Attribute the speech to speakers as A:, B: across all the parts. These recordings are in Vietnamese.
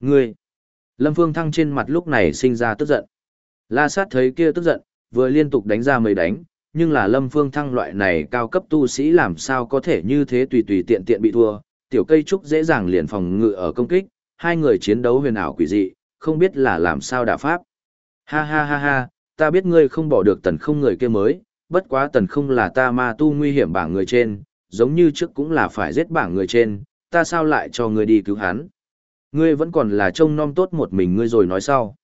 A: Ngươi! Lâm Phương Thăng trên mặt lúc này sinh ra tức giận. La sát thấy kia tức giận, vừa liên tục đánh ra mấy đánh, nhưng là Lâm Phương Thăng loại này cao cấp tu sĩ làm sao có thể như thế tùy tùy tiện tiện bị thua, tiểu cây trúc dễ dàng liền phòng ngự ở công kích, hai người chiến đấu huyền ảo quỷ dị, không biết là làm sao đả pháp. Ha ha ha ha, ta biết ngươi không bỏ được tần không người kia mới, bất quá tần không là ta ma tu nguy hiểm bảng người trên, giống như trước cũng là phải giết bảng người trên, ta sao lại cho ngươi đi cứu hắn. Ngươi vẫn còn là trông nom tốt một mình ngươi rồi nói sau.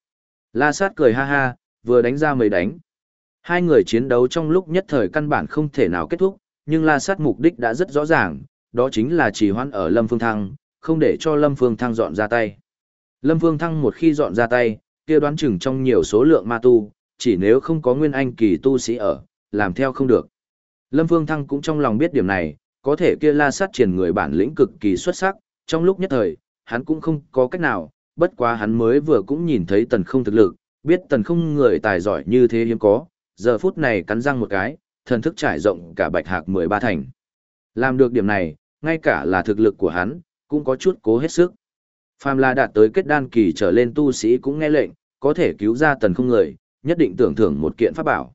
A: La sát cười ha ha, vừa đánh ra mấy đánh. Hai người chiến đấu trong lúc nhất thời căn bản không thể nào kết thúc, nhưng La sát mục đích đã rất rõ ràng, đó chính là chỉ hoãn ở Lâm Phương Thăng, không để cho Lâm Phương Thăng dọn ra tay. Lâm Phương Thăng một khi dọn ra tay, kia đoán chừng trong nhiều số lượng ma tu, chỉ nếu không có nguyên anh kỳ tu sĩ ở, làm theo không được. Lâm Phương Thăng cũng trong lòng biết điểm này, có thể kia la sát triển người bản lĩnh cực kỳ xuất sắc, trong lúc nhất thời, hắn cũng không có cách nào, bất quá hắn mới vừa cũng nhìn thấy tần không thực lực, biết tần không người tài giỏi như thế hiếm có, giờ phút này cắn răng một cái, thần thức trải rộng cả bạch hạc 13 thành. Làm được điểm này, ngay cả là thực lực của hắn, cũng có chút cố hết sức. Phàm là đạt tới kết đan kỳ trở lên tu sĩ cũng nghe lệnh, có thể cứu ra tần không người, nhất định tưởng thưởng một kiện pháp bảo.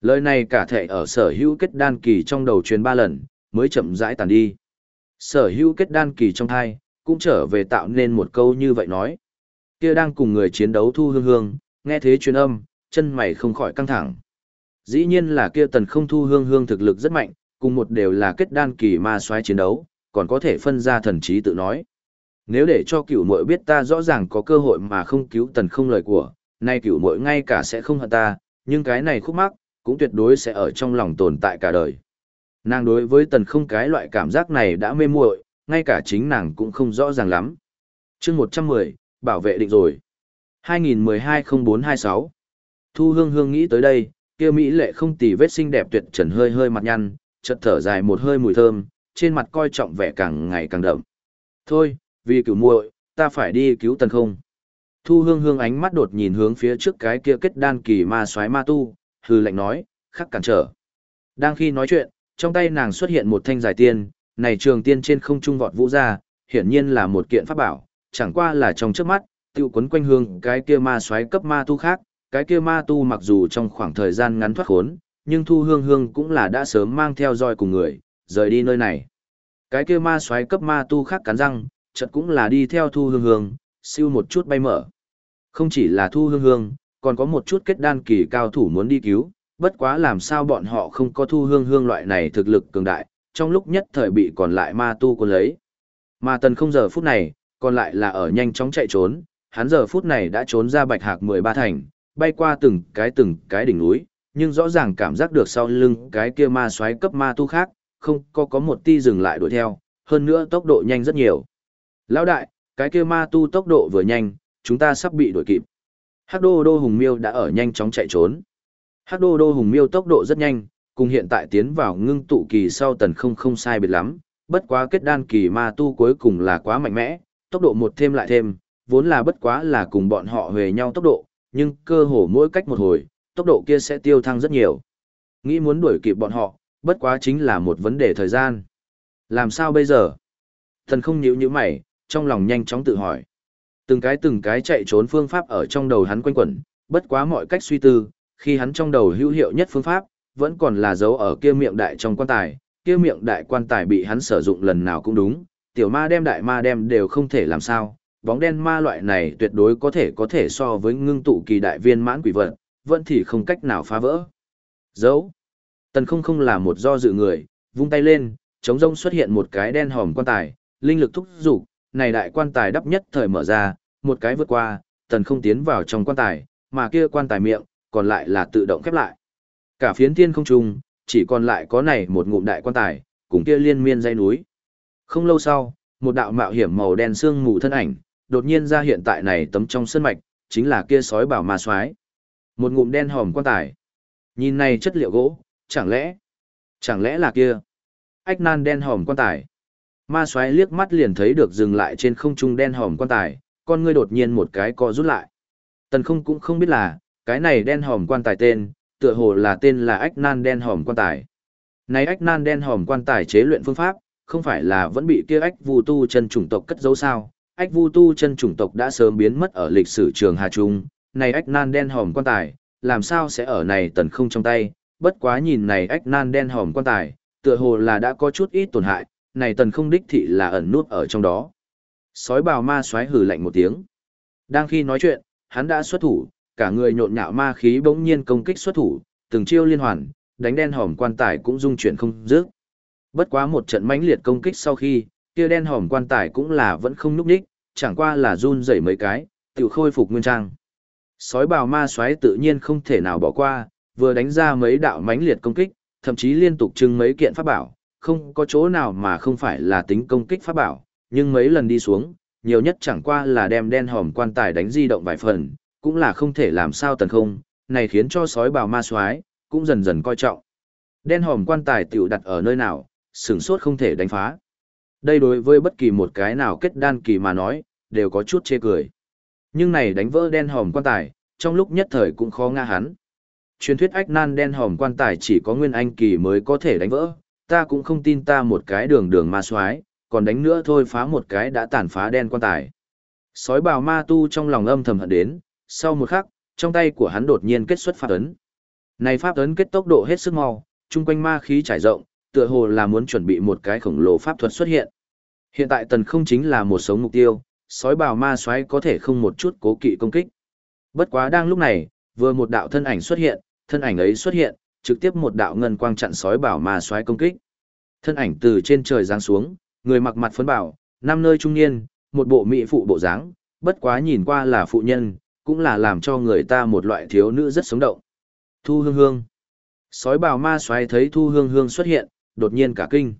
A: Lời này cả thể ở sở hữu kết đan kỳ trong đầu truyền ba lần, mới chậm rãi tàn đi. Sở hữu kết đan kỳ trong thai, cũng trở về tạo nên một câu như vậy nói. Kia đang cùng người chiến đấu thu hương hương, nghe thế truyền âm, chân mày không khỏi căng thẳng. Dĩ nhiên là kia tần không thu hương hương thực lực rất mạnh, cùng một đều là kết đan kỳ ma xoáy chiến đấu, còn có thể phân ra thần trí tự nói. Nếu để cho cửu muội biết ta rõ ràng có cơ hội mà không cứu tần không lời của, nay cửu muội ngay cả sẽ không hận ta, nhưng cái này khúc mắc, cũng tuyệt đối sẽ ở trong lòng tồn tại cả đời. Nàng đối với tần không cái loại cảm giác này đã mê muội, ngay cả chính nàng cũng không rõ ràng lắm. chương 110, bảo vệ định rồi. 2012-0426 Thu hương hương nghĩ tới đây, kia Mỹ lệ không tì vết xinh đẹp tuyệt trần hơi hơi mặt nhăn, chợt thở dài một hơi mùi thơm, trên mặt coi trọng vẻ càng ngày càng đậm. Thôi, vì cửu muội, ta phải đi cứu tần không. Thu hương hương ánh mắt đột nhìn hướng phía trước cái kia kết đan kỳ ma soái ma tu, hư lệnh nói, khắc cản trở. Đang khi nói chuyện, trong tay nàng xuất hiện một thanh dài tiên, này trường tiên trên không trung vọt vũ ra, hiển nhiên là một kiện pháp bảo, chẳng qua là trong trước mắt, tiêu quấn quanh hương cái kia ma xoáy cấp ma tu khác, cái kia ma tu mặc dù trong khoảng thời gian ngắn thoát khốn, nhưng thu hương hương cũng là đã sớm mang theo roi cùng người, rời đi nơi này. Cái kia ma xoáy cấp ma tu khác cắn răng, chợt cũng là đi theo thu hương hương, siêu một chút bay mở. Không chỉ là thu hương hương, còn có một chút kết đan kỳ cao thủ muốn đi cứu, bất quá làm sao bọn họ không có thu hương hương loại này thực lực cường đại, trong lúc nhất thời bị còn lại ma tu cuốn lấy. Mà tần không giờ phút này, còn lại là ở nhanh chóng chạy trốn, hắn giờ phút này đã trốn ra bạch hạc 13 thành, bay qua từng cái từng cái đỉnh núi, nhưng rõ ràng cảm giác được sau lưng cái kia ma xoáy cấp ma tu khác, không có có một ti dừng lại đuổi theo, hơn nữa tốc độ nhanh rất nhiều. Lão đại, cái kia ma tu tốc độ vừa nhanh, chúng ta sắp bị đuổi kịp. Hắc đô đô hùng miêu đã ở nhanh chóng chạy trốn. Hắc đô đô hùng miêu tốc độ rất nhanh, cùng hiện tại tiến vào ngưng tụ kỳ sau tần không không sai biệt lắm, bất quá kết đan kỳ ma tu cuối cùng là quá mạnh mẽ, tốc độ một thêm lại thêm, vốn là bất quá là cùng bọn họ về nhau tốc độ, nhưng cơ hồ mỗi cách một hồi, tốc độ kia sẽ tiêu thăng rất nhiều. Nghĩ muốn đuổi kịp bọn họ, bất quá chính là một vấn đề thời gian. Làm sao bây giờ? Thần không nhíu nhíu mày, trong lòng nhanh chóng tự hỏi. Từng cái từng cái chạy trốn phương pháp ở trong đầu hắn quanh quẩn, bất quá mọi cách suy tư, khi hắn trong đầu hữu hiệu nhất phương pháp, vẫn còn là dấu ở kia miệng đại trong quan tài, kia miệng đại quan tài bị hắn sử dụng lần nào cũng đúng, tiểu ma đem đại ma đem đều không thể làm sao, bóng đen ma loại này tuyệt đối có thể có thể so với ngưng tụ kỳ đại viên mãn quỷ vật, vẫn thì không cách nào phá vỡ. Dấu. Tần không không là một do dự người, vung tay lên, chống rông xuất hiện một cái đen hòm quan tài, linh lực thúc dục này đại quan tài đắp nhất thời mở ra, một cái vượt qua, tần không tiến vào trong quan tài, mà kia quan tài miệng, còn lại là tự động khép lại. Cả phiến thiên không trung, chỉ còn lại có này một ngụm đại quan tài, cùng kia liên miên dây núi. Không lâu sau, một đạo mạo hiểm màu đen xương mù thân ảnh, đột nhiên ra hiện tại này tấm trong sân mạch, chính là kia sói bảo ma soái. Một ngụm đen hòm quan tài. Nhìn này chất liệu gỗ, chẳng lẽ, chẳng lẽ là kia? Ách nan đen hòm quan tài. Ma soái liếc mắt liền thấy được dừng lại trên không trung đen hòm quan tài, con ngươi đột nhiên một cái co rút lại. Tần không cũng không biết là, cái này đen hòm quan tài tên, tựa hồ là tên là ách nan đen hòm quan tài. Này ách nan đen hòm quan tài chế luyện phương pháp, không phải là vẫn bị kia ách vu tu chân chủng tộc cất giấu sao? ách vu tu chân chủng tộc đã sớm biến mất ở lịch sử trường Hà Trung, này ách nan đen hòm quan tài, làm sao sẽ ở này tần không trong tay, bất quá nhìn này ách nan đen hòm quan tài, tựa hồ là đã có chút ít tổn hại, này tần không đích thị là ẩn nút ở trong đó. Sói bào ma xoáy hừ lạnh một tiếng. Đang khi nói chuyện, hắn đã xuất thủ, cả người nhộn nhạo ma khí bỗng nhiên công kích xuất thủ, từng chiêu liên hoàn, đánh đen hòm quan tài cũng dung chuyển không dứt. Bất quá một trận mãnh liệt công kích sau khi, kia đen hòm quan tài cũng là vẫn không núp đích, chẳng qua là run rẩy mấy cái, tự khôi phục nguyên trang. Sói bào ma xoáy tự nhiên không thể nào bỏ qua, vừa đánh ra mấy đạo mãnh liệt công kích, thậm chí liên tục trưng mấy kiện pháp bảo, không có chỗ nào mà không phải là tính công kích pháp bảo, nhưng mấy lần đi xuống, nhiều nhất chẳng qua là đem đen hòm quan tài đánh di động vài phần, cũng là không thể làm sao tần không, này khiến cho sói bào ma soái cũng dần dần coi trọng. Đen hòm quan tài tiểu đặt ở nơi nào, sửng sốt không thể đánh phá. Đây đối với bất kỳ một cái nào kết đan kỳ mà nói, đều có chút chê cười. Nhưng này đánh vỡ đen hòm quan tài, trong lúc nhất thời cũng khó nga hắn. Truyền thuyết ách nan đen hòm quan tài chỉ có nguyên anh kỳ mới có thể đánh vỡ, ta cũng không tin ta một cái đường đường ma soái còn đánh nữa thôi phá một cái đã tàn phá đen quan tài. Sói bào ma tu trong lòng âm thầm hận đến, sau một khắc, trong tay của hắn đột nhiên kết xuất pháp ấn. Này pháp ấn kết tốc độ hết sức mau, chung quanh ma khí trải rộng, tựa hồ là muốn chuẩn bị một cái khổng lồ pháp thuật xuất hiện. Hiện tại tần không chính là một sống mục tiêu, sói bào ma xoáy có thể không một chút cố kỵ công kích. Bất quá đang lúc này, vừa một đạo thân ảnh xuất hiện, thân ảnh ấy xuất hiện, trực tiếp một đạo ngân quang chặn sói bào ma xoáy công kích. Thân ảnh từ trên trời giáng xuống, người mặc mặt phấn bảo, năm nơi trung niên, một bộ mỹ phụ bộ dáng, bất quá nhìn qua là phụ nhân, cũng là làm cho người ta một loại thiếu nữ rất sống động. Thu hương hương. Sói bào ma xoáy thấy thu hương hương xuất hiện, đột nhiên cả kinh.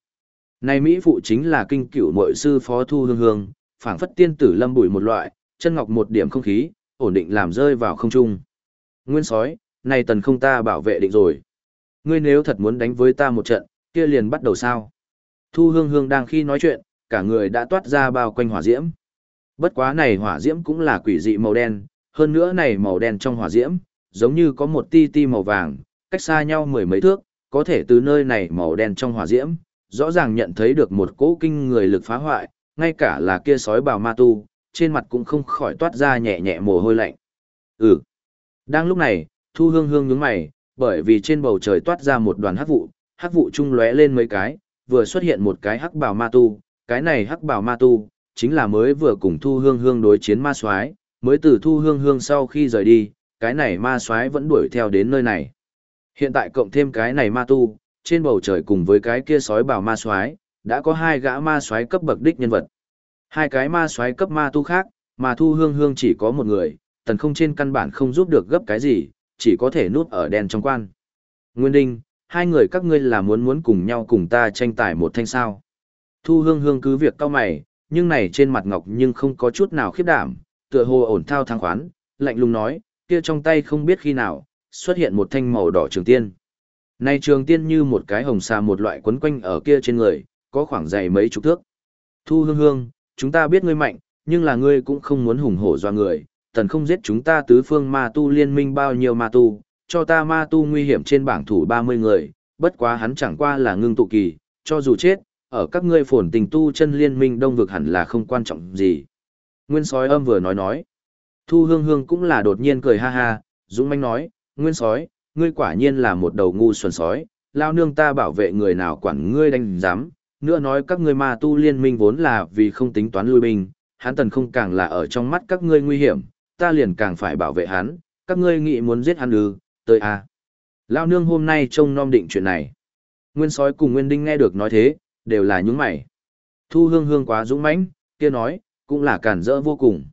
A: Này Mỹ phụ chính là kinh cửu mội sư phó thu hương hương, phảng phất tiên tử lâm bụi một loại, chân ngọc một điểm không khí, ổn định làm rơi vào không trung. Nguyên sói, này tần không ta bảo vệ định rồi. Ngươi nếu thật muốn đánh với ta một trận, kia liền bắt đầu sao. Thu hương hương đang khi nói chuyện, cả người đã toát ra bao quanh hỏa diễm. Bất quá này hỏa diễm cũng là quỷ dị màu đen, hơn nữa này màu đen trong hỏa diễm, giống như có một ti ti màu vàng, cách xa nhau mười mấy thước, có thể từ nơi này màu đen trong hỏa diễm, rõ ràng nhận thấy được một cỗ kinh người lực phá hoại, ngay cả là kia sói bào ma tu, trên mặt cũng không khỏi toát ra nhẹ nhẹ mồ hôi lạnh. Ừ. Đang lúc này, Thu Hương Hương nhướng mày, bởi vì trên bầu trời toát ra một đoàn hắc vụ, hắc vụ trung lóe lên mấy cái, vừa xuất hiện một cái hắc bào ma tu, cái này hắc bào ma tu, chính là mới vừa cùng Thu Hương Hương đối chiến ma soái, mới từ Thu Hương Hương sau khi rời đi, cái này ma soái vẫn đuổi theo đến nơi này. Hiện tại cộng thêm cái này ma tu, trên bầu trời cùng với cái kia sói bảo ma soái, đã có hai gã ma soái cấp bậc đích nhân vật. Hai cái ma soái cấp ma tu khác, mà Thu Hương Hương chỉ có một người, tần không trên căn bản không giúp được gấp cái gì, chỉ có thể nuốt ở đen trong quan. Nguyên Đinh, hai người các ngươi là muốn muốn cùng nhau cùng ta tranh tài một thanh sao. Thu Hương Hương cứ việc cao mày, nhưng này trên mặt ngọc nhưng không có chút nào khiếp đảm, tựa hồ ổn thao thang khoán, lạnh lùng nói, kia trong tay không biết khi nào, xuất hiện một thanh màu đỏ trường tiên. Này trường tiên như một cái hồng xà một loại quấn quanh ở kia trên người, có khoảng dày mấy chục thước. Thu hương hương, chúng ta biết ngươi mạnh, nhưng là ngươi cũng không muốn hùng hổ doa người, tần không giết chúng ta tứ phương ma tu liên minh bao nhiêu ma tu, cho ta ma tu nguy hiểm trên bảng thủ 30 người, bất quá hắn chẳng qua là ngưng tụ kỳ, cho dù chết, ở các ngươi phồn tình tu chân liên minh đông vực hẳn là không quan trọng gì. Nguyên sói âm vừa nói nói. Thu hương hương cũng là đột nhiên cười ha ha, Dũng manh nói, Nguyên sói, ngươi quả nhiên là một đầu ngu xuẩn sói, lao nương ta bảo vệ người nào quản ngươi đánh giám, nữa nói các ngươi ma tu liên minh vốn là vì không tính toán lui binh, hắn tần không càng là ở trong mắt các ngươi nguy hiểm, ta liền càng phải bảo vệ hắn, các ngươi nghĩ muốn giết hắn ư, tới à. Lao nương hôm nay trông nom định chuyện này. Nguyên sói cùng Nguyên Đinh nghe được nói thế, đều là những mày. Thu hương hương quá dũng mãnh, kia nói, cũng là cản rỡ vô cùng.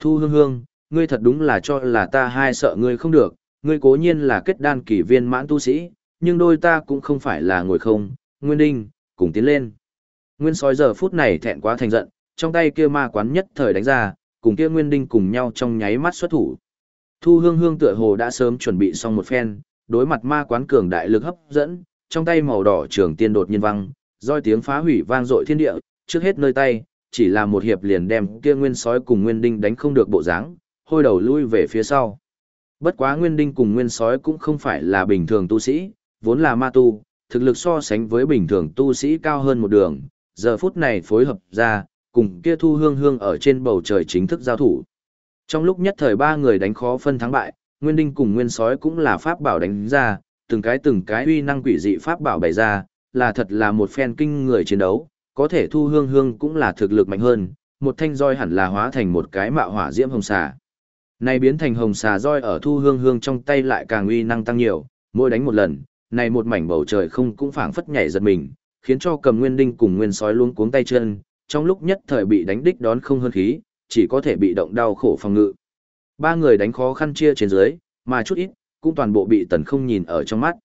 A: Thu hương hương, ngươi thật đúng là cho là ta hai sợ ngươi không được, ngươi cố nhiên là kết đan kỳ viên mãn tu sĩ, nhưng đôi ta cũng không phải là ngồi không, Nguyên Đinh, cùng tiến lên. Nguyên sói giờ phút này thẹn quá thành giận, trong tay kia ma quán nhất thời đánh ra, cùng kia Nguyên Đinh cùng nhau trong nháy mắt xuất thủ. Thu hương hương tựa hồ đã sớm chuẩn bị xong một phen, đối mặt ma quán cường đại lực hấp dẫn, trong tay màu đỏ trường tiên đột nhiên văng, roi tiếng phá hủy vang dội thiên địa, trước hết nơi tay, chỉ là một hiệp liền đem kia nguyên sói cùng nguyên đinh đánh không được bộ dáng, hôi đầu lui về phía sau. Bất quá nguyên đinh cùng nguyên sói cũng không phải là bình thường tu sĩ, vốn là ma tu, thực lực so sánh với bình thường tu sĩ cao hơn một đường, giờ phút này phối hợp ra, cùng kia thu hương hương ở trên bầu trời chính thức giao thủ. Trong lúc nhất thời ba người đánh khó phân thắng bại, Nguyên Đinh cùng Nguyên Sói cũng là pháp bảo đánh ra, từng cái từng cái uy năng quỷ dị pháp bảo bày ra, là thật là một phen kinh người chiến đấu, có thể thu hương hương cũng là thực lực mạnh hơn, một thanh roi hẳn là hóa thành một cái mạo hỏa diễm hồng xà. Này biến thành hồng xà roi ở thu hương hương trong tay lại càng uy năng tăng nhiều, mỗi đánh một lần, này một mảnh bầu trời không cũng phảng phất nhảy giật mình, khiến cho cầm nguyên đinh cùng nguyên sói luôn cuống tay chân, trong lúc nhất thời bị đánh đích đón không hơn khí, chỉ có thể bị động đau khổ phòng ngự. Ba người đánh khó khăn chia trên dưới, mà chút ít, cũng toàn bộ bị tần không nhìn ở trong mắt.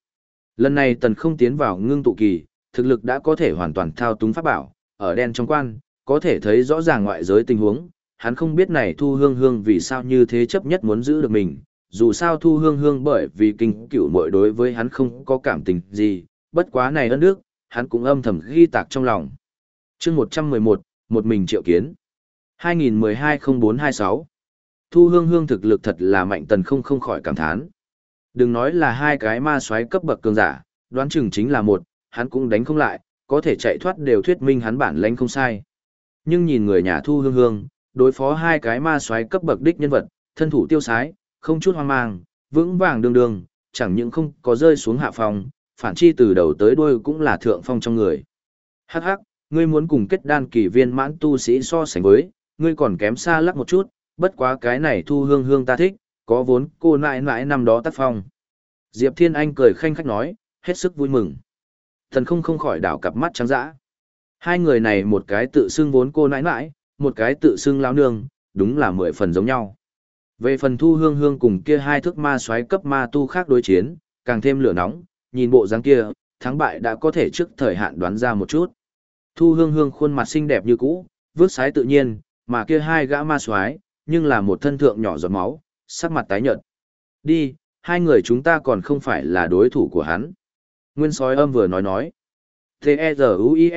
A: Lần này tần không tiến vào ngưng tụ kỳ, thực lực đã có thể hoàn toàn thao túng pháp bảo, ở đen trong quan, có thể thấy rõ ràng ngoại giới tình huống, hắn không biết này thu hương hương vì sao như thế chấp nhất muốn giữ được mình, dù sao thu hương hương bởi vì kinh cửu muội đối với hắn không có cảm tình gì, bất quá này ân nước, hắn cũng âm thầm ghi tạc trong lòng. chương 111, một mình triệu kiến. 2012-0426 Thu hương hương thực lực thật là mạnh tần không không khỏi cảm thán. Đừng nói là hai cái ma xoáy cấp bậc cường giả, đoán chừng chính là một, hắn cũng đánh không lại, có thể chạy thoát đều thuyết minh hắn bản lãnh không sai. Nhưng nhìn người nhà thu hương hương, đối phó hai cái ma xoáy cấp bậc đích nhân vật, thân thủ tiêu sái, không chút hoang mang, vững vàng đường đường, chẳng những không có rơi xuống hạ phòng, phản chi từ đầu tới đuôi cũng là thượng phong trong người. Hắc hắc, ngươi muốn cùng kết đan kỳ viên mãn tu sĩ so sánh với, ngươi còn kém xa lắc một chút, bất quá cái này thu hương hương ta thích, có vốn cô nãi nãi năm đó tác phong. Diệp Thiên Anh cười khanh khách nói, hết sức vui mừng. Thần không không khỏi đảo cặp mắt trắng dã. Hai người này một cái tự xưng vốn cô nãi nãi, một cái tự xưng lão nương, đúng là mười phần giống nhau. Về phần thu hương hương cùng kia hai thức ma xoáy cấp ma tu khác đối chiến, càng thêm lửa nóng, nhìn bộ dáng kia, thắng bại đã có thể trước thời hạn đoán ra một chút. Thu hương hương khuôn mặt xinh đẹp như cũ, vước sái tự nhiên, mà kia hai gã ma xoáy, nhưng là một thân thượng nhỏ giọt máu, sắc mặt tái nhợt. Đi, hai người chúng ta còn không phải là đối thủ của hắn. Nguyên sói âm vừa nói nói. T-E-Z-U-I-E-N-N-E-T.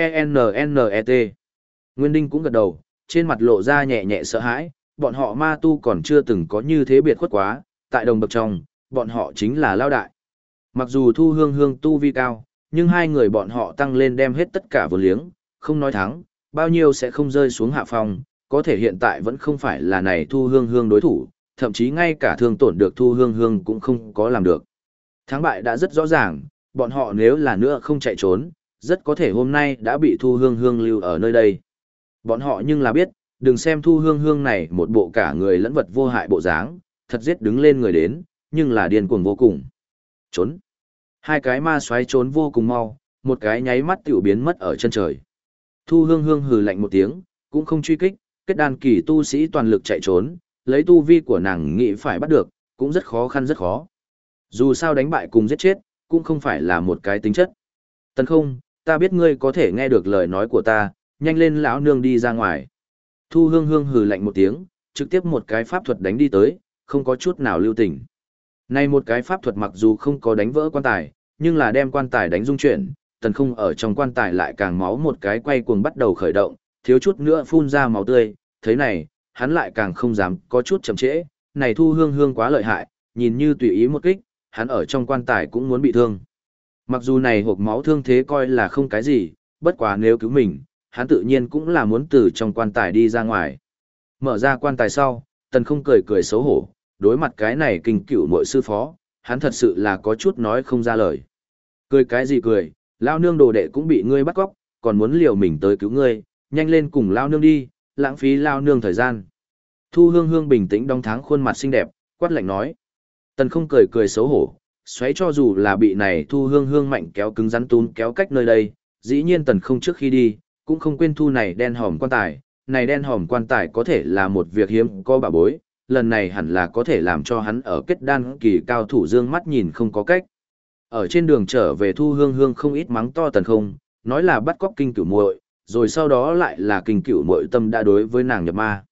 A: Nguyên Đinh cũng gật đầu, trên mặt lộ ra nhẹ nhẹ sợ hãi, bọn họ ma tu còn chưa từng có như thế biệt khuất quá, tại đồng bậc trong, bọn họ chính là lao đại. Mặc dù thu hương hương tu vi cao, nhưng hai người bọn họ tăng lên đem hết tất cả vô liếng, không nói thắng, bao nhiêu sẽ không rơi xuống hạ phòng, có thể hiện tại vẫn không phải là này thu hương hương đối thủ, thậm chí ngay cả thương tổn được thu hương hương cũng không có làm được. Thắng bại đã rất rõ ràng, bọn họ nếu là nữa không chạy trốn, rất có thể hôm nay đã bị thu hương hương lưu ở nơi đây. Bọn họ nhưng là biết, đừng xem thu hương hương này một bộ cả người lẫn vật vô hại bộ dáng, thật giết đứng lên người đến, nhưng là điên cuồng vô cùng. Trốn. Hai cái ma xoáy trốn vô cùng mau, một cái nháy mắt tiểu biến mất ở chân trời. Thu hương hương hừ lạnh một tiếng, cũng không truy kích, kết đàn kỳ tu sĩ toàn lực chạy trốn, lấy tu vi của nàng nghĩ phải bắt được, cũng rất khó khăn rất khó. Dù sao đánh bại cùng giết chết, cũng không phải là một cái tính chất. Tần không, ta biết ngươi có thể nghe được lời nói của ta, nhanh lên lão nương đi ra ngoài. Thu hương hương hừ lạnh một tiếng, trực tiếp một cái pháp thuật đánh đi tới, không có chút nào lưu tình. Này một cái pháp thuật mặc dù không có đánh vỡ quan tài, nhưng là đem quan tài đánh rung chuyển, tần không ở trong quan tài lại càng máu một cái quay cuồng bắt đầu khởi động, thiếu chút nữa phun ra máu tươi, thế này, hắn lại càng không dám có chút chậm trễ, này thu hương hương quá lợi hại, nhìn như tùy ý một kích, hắn ở trong quan tài cũng muốn bị thương. Mặc dù này hộp máu thương thế coi là không cái gì, bất quá nếu cứu mình, hắn tự nhiên cũng là muốn từ trong quan tài đi ra ngoài. Mở ra quan tài sau, tần không cười cười xấu hổ, đối mặt cái này kinh cửu mội sư phó, hắn thật sự là có chút nói không ra lời. Cười cái gì cười, lao nương đồ đệ cũng bị ngươi bắt cóc, còn muốn liều mình tới cứu ngươi, nhanh lên cùng lao nương đi, lãng phí lao nương thời gian. Thu hương hương bình tĩnh đong tháng khuôn mặt xinh đẹp, quát lạnh nói. Tần không cười cười xấu hổ, xoáy cho dù là bị này thu hương hương mạnh kéo cứng rắn tún kéo cách nơi đây, dĩ nhiên tần không trước khi đi, cũng không quên thu này đen hòm quan tài, này đen hòm quan tài có thể là một việc hiếm có bà bối, lần này hẳn là có thể làm cho hắn ở kết đan kỳ cao thủ dương mắt nhìn không có cách. Ở trên đường trở về thu hương hương không ít mắng to tần không, nói là bắt cóc kinh cửu muội, rồi sau đó lại là kinh cửu muội tâm đã đối với nàng nhập ma.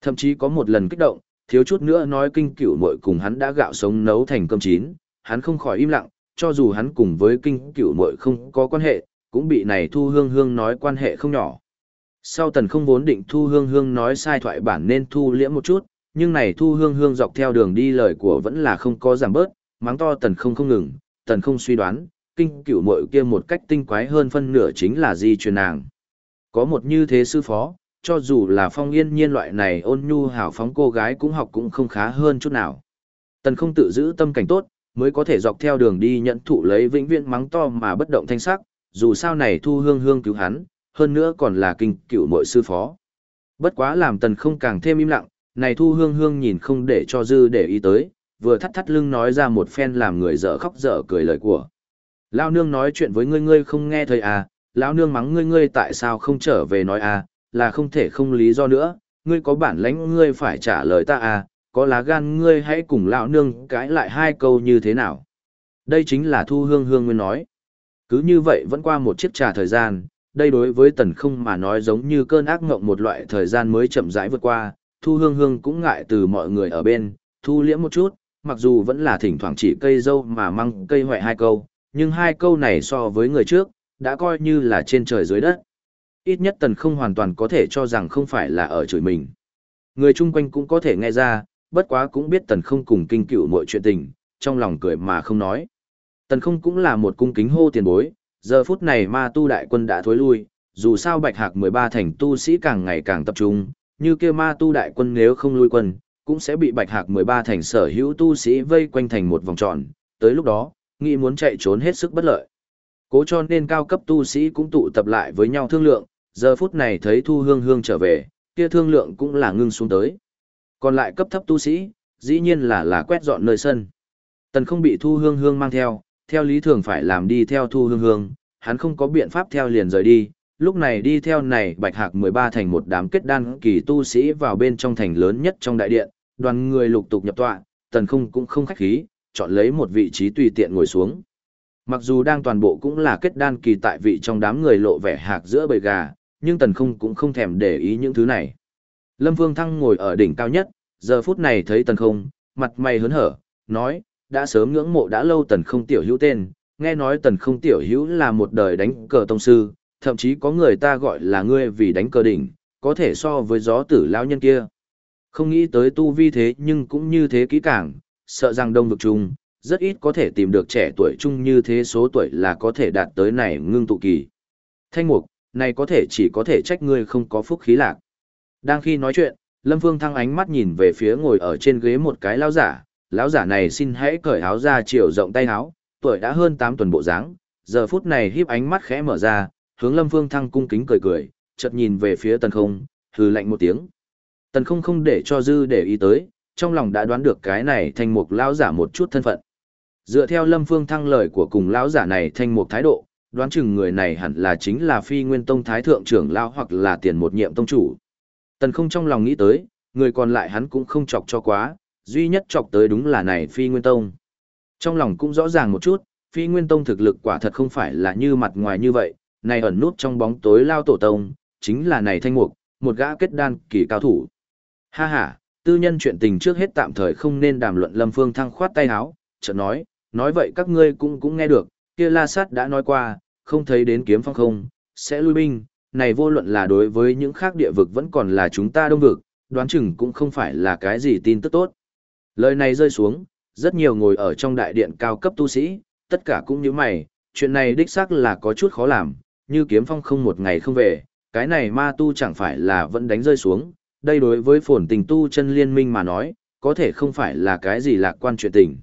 A: Thậm chí có một lần kích động, thiếu chút nữa nói kinh cửu muội cùng hắn đã gạo sống nấu thành cơm chín, hắn không khỏi im lặng, cho dù hắn cùng với kinh cửu muội không có quan hệ, cũng bị này thu hương hương nói quan hệ không nhỏ. Sau tần không vốn định thu hương hương nói sai thoại bản nên thu liễm một chút, nhưng này thu hương hương dọc theo đường đi lời của vẫn là không có giảm bớt, mắng to tần không không ngừng, tần không suy đoán, kinh cửu muội kia một cách tinh quái hơn phân nửa chính là di truyền nàng. Có một như thế sư phó, cho dù là phong yên nhiên loại này ôn nhu hào phóng cô gái cũng học cũng không khá hơn chút nào. Tần không tự giữ tâm cảnh tốt, mới có thể dọc theo đường đi nhận thụ lấy vĩnh viễn mắng to mà bất động thanh sắc, dù sao này thu hương hương cứu hắn, hơn nữa còn là kinh cựu mội sư phó. Bất quá làm tần không càng thêm im lặng, này thu hương hương nhìn không để cho dư để ý tới, vừa thắt thắt lưng nói ra một phen làm người dở khóc dở cười lời của. Lao nương nói chuyện với ngươi ngươi không nghe thời à, lão nương mắng ngươi ngươi tại sao không trở về nói à, là không thể không lý do nữa, ngươi có bản lãnh ngươi phải trả lời ta à, có lá gan ngươi hãy cùng lão nương cãi lại hai câu như thế nào. Đây chính là thu hương hương nguyên nói. Cứ như vậy vẫn qua một chiếc trà thời gian, đây đối với tần không mà nói giống như cơn ác ngộng một loại thời gian mới chậm rãi vượt qua, thu hương hương cũng ngại từ mọi người ở bên, thu liễm một chút, mặc dù vẫn là thỉnh thoảng chỉ cây dâu mà mang cây hoại hai câu, nhưng hai câu này so với người trước, đã coi như là trên trời dưới đất. Ít nhất tần không hoàn toàn có thể cho rằng không phải là ở chửi mình. Người chung quanh cũng có thể nghe ra, bất quá cũng biết tần không cùng kinh cựu mọi chuyện tình, trong lòng cười mà không nói. Tần không cũng là một cung kính hô tiền bối, giờ phút này ma tu đại quân đã thối lui, dù sao bạch hạc 13 thành tu sĩ càng ngày càng tập trung, như kia ma tu đại quân nếu không lui quân, cũng sẽ bị bạch hạc 13 thành sở hữu tu sĩ vây quanh thành một vòng tròn, tới lúc đó, nghĩ muốn chạy trốn hết sức bất lợi. Cố cho nên cao cấp tu sĩ cũng tụ tập lại với nhau thương lượng, giờ phút này thấy thu hương hương trở về, kia thương lượng cũng là ngưng xuống tới. Còn lại cấp thấp tu sĩ, dĩ nhiên là là quét dọn nơi sân. Tần không bị thu hương hương mang theo, theo lý thường phải làm đi theo thu hương hương, hắn không có biện pháp theo liền rời đi, lúc này đi theo này bạch hạc 13 thành một đám kết đan kỳ tu sĩ vào bên trong thành lớn nhất trong đại điện, đoàn người lục tục nhập tọa, tần không cũng không khách khí, chọn lấy một vị trí tùy tiện ngồi xuống. Mặc dù đang toàn bộ cũng là kết đan kỳ tại vị trong đám người lộ vẻ hạc giữa bầy gà, nhưng tần không cũng không thèm để ý những thứ này. Lâm Vương Thăng ngồi ở đỉnh cao nhất, giờ phút này thấy tần không, mặt mày hớn hở, nói, đã sớm ngưỡng mộ đã lâu tần không tiểu hữu tên, nghe nói tần không tiểu hữu là một đời đánh cờ tông sư, thậm chí có người ta gọi là ngươi vì đánh cờ đỉnh, có thể so với gió tử lao nhân kia. Không nghĩ tới tu vi thế nhưng cũng như thế kỹ càng, sợ rằng đông vực chung, rất ít có thể tìm được trẻ tuổi chung như thế số tuổi là có thể đạt tới này ngưng tụ kỳ. Thanh mục, này có thể chỉ có thể trách ngươi không có phúc khí lạc. Đang khi nói chuyện, Lâm Phương thăng ánh mắt nhìn về phía ngồi ở trên ghế một cái lão giả, lão giả này xin hãy cởi áo ra chiều rộng tay áo, tuổi đã hơn 8 tuần bộ dáng, giờ phút này híp ánh mắt khẽ mở ra, hướng Lâm Phương thăng cung kính cười cười, chợt nhìn về phía Tần Không, hừ lạnh một tiếng. Tần Không không để cho dư để ý tới, trong lòng đã đoán được cái này thanh mục lão giả một chút thân phận. Dựa theo Lâm Phương thăng lời của cùng lão giả này thanh mục thái độ, đoán chừng người này hẳn là chính là Phi Nguyên Tông thái thượng trưởng lão hoặc là tiền một nhiệm tông chủ. Tần không trong lòng nghĩ tới, người còn lại hắn cũng không chọc cho quá, duy nhất chọc tới đúng là này Phi Nguyên Tông. Trong lòng cũng rõ ràng một chút, Phi Nguyên Tông thực lực quả thật không phải là như mặt ngoài như vậy, này ẩn nút trong bóng tối lao tổ tông, chính là này thanh mục, một gã kết đan kỳ cao thủ. Ha ha, tư nhân chuyện tình trước hết tạm thời không nên đàm luận Lâm Phương Thăng khoát tay áo, chợt nói, nói vậy các ngươi cũng cũng nghe được, kia La Sát đã nói qua, không thấy đến kiếm phong không, sẽ lui binh, này vô luận là đối với những khác địa vực vẫn còn là chúng ta đông vực, đoán chừng cũng không phải là cái gì tin tức tốt. Lời này rơi xuống, rất nhiều ngồi ở trong đại điện cao cấp tu sĩ, tất cả cũng như mày, chuyện này đích xác là có chút khó làm, như kiếm phong không một ngày không về, cái này ma tu chẳng phải là vẫn đánh rơi xuống, đây đối với phồn tình tu chân liên minh mà nói, có thể không phải là cái gì lạc quan chuyện tình.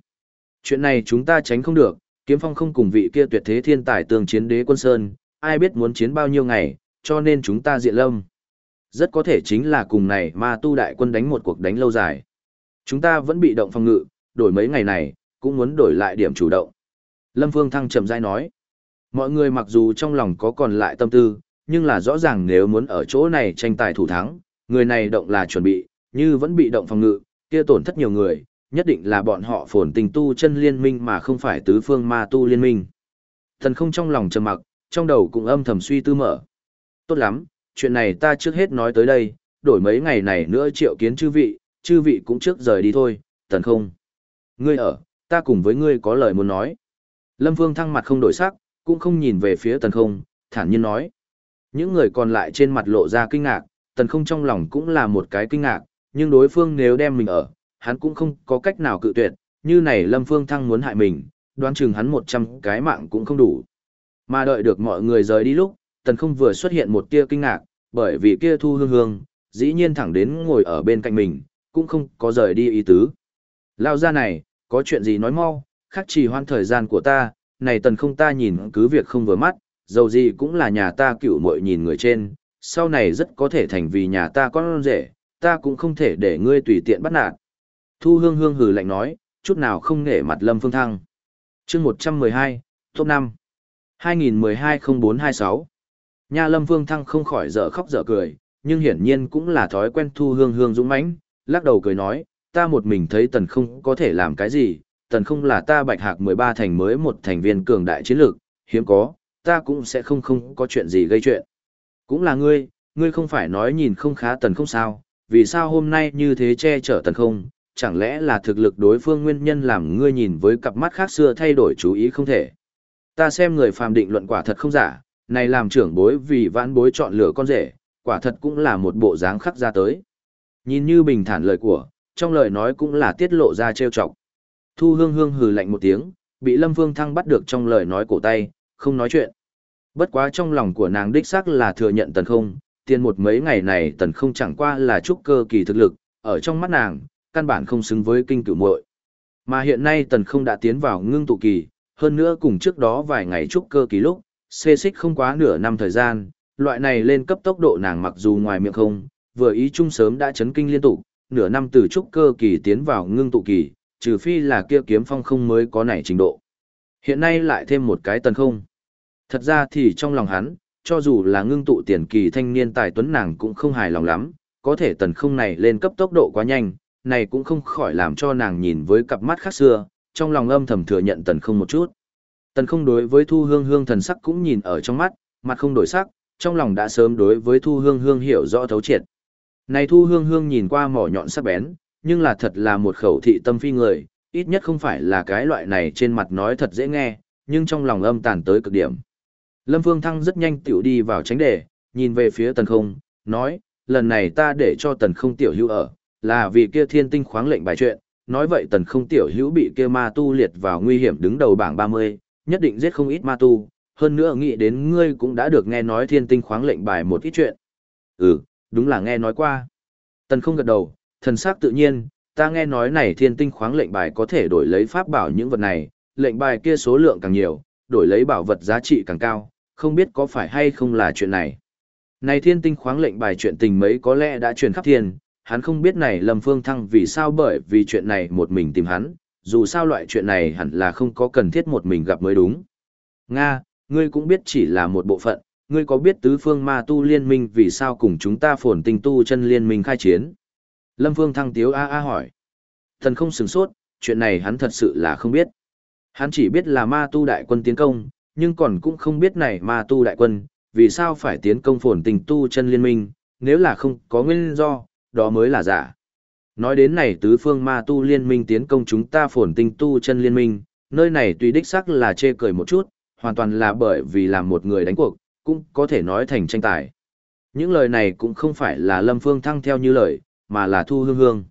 A: Chuyện này chúng ta tránh không được, kiếm phong không cùng vị kia tuyệt thế thiên tài tường chiến đế quân sơn, ai biết muốn chiến bao nhiêu ngày, cho nên chúng ta diện lâm. Rất có thể chính là cùng này ma tu đại quân đánh một cuộc đánh lâu dài. Chúng ta vẫn bị động phòng ngự, đổi mấy ngày này, cũng muốn đổi lại điểm chủ động. Lâm Phương Thăng trầm dai nói, mọi người mặc dù trong lòng có còn lại tâm tư, nhưng là rõ ràng nếu muốn ở chỗ này tranh tài thủ thắng, người này động là chuẩn bị, như vẫn bị động phòng ngự, kia tổn thất nhiều người, nhất định là bọn họ phồn tình tu chân liên minh mà không phải tứ phương ma tu liên minh. Thần không trong lòng trầm mặc, trong đầu cũng âm thầm suy tư mở. Tốt lắm, chuyện này ta trước hết nói tới đây, đổi mấy ngày này nữa triệu kiến chư vị, chư vị cũng trước rời đi thôi, Thần không. Ngươi ở, ta cùng với ngươi có lời muốn nói. Lâm Vương thăng mặt không đổi sắc, cũng không nhìn về phía tần không, thản nhiên nói. Những người còn lại trên mặt lộ ra kinh ngạc, tần không trong lòng cũng là một cái kinh ngạc, nhưng đối phương nếu đem mình ở, hắn cũng không có cách nào cự tuyệt, như này Lâm Phương Thăng muốn hại mình, đoán chừng hắn 100 cái mạng cũng không đủ. Mà đợi được mọi người rời đi lúc, tần không vừa xuất hiện một tia kinh ngạc, bởi vì kia thu hương hương, dĩ nhiên thẳng đến ngồi ở bên cạnh mình, cũng không có rời đi ý tứ. Lao ra này, có chuyện gì nói mau, khắc trì hoan thời gian của ta, này tần không ta nhìn cứ việc không vừa mắt, dầu gì cũng là nhà ta cựu muội nhìn người trên, sau này rất có thể thành vì nhà ta con rể, ta cũng không thể để ngươi tùy tiện bắt nạt. Thu hương hương hừ lạnh nói, chút nào không nể mặt Lâm Phương Thăng. chương 112, top 5. 2012-0426. Nhà Lâm Phương Thăng không khỏi dở khóc dở cười, nhưng hiển nhiên cũng là thói quen thu hương hương dũng mãnh, lắc đầu cười nói, ta một mình thấy tần không có thể làm cái gì, tần không là ta bạch hạc 13 thành mới một thành viên cường đại chiến lược, hiếm có, ta cũng sẽ không không có chuyện gì gây chuyện. Cũng là ngươi, ngươi không phải nói nhìn không khá tần không sao, vì sao hôm nay như thế che chở tần không, chẳng lẽ là thực lực đối phương nguyên nhân làm ngươi nhìn với cặp mắt khác xưa thay đổi chú ý không thể. Ta xem người phàm định luận quả thật không giả, này làm trưởng bối vì vãn bối chọn lựa con rể, quả thật cũng là một bộ dáng khắc ra tới. Nhìn như bình thản lời của, trong lời nói cũng là tiết lộ ra trêu chọc. Thu hương hương hừ lạnh một tiếng, bị Lâm Vương Thăng bắt được trong lời nói cổ tay, không nói chuyện. Bất quá trong lòng của nàng đích xác là thừa nhận tần không, tiền một mấy ngày này tần không chẳng qua là trúc cơ kỳ thực lực, ở trong mắt nàng, căn bản không xứng với kinh cửu muội. Mà hiện nay tần không đã tiến vào ngưng tụ kỳ, hơn nữa cùng trước đó vài ngày trúc cơ kỳ lúc, xê xích không quá nửa năm thời gian, loại này lên cấp tốc độ nàng mặc dù ngoài miệng không, vừa ý chung sớm đã chấn kinh liên tục, nửa năm từ trúc cơ kỳ tiến vào ngưng tụ kỳ, trừ phi là kia kiếm phong không mới có nảy trình độ. Hiện nay lại thêm một cái tần không. Thật ra thì trong lòng hắn, cho dù là ngưng tụ tiền kỳ thanh niên tài tuấn nàng cũng không hài lòng lắm, có thể tần không này lên cấp tốc độ quá nhanh, này cũng không khỏi làm cho nàng nhìn với cặp mắt khác xưa, trong lòng âm thầm thừa nhận tần không một chút. Tần không đối với thu hương hương thần sắc cũng nhìn ở trong mắt, mặt không đổi sắc, trong lòng đã sớm đối với thu hương hương hiểu rõ thấu triệt. Này thu hương hương nhìn qua mỏ nhọn sắc bén, nhưng là thật là một khẩu thị tâm phi người, ít nhất không phải là cái loại này trên mặt nói thật dễ nghe, nhưng trong lòng âm tàn tới cực điểm. Lâm Phương Thăng rất nhanh tiểu đi vào tránh đề, nhìn về phía tần không, nói, lần này ta để cho tần không tiểu hữu ở, là vì kia thiên tinh khoáng lệnh bài chuyện, nói vậy tần không tiểu hữu bị kia ma tu liệt vào nguy hiểm đứng đầu bảng 30, nhất định giết không ít ma tu, hơn nữa nghĩ đến ngươi cũng đã được nghe nói thiên tinh khoáng lệnh bài một ít chuyện. Ừ, đúng là nghe nói qua. Tần không gật đầu, thần sắc tự nhiên, ta nghe nói này thiên tinh khoáng lệnh bài có thể đổi lấy pháp bảo những vật này, lệnh bài kia số lượng càng nhiều, đổi lấy bảo vật giá trị càng cao, không biết có phải hay không là chuyện này. Này thiên tinh khoáng lệnh bài chuyện tình mấy có lẽ đã truyền khắp thiên, hắn không biết này Lâm Phương Thăng vì sao bởi vì chuyện này một mình tìm hắn, dù sao loại chuyện này hẳn là không có cần thiết một mình gặp mới đúng. Nga, ngươi cũng biết chỉ là một bộ phận, ngươi có biết tứ phương ma tu liên minh vì sao cùng chúng ta phồn tinh tu chân liên minh khai chiến? Lâm Phương Thăng tiếu a a hỏi. Thần không sừng sốt, chuyện này hắn thật sự là không biết. Hắn chỉ biết là ma tu đại quân tiến công, nhưng còn cũng không biết này ma tu đại quân, vì sao phải tiến công phồn tình tu chân liên minh, nếu là không có nguyên do, đó mới là giả. Nói đến này tứ phương ma tu liên minh tiến công chúng ta phồn tinh tu chân liên minh, nơi này tuy đích sắc là chê cười một chút, hoàn toàn là bởi vì làm một người đánh cuộc, cũng có thể nói thành tranh tài. Những lời này cũng không phải là Lâm Phương Thăng theo như lời, mà là Thu Hương Hương.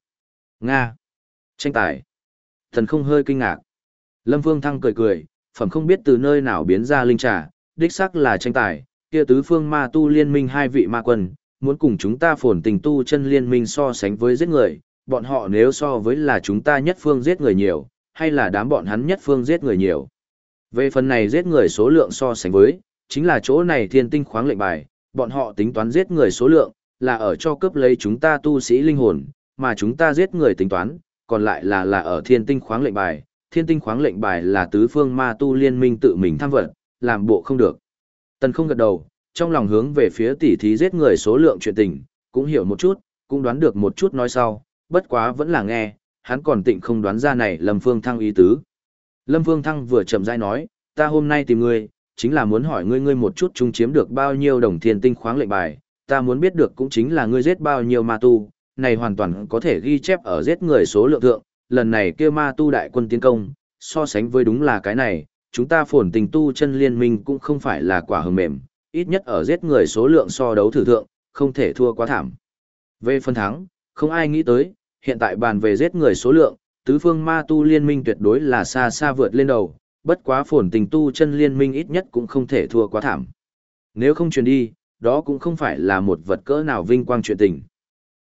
A: Nga. Tranh tài. Thần không hơi kinh ngạc. Lâm Phương Thăng cười cười, phẩm không biết từ nơi nào biến ra linh trà, đích sắc là tranh tài, kia tứ phương ma tu liên minh hai vị ma quân, muốn cùng chúng ta phồn tình tu chân liên minh so sánh với giết người, bọn họ nếu so với là chúng ta nhất phương giết người nhiều, hay là đám bọn hắn nhất phương giết người nhiều. Về phần này giết người số lượng so sánh với, chính là chỗ này thiên tinh khoáng lệnh bài, bọn họ tính toán giết người số lượng, là ở cho cướp lấy chúng ta tu sĩ linh hồn, mà chúng ta giết người tính toán, còn lại là là ở thiên tinh khoáng lệnh bài, thiên tinh khoáng lệnh bài là tứ phương ma tu liên minh tự mình tham vật, làm bộ không được. Tần không gật đầu, trong lòng hướng về phía tỉ thí giết người số lượng chuyện tình, cũng hiểu một chút, cũng đoán được một chút nói sau, bất quá vẫn là nghe, hắn còn tịnh không đoán ra này Lâm Phương Thăng ý tứ. Lâm Phương Thăng vừa chậm rãi nói, ta hôm nay tìm ngươi, chính là muốn hỏi ngươi ngươi một chút chung chiếm được bao nhiêu đồng thiên tinh khoáng lệnh bài, ta muốn biết được cũng chính là ngươi giết bao nhiêu ma tu, này hoàn toàn có thể ghi chép ở giết người số lượng thượng, lần này kia ma tu đại quân tiến công, so sánh với đúng là cái này, chúng ta phồn tình tu chân liên minh cũng không phải là quả hờ mềm, ít nhất ở giết người số lượng so đấu thử thượng, không thể thua quá thảm. Về phân thắng, không ai nghĩ tới, hiện tại bàn về giết người số lượng, tứ phương ma tu liên minh tuyệt đối là xa xa vượt lên đầu, bất quá phồn tình tu chân liên minh ít nhất cũng không thể thua quá thảm. Nếu không truyền đi, đó cũng không phải là một vật cỡ nào vinh quang chuyện tình.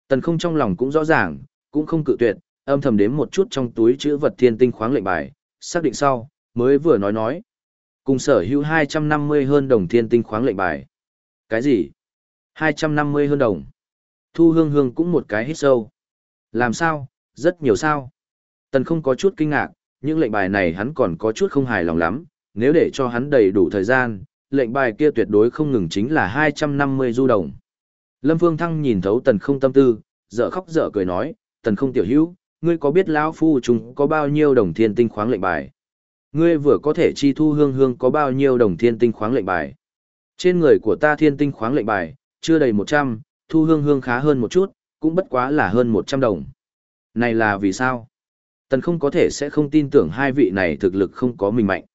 A: Tần không trong lòng cũng rõ ràng, cũng không cự tuyệt, âm thầm đếm một chút trong túi chữ vật thiên tinh khoáng lệnh bài, xác định sau, mới vừa nói nói. Cùng sở hữu 250 hơn đồng thiên tinh khoáng lệnh bài. Cái gì? 250 hơn đồng. Thu hương hương cũng một cái hít sâu. Làm sao? Rất nhiều sao? Tần không có chút kinh ngạc, những lệnh bài này hắn còn có chút không hài lòng lắm, nếu để cho hắn đầy đủ thời gian, lệnh bài kia tuyệt đối không ngừng chính là 250 du đồng. Lâm Phương Thăng nhìn thấu tần không tâm tư, dở khóc dở cười nói, tần không tiểu hữu, ngươi có biết lão phu chúng có bao nhiêu đồng thiên tinh khoáng lệnh bài? Ngươi vừa có thể chi thu hương hương có bao nhiêu đồng thiên tinh khoáng lệnh bài? Trên người của ta thiên tinh khoáng lệnh bài, chưa đầy 100, thu hương hương khá hơn một chút, cũng bất quá là hơn 100 đồng. Này là vì sao? Tần không có thể sẽ không tin tưởng hai vị này thực lực không có mình mạnh.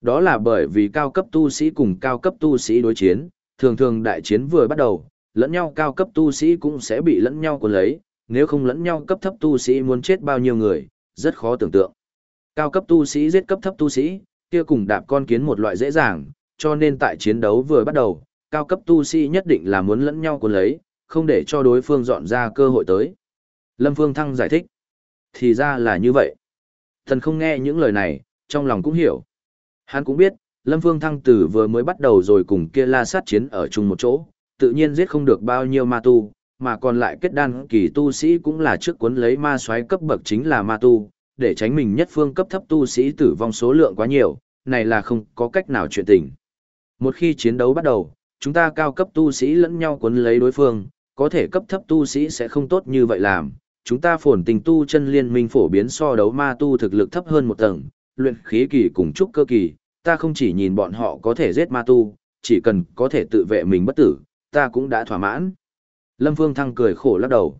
A: Đó là bởi vì cao cấp tu sĩ cùng cao cấp tu sĩ đối chiến, thường thường đại chiến vừa bắt đầu, lẫn nhau cao cấp tu sĩ cũng sẽ bị lẫn nhau cuốn lấy, nếu không lẫn nhau cấp thấp tu sĩ muốn chết bao nhiêu người, rất khó tưởng tượng. Cao cấp tu sĩ giết cấp thấp tu sĩ, kia cùng đạp con kiến một loại dễ dàng, cho nên tại chiến đấu vừa bắt đầu, cao cấp tu sĩ nhất định là muốn lẫn nhau cuốn lấy, không để cho đối phương dọn ra cơ hội tới. Lâm Phương Thăng giải thích. Thì ra là như vậy. Thần không nghe những lời này, trong lòng cũng hiểu. Hắn cũng biết, Lâm Phương Thăng từ vừa mới bắt đầu rồi cùng kia la sát chiến ở chung một chỗ, tự nhiên giết không được bao nhiêu ma tu, mà còn lại kết đan kỳ tu sĩ cũng là trước cuốn lấy ma xoáy cấp bậc chính là ma tu, để tránh mình nhất phương cấp thấp tu sĩ tử vong số lượng quá nhiều, này là không có cách nào chuyện tình. Một khi chiến đấu bắt đầu, chúng ta cao cấp tu sĩ lẫn nhau cuốn lấy đối phương, có thể cấp thấp tu sĩ sẽ không tốt như vậy làm. Chúng ta phồn tình tu chân liên minh phổ biến so đấu ma tu thực lực thấp hơn một tầng, luyện khí kỳ cùng trúc cơ kỳ, ta không chỉ nhìn bọn họ có thể giết ma tu, chỉ cần có thể tự vệ mình bất tử, ta cũng đã thỏa mãn. Lâm Phương Thăng cười khổ lắc đầu.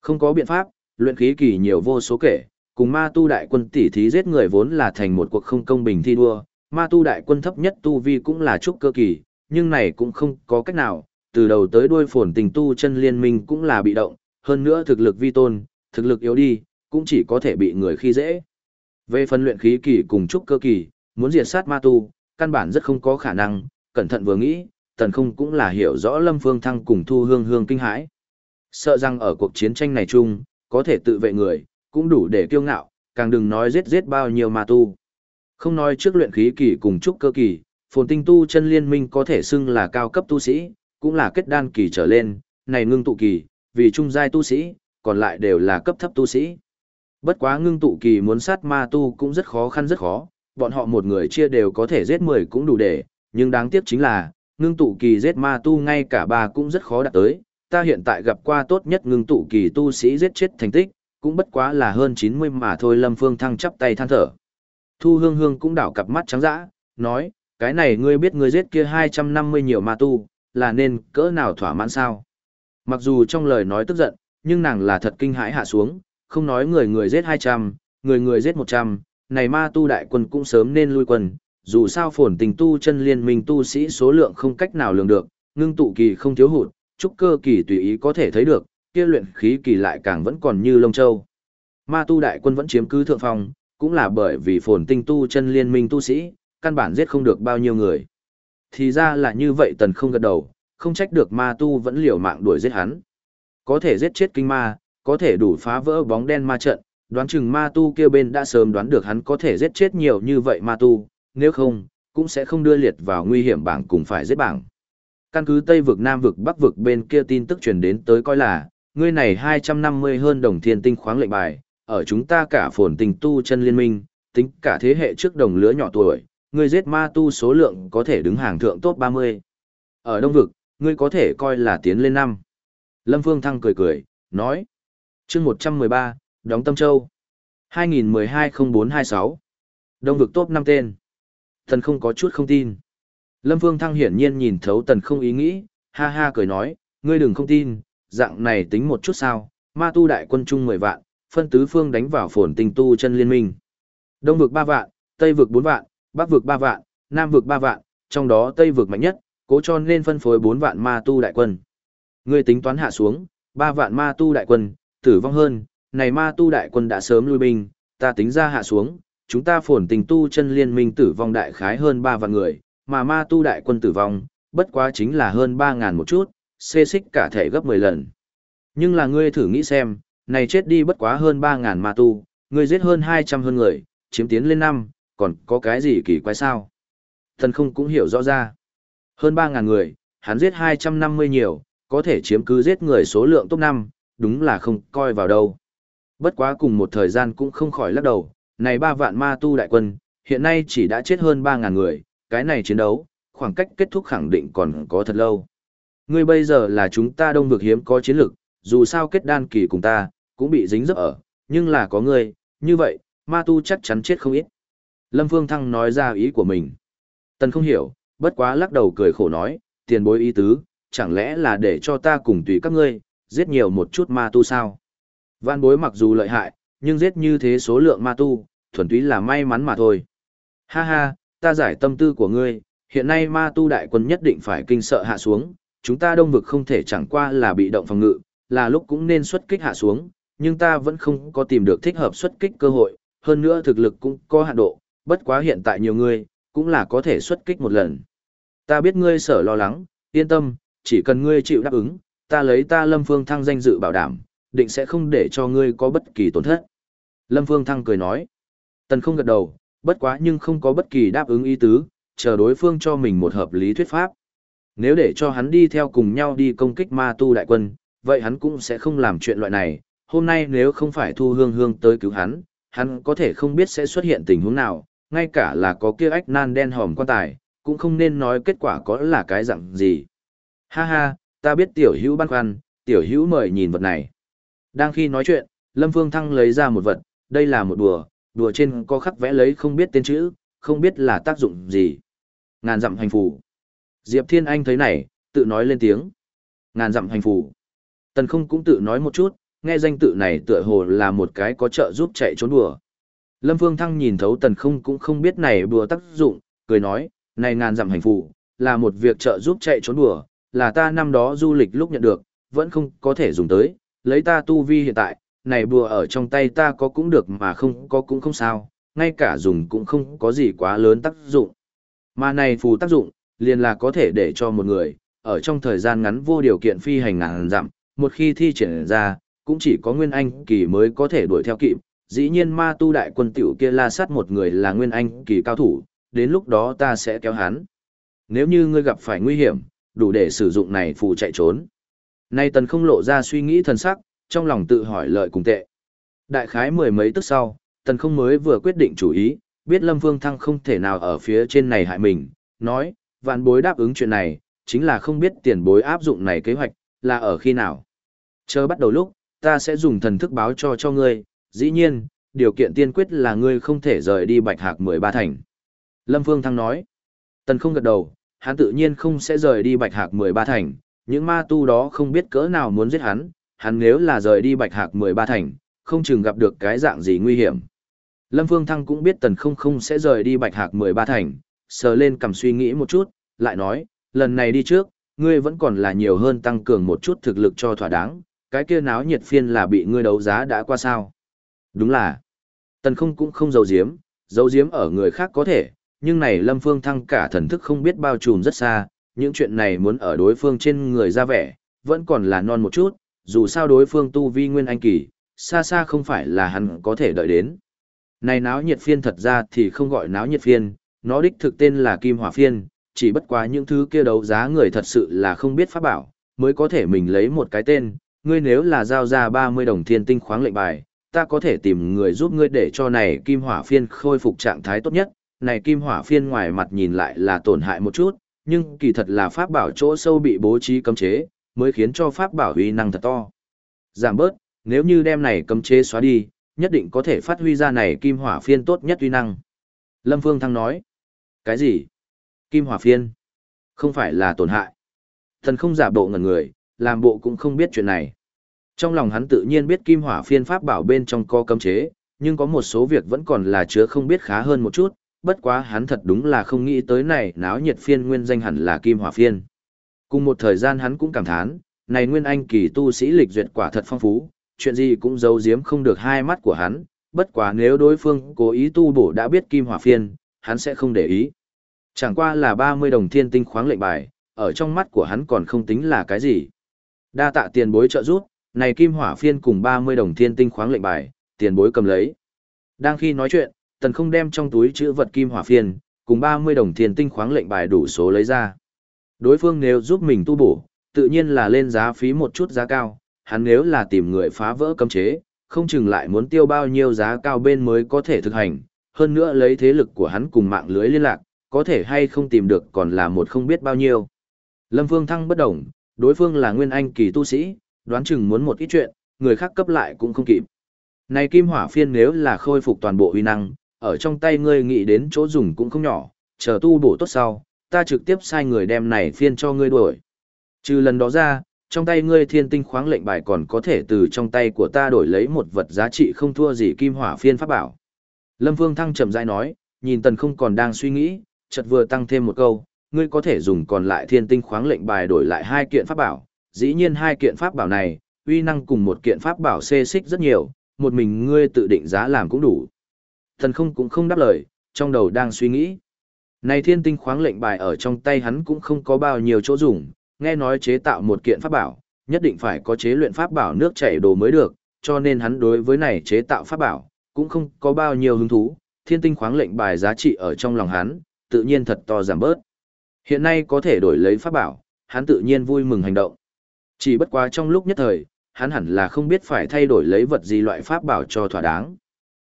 A: Không có biện pháp, luyện khí kỳ nhiều vô số kể, cùng ma tu đại quân tỉ thí giết người vốn là thành một cuộc không công bình thi đua, ma tu đại quân thấp nhất tu vi cũng là trúc cơ kỳ, nhưng này cũng không có cách nào, từ đầu tới đuôi phồn tình tu chân liên minh cũng là bị động, hơn nữa thực lực vi tôn, thực lực yếu đi, cũng chỉ có thể bị người khi dễ. Về phân luyện khí kỳ cùng trúc cơ kỳ, muốn diệt sát ma tu, căn bản rất không có khả năng, cẩn thận vừa nghĩ, tần không cũng là hiểu rõ Lâm Phương Thăng cùng Thu Hương Hương kinh hãi. Sợ rằng ở cuộc chiến tranh này chung, có thể tự vệ người, cũng đủ để kiêu ngạo, càng đừng nói giết giết bao nhiêu ma tu. Không nói trước luyện khí kỳ cùng trúc cơ kỳ, phồn tinh tu chân liên minh có thể xưng là cao cấp tu sĩ, cũng là kết đan kỳ trở lên, này ngưng tụ kỳ, vì trung giai tu sĩ, còn lại đều là cấp thấp tu sĩ. Bất quá ngưng tụ kỳ muốn sát ma tu cũng rất khó khăn rất khó, bọn họ một người chia đều có thể giết 10 cũng đủ để, nhưng đáng tiếc chính là, ngưng tụ kỳ giết ma tu ngay cả ba cũng rất khó đạt tới. Ta hiện tại gặp qua tốt nhất ngưng tụ kỳ tu sĩ giết chết thành tích, cũng bất quá là hơn 90 mà thôi Lâm Phương Thăng chắp tay than thở. Thu Hương Hương cũng đảo cặp mắt trắng dã, nói, cái này ngươi biết ngươi giết kia 250 nhiều ma tu, là nên cỡ nào thỏa mãn sao? Mặc dù trong lời nói tức giận, nhưng nàng là thật kinh hãi hạ xuống, không nói người người giết 200, người người giết 100, này ma tu đại quân cũng sớm nên lui quân, dù sao phồn tình tu chân liên minh tu sĩ số lượng không cách nào lường được, ngưng tụ kỳ không thiếu hụt, trúc cơ kỳ tùy ý có thể thấy được, kia luyện khí kỳ lại càng vẫn còn như lông châu. Ma tu đại quân vẫn chiếm cứ thượng phong, cũng là bởi vì phồn tinh tu chân liên minh tu sĩ, căn bản giết không được bao nhiêu người. Thì ra là như vậy tần không gật đầu, không trách được ma tu vẫn liều mạng đuổi giết hắn. Có thể giết chết kinh ma, có thể đủ phá vỡ bóng đen ma trận, đoán chừng ma tu kia bên đã sớm đoán được hắn có thể giết chết nhiều như vậy ma tu, nếu không, cũng sẽ không đưa liệt vào nguy hiểm bảng cùng phải giết bảng. Căn cứ Tây vực Nam vực Bắc vực bên kia tin tức truyền đến tới coi là, ngươi này 250 hơn đồng thiên tinh khoáng lệnh bài, ở chúng ta cả phồn tình tu chân liên minh, tính cả thế hệ trước đồng lứa nhỏ tuổi, ngươi giết ma tu số lượng có thể đứng hàng thượng top 30. Ở Đông vực, ngươi có thể coi là tiến lên năm. Lâm Phương Thăng cười cười, nói. chương 113, đóng Tâm Châu. 2012-0426. Đông vực top 5 tên. Thần không có chút không tin. Lâm Phương Thăng hiển nhiên nhìn thấu tần không ý nghĩ, ha ha cười nói, ngươi đừng không tin, dạng này tính một chút sao, ma tu đại quân chung 10 vạn, phân tứ phương đánh vào phồn tinh tu chân liên minh. Đông vực 3 vạn, Tây vực 4 vạn, Bắc vực 3 vạn, Nam vực 3 vạn, trong đó Tây vực mạnh nhất, cố cho nên phân phối 4 vạn ma tu đại quân. Ngươi tính toán hạ xuống, 3 vạn ma tu đại quân, tử vong hơn, này ma tu đại quân đã sớm lui binh, ta tính ra hạ xuống, chúng ta phồn tình tu chân liên minh tử vong đại khái hơn 3 vạn người, mà ma tu đại quân tử vong, bất quá chính là hơn 3 ngàn một chút, xê xích cả thể gấp 10 lần. Nhưng là ngươi thử nghĩ xem, này chết đi bất quá hơn 3.000 ma tu, ngươi giết hơn 200 hơn người, chiếm tiến lên năm, còn có cái gì kỳ quái sao? Thần không cũng hiểu rõ ra. Hơn 3.000 người, hắn giết 250 nhiều, có thể chiếm cứ giết người số lượng top 5, đúng là không coi vào đâu. Bất quá cùng một thời gian cũng không khỏi lắc đầu, này 3 vạn ma tu đại quân, hiện nay chỉ đã chết hơn 3.000 người, cái này chiến đấu, khoảng cách kết thúc khẳng định còn có thật lâu. Ngươi bây giờ là chúng ta đông vực hiếm có chiến lực, dù sao kết đan kỳ cùng ta, cũng bị dính dấp ở, nhưng là có ngươi, như vậy, ma tu chắc chắn chết không ít. Lâm Phương Thăng nói ra ý của mình. Tần không hiểu, bất quá lắc đầu cười khổ nói, tiền bối ý tứ, chẳng lẽ là để cho ta cùng tùy các ngươi, giết nhiều một chút ma tu sao? Văn bối mặc dù lợi hại, nhưng giết như thế số lượng ma tu, thuần túy là may mắn mà thôi. Ha ha, ta giải tâm tư của ngươi, hiện nay ma tu đại quân nhất định phải kinh sợ hạ xuống, chúng ta đông vực không thể chẳng qua là bị động phòng ngự, là lúc cũng nên xuất kích hạ xuống, nhưng ta vẫn không có tìm được thích hợp xuất kích cơ hội, hơn nữa thực lực cũng có hạn độ, bất quá hiện tại nhiều người, cũng là có thể xuất kích một lần. Ta biết ngươi sở lo lắng, yên tâm, chỉ cần ngươi chịu đáp ứng, ta lấy ta Lâm Phương Thăng danh dự bảo đảm, định sẽ không để cho ngươi có bất kỳ tổn thất. Lâm Phương Thăng cười nói, tần không gật đầu, bất quá nhưng không có bất kỳ đáp ứng ý tứ, chờ đối phương cho mình một hợp lý thuyết pháp. Nếu để cho hắn đi theo cùng nhau đi công kích ma tu đại quân, vậy hắn cũng sẽ không làm chuyện loại này. Hôm nay nếu không phải thu hương hương tới cứu hắn, hắn có thể không biết sẽ xuất hiện tình huống nào, ngay cả là có kia ách nan đen hòm quan tài, cũng không nên nói kết quả có là cái dạng gì. Ha ha, ta biết tiểu hữu băn khoăn, tiểu hữu mời nhìn vật này. Đang khi nói chuyện, Lâm Phương Thăng lấy ra một vật, đây là một đùa, đùa trên có khắc vẽ lấy không biết tên chữ, không biết là tác dụng gì. Ngàn dặm hành phủ. Diệp Thiên Anh thấy này, tự nói lên tiếng. Ngàn dặm hành phủ. Tần không cũng tự nói một chút, nghe danh tự này tựa hồ là một cái có trợ giúp chạy trốn đùa. Lâm Phương Thăng nhìn thấu tần không cũng không biết này đùa tác dụng, cười nói, này ngàn dặm hành phủ là một việc trợ giúp chạy trốn đùa, là ta năm đó du lịch lúc nhận được, vẫn không có thể dùng tới, lấy ta tu vi hiện tại, này bùa ở trong tay ta có cũng được mà không có cũng không sao, ngay cả dùng cũng không có gì quá lớn tác dụng. Mà này phù tác dụng, liền là có thể để cho một người, ở trong thời gian ngắn vô điều kiện phi hành ngàn dặm, một khi thi triển ra, cũng chỉ có Nguyên Anh kỳ mới có thể đuổi theo kịp. Dĩ nhiên ma tu đại quân tiểu kia la sát một người là Nguyên Anh kỳ cao thủ, đến lúc đó ta sẽ kéo hắn. Nếu như ngươi gặp phải nguy hiểm, đủ để sử dụng này phù chạy trốn. Nay tần không lộ ra suy nghĩ thần sắc, trong lòng tự hỏi lợi cùng tệ. Đại khái mười mấy tức sau, tần không mới vừa quyết định chủ ý, biết Lâm Vương Thăng không thể nào ở phía trên này hại mình, nói, vạn bối đáp ứng chuyện này, chính là không biết tiền bối áp dụng này kế hoạch, là ở khi nào. Chờ bắt đầu lúc, ta sẽ dùng thần thức báo cho cho ngươi, dĩ nhiên, điều kiện tiên quyết là ngươi không thể rời đi bạch hạc 13 thành. Lâm Phương Thăng nói, tần không gật đầu, hắn tự nhiên không sẽ rời đi bạch hạc 13 thành, những ma tu đó không biết cỡ nào muốn giết hắn, hắn nếu là rời đi bạch hạc 13 thành, không chừng gặp được cái dạng gì nguy hiểm. Lâm Phương Thăng cũng biết tần không không sẽ rời đi bạch hạc 13 thành, sờ lên cầm suy nghĩ một chút, lại nói, lần này đi trước, ngươi vẫn còn là nhiều hơn tăng cường một chút thực lực cho thỏa đáng, cái kia náo nhiệt phiên là bị ngươi đấu giá đã qua sao. Đúng là, tần không cũng không giấu giếm, giấu giếm ở người khác có thể, nhưng này Lâm Phương Thăng cả thần thức không biết bao trùm rất xa, những chuyện này muốn ở đối phương trên người ra vẻ, vẫn còn là non một chút, dù sao đối phương tu vi nguyên anh kỳ, xa xa không phải là hắn có thể đợi đến. Này náo nhiệt phiên thật ra thì không gọi náo nhiệt phiên, nó đích thực tên là kim hỏa phiên, chỉ bất quá những thứ kia đấu giá người thật sự là không biết pháp bảo, mới có thể mình lấy một cái tên, ngươi nếu là giao ra 30 đồng thiên tinh khoáng lệnh bài, ta có thể tìm người giúp ngươi để cho này kim hỏa phiên khôi phục trạng thái tốt nhất, này kim hỏa phiên ngoài mặt nhìn lại là tổn hại một chút, nhưng kỳ thật là pháp bảo chỗ sâu bị bố trí cấm chế, mới khiến cho pháp bảo uy năng thật to. Giảm bớt, nếu như đem này cấm chế xóa đi, nhất định có thể phát huy ra này kim hỏa phiên tốt nhất uy năng. Lâm Phương Thăng nói, cái gì? Kim hỏa phiên? Không phải là tổn hại. Thần không giả bộ ngẩn người, làm bộ cũng không biết chuyện này. Trong lòng hắn tự nhiên biết kim hỏa phiên pháp bảo bên trong co cấm chế, nhưng có một số việc vẫn còn là chứa không biết khá hơn một chút, bất quá hắn thật đúng là không nghĩ tới này náo nhiệt phiên nguyên danh hẳn là kim hỏa phiên. Cùng một thời gian hắn cũng cảm thán, này nguyên anh kỳ tu sĩ lịch duyệt quả thật phong phú, chuyện gì cũng giấu giếm không được hai mắt của hắn, bất quá nếu đối phương cố ý tu bổ đã biết kim hỏa phiên, hắn sẽ không để ý. Chẳng qua là 30 đồng thiên tinh khoáng lệnh bài, ở trong mắt của hắn còn không tính là cái gì. Đa tạ tiền bối trợ giúp, này kim hỏa phiên cùng 30 đồng thiên tinh khoáng lệnh bài, tiền bối cầm lấy. Đang khi nói chuyện, tần không đem trong túi chữ vật kim hỏa phiên, cùng 30 đồng thiên tinh khoáng lệnh bài đủ số lấy ra. Đối phương nếu giúp mình tu bổ, tự nhiên là lên giá phí một chút giá cao, hắn nếu là tìm người phá vỡ cấm chế, không chừng lại muốn tiêu bao nhiêu giá cao bên mới có thể thực hành, hơn nữa lấy thế lực của hắn cùng mạng lưới liên lạc, có thể hay không tìm được còn là một không biết bao nhiêu. Lâm Phương Thăng bất động, đối phương là nguyên anh kỳ tu sĩ, đoán chừng muốn một ít chuyện, người khác cấp lại cũng không kịp. Này kim hỏa phiên nếu là khôi phục toàn bộ uy năng, ở trong tay ngươi nghĩ đến chỗ dùng cũng không nhỏ, chờ tu bổ tốt sau, ta trực tiếp sai người đem này phiên cho ngươi đổi. Trừ lần đó ra, trong tay ngươi thiên tinh khoáng lệnh bài còn có thể từ trong tay của ta đổi lấy một vật giá trị không thua gì kim hỏa phiên pháp bảo. Lâm Vương Thăng chậm rãi nói, nhìn tần không còn đang suy nghĩ, chợt vừa tăng thêm một câu, ngươi có thể dùng còn lại thiên tinh khoáng lệnh bài đổi lại hai kiện pháp bảo. Dĩ nhiên hai kiện pháp bảo này, uy năng cùng một kiện pháp bảo xê xích rất nhiều, một mình ngươi tự định giá làm cũng đủ. Thần không cũng không đáp lời, trong đầu đang suy nghĩ. Này thiên tinh khoáng lệnh bài ở trong tay hắn cũng không có bao nhiêu chỗ dùng, nghe nói chế tạo một kiện pháp bảo, nhất định phải có chế luyện pháp bảo nước chảy đồ mới được, cho nên hắn đối với này chế tạo pháp bảo, cũng không có bao nhiêu hứng thú, thiên tinh khoáng lệnh bài giá trị ở trong lòng hắn, tự nhiên thật to giảm bớt. Hiện nay có thể đổi lấy pháp bảo, hắn tự nhiên vui mừng hành động. Chỉ bất quá trong lúc nhất thời, hắn hẳn là không biết phải thay đổi lấy vật gì loại pháp bảo cho thỏa đáng.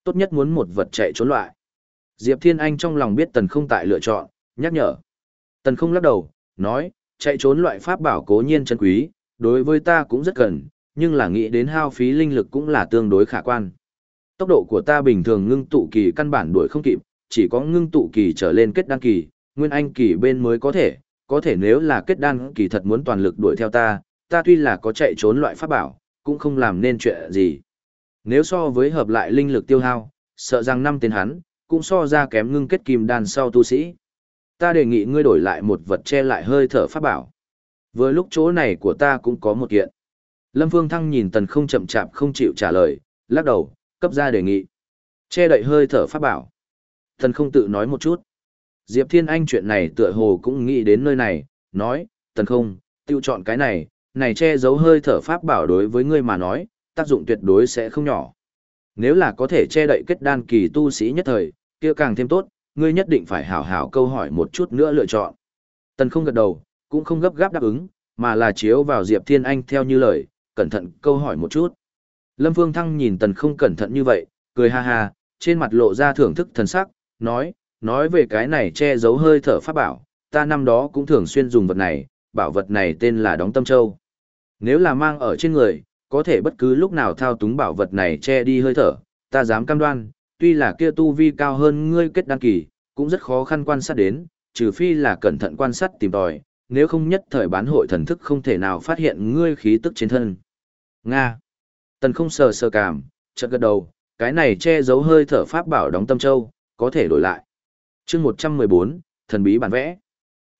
A: Tốt nhất muốn một vật chạy trốn loại. Diệp Thiên Anh trong lòng biết tần không tại lựa chọn, nhắc nhở. Tần không lắc đầu, nói, chạy trốn loại pháp bảo cố nhiên chân quý, đối với ta cũng rất cần, nhưng là nghĩ đến hao phí linh lực cũng là tương đối khả quan. Tốc độ của ta bình thường ngưng tụ kỳ căn bản đuổi không kịp, chỉ có ngưng tụ kỳ trở lên kết đan kỳ, nguyên anh kỳ bên mới có thể, có thể nếu là kết đan kỳ thật muốn toàn lực đuổi theo ta, ta tuy là có chạy trốn loại pháp bảo, cũng không làm nên chuyện gì. Nếu so với hợp lại linh lực tiêu hao, sợ rằng năm tên hắn, cũng so ra kém ngưng kết kim đan sau tu sĩ. Ta đề nghị ngươi đổi lại một vật che lại hơi thở pháp bảo. Vừa lúc chỗ này của ta cũng có một kiện. Lâm Phương Thăng nhìn tần không chậm chạp không chịu trả lời, lắc đầu, cấp ra đề nghị. Che đậy hơi thở pháp bảo. Tần không tự nói một chút. Diệp Thiên Anh chuyện này tựa hồ cũng nghĩ đến nơi này, nói, tần không, tiêu chọn cái này, này che giấu hơi thở pháp bảo đối với ngươi mà nói, tác dụng tuyệt đối sẽ không nhỏ. Nếu là có thể che đậy kết đan kỳ tu sĩ nhất thời, kia càng thêm tốt, ngươi nhất định phải hảo hảo câu hỏi một chút nữa lựa chọn. Tần không gật đầu, cũng không gấp gáp đáp ứng, mà là chiếu vào Diệp Thiên Anh theo như lời, cẩn thận câu hỏi một chút. Lâm Phương Thăng nhìn tần không cẩn thận như vậy, cười ha ha, trên mặt lộ ra thưởng thức thần sắc, nói, nói về cái này che giấu hơi thở pháp bảo, ta năm đó cũng thường xuyên dùng vật này, bảo vật này tên là đóng tâm châu. Nếu là mang ở trên người, có thể bất cứ lúc nào thao túng bảo vật này che đi hơi thở, ta dám cam đoan, tuy là kia tu vi cao hơn ngươi kết đăng kỳ, cũng rất khó khăn quan sát đến, trừ phi là cẩn thận quan sát tìm tòi, nếu không nhất thời bán hội thần thức không thể nào phát hiện ngươi khí tức trên thân. Nga. Tần không sờ sờ cảm, chợt gật đầu, cái này che giấu hơi thở pháp bảo đóng tâm châu, có thể đổi lại. chương 114, thần bí bản vẽ.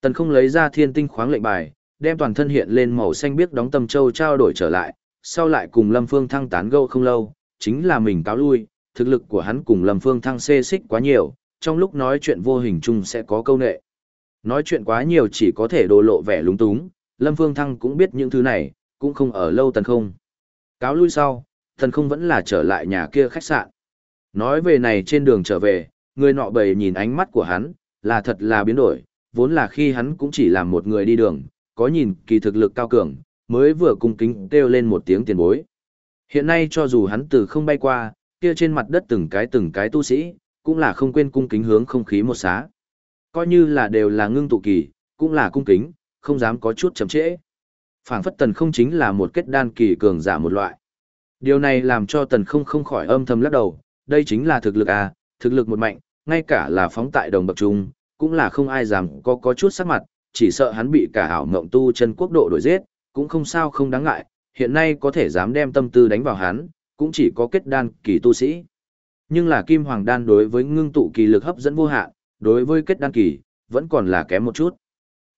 A: Tần không lấy ra thiên tinh khoáng lệnh bài, đem toàn thân hiện lên màu xanh biếc đóng tâm châu trao đổi trở lại, sau lại cùng Lâm Phương Thăng tán gẫu không lâu, chính là mình cáo lui, thực lực của hắn cùng Lâm Phương Thăng xê xích quá nhiều, trong lúc nói chuyện vô hình chung sẽ có câu nệ. Nói chuyện quá nhiều chỉ có thể đồ lộ vẻ lúng túng, Lâm Phương Thăng cũng biết những thứ này, cũng không ở lâu tần không. Cáo lui sau, tần không vẫn là trở lại nhà kia khách sạn. Nói về này trên đường trở về, người nọ bầy nhìn ánh mắt của hắn, là thật là biến đổi, vốn là khi hắn cũng chỉ là một người đi đường, có nhìn kỳ thực lực cao cường, mới vừa cung kính kêu lên một tiếng tiền bối. Hiện nay cho dù hắn từ không bay qua, kia trên mặt đất từng cái từng cái tu sĩ, cũng là không quên cung kính hướng không khí một xá. Coi như là đều là ngưng tụ kỳ, cũng là cung kính, không dám có chút chậm trễ. Phảng phất tần không chính là một kết đan kỳ cường giả một loại. Điều này làm cho tần không không khỏi âm thầm lắc đầu, đây chính là thực lực à, thực lực một mạnh, ngay cả là phóng tại đồng bậc trung, cũng là không ai dám có có chút sắc mặt, chỉ sợ hắn bị cả ảo mộng tu chân quốc độ đổi giết, cũng không sao không đáng ngại, hiện nay có thể dám đem tâm tư đánh vào hắn, cũng chỉ có kết đan kỳ tu sĩ. Nhưng là kim hoàng đan đối với ngưng tụ kỳ lực hấp dẫn vô hạn, đối với kết đan kỳ, vẫn còn là kém một chút.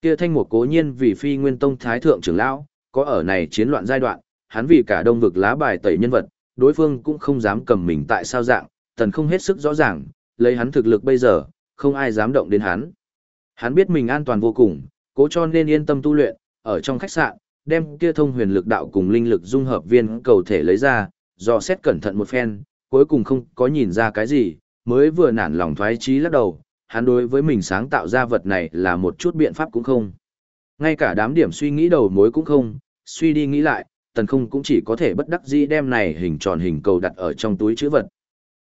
A: Kia thanh một cố nhiên vì phi nguyên tông thái thượng trưởng lão, có ở này chiến loạn giai đoạn, hắn vì cả đông vực lá bài tẩy nhân vật, đối phương cũng không dám cầm mình tại sao dạng, tần không hết sức rõ ràng, lấy hắn thực lực bây giờ, không ai dám động đến hắn. Hắn biết mình an toàn vô cùng, cố cho nên yên tâm tu luyện, ở trong khách sạn, đem kia thông huyền lực đạo cùng linh lực dung hợp viên cầu thể lấy ra, dò xét cẩn thận một phen, cuối cùng không có nhìn ra cái gì, mới vừa nản lòng thoái chí lắc đầu, hắn đối với mình sáng tạo ra vật này là một chút biện pháp cũng không. Ngay cả đám điểm suy nghĩ đầu mối cũng không, suy đi nghĩ lại, tần không cũng chỉ có thể bất đắc dĩ đem này hình tròn hình cầu đặt ở trong túi chữ vật.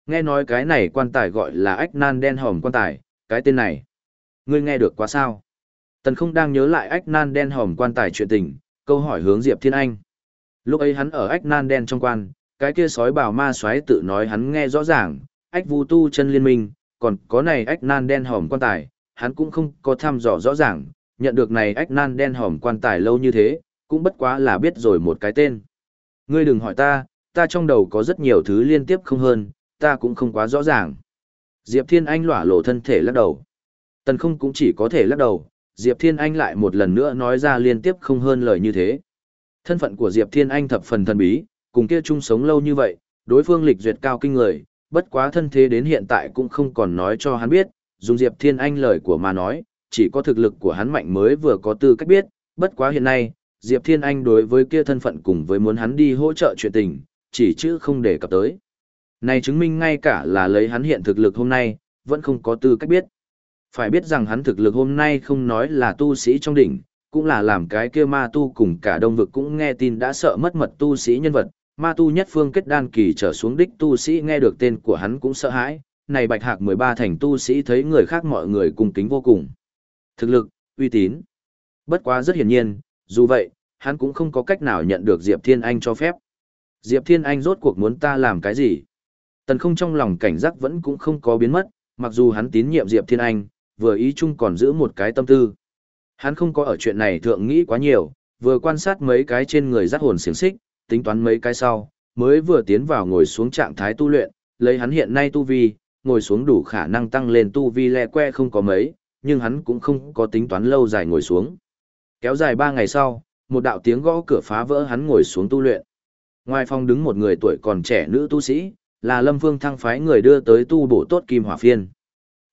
A: Nghe nói cái này quan tài gọi là ách nan đen hòm quan tài, cái tên này. Ngươi nghe được quá sao? Tần không đang nhớ lại ách nan đen hòm quan tài chuyện tình, câu hỏi hướng Diệp Thiên Anh. Lúc ấy hắn ở ách nan đen trong quan, cái kia sói bảo ma xoáy tự nói hắn nghe rõ ràng, ách vu tu chân liên minh, còn có này ách nan đen hòm quan tài, hắn cũng không có thăm dò rõ ràng, nhận được này ách nan đen hòm quan tài lâu như thế, cũng bất quá là biết rồi một cái tên. Ngươi đừng hỏi ta, ta trong đầu có rất nhiều thứ liên tiếp không hơn, ta cũng không quá rõ ràng. Diệp Thiên Anh lỏa lộ thân thể lắc đầu. Tần không cũng chỉ có thể lắc đầu, Diệp Thiên Anh lại một lần nữa nói ra liên tiếp không hơn lời như thế. Thân phận của Diệp Thiên Anh thập phần thần bí, cùng kia chung sống lâu như vậy, đối phương lịch duyệt cao kinh người, bất quá thân thế đến hiện tại cũng không còn nói cho hắn biết, dùng Diệp Thiên Anh lời của mà nói, chỉ có thực lực của hắn mạnh mới vừa có tư cách biết, bất quá hiện nay, Diệp Thiên Anh đối với kia thân phận cùng với muốn hắn đi hỗ trợ chuyện tình, chỉ chứ không để cập tới. Này chứng minh ngay cả là lấy hắn hiện thực lực hôm nay, vẫn không có tư cách biết. Phải biết rằng hắn thực lực hôm nay không nói là tu sĩ trong đỉnh, cũng là làm cái kia ma tu cùng cả đông vực cũng nghe tin đã sợ mất mật tu sĩ nhân vật, ma tu nhất phương kết đan kỳ trở xuống đích tu sĩ nghe được tên của hắn cũng sợ hãi, này bạch hạc 13 thành tu sĩ thấy người khác mọi người cùng kính vô cùng. Thực lực, uy tín. Bất quá rất hiển nhiên, dù vậy, hắn cũng không có cách nào nhận được Diệp Thiên Anh cho phép. Diệp Thiên Anh rốt cuộc muốn ta làm cái gì? Tần không trong lòng cảnh giác vẫn cũng không có biến mất, mặc dù hắn tín nhiệm Diệp Thiên Anh, vừa ý chung còn giữ một cái tâm tư. Hắn không có ở chuyện này thượng nghĩ quá nhiều, vừa quan sát mấy cái trên người giác hồn xiềng xích, tính toán mấy cái sau, mới vừa tiến vào ngồi xuống trạng thái tu luyện, lấy hắn hiện nay tu vi, ngồi xuống đủ khả năng tăng lên tu vi lẹ que không có mấy, nhưng hắn cũng không có tính toán lâu dài ngồi xuống. Kéo dài ba ngày sau, một đạo tiếng gõ cửa phá vỡ hắn ngồi xuống tu luyện. Ngoài phòng đứng một người tuổi còn trẻ nữ tu sĩ, là Lâm Vương thăng phái người đưa tới tu bổ tốt kim hỏa phiên.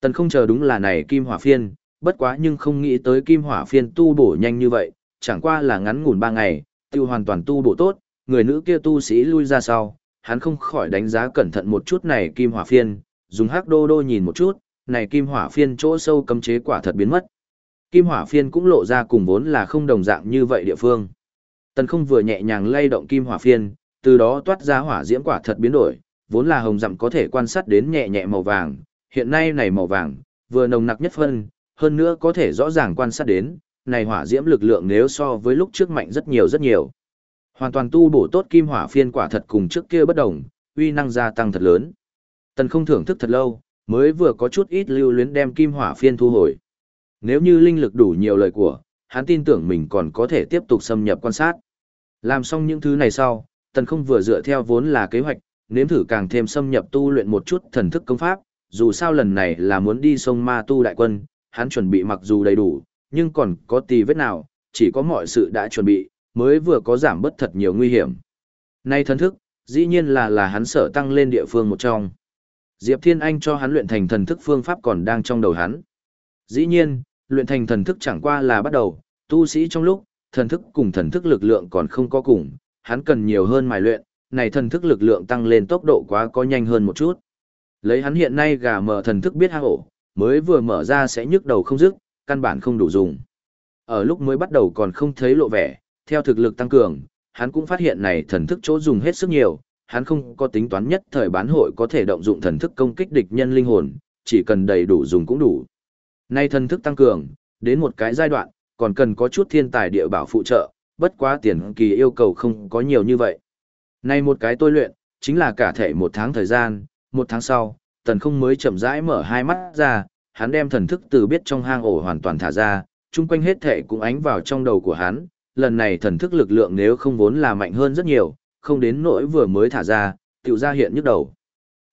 A: Tần không chờ đúng là này kim hỏa phiên, bất quá nhưng không nghĩ tới kim hỏa phiên tu bổ nhanh như vậy, chẳng qua là ngắn ngủn ba ngày, tiêu hoàn toàn tu bổ tốt, người nữ kia tu sĩ lui ra sau, hắn không khỏi đánh giá cẩn thận một chút này kim hỏa phiên, dùng hắc đô đô nhìn một chút, này kim hỏa phiên chỗ sâu cấm chế quả thật biến mất. Kim hỏa phiên cũng lộ ra cùng vốn là không đồng dạng như vậy địa phương. Tần không vừa nhẹ nhàng lay động kim hỏa phiên, từ đó toát ra hỏa diễm quả thật biến đổi, vốn là hồng dặm có thể quan sát đến nhẹ nhẹ màu vàng, hiện nay này màu vàng, vừa nồng nặc nhất phân, hơn nữa có thể rõ ràng quan sát đến, này hỏa diễm lực lượng nếu so với lúc trước mạnh rất nhiều rất nhiều. Hoàn toàn tu bổ tốt kim hỏa phiên quả thật cùng trước kia bất đồng, uy năng gia tăng thật lớn. Tần không thưởng thức thật lâu, mới vừa có chút ít lưu luyến đem kim hỏa phiên thu hồi. Nếu như linh lực đủ nhiều lời của, hắn tin tưởng mình còn có thể tiếp tục xâm nhập quan sát. Làm xong những thứ này sau, tần không vừa dựa theo vốn là kế hoạch, nếm thử càng thêm xâm nhập tu luyện một chút thần thức công pháp, dù sao lần này là muốn đi sông ma tu đại quân, hắn chuẩn bị mặc dù đầy đủ, nhưng còn có tì vết nào, chỉ có mọi sự đã chuẩn bị, mới vừa có giảm bất thật nhiều nguy hiểm. Nay thần thức, dĩ nhiên là là hắn sở tăng lên địa phương một trong. Diệp Thiên Anh cho hắn luyện thành thần thức phương pháp còn đang trong đầu hắn. Dĩ nhiên, luyện thành thần thức chẳng qua là bắt đầu, tu sĩ trong lúc, thần thức cùng thần thức lực lượng còn không có cùng, hắn cần nhiều hơn mài luyện, này thần thức lực lượng tăng lên tốc độ quá có nhanh hơn một chút. Lấy hắn hiện nay gà mở thần thức biết hạ hổ, mới vừa mở ra sẽ nhức đầu không dứt, căn bản không đủ dùng. Ở lúc mới bắt đầu còn không thấy lộ vẻ, theo thực lực tăng cường, hắn cũng phát hiện này thần thức chỗ dùng hết sức nhiều, hắn không có tính toán nhất thời bán hội có thể động dụng thần thức công kích địch nhân linh hồn, chỉ cần đầy đủ dùng cũng đủ. Nay thần thức tăng cường, đến một cái giai đoạn, còn cần có chút thiên tài địa bảo phụ trợ, bất quá tiền kỳ yêu cầu không có nhiều như vậy. Nay một cái tôi luyện, chính là cả thể một tháng thời gian, một tháng sau, tần không mới chậm rãi mở hai mắt ra, hắn đem thần thức từ biết trong hang ổ hoàn toàn thả ra, chung quanh hết thể cũng ánh vào trong đầu của hắn, lần này thần thức lực lượng nếu không vốn là mạnh hơn rất nhiều, không đến nỗi vừa mới thả ra, tiểu ra hiện nhức đầu.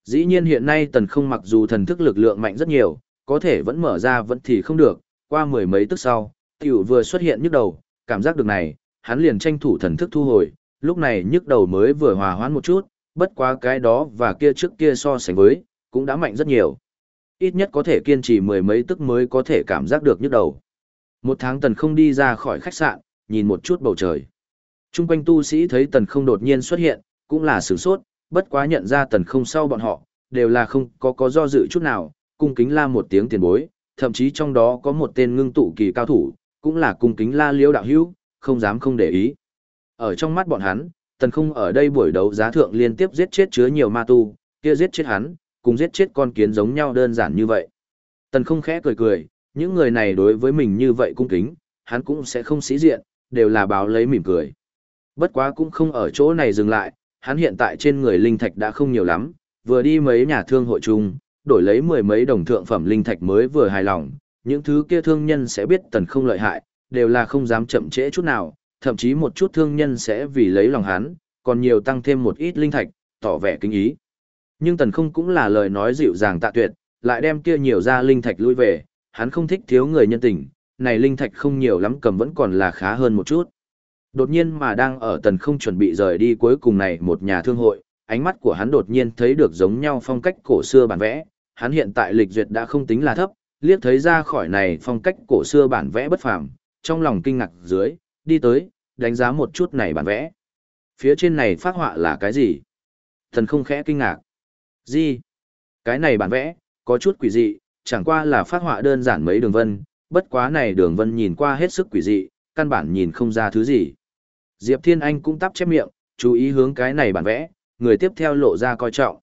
A: Dĩ nhiên hiện nay tần không mặc dù thần thức lực lượng mạnh rất nhiều, có thể vẫn mở ra vẫn thì không được, qua mười mấy tức sau, tiểu vừa xuất hiện nhức đầu, cảm giác được này, hắn liền tranh thủ thần thức thu hồi, lúc này nhức đầu mới vừa hòa hoãn một chút, bất quá cái đó và kia trước kia so sánh với, cũng đã mạnh rất nhiều. Ít nhất có thể kiên trì mười mấy tức mới có thể cảm giác được nhức đầu. Một tháng tần không đi ra khỏi khách sạn, nhìn một chút bầu trời. Trung quanh tu sĩ thấy tần không đột nhiên xuất hiện, cũng là sửng sốt, bất quá nhận ra tần không sau bọn họ, đều là không có có do dự chút nào, cung kính la một tiếng tiền bối, thậm chí trong đó có một tên ngưng tụ kỳ cao thủ, cũng là cung kính la liễu đạo hữu, không dám không để ý. Ở trong mắt bọn hắn, tần không ở đây buổi đấu giá thượng liên tiếp giết chết chứa nhiều ma tu, kia giết chết hắn, cùng giết chết con kiến giống nhau đơn giản như vậy. Tần không khẽ cười cười, những người này đối với mình như vậy cung kính, hắn cũng sẽ không sĩ diện, đều là báo lấy mỉm cười. Bất quá cũng không ở chỗ này dừng lại, hắn hiện tại trên người linh thạch đã không nhiều lắm, vừa đi mấy nhà thương hội chung, đổi lấy mười mấy đồng thượng phẩm linh thạch mới vừa hài lòng, những thứ kia thương nhân sẽ biết tần không lợi hại, đều là không dám chậm trễ chút nào, thậm chí một chút thương nhân sẽ vì lấy lòng hắn, còn nhiều tăng thêm một ít linh thạch, tỏ vẻ kính ý. Nhưng tần không cũng là lời nói dịu dàng tạ tuyệt, lại đem kia nhiều ra linh thạch lui về, hắn không thích thiếu người nhân tình, này linh thạch không nhiều lắm cầm vẫn còn là khá hơn một chút. Đột nhiên mà đang ở tần không chuẩn bị rời đi cuối cùng này một nhà thương hội, ánh mắt của hắn đột nhiên thấy được giống nhau phong cách cổ xưa bản vẽ, hắn hiện tại lịch duyệt đã không tính là thấp, liếc thấy ra khỏi này phong cách cổ xưa bản vẽ bất phàm, trong lòng kinh ngạc dưới, đi tới, đánh giá một chút này bản vẽ. Phía trên này phát họa là cái gì? Thần không khẽ kinh ngạc. Gì? Cái này bản vẽ, có chút quỷ dị, chẳng qua là phát họa đơn giản mấy đường vân, bất quá này đường vân nhìn qua hết sức quỷ dị, căn bản nhìn không ra thứ gì. Diệp Thiên Anh cũng tắp chép miệng, chú ý hướng cái này bản vẽ, người tiếp theo lộ ra coi trọng.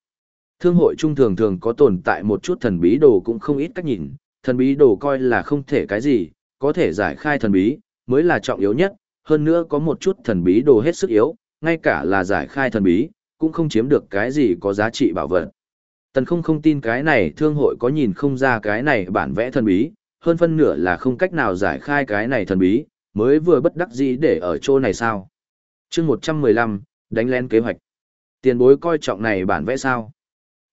A: Thương hội trung thường thường có tồn tại một chút thần bí đồ cũng không ít cách nhìn, thần bí đồ coi là không thể cái gì, có thể giải khai thần bí, mới là trọng yếu nhất, hơn nữa có một chút thần bí đồ hết sức yếu, ngay cả là giải khai thần bí, cũng không chiếm được cái gì có giá trị bảo vật. Tần không không tin cái này thương hội có nhìn không ra cái này bản vẽ thần bí, hơn phân nửa là không cách nào giải khai cái này thần bí, mới vừa bất đắc dĩ để ở chỗ này sao. chương 115, đánh lén kế hoạch. Tiền bối coi trọng này bản vẽ sao?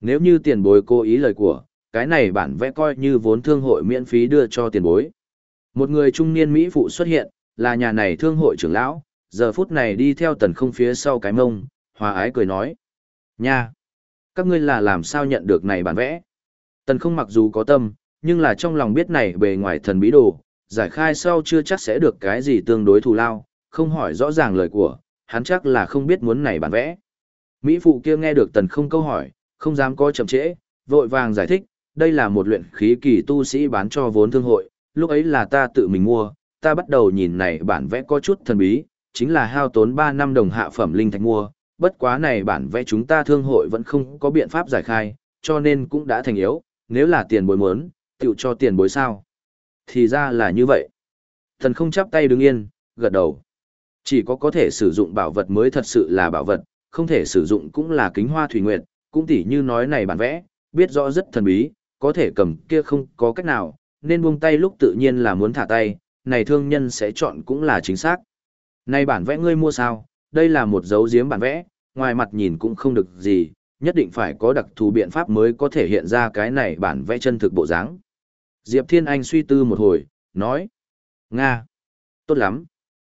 A: Nếu như tiền bối cố ý lời của, cái này bản vẽ coi như vốn thương hội miễn phí đưa cho tiền bối. Một người trung niên Mỹ phụ xuất hiện, là nhà này thương hội trưởng lão, giờ phút này đi theo tần không phía sau cái mông, hòa ái cười nói. Nha! Các ngươi là làm sao nhận được này bản vẽ? Tần không mặc dù có tâm, nhưng là trong lòng biết này bề ngoài thần bí đồ, giải khai sau chưa chắc sẽ được cái gì tương đối thù lao, không hỏi rõ ràng lời của, hắn chắc là không biết muốn này bản vẽ. Mỹ phụ kia nghe được tần không câu hỏi, không dám có chậm trễ, vội vàng giải thích, đây là một luyện khí kỳ tu sĩ bán cho vốn thương hội, lúc ấy là ta tự mình mua, ta bắt đầu nhìn này bản vẽ có chút thần bí, chính là hao tốn 3 năm đồng hạ phẩm linh thạch mua, bất quá này bản vẽ chúng ta thương hội vẫn không có biện pháp giải khai, cho nên cũng đã thành yếu, nếu là tiền bối muốn, tiểu cho tiền bối sao. Thì ra là như vậy. Thần không chắp tay đứng yên, gật đầu. Chỉ có có thể sử dụng bảo vật mới thật sự là bảo vật, không thể sử dụng cũng là kính hoa thủy nguyệt, cũng tỉ như nói này bản vẽ, biết rõ rất thần bí, có thể cầm kia không có cách nào, nên buông tay lúc tự nhiên là muốn thả tay, này thương nhân sẽ chọn cũng là chính xác. Này bản vẽ ngươi mua sao, đây là một dấu giếm bản vẽ, ngoài mặt nhìn cũng không được gì, nhất định phải có đặc thù biện pháp mới có thể hiện ra cái này bản vẽ chân thực bộ dáng. Diệp Thiên Anh suy tư một hồi, nói. Nga. Tốt lắm.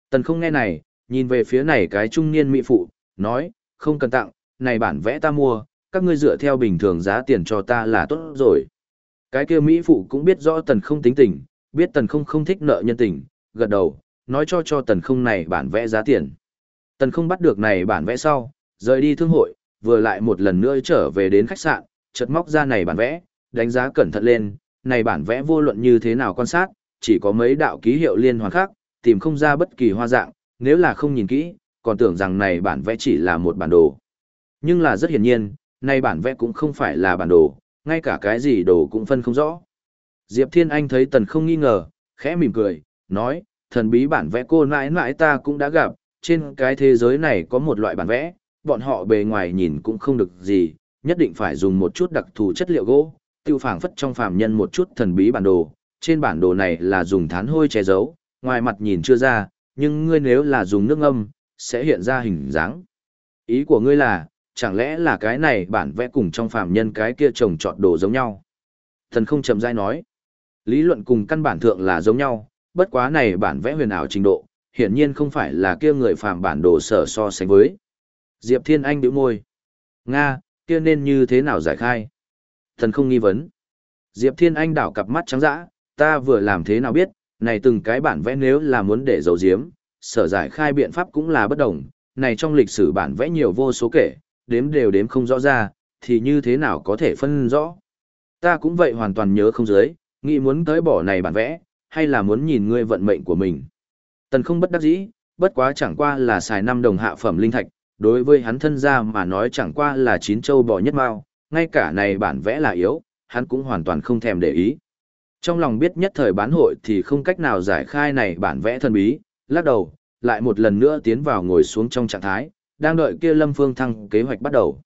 A: Tần không nghe này, nhìn về phía này cái trung niên mỹ phụ, nói, không cần tặng, này bản vẽ ta mua, các ngươi dựa theo bình thường giá tiền cho ta là tốt rồi. Cái kia Mỹ phụ cũng biết rõ tần không tính tình, biết tần không không thích nợ nhân tình, gật đầu, nói cho cho tần không này bản vẽ giá tiền. Tần không bắt được này bản vẽ sau, rời đi thương hội, vừa lại một lần nữa trở về đến khách sạn, chợt móc ra này bản vẽ, đánh giá cẩn thận lên, này bản vẽ vô luận như thế nào quan sát, chỉ có mấy đạo ký hiệu liên hoàn khác, tìm không ra bất kỳ hoa dạng, nếu là không nhìn kỹ, còn tưởng rằng này bản vẽ chỉ là một bản đồ. Nhưng là rất hiển nhiên, này bản vẽ cũng không phải là bản đồ, ngay cả cái gì đồ cũng phân không rõ. Diệp Thiên Anh thấy tần không nghi ngờ, khẽ mỉm cười, nói, thần bí bản vẽ cô nãi nãi ta cũng đã gặp, trên cái thế giới này có một loại bản vẽ, bọn họ bề ngoài nhìn cũng không được gì, nhất định phải dùng một chút đặc thù chất liệu gỗ, tiêu phảng phất trong phàm nhân một chút thần bí bản đồ, trên bản đồ này là dùng thán hôi che giấu, ngoài mặt nhìn chưa ra, nhưng ngươi nếu là dùng nước âm, sẽ hiện ra hình dáng. Ý của ngươi là, chẳng lẽ là cái này bản vẽ cùng trong phàm nhân cái kia trồng trọt đồ giống nhau? Thần không chậm rãi nói. Lý luận cùng căn bản thượng là giống nhau, bất quá này bản vẽ huyền ảo trình độ, hiển nhiên không phải là kia người phàm bản đồ sở so sánh với. Diệp Thiên Anh bĩu môi. Nga, kia nên như thế nào giải khai? Thần không nghi vấn. Diệp Thiên Anh đảo cặp mắt trắng dã, ta vừa làm thế nào biết, này từng cái bản vẽ nếu là muốn để giấu giếm, sở giải khai biện pháp cũng là bất đồng, này trong lịch sử bản vẽ nhiều vô số kể, đếm đều đếm không rõ ra, thì như thế nào có thể phân rõ. Ta cũng vậy hoàn toàn nhớ không dưới, nghĩ muốn tới bỏ này bản vẽ, hay là muốn nhìn ngươi vận mệnh của mình. Tần không bất đắc dĩ, bất quá chẳng qua là xài năm đồng hạ phẩm linh thạch, đối với hắn thân ra mà nói chẳng qua là chín châu bò nhất mao, ngay cả này bản vẽ là yếu, hắn cũng hoàn toàn không thèm để ý. Trong lòng biết nhất thời bán hội thì không cách nào giải khai này bản vẽ thần bí, lắc đầu, lại một lần nữa tiến vào ngồi xuống trong trạng thái, đang đợi kia Lâm Phương Thăng kế hoạch bắt đầu.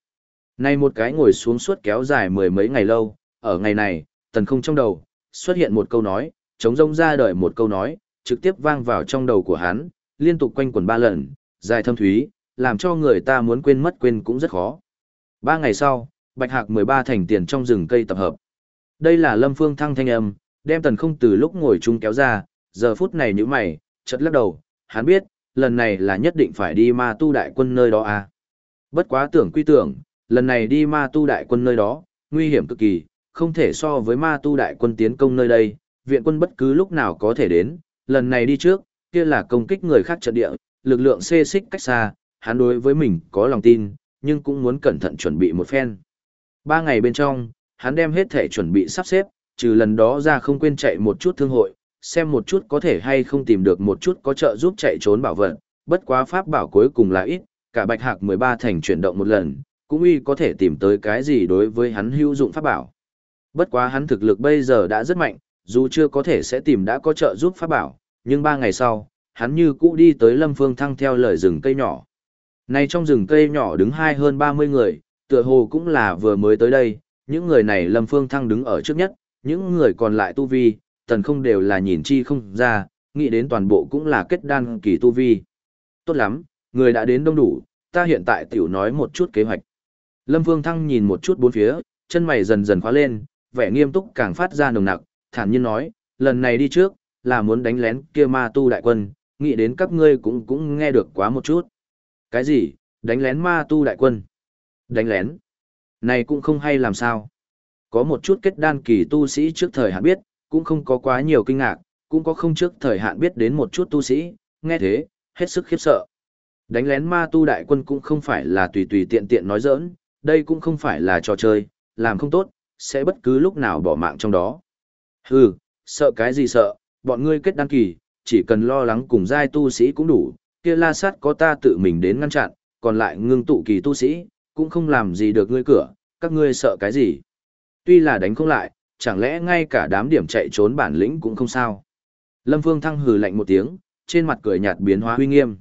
A: Này một cái ngồi xuống suốt kéo dài mười mấy ngày lâu, ở ngày này, tần không trong đầu, xuất hiện một câu nói, chống rông ra đời một câu nói, trực tiếp vang vào trong đầu của hắn, liên tục quanh quẩn ba lần, dài thâm thúy, làm cho người ta muốn quên mất quên cũng rất khó. Ba ngày sau, Bạch Hạc 13 thành tiền trong rừng cây tập hợp. Đây là Lâm Phương Thăng thanh âm, đem tần không từ lúc ngồi chung kéo ra, giờ phút này nhíu mày, chợt lắc đầu, hắn biết, lần này là nhất định phải đi ma tu đại quân nơi đó à. Bất quá tưởng quy tưởng, lần này đi ma tu đại quân nơi đó, nguy hiểm cực kỳ, không thể so với ma tu đại quân tiến công nơi đây, viện quân bất cứ lúc nào có thể đến, lần này đi trước, kia là công kích người khác trận địa, lực lượng xê xích cách xa, hắn đối với mình có lòng tin, nhưng cũng muốn cẩn thận chuẩn bị một phen. Ba ngày bên trong, hắn đem hết thể chuẩn bị sắp xếp, trừ lần đó ra không quên chạy một chút thương hội, xem một chút có thể hay không tìm được một chút có trợ giúp chạy trốn bảo vật, bất quá pháp bảo cuối cùng là ít, cả bạch hạc 13 thành chuyển động một lần, cũng uy có thể tìm tới cái gì đối với hắn hữu dụng pháp bảo. Bất quá hắn thực lực bây giờ đã rất mạnh, dù chưa có thể sẽ tìm đã có trợ giúp pháp bảo, nhưng ba ngày sau, hắn như cũ đi tới Lâm Phương Thăng theo lời rừng cây nhỏ. Này trong rừng cây nhỏ đứng hai hơn 30 người, tựa hồ cũng là vừa mới tới đây, những người này Lâm Phương Thăng đứng ở trước nhất, những người còn lại tu vi, tần không đều là nhìn chi không ra, nghĩ đến toàn bộ cũng là kết đan kỳ tu vi. Tốt lắm, người đã đến đông đủ, ta hiện tại tiểu nói một chút kế hoạch. Lâm Phương Thăng nhìn một chút bốn phía, chân mày dần dần khóa lên, vẻ nghiêm túc càng phát ra nồng nặc, thản nhiên nói, lần này đi trước, là muốn đánh lén kia ma tu đại quân, nghĩ đến các ngươi cũng cũng nghe được quá một chút. Cái gì, đánh lén ma tu đại quân? Đánh lén? Này cũng không hay làm sao. Có một chút kết đan kỳ tu sĩ trước thời hạn biết, cũng không có quá nhiều kinh ngạc, cũng có không trước thời hạn biết đến một chút tu sĩ, nghe thế, hết sức khiếp sợ. Đánh lén ma tu đại quân cũng không phải là tùy tùy tiện tiện nói giỡn, đây cũng không phải là trò chơi, làm không tốt, sẽ bất cứ lúc nào bỏ mạng trong đó. Hừ, sợ cái gì sợ, bọn ngươi kết đăng kỳ, chỉ cần lo lắng cùng giai tu sĩ cũng đủ, kia la sát có ta tự mình đến ngăn chặn, còn lại ngưng tụ kỳ tu sĩ, cũng không làm gì được ngươi cửa, các ngươi sợ cái gì. Tuy là đánh không lại, chẳng lẽ ngay cả đám điểm chạy trốn bản lĩnh cũng không sao. Lâm Phương Thăng hừ lạnh một tiếng, trên mặt cười nhạt biến hóa uy nghiêm.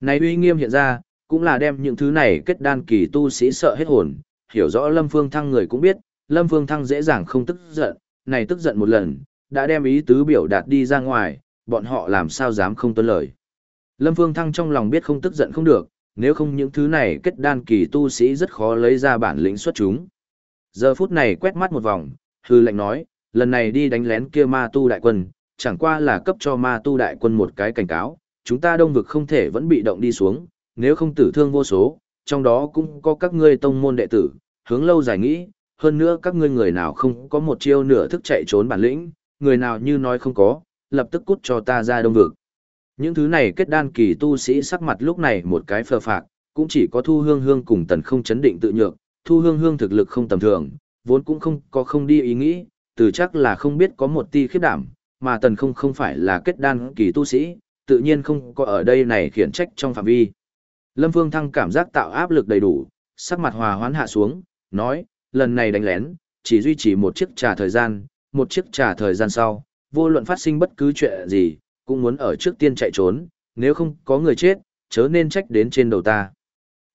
A: Này uy nghiêm hiện ra, cũng là đem những thứ này kết đan kỳ tu sĩ sợ hết hồn, hiểu rõ Lâm Phương Thăng người cũng biết, Lâm Phương Thăng dễ dàng không tức giận, này tức giận một lần, đã đem ý tứ biểu đạt đi ra ngoài, bọn họ làm sao dám không tuân lời. Lâm Phương Thăng trong lòng biết không tức giận không được, nếu không những thứ này kết đan kỳ tu sĩ rất khó lấy ra bản lĩnh xuất chúng. Giờ phút này quét mắt một vòng, hư lệnh nói, lần này đi đánh lén kia ma tu đại quân, chẳng qua là cấp cho ma tu đại quân một cái cảnh cáo, chúng ta đông vực không thể vẫn bị động đi xuống, nếu không tử thương vô số, trong đó cũng có các ngươi tông môn đệ tử, hướng lâu dài nghĩ, hơn nữa các ngươi người nào không có một chiêu nửa thức chạy trốn bản lĩnh, người nào như nói không có, lập tức cút cho ta ra đông vực. Những thứ này kết đan kỳ tu sĩ sắc mặt lúc này một cái phờ phạc, cũng chỉ có thu hương hương cùng tần không chấn định tự nhược, thu hương hương thực lực không tầm thường, vốn cũng không có không đi ý nghĩ, từ chắc là không biết có một ti khiếp đảm, mà tần không không phải là kết đan kỳ tu sĩ, tự nhiên không có ở đây này khiển trách trong phạm vi. Lâm Phương Thăng cảm giác tạo áp lực đầy đủ, sắc mặt hòa hoãn hạ xuống, nói, lần này đánh lén, chỉ duy trì một chiếc trà thời gian, một chiếc trà thời gian sau, vô luận phát sinh bất cứ chuyện gì, cũng muốn ở trước tiên chạy trốn, nếu không có người chết, chớ nên trách đến trên đầu ta.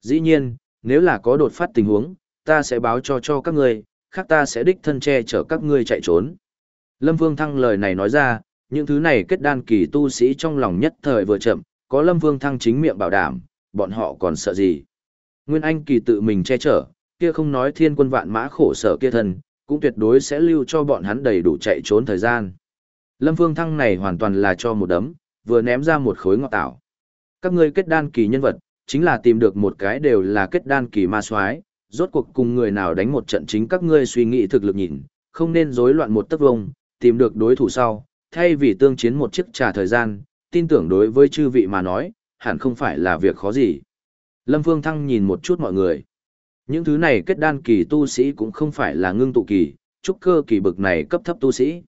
A: Dĩ nhiên, nếu là có đột phát tình huống, ta sẽ báo cho cho các ngươi, khác ta sẽ đích thân che chở các ngươi chạy trốn. Lâm Vương Thăng lời này nói ra, những thứ này kết đan kỳ tu sĩ trong lòng nhất thời vừa chậm, có Lâm Vương Thăng chính miệng bảo đảm, bọn họ còn sợ gì. Nguyên Anh kỳ tự mình che chở, kia không nói thiên quân vạn mã khổ sở kia thần cũng tuyệt đối sẽ lưu cho bọn hắn đầy đủ chạy trốn thời gian. Lâm Vương Thăng này hoàn toàn là cho một đấm, vừa ném ra một khối ngọc tạo Các ngươi kết đan kỳ nhân vật, chính là tìm được một cái đều là kết đan kỳ ma soái, rốt cuộc cùng người nào đánh một trận chính các ngươi suy nghĩ thực lực nhìn, không nên rối loạn một tấc vông, tìm được đối thủ sau, thay vì tương chiến một chiếc trà thời gian, tin tưởng đối với chư vị mà nói, hẳn không phải là việc khó gì. Lâm Phương Thăng nhìn một chút mọi người. Những thứ này kết đan kỳ tu sĩ cũng không phải là ngưng tụ kỳ, trúc cơ kỳ bực này cấp thấp tu sĩ.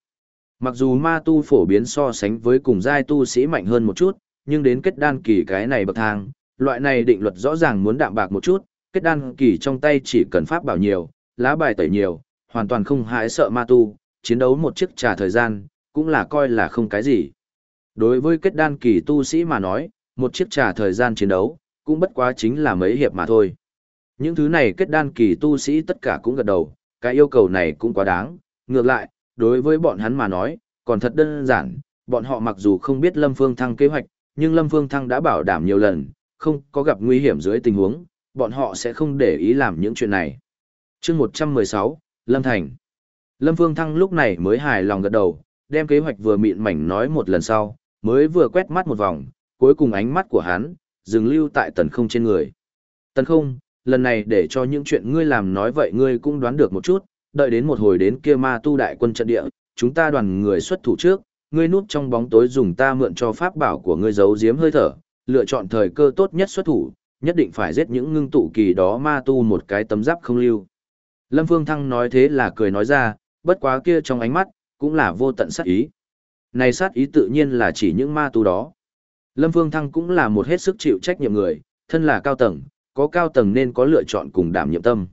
A: Mặc dù ma tu phổ biến so sánh với cùng giai tu sĩ mạnh hơn một chút, nhưng đến kết đan kỳ cái này bậc thang, loại này định luật rõ ràng muốn đạm bạc một chút, kết đan kỳ trong tay chỉ cần pháp bảo nhiều, lá bài tẩy nhiều, hoàn toàn không hãi sợ ma tu, chiến đấu một chiếc trà thời gian, cũng là coi là không cái gì. Đối với kết đan kỳ tu sĩ mà nói, một chiếc trà thời gian chiến đấu, cũng bất quá chính là mấy hiệp mà thôi. Những thứ này kết đan kỳ tu sĩ tất cả cũng gật đầu, cái yêu cầu này cũng quá đáng, ngược lại, đối với bọn hắn mà nói, còn thật đơn giản, bọn họ mặc dù không biết Lâm Phương Thăng kế hoạch, nhưng Lâm Phương Thăng đã bảo đảm nhiều lần, không có gặp nguy hiểm dưới tình huống, bọn họ sẽ không để ý làm những chuyện này. chương 116, Lâm Thành. Lâm Phương Thăng lúc này mới hài lòng gật đầu, đem kế hoạch vừa mịn mảnh nói một lần sau, mới vừa quét mắt một vòng, cuối cùng ánh mắt của hắn, dừng lưu tại tần không trên người. Tần không, lần này để cho những chuyện ngươi làm nói vậy ngươi cũng đoán được một chút, đợi đến một hồi đến kia ma tu đại quân trận địa, chúng ta đoàn người xuất thủ trước, ngươi núp trong bóng tối dùng ta mượn cho pháp bảo của ngươi giấu giếm hơi thở, lựa chọn thời cơ tốt nhất xuất thủ, nhất định phải giết những ngưng tụ kỳ đó ma tu một cái tấm giáp không lưu. Lâm Phương Thăng nói thế là cười nói ra, bất quá kia trong ánh mắt, cũng là vô tận sát ý. Này sát ý tự nhiên là chỉ những ma tu đó. Lâm Phương Thăng cũng là một hết sức chịu trách nhiệm người, thân là cao tầng, có cao tầng nên có lựa chọn cùng đảm nhiệm tâm.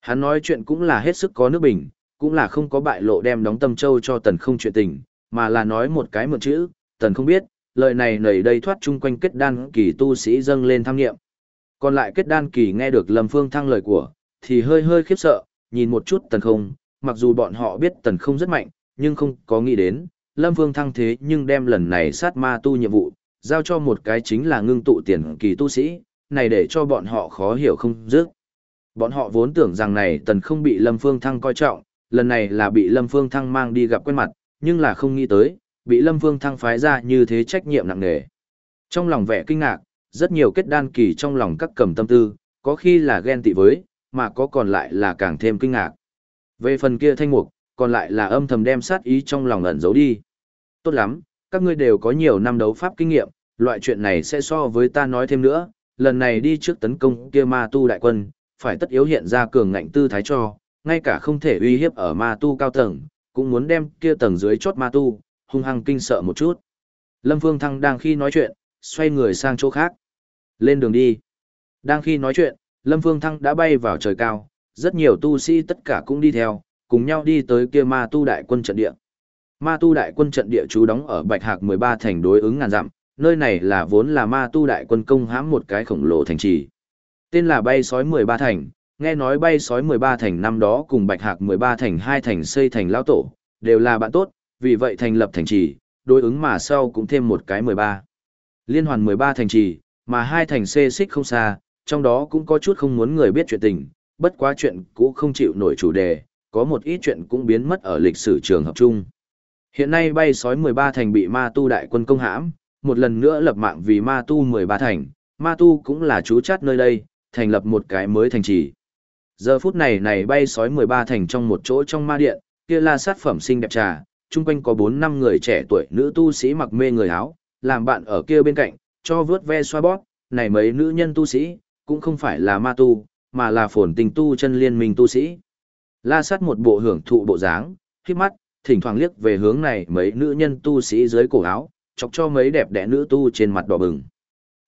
A: Hắn nói chuyện cũng là hết sức có nước bình, cũng là không có bại lộ đem đóng tâm châu cho tần không chuyện tình, mà là nói một cái một chữ, tần không biết, lời này nảy đầy thoát chung quanh kết đan kỳ tu sĩ dâng lên tham nghiệm. Còn lại kết đan kỳ nghe được Lâm Phương Thăng lời của, thì hơi hơi khiếp sợ, nhìn một chút tần không, mặc dù bọn họ biết tần không rất mạnh, nhưng không có nghĩ đến, Lâm Phương Thăng thế nhưng đem lần này sát ma tu nhiệm vụ, giao cho một cái chính là ngưng tụ tiền kỳ tu sĩ, này để cho bọn họ khó hiểu không dứt. Bọn họ vốn tưởng rằng này tần không bị Lâm Phương Thăng coi trọng, lần này là bị Lâm Phương Thăng mang đi gặp quen mặt, nhưng là không nghĩ tới, bị Lâm Phương Thăng phái ra như thế trách nhiệm nặng nề. Trong lòng vẻ kinh ngạc, rất nhiều kết đan kỳ trong lòng các cầm tâm tư, có khi là ghen tị với, mà có còn lại là càng thêm kinh ngạc. Về phần kia thanh mục, còn lại là âm thầm đem sát ý trong lòng ẩn giấu đi. Tốt lắm, các ngươi đều có nhiều năm đấu pháp kinh nghiệm, loại chuyện này sẽ so với ta nói thêm nữa, lần này đi trước tấn công kia ma tu đại quân, phải tất yếu hiện ra cường ngạnh tư thái cho, ngay cả không thể uy hiếp ở ma tu cao tầng, cũng muốn đem kia tầng dưới chốt ma tu, hung hăng kinh sợ một chút. Lâm Phương Thăng đang khi nói chuyện, xoay người sang chỗ khác. Lên đường đi. Đang khi nói chuyện, Lâm Phương Thăng đã bay vào trời cao, rất nhiều tu sĩ tất cả cũng đi theo, cùng nhau đi tới kia ma tu đại quân trận địa. Ma tu đại quân trận địa trú đóng ở Bạch Hạc 13 thành đối ứng ngàn dặm, nơi này là vốn là ma tu đại quân công hãm một cái khổng lồ thành trì. Tên là bay sói 13 thành, nghe nói bay sói 13 thành năm đó cùng Bạch Hạc 13 thành hai thành xây thành lão tổ, đều là bạn tốt, vì vậy thành lập thành trì, đối ứng mà sau cũng thêm một cái 13. Liên hoàn 13 thành trì, mà hai thành xê xích không xa, trong đó cũng có chút không muốn người biết chuyện tình, bất quá chuyện cũ không chịu nổi chủ đề, có một ít chuyện cũng biến mất ở lịch sử trường hợp chung. Hiện nay bay sói 13 thành bị ma tu đại quân công hãm, một lần nữa lập mạng vì ma tu 13 thành, ma tu cũng là chú chát nơi đây, thành lập một cái mới thành trì. Giờ phút này này bay sói 13 thành trong một chỗ trong ma điện, kia là sát phẩm xinh đẹp trà, chung quanh có 4 năm người trẻ tuổi nữ tu sĩ mặc mê người áo, làm bạn ở kia bên cạnh, cho vướt ve xoa bóp, này mấy nữ nhân tu sĩ, cũng không phải là ma tu, mà là phồn tình tu chân liên minh tu sĩ. La sát một bộ hưởng thụ bộ dáng, khi mắt, thỉnh thoảng liếc về hướng này mấy nữ nhân tu sĩ dưới cổ áo, chọc cho mấy đẹp đẽ nữ tu trên mặt đỏ bừng.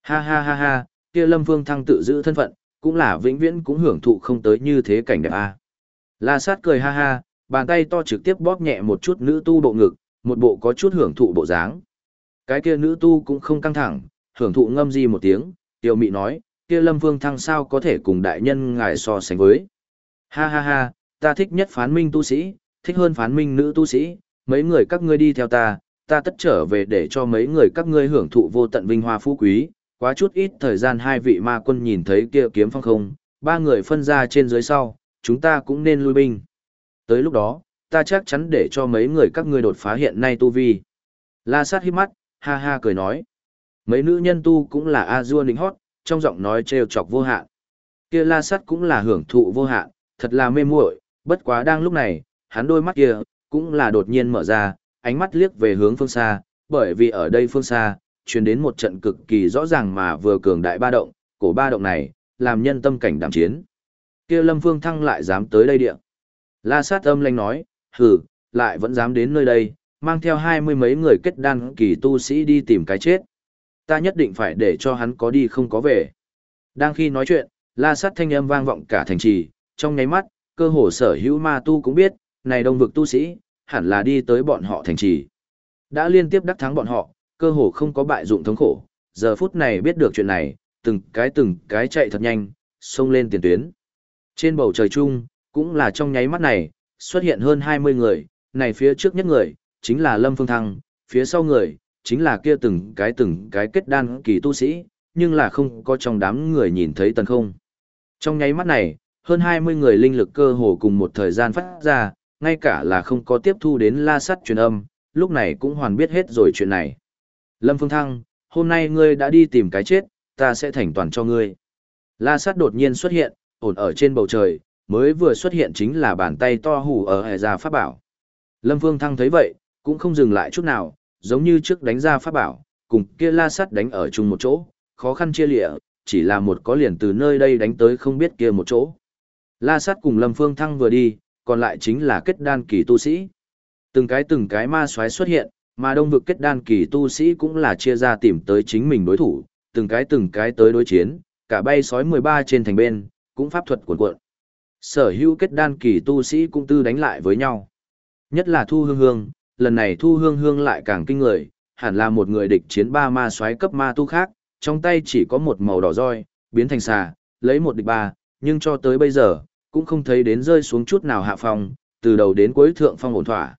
A: Ha ha ha ha, kia Lâm Vương Thăng tự giữ thân phận, cũng là vĩnh viễn cũng hưởng thụ không tới như thế cảnh đẹp a. La sát cười ha ha, bàn tay to trực tiếp bóp nhẹ một chút nữ tu bộ ngực, một bộ có chút hưởng thụ bộ dáng. Cái kia nữ tu cũng không căng thẳng, hưởng thụ ngâm di một tiếng, tiêu mị nói, kia Lâm Vương Thăng sao có thể cùng đại nhân ngài so sánh với. Ha ha ha, ta thích nhất phán minh tu sĩ, thích hơn phán minh nữ tu sĩ, mấy người các ngươi đi theo ta, ta tất trở về để cho mấy người các ngươi hưởng thụ vô tận vinh hoa phú quý. Quá chút ít thời gian hai vị ma quân nhìn thấy kia kiếm phong không, ba người phân ra trên dưới sau, chúng ta cũng nên lui binh. Tới lúc đó, ta chắc chắn để cho mấy người các ngươi đột phá hiện nay tu vi. La sát hít mắt, ha ha cười nói. Mấy nữ nhân tu cũng là A-dua lính hót, trong giọng nói trêu chọc vô hạn. Kia la sát cũng là hưởng thụ vô hạn, thật là mê muội, bất quá đang lúc này, hắn đôi mắt kia, cũng là đột nhiên mở ra, ánh mắt liếc về hướng phương xa, bởi vì ở đây phương xa, truyền đến một trận cực kỳ rõ ràng mà vừa cường đại ba động, cổ ba động này, làm nhân tâm cảnh đảm chiến. kia Lâm Phương Thăng lại dám tới đây địa. La sát âm lanh nói, hừ, lại vẫn dám đến nơi đây, mang theo hai mươi mấy người kết đan kỳ tu sĩ đi tìm cái chết. Ta nhất định phải để cho hắn có đi không có về. Đang khi nói chuyện, la sát thanh âm vang vọng cả thành trì, trong nháy mắt, cơ hồ sở hữu ma tu cũng biết, này đông vực tu sĩ, hẳn là đi tới bọn họ thành trì. Đã liên tiếp đắc thắng bọn họ, cơ hồ không có bại dụng thống khổ, giờ phút này biết được chuyện này, từng cái từng cái chạy thật nhanh, xông lên tiền tuyến. Trên bầu trời chung, cũng là trong nháy mắt này, xuất hiện hơn 20 người, này phía trước nhất người, chính là Lâm Phương Thăng, phía sau người, chính là kia từng cái từng cái kết đan kỳ tu sĩ, nhưng là không có trong đám người nhìn thấy tần không. Trong nháy mắt này, hơn 20 người linh lực cơ hồ cùng một thời gian phát ra, ngay cả là không có tiếp thu đến la sắt truyền âm, lúc này cũng hoàn biết hết rồi chuyện này. Lâm Phương Thăng, hôm nay ngươi đã đi tìm cái chết, ta sẽ thành toàn cho ngươi. La sắt đột nhiên xuất hiện, ổn ở trên bầu trời, mới vừa xuất hiện chính là bàn tay to hủ ở hệ gia pháp bảo. Lâm Phương Thăng thấy vậy, cũng không dừng lại chút nào, giống như trước đánh ra pháp bảo, cùng kia la sắt đánh ở chung một chỗ, khó khăn chia lịa, chỉ là một có liền từ nơi đây đánh tới không biết kia một chỗ. La sắt cùng Lâm Phương Thăng vừa đi, còn lại chính là kết đan kỳ tu sĩ. Từng cái từng cái ma xoáy xuất hiện, mà đông vực kết đan kỳ tu sĩ cũng là chia ra tìm tới chính mình đối thủ, từng cái từng cái tới đối chiến, cả bay sói 13 trên thành bên, cũng pháp thuật cuộn cuộn. Sở hữu kết đan kỳ tu sĩ cũng tư đánh lại với nhau. Nhất là Thu Hương Hương, lần này Thu Hương Hương lại càng kinh người, hẳn là một người địch chiến ba ma xoáy cấp ma tu khác, trong tay chỉ có một màu đỏ roi, biến thành xà, lấy một địch ba, nhưng cho tới bây giờ, cũng không thấy đến rơi xuống chút nào hạ phong, từ đầu đến cuối thượng phong ổn thỏa.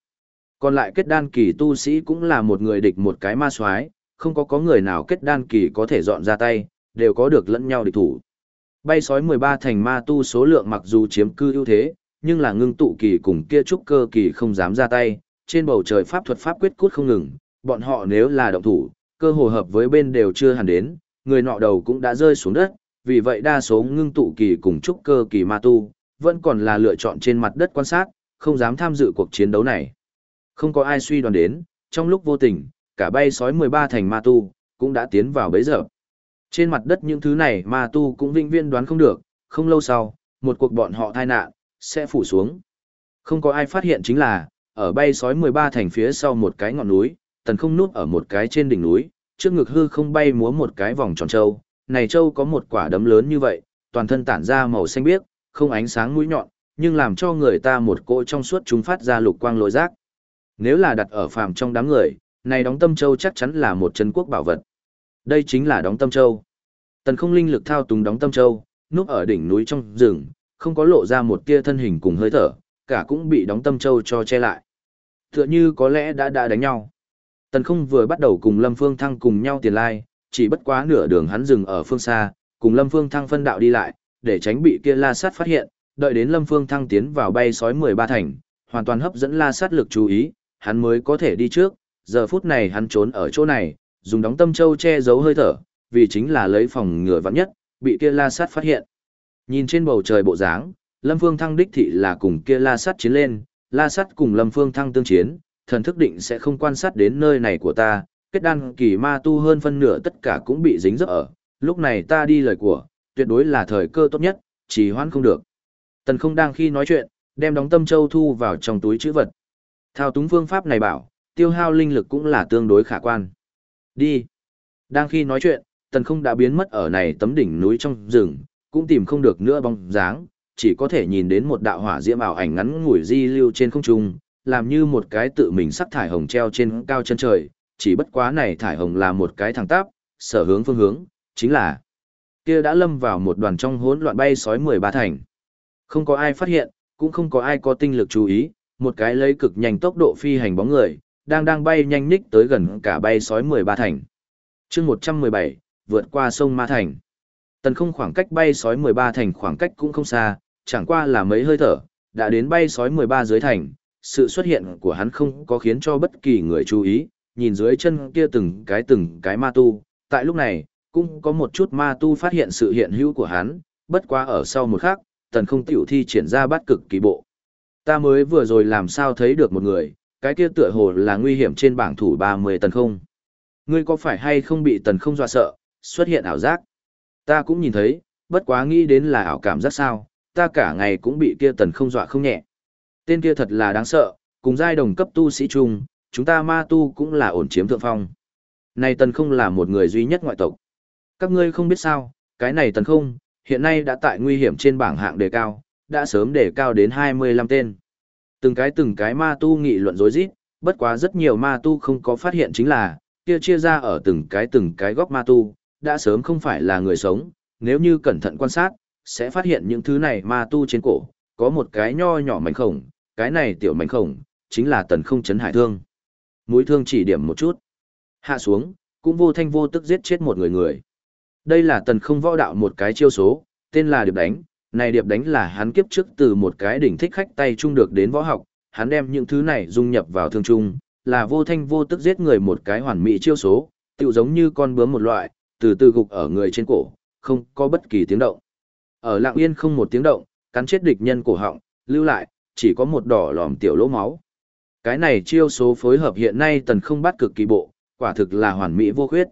A: Còn lại kết đan kỳ tu sĩ cũng là một người địch một cái ma soái, không có có người nào kết đan kỳ có thể dọn ra tay, đều có được lẫn nhau địch thủ. Bay sói 13 thành ma tu số lượng mặc dù chiếm cư ưu thế, nhưng là ngưng tụ kỳ cùng kia trúc cơ kỳ không dám ra tay, trên bầu trời pháp thuật pháp quyết cút không ngừng, bọn họ nếu là động thủ, cơ hồ hợp với bên đều chưa hẳn đến, người nọ đầu cũng đã rơi xuống đất, vì vậy đa số ngưng tụ kỳ cùng trúc cơ kỳ ma tu, vẫn còn là lựa chọn trên mặt đất quan sát, không dám tham dự cuộc chiến đấu này. Không có ai suy đoán đến, trong lúc vô tình, cả bay sói 13 thành ma tu, cũng đã tiến vào bấy giờ. Trên mặt đất những thứ này ma tu cũng vinh viên đoán không được, không lâu sau, một cuộc bọn họ thai nạn, sẽ phủ xuống. Không có ai phát hiện chính là, ở bay sói 13 thành phía sau một cái ngọn núi, tần không núp ở một cái trên đỉnh núi, trước ngực hư không bay múa một cái vòng tròn châu. Này châu có một quả đấm lớn như vậy, toàn thân tản ra màu xanh biếc, không ánh sáng mũi nhọn, nhưng làm cho người ta một cỗ trong suốt chúng phát ra lục quang lội rác. Nếu là đặt ở phàm trong đám người, này đóng tâm châu chắc chắn là một chân quốc bảo vật. Đây chính là đóng tâm châu. Tần không linh lực thao túng đóng tâm châu, núp ở đỉnh núi trong rừng, không có lộ ra một tia thân hình cùng hơi thở, cả cũng bị đóng tâm châu cho che lại. Tựa như có lẽ đã đã đánh nhau. Tần không vừa bắt đầu cùng Lâm Phương Thăng cùng nhau tiền lai, chỉ bất quá nửa đường hắn dừng ở phương xa, cùng Lâm Phương Thăng phân đạo đi lại, để tránh bị kia la sát phát hiện, đợi đến Lâm Phương Thăng tiến vào bay sói 13 thành, hoàn toàn hấp dẫn la sát lực chú ý, hắn mới có thể đi trước, giờ phút này hắn trốn ở chỗ này, dùng đóng tâm châu che giấu hơi thở, vì chính là lấy phòng ngừa vắng nhất, bị kia la sát phát hiện. Nhìn trên bầu trời bộ dáng, Lâm Phương Thăng đích thị là cùng kia la sát chiến lên, la sát cùng Lâm Phương Thăng tương chiến, thần thức định sẽ không quan sát đến nơi này của ta, kết đan kỳ ma tu hơn phân nửa tất cả cũng bị dính dấp ở, lúc này ta đi lời của, tuyệt đối là thời cơ tốt nhất, chỉ hoãn không được. Tần không đang khi nói chuyện, đem đóng tâm châu thu vào trong túi chữ vật. Thao túng phương pháp này bảo, tiêu hao linh lực cũng là tương đối khả quan. Đi. Đang khi nói chuyện, tần không đã biến mất ở này tấm đỉnh núi trong rừng, cũng tìm không được nữa bóng dáng, chỉ có thể nhìn đến một đạo hỏa diễm ảo ảnh ngắn ngủi di lưu trên không trung, làm như một cái tự mình sắc thải hồng treo trên cao chân trời, chỉ bất quá này thải hồng là một cái thẳng tắp, sở hướng phương hướng, chính là kia đã lâm vào một đoàn trong hỗn loạn bay sói 13 thành. Không có ai phát hiện, cũng không có ai có tinh lực chú ý, một cái lấy cực nhanh tốc độ phi hành bóng người, đang đang bay nhanh ních tới gần cả bay sói 13 thành. chương 117, vượt qua sông Ma Thành. Tần không khoảng cách bay sói 13 thành khoảng cách cũng không xa, chẳng qua là mấy hơi thở, đã đến bay sói 13 dưới thành. Sự xuất hiện của hắn không có khiến cho bất kỳ người chú ý, nhìn dưới chân kia từng cái từng cái ma tu. Tại lúc này, cũng có một chút ma tu phát hiện sự hiện hữu của hắn, bất quá ở sau một khắc, tần không tiểu thi triển ra bát cực kỳ bộ. Ta mới vừa rồi làm sao thấy được một người, cái kia tựa hồ là nguy hiểm trên bảng thủ 30 tần không. Ngươi có phải hay không bị tần không dọa sợ, xuất hiện ảo giác? Ta cũng nhìn thấy, bất quá nghĩ đến là ảo cảm giác sao, ta cả ngày cũng bị kia tần không dọa không nhẹ. Tên kia thật là đáng sợ, cùng giai đồng cấp tu sĩ chung, chúng ta ma tu cũng là ổn chiếm thượng phong. Này tần không là một người duy nhất ngoại tộc. Các ngươi không biết sao, cái này tần không, hiện nay đã tại nguy hiểm trên bảng hạng đề cao, đã sớm đề cao đến 25 tên. Từng cái từng cái ma tu nghị luận rối rít, bất quá rất nhiều ma tu không có phát hiện chính là, kia chia ra ở từng cái từng cái góc ma tu, đã sớm không phải là người sống, nếu như cẩn thận quan sát, sẽ phát hiện những thứ này ma tu trên cổ, có một cái nho nhỏ mảnh khổng, cái này tiểu mảnh khổng, chính là tần không chấn hải thương. Mũi thương chỉ điểm một chút, hạ xuống, cũng vô thanh vô tức giết chết một người người. Đây là tần không võ đạo một cái chiêu số, tên là điệp đánh, này điệp đánh là hắn kiếp trước từ một cái đỉnh thích khách tay trung được đến võ học, hắn đem những thứ này dung nhập vào thương trung, là vô thanh vô tức giết người một cái hoàn mỹ chiêu số, tựu giống như con bướm một loại, từ từ gục ở người trên cổ, không có bất kỳ tiếng động. Ở lặng yên không một tiếng động, cắn chết địch nhân cổ họng, lưu lại, chỉ có một đỏ lòm tiểu lỗ máu. Cái này chiêu số phối hợp hiện nay tần không bắt cực kỳ bộ, quả thực là hoàn mỹ vô khuyết.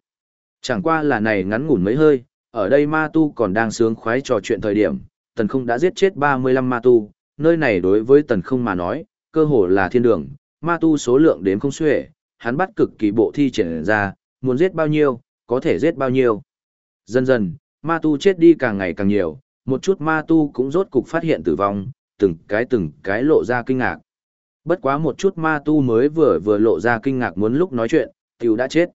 A: Chẳng qua là này ngắn ngủn mấy hơi, ở đây ma tu còn đang sướng khoái trò chuyện thời điểm, tần không đã giết chết 35 ma tu, nơi này đối với tần không mà nói, cơ hồ là thiên đường, ma tu số lượng đếm không xuể, hắn bắt cực kỳ bộ thi triển ra, muốn giết bao nhiêu, có thể giết bao nhiêu. Dần dần, ma tu chết đi càng ngày càng nhiều, một chút ma tu cũng rốt cục phát hiện tử vong, từng cái từng cái lộ ra kinh ngạc. Bất quá một chút ma tu mới vừa vừa lộ ra kinh ngạc muốn lúc nói chuyện, tiểu đã chết.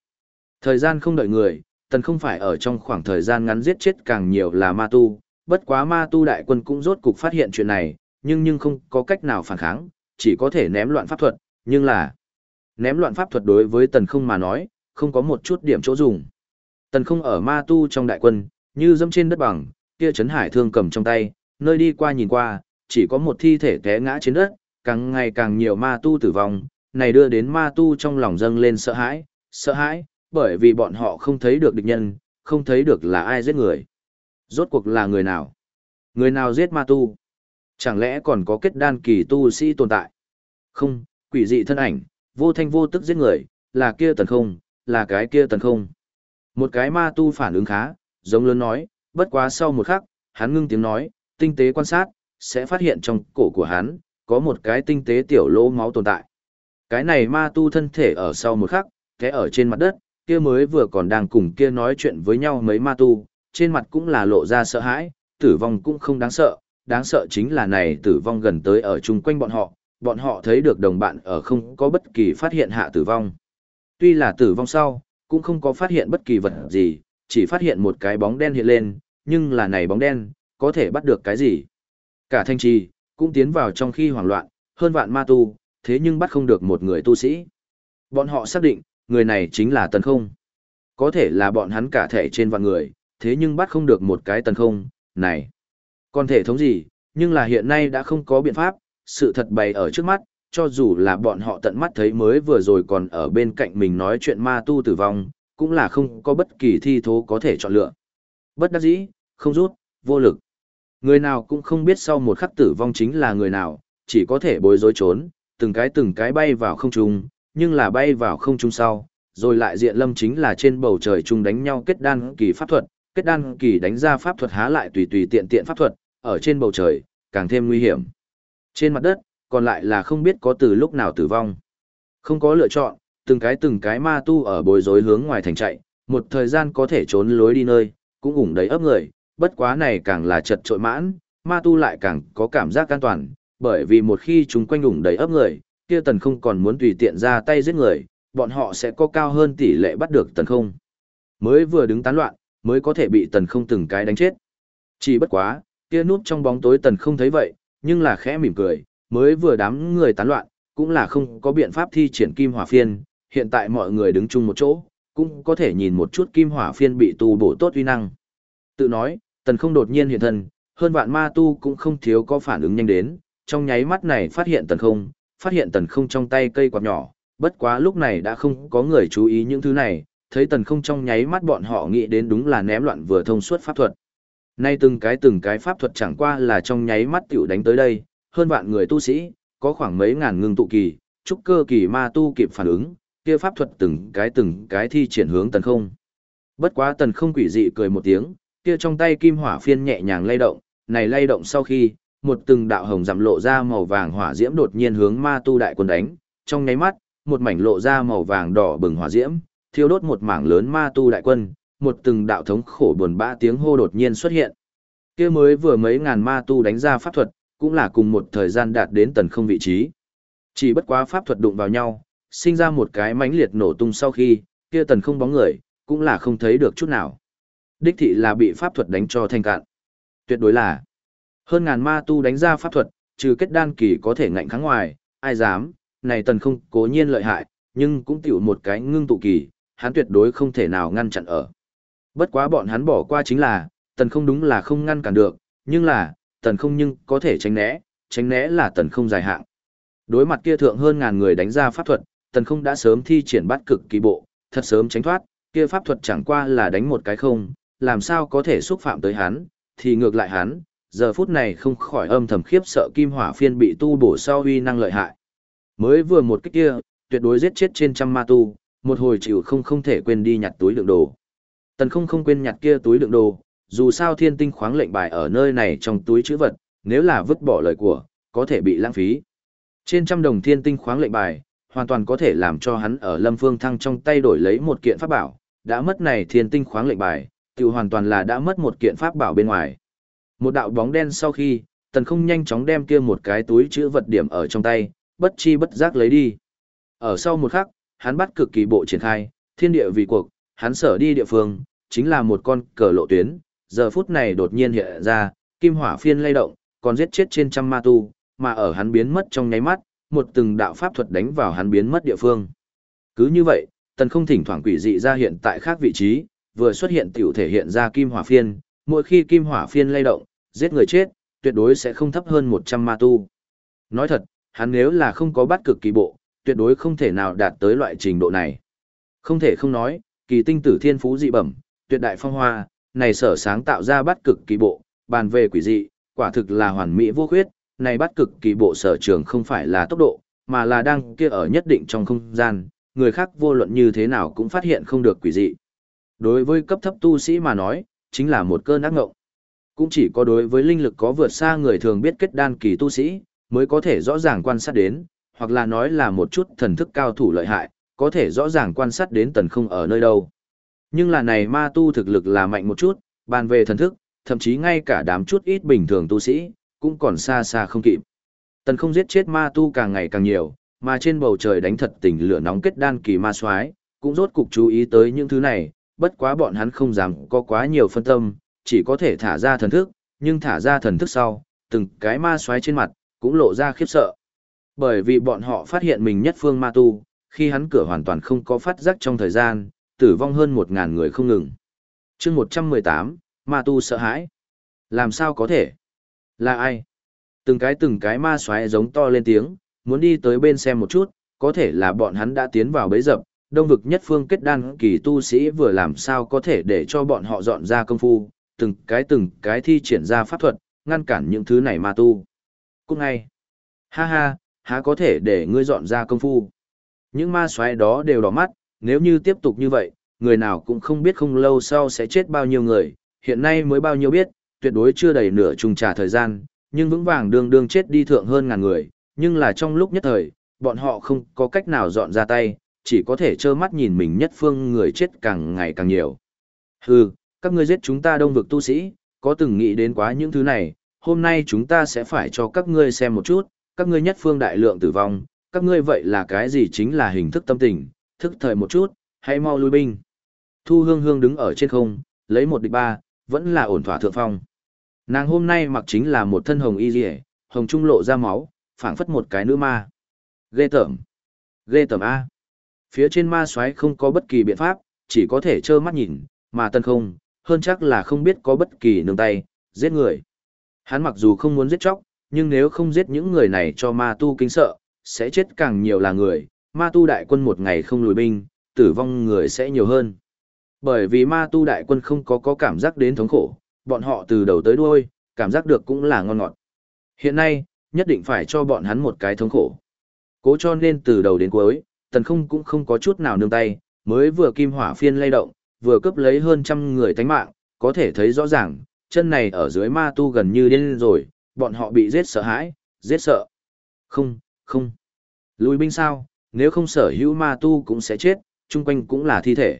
A: Thời gian không đợi người, tần không phải ở trong khoảng thời gian ngắn giết chết càng nhiều là ma tu, bất quá ma tu đại quân cũng rốt cục phát hiện chuyện này, nhưng nhưng không có cách nào phản kháng, chỉ có thể ném loạn pháp thuật, nhưng là ném loạn pháp thuật đối với tần không mà nói, không có một chút điểm chỗ dùng. Tần không ở ma tu trong đại quân, như dẫm trên đất bằng, kia chấn hải thương cầm trong tay, nơi đi qua nhìn qua, chỉ có một thi thể té ngã trên đất, càng ngày càng nhiều ma tu tử vong, này đưa đến ma tu trong lòng dâng lên sợ hãi, sợ hãi, bởi vì bọn họ không thấy được địch nhân, không thấy được là ai giết người. Rốt cuộc là người nào? Người nào giết ma tu? Chẳng lẽ còn có kết đan kỳ tu sĩ tồn tại? Không, quỷ dị thân ảnh, vô thanh vô tức giết người, là kia tần không, là cái kia tần không. Một cái ma tu phản ứng khá, giống lớn nói, bất quá sau một khắc, hắn ngưng tiếng nói, tinh tế quan sát, sẽ phát hiện trong cổ của hắn, có một cái tinh tế tiểu lỗ máu tồn tại. Cái này ma tu thân thể ở sau một khắc, té ở trên mặt đất, kia mới vừa còn đang cùng kia nói chuyện với nhau mấy ma tu, trên mặt cũng là lộ ra sợ hãi, tử vong cũng không đáng sợ, đáng sợ chính là này tử vong gần tới ở chung quanh bọn họ, bọn họ thấy được đồng bạn ở không có bất kỳ phát hiện hạ tử vong. Tuy là tử vong sau, cũng không có phát hiện bất kỳ vật gì, chỉ phát hiện một cái bóng đen hiện lên, nhưng là này bóng đen, có thể bắt được cái gì? Cả thanh trì, cũng tiến vào trong khi hoảng loạn, hơn vạn ma tu, thế nhưng bắt không được một người tu sĩ. Bọn họ xác định, người này chính là tần không. Có thể là bọn hắn cả thể trên vạn người, thế nhưng bắt không được một cái tần không, này. Còn thể thống gì, nhưng là hiện nay đã không có biện pháp, sự thật bày ở trước mắt, cho dù là bọn họ tận mắt thấy mới vừa rồi còn ở bên cạnh mình nói chuyện ma tu tử vong, cũng là không có bất kỳ thi thố có thể chọn lựa. Bất đắc dĩ, không rút, vô lực. Người nào cũng không biết sau một khắc tử vong chính là người nào, chỉ có thể bối rối trốn, từng cái từng cái bay vào không trung, nhưng là bay vào không trung sau, rồi lại diện lâm chính là trên bầu trời chung đánh nhau kết đan kỳ pháp thuật, kết đan kỳ đánh ra pháp thuật há lại tùy tùy tiện tiện pháp thuật, ở trên bầu trời, càng thêm nguy hiểm. Trên mặt đất, còn lại là không biết có từ lúc nào tử vong. Không có lựa chọn, từng cái từng cái ma tu ở bối rối hướng ngoài thành chạy, một thời gian có thể trốn lối đi nơi, cũng ủng đầy ấp người, bất quá này càng là chật trội mãn, ma tu lại càng có cảm giác an toàn, bởi vì một khi chúng quanh ủng đầy ấp người, kia tần không còn muốn tùy tiện ra tay giết người, bọn họ sẽ có cao hơn tỷ lệ bắt được tần không. Mới vừa đứng tán loạn, mới có thể bị tần không từng cái đánh chết. Chỉ bất quá, kia núp trong bóng tối tần không thấy vậy, nhưng là khẽ mỉm cười, mới vừa đám người tán loạn, cũng là không có biện pháp thi triển kim hỏa phiên, hiện tại mọi người đứng chung một chỗ, cũng có thể nhìn một chút kim hỏa phiên bị tu bổ tốt uy năng. Tự nói, tần không đột nhiên hiện thân, hơn vạn ma tu cũng không thiếu có phản ứng nhanh đến, trong nháy mắt này phát hiện tần không, phát hiện tần không trong tay cây quạt nhỏ, bất quá lúc này đã không có người chú ý những thứ này, thấy tần không trong nháy mắt bọn họ nghĩ đến đúng là ném loạn vừa thông suốt pháp thuật. Nay từng cái từng cái pháp thuật chẳng qua là trong nháy mắt tiểu đánh tới đây, hơn vạn người tu sĩ, có khoảng mấy ngàn ngưng tụ kỳ, trúc cơ kỳ ma tu kịp phản ứng, kia pháp thuật từng cái từng cái thi triển hướng tần không. Bất quá tần không quỷ dị cười một tiếng, kia trong tay kim hỏa phiên nhẹ nhàng lay động, này lay động sau khi, một từng đạo hồng giảm lộ ra màu vàng hỏa diễm đột nhiên hướng ma tu đại quân đánh, trong nháy mắt, một mảnh lộ ra màu vàng đỏ bừng hỏa diễm, thiêu đốt một mảng lớn ma tu đại quân, một từng đạo thống khổ buồn bã tiếng hô đột nhiên xuất hiện. Kia mới vừa mấy ngàn ma tu đánh ra pháp thuật, cũng là cùng một thời gian đạt đến tần không vị trí. Chỉ bất quá pháp thuật đụng vào nhau, sinh ra một cái mãnh liệt nổ tung sau khi, kia tần không bóng người, cũng là không thấy được chút nào. Đích thị là bị pháp thuật đánh cho thanh cạn. Tuyệt đối là hơn ngàn ma tu đánh ra pháp thuật, trừ kết đan kỳ có thể ngạnh kháng ngoài, ai dám, này tần không cố nhiên lợi hại, nhưng cũng tiểu một cái ngưng tụ kỳ, hắn tuyệt đối không thể nào ngăn chặn ở. Bất quá bọn hắn bỏ qua chính là, tần không đúng là không ngăn cản được, nhưng là, tần không nhưng có thể tránh né, tránh né là tần không dài hạn. Đối mặt kia thượng hơn ngàn người đánh ra pháp thuật, tần không đã sớm thi triển bắt cực kỳ bộ, thật sớm tránh thoát, kia pháp thuật chẳng qua là đánh một cái không, làm sao có thể xúc phạm tới hắn, thì ngược lại hắn, giờ phút này không khỏi âm thầm khiếp sợ kim hỏa phiên bị tu bổ sau huy năng lợi hại. Mới vừa một kích kia, tuyệt đối giết chết trên trăm ma tu, một hồi chịu không không thể quên đi nhặt túi đựng đồ. Tần không không quên nhặt kia túi đựng đồ, dù sao thiên tinh khoáng lệnh bài ở nơi này trong túi chữ vật, nếu là vứt bỏ lời của, có thể bị lãng phí. Trên trăm đồng thiên tinh khoáng lệnh bài, hoàn toàn có thể làm cho hắn ở lâm phương thăng trong tay đổi lấy một kiện pháp bảo, đã mất này thiên tinh khoáng lệnh bài, tự hoàn toàn là đã mất một kiện pháp bảo bên ngoài. Một đạo bóng đen sau khi, tần không nhanh chóng đem kia một cái túi chữ vật điểm ở trong tay, bất chi bất giác lấy đi. Ở sau một khắc, hắn bắt cực kỳ bộ triển khai, thiên địa vì cuộc, hắn sở đi địa phương, chính là một con cờ lộ tuyến, giờ phút này đột nhiên hiện ra, kim hỏa phiên lay động, còn giết chết trên trăm ma tu, mà ở hắn biến mất trong nháy mắt, một từng đạo pháp thuật đánh vào hắn biến mất địa phương. Cứ như vậy, tần không thỉnh thoảng quỷ dị ra hiện tại khác vị trí, vừa xuất hiện tiểu thể hiện ra kim hỏa phiên, mỗi khi kim hỏa phiên lay động, giết người chết, tuyệt đối sẽ không thấp hơn 100 ma tu. Nói thật, hắn nếu là không có bắt cực kỳ bộ, tuyệt đối không thể nào đạt tới loại trình độ này. Không thể không nói, kỳ tinh tử thiên phú dị bẩm, tuyệt đại phong hoa, này sở sáng tạo ra bắt cực kỳ bộ, bàn về quỷ dị, quả thực là hoàn mỹ vô khuyết, này bắt cực kỳ bộ sở trường không phải là tốc độ, mà là đang kia ở nhất định trong không gian, người khác vô luận như thế nào cũng phát hiện không được quỷ dị. Đối với cấp thấp tu sĩ mà nói, chính là một cơn ác ngộng. Cũng chỉ có đối với linh lực có vượt xa người thường biết kết đan kỳ tu sĩ, mới có thể rõ ràng quan sát đến, hoặc là nói là một chút thần thức cao thủ lợi hại, có thể rõ ràng quan sát đến tần không ở nơi đâu. Nhưng là này ma tu thực lực là mạnh một chút, bàn về thần thức, thậm chí ngay cả đám chút ít bình thường tu sĩ, cũng còn xa xa không kịp. Tần không giết chết ma tu càng ngày càng nhiều, mà trên bầu trời đánh thật tình lửa nóng kết đan kỳ ma soái cũng rốt cục chú ý tới những thứ này, bất quá bọn hắn không dám có quá nhiều phân tâm, chỉ có thể thả ra thần thức, nhưng thả ra thần thức sau, từng cái ma xoáy trên mặt, cũng lộ ra khiếp sợ. Bởi vì bọn họ phát hiện mình nhất phương ma tu, khi hắn cửa hoàn toàn không có phát giác trong thời gian, tử vong hơn 1.000 người không ngừng. chương 118, ma tu sợ hãi. Làm sao có thể? Là ai? Từng cái từng cái ma xoáy giống to lên tiếng, muốn đi tới bên xem một chút, có thể là bọn hắn đã tiến vào bấy dập, đông vực nhất phương kết đan kỳ tu sĩ vừa làm sao có thể để cho bọn họ dọn ra công phu, từng cái từng cái thi triển ra pháp thuật, ngăn cản những thứ này ma tu. Cũng ngay, ha ha, há có thể để ngươi dọn ra công phu. Những ma xoáy đó đều đỏ mắt, nếu như tiếp tục như vậy, người nào cũng không biết không lâu sau sẽ chết bao nhiêu người, hiện nay mới bao nhiêu biết, tuyệt đối chưa đầy nửa trùng trà thời gian, nhưng vững vàng đương đương chết đi thượng hơn ngàn người, nhưng là trong lúc nhất thời, bọn họ không có cách nào dọn ra tay, chỉ có thể trơ mắt nhìn mình nhất phương người chết càng ngày càng nhiều. Hừ, các ngươi giết chúng ta đông vực tu sĩ, có từng nghĩ đến quá những thứ này, hôm nay chúng ta sẽ phải cho các ngươi xem một chút, các ngươi nhất phương đại lượng tử vong, các ngươi vậy là cái gì chính là hình thức tâm tình, thức thời một chút, hãy mau lui binh. Thu hương hương đứng ở trên không, lấy một địch ba, vẫn là ổn thỏa thượng phong. Nàng hôm nay mặc chính là một thân hồng y dì hồng trung lộ ra máu, phảng phất một cái nữ ma. Ghê tởm. Ghê tởm A. Phía trên ma xoáy không có bất kỳ biện pháp, chỉ có thể trơ mắt nhìn, mà tân không, hơn chắc là không biết có bất kỳ nương tay, giết người. Hắn mặc dù không muốn giết chóc, nhưng nếu không giết những người này cho ma tu kinh sợ, sẽ chết càng nhiều là người, ma tu đại quân một ngày không lùi binh, tử vong người sẽ nhiều hơn. Bởi vì ma tu đại quân không có có cảm giác đến thống khổ, bọn họ từ đầu tới đuôi, cảm giác được cũng là ngon ngọt. Hiện nay, nhất định phải cho bọn hắn một cái thống khổ. Cố cho nên từ đầu đến cuối, tần không cũng không có chút nào nương tay, mới vừa kim hỏa phiên lay động, vừa cướp lấy hơn trăm người tánh mạng, có thể thấy rõ ràng, chân này ở dưới ma tu gần như điên rồi, bọn họ bị giết sợ hãi, giết sợ. Không, không. Lùi binh sao, nếu không sở hữu ma tu cũng sẽ chết, chung quanh cũng là thi thể.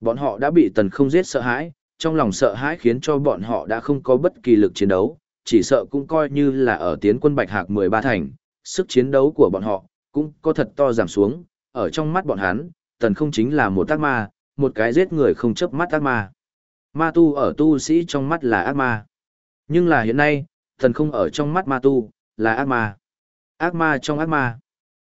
A: Bọn họ đã bị tần không giết sợ hãi, trong lòng sợ hãi khiến cho bọn họ đã không có bất kỳ lực chiến đấu, chỉ sợ cũng coi như là ở tiến quân Bạch Hạc 13 thành, sức chiến đấu của bọn họ cũng có thật to giảm xuống, ở trong mắt bọn hắn, tần không chính là một tác ma, một cái giết người không chấp mắt ác ma. Ma tu ở tu sĩ trong mắt là ác ma. Nhưng là hiện nay, thần không ở trong mắt ma tu, là ác ma. Ác ma trong ác ma.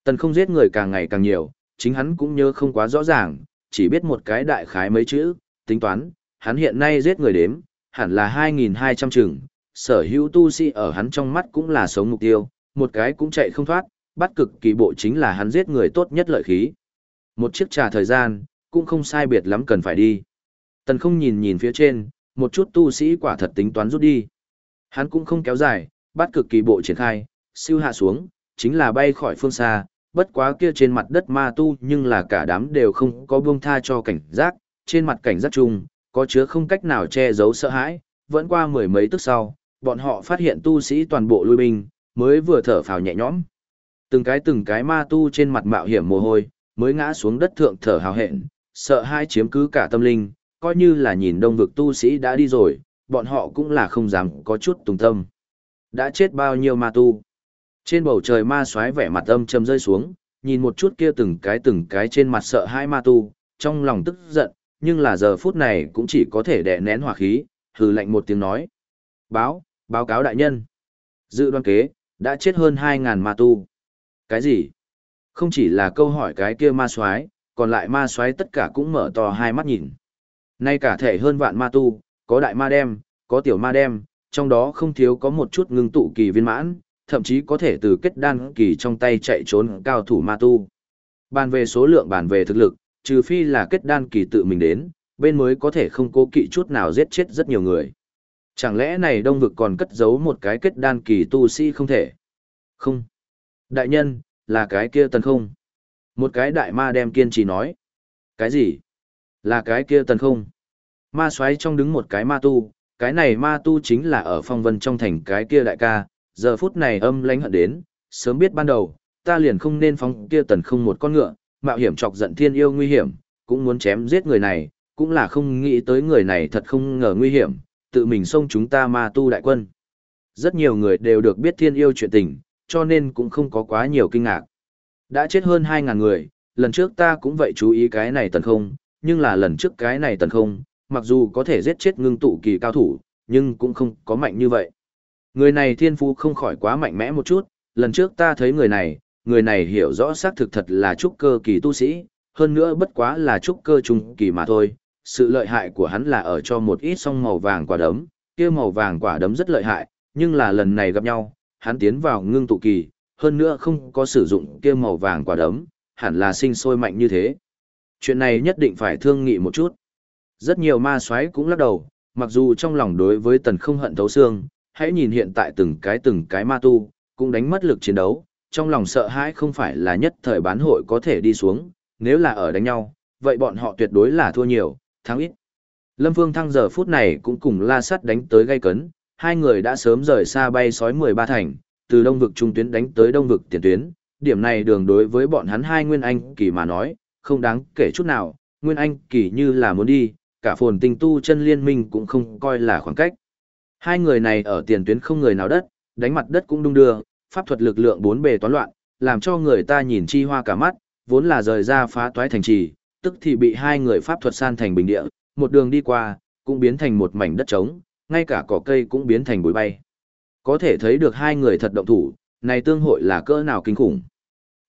A: Tần không giết người càng ngày càng nhiều, chính hắn cũng nhớ không quá rõ ràng, chỉ biết một cái đại khái mấy chữ, tính toán, hắn hiện nay giết người đếm, hẳn là 2.200 chừng, sở hữu tu sĩ ở hắn trong mắt cũng là sống mục tiêu, một cái cũng chạy không thoát, bắt cực kỳ bộ chính là hắn giết người tốt nhất lợi khí. Một chiếc trà thời gian, cũng không sai biệt lắm cần phải đi. Tần không nhìn nhìn phía trên, một chút tu sĩ quả thật tính toán rút đi. Hắn cũng không kéo dài, bắt cực kỳ bộ triển khai, siêu hạ xuống, chính là bay khỏi phương xa, bất quá kia trên mặt đất ma tu nhưng là cả đám đều không có buông tha cho cảnh giác, trên mặt cảnh giác chung, có chứa không cách nào che giấu sợ hãi, vẫn qua mười mấy tức sau, bọn họ phát hiện tu sĩ toàn bộ lui binh, mới vừa thở phào nhẹ nhõm. Từng cái từng cái ma tu trên mặt mạo hiểm mồ hôi, mới ngã xuống đất thượng thở hào hẹn, sợ hai chiếm cứ cả tâm linh, coi như là nhìn đông vực tu sĩ đã đi rồi, bọn họ cũng là không dám có chút tùng tâm. Đã chết bao nhiêu ma tu? Trên bầu trời ma xoáy vẻ mặt âm trầm rơi xuống, nhìn một chút kia từng cái từng cái trên mặt sợ hai ma tu, trong lòng tức giận, nhưng là giờ phút này cũng chỉ có thể đè nén hỏa khí, hừ lạnh một tiếng nói. Báo, báo cáo đại nhân. Dự đoan kế, đã chết hơn 2.000 ma tu. Cái gì? Không chỉ là câu hỏi cái kia ma soái còn lại ma soái tất cả cũng mở to hai mắt nhìn. Nay cả thể hơn vạn ma tu, có đại ma đem, có tiểu ma đem, trong đó không thiếu có một chút ngưng tụ kỳ viên mãn, thậm chí có thể từ kết đan kỳ trong tay chạy trốn cao thủ ma tu. Bàn về số lượng bàn về thực lực, trừ phi là kết đan kỳ tự mình đến, bên mới có thể không cố kỵ chút nào giết chết rất nhiều người. Chẳng lẽ này đông vực còn cất giấu một cái kết đan kỳ tu sĩ không thể? Không. Đại nhân, là cái kia tần không. Một cái đại ma đem kiên trì nói. Cái gì? Là cái kia tần không. Ma xoáy trong đứng một cái ma tu, cái này ma tu chính là ở phong vân trong thành cái kia đại ca, giờ phút này âm lãnh hận đến, sớm biết ban đầu, ta liền không nên phóng kia tần không một con ngựa, mạo hiểm chọc giận thiên yêu nguy hiểm, cũng muốn chém giết người này, cũng là không nghĩ tới người này thật không ngờ nguy hiểm, tự mình xông chúng ta ma tu đại quân. Rất nhiều người đều được biết thiên yêu chuyện tình, cho nên cũng không có quá nhiều kinh ngạc. Đã chết hơn 2.000 người, lần trước ta cũng vậy chú ý cái này tần không, nhưng là lần trước cái này tần không, mặc dù có thể giết chết ngưng tụ kỳ cao thủ, nhưng cũng không có mạnh như vậy. Người này thiên phú không khỏi quá mạnh mẽ một chút, lần trước ta thấy người này, người này hiểu rõ xác thực thật là trúc cơ kỳ tu sĩ, hơn nữa bất quá là trúc cơ trung kỳ mà thôi. Sự lợi hại của hắn là ở cho một ít song màu vàng quả đấm, kia màu vàng quả đấm rất lợi hại, nhưng là lần này gặp nhau, hắn tiến vào ngưng tụ kỳ, hơn nữa không có sử dụng kia màu vàng quả đấm, hẳn là sinh sôi mạnh như thế. Chuyện này nhất định phải thương nghị một chút. Rất nhiều ma soái cũng lắc đầu, mặc dù trong lòng đối với tần không hận thấu xương, hãy nhìn hiện tại từng cái từng cái ma tu, cũng đánh mất lực chiến đấu, trong lòng sợ hãi không phải là nhất thời bán hội có thể đi xuống, nếu là ở đánh nhau, vậy bọn họ tuyệt đối là thua nhiều, thắng ít. Lâm Phương Thăng giờ phút này cũng cùng La Sắt đánh tới gây cấn, hai người đã sớm rời xa bay sói 13 thành, từ đông vực trung tuyến đánh tới đông vực tiền tuyến, điểm này đường đối với bọn hắn hai Nguyên Anh kỳ mà nói, không đáng kể chút nào, Nguyên Anh kỳ như là muốn đi, cả phồn tinh tu chân liên minh cũng không coi là khoảng cách. Hai người này ở tiền tuyến không người nào đất, đánh mặt đất cũng đung đưa, pháp thuật lực lượng bốn bề toán loạn, làm cho người ta nhìn chi hoa cả mắt, vốn là rời ra phá toái thành trì, tức thì bị hai người pháp thuật san thành bình địa, một đường đi qua, cũng biến thành một mảnh đất trống, ngay cả cỏ cây cũng biến thành bụi bay. Có thể thấy được hai người thật động thủ, này tương hội là cỡ nào kinh khủng.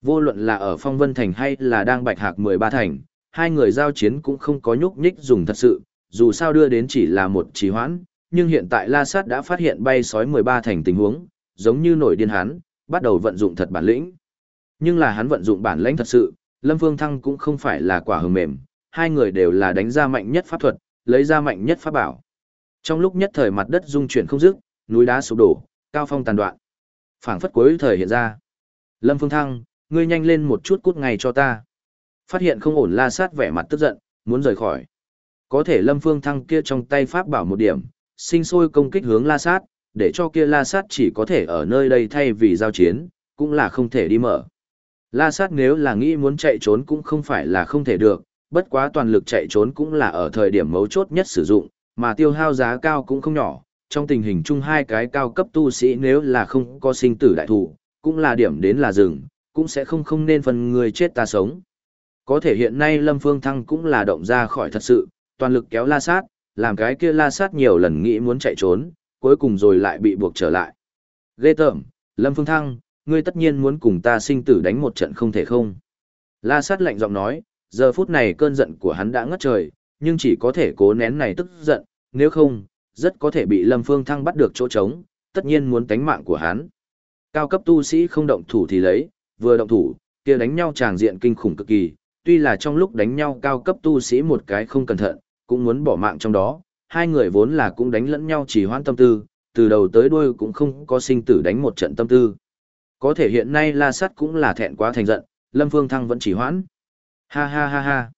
A: Vô luận là ở Phong Vân Thành hay là đang Bạch Hạc 13 thành, hai người giao chiến cũng không có nhúc nhích dùng thật sự, dù sao đưa đến chỉ là một trì hoãn, nhưng hiện tại La Sát đã phát hiện bay sói 13 thành tình huống, giống như nổi điên hắn, bắt đầu vận dụng thật bản lĩnh. Nhưng là hắn vận dụng bản lĩnh thật sự, Lâm Vương Thăng cũng không phải là quả hờm mềm, hai người đều là đánh ra mạnh nhất pháp thuật, lấy ra mạnh nhất pháp bảo. Trong lúc nhất thời mặt đất rung chuyển không dứt, núi đá sụp đổ, cao phong tàn đoạn. Phảng phất cuối thời hiện ra. Lâm Phương Thăng, ngươi nhanh lên một chút cút ngay cho ta. Phát hiện không ổn la sát vẻ mặt tức giận, muốn rời khỏi. Có thể lâm phương thăng kia trong tay pháp bảo một điểm, sinh sôi công kích hướng la sát, để cho kia la sát chỉ có thể ở nơi đây thay vì giao chiến, cũng là không thể đi mở. La sát nếu là nghĩ muốn chạy trốn cũng không phải là không thể được, bất quá toàn lực chạy trốn cũng là ở thời điểm mấu chốt nhất sử dụng, mà tiêu hao giá cao cũng không nhỏ. Trong tình hình chung hai cái cao cấp tu sĩ nếu là không có sinh tử đại thủ, cũng là điểm đến là dừng, cũng sẽ không không nên phần người chết ta sống. Có thể hiện nay Lâm Phương Thăng cũng là động ra khỏi thật sự, toàn lực kéo la sát, làm cái kia la sát nhiều lần nghĩ muốn chạy trốn, cuối cùng rồi lại bị buộc trở lại. Ghê tởm, Lâm Phương Thăng, ngươi tất nhiên muốn cùng ta sinh tử đánh một trận không thể không. La sát lạnh giọng nói, giờ phút này cơn giận của hắn đã ngất trời, nhưng chỉ có thể cố nén này tức giận, nếu không, rất có thể bị Lâm Phương Thăng bắt được chỗ trống, tất nhiên muốn tánh mạng của hắn. Cao cấp tu sĩ không động thủ thì lấy, vừa động thủ, kia đánh nhau tràng diện kinh khủng cực kỳ, tuy là trong lúc đánh nhau cao cấp tu sĩ một cái không cẩn thận, cũng muốn bỏ mạng trong đó, hai người vốn là cũng đánh lẫn nhau chỉ hoãn tâm tư, từ đầu tới đuôi cũng không có sinh tử đánh một trận tâm tư. Có thể hiện nay La Sắt cũng là thẹn quá thành giận, Lâm Phương Thăng vẫn chỉ hoãn. Ha ha ha ha.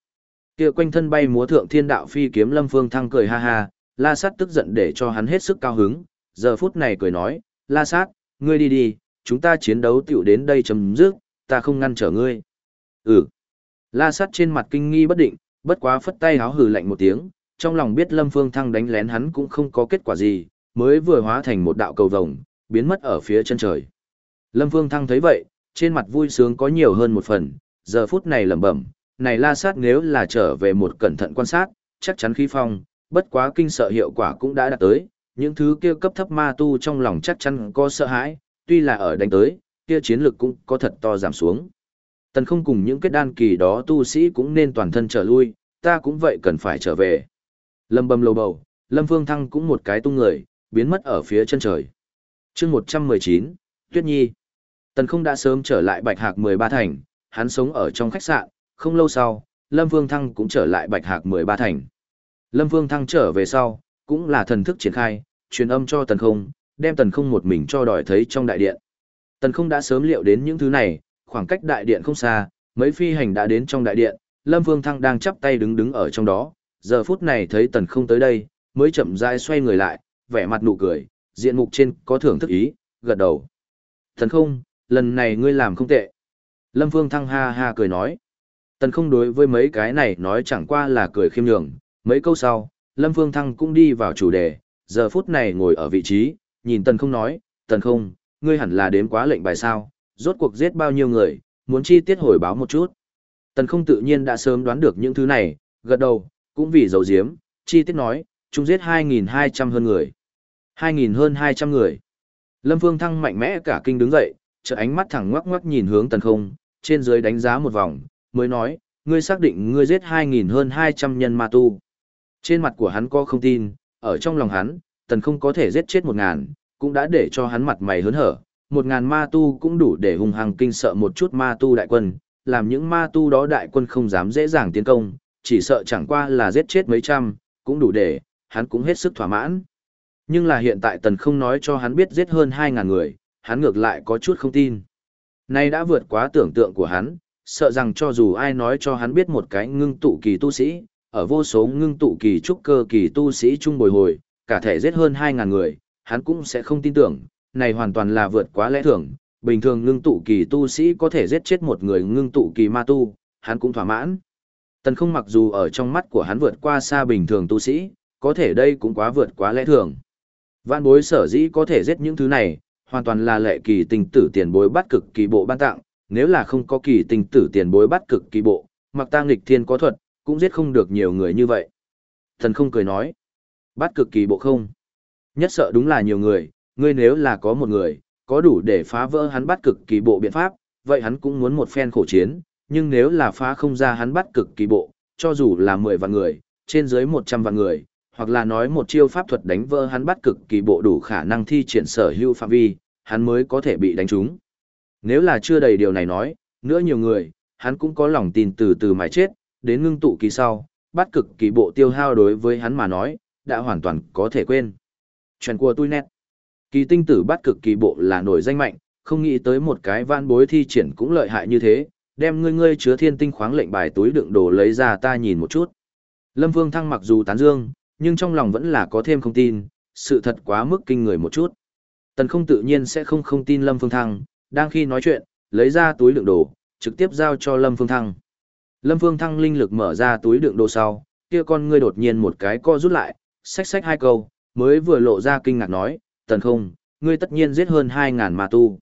A: Kia quanh thân bay múa thượng thiên đạo phi kiếm Lâm Phương Thăng cười ha ha, La Sát tức giận để cho hắn hết sức cao hứng, giờ phút này cười nói, La Sát, ngươi đi đi, chúng ta chiến đấu tiểu đến đây chấm dứt, ta không ngăn trở ngươi. Ừ. La Sát trên mặt kinh nghi bất định, bất quá phất tay háo hừ lạnh một tiếng, trong lòng biết Lâm Phương Thăng đánh lén hắn cũng không có kết quả gì, mới vừa hóa thành một đạo cầu vồng, biến mất ở phía chân trời. Lâm Phương Thăng thấy vậy, trên mặt vui sướng có nhiều hơn một phần, giờ phút này lẩm bẩm, này la sát nếu là trở về một cẩn thận quan sát, chắc chắn khí phong, bất quá kinh sợ hiệu quả cũng đã đạt tới, những thứ kia cấp thấp ma tu trong lòng chắc chắn có sợ hãi, tuy là ở đánh tới, kia chiến lực cũng có thật to giảm xuống. Tần không cùng những kết đan kỳ đó tu sĩ cũng nên toàn thân trở lui, ta cũng vậy cần phải trở về. Lâm bầm lầu bầu, Lâm Phương Thăng cũng một cái tung người, biến mất ở phía chân trời. chương 119, Tuyết Nhi. Tần không đã sớm trở lại Bạch Hạc 13 thành, hắn sống ở trong khách sạn, không lâu sau, Lâm Phương Thăng cũng trở lại Bạch Hạc 13 thành. Lâm Phương Thăng trở về sau, cũng là thần thức triển khai, truyền âm cho Tần không, đem Tần không một mình cho đòi thấy trong đại điện. Tần không đã sớm liệu đến những thứ này, khoảng cách đại điện không xa, mấy phi hành đã đến trong đại điện, Lâm Phương Thăng đang chắp tay đứng đứng ở trong đó, giờ phút này thấy Tần không tới đây, mới chậm rãi xoay người lại, vẻ mặt nụ cười, diện mục trên có thưởng thức ý, gật đầu. Tần không, lần này ngươi làm không tệ. Lâm Phương Thăng ha ha cười nói. Tần không đối với mấy cái này nói chẳng qua là cười khiêm nhường, mấy câu sau, Lâm Phương Thăng cũng đi vào chủ đề, giờ phút này ngồi ở vị trí, nhìn Tần không nói, Tần không, ngươi hẳn là đếm quá lệnh bài sao, rốt cuộc giết bao nhiêu người, muốn chi tiết hồi báo một chút. Tần không tự nhiên đã sớm đoán được những thứ này, gật đầu, cũng vì dấu diếm, chi tiết nói, chúng giết 2.200 hơn người. 2.000 hơn 200 người. Lâm Phương Thăng mạnh mẽ cả kinh đứng dậy, trợ ánh mắt thẳng ngoắc ngoắc nhìn hướng tần không, trên dưới đánh giá một vòng, mới nói, ngươi xác định ngươi giết 2.000 hơn 200 nhân ma tu. Trên mặt của hắn có không tin, ở trong lòng hắn, tần không có thể giết chết một ngàn, cũng đã để cho hắn mặt mày hớn hở, một ngàn ma tu cũng đủ để hung hăng kinh sợ một chút ma tu đại quân, làm những ma tu đó đại quân không dám dễ dàng tiến công, chỉ sợ chẳng qua là giết chết mấy trăm, cũng đủ để, hắn cũng hết sức thỏa mãn. Nhưng là hiện tại tần không nói cho hắn biết giết hơn 2.000 người, hắn ngược lại có chút không tin. Nay đã vượt quá tưởng tượng của hắn, sợ rằng cho dù ai nói cho hắn biết một cái ngưng tụ kỳ tu sĩ, ở vô số ngưng tụ kỳ trúc cơ kỳ tu sĩ trung bồi hồi, cả thể giết hơn 2.000 người, hắn cũng sẽ không tin tưởng, này hoàn toàn là vượt quá lẽ thường, bình thường ngưng tụ kỳ tu sĩ có thể giết chết một người ngưng tụ kỳ ma tu, hắn cũng thỏa mãn. Tần không mặc dù ở trong mắt của hắn vượt qua xa bình thường tu sĩ, có thể đây cũng quá vượt quá lẽ thường. Vạn bối sở dĩ có thể giết những thứ này, hoàn toàn là lệ kỳ tình tử tiền bối bắt cực kỳ bộ ban tặng, nếu là không có kỳ tình tử tiền bối bắt cực kỳ bộ, mặc ta nghịch thiên có thuật, cũng giết không được nhiều người như vậy. Thần không cười nói, bắt cực kỳ bộ không. Nhất sợ đúng là nhiều người, ngươi nếu là có một người, có đủ để phá vỡ hắn bắt cực kỳ bộ biện pháp, vậy hắn cũng muốn một phen khổ chiến, nhưng nếu là phá không ra hắn bắt cực kỳ bộ, cho dù là 10 vạn người, trên dưới 100 vạn người, hoặc là nói một chiêu pháp thuật đánh vỡ hắn bắt cực kỳ bộ đủ khả năng thi triển sở hữu phạm vi, hắn mới có thể bị đánh trúng. Nếu là chưa đầy điều này nói, nữa nhiều người, hắn cũng có lòng tin từ từ mà chết, đến ngưng tụ kỳ sau, bắt cực kỳ bộ tiêu hao đối với hắn mà nói, đã hoàn toàn có thể quên. Chuyện của tôi nét. Kỳ tinh tử bắt cực kỳ bộ là nổi danh mạnh, không nghĩ tới một cái van bối thi triển cũng lợi hại như thế, đem ngươi ngươi chứa thiên tinh khoáng lệnh bài túi đựng đồ lấy ra ta nhìn một chút. Lâm Vương Thăng mặc dù tán dương, nhưng trong lòng vẫn là có thêm không tin, sự thật quá mức kinh người một chút. Tần không tự nhiên sẽ không không tin Lâm Phương Thăng, đang khi nói chuyện, lấy ra túi đựng đồ, trực tiếp giao cho Lâm Phương Thăng. Lâm Phương Thăng linh lực mở ra túi đựng đồ sau, kia con ngươi đột nhiên một cái co rút lại, xách xách hai câu, mới vừa lộ ra kinh ngạc nói, tần không, ngươi tất nhiên giết hơn 2.000 ma tu.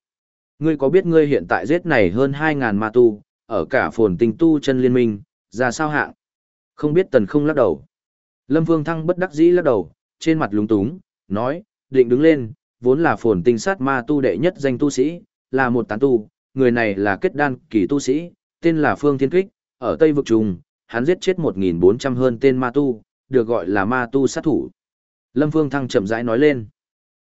A: Ngươi có biết ngươi hiện tại giết này hơn 2.000 ma tu, ở cả phồn tình tu chân liên minh, ra sao hạng? Không biết tần không lắc đầu. Lâm Vương Thăng bất đắc dĩ lắc đầu, trên mặt lúng túng, nói, định đứng lên, vốn là phồn tinh sát ma tu đệ nhất danh tu sĩ, là một tán tu, người này là kết đan kỳ tu sĩ, tên là Phương Thiên Kích, ở Tây Vực Trùng, hắn giết chết 1.400 hơn tên ma tu, được gọi là ma tu sát thủ. Lâm Phương Thăng chậm rãi nói lên.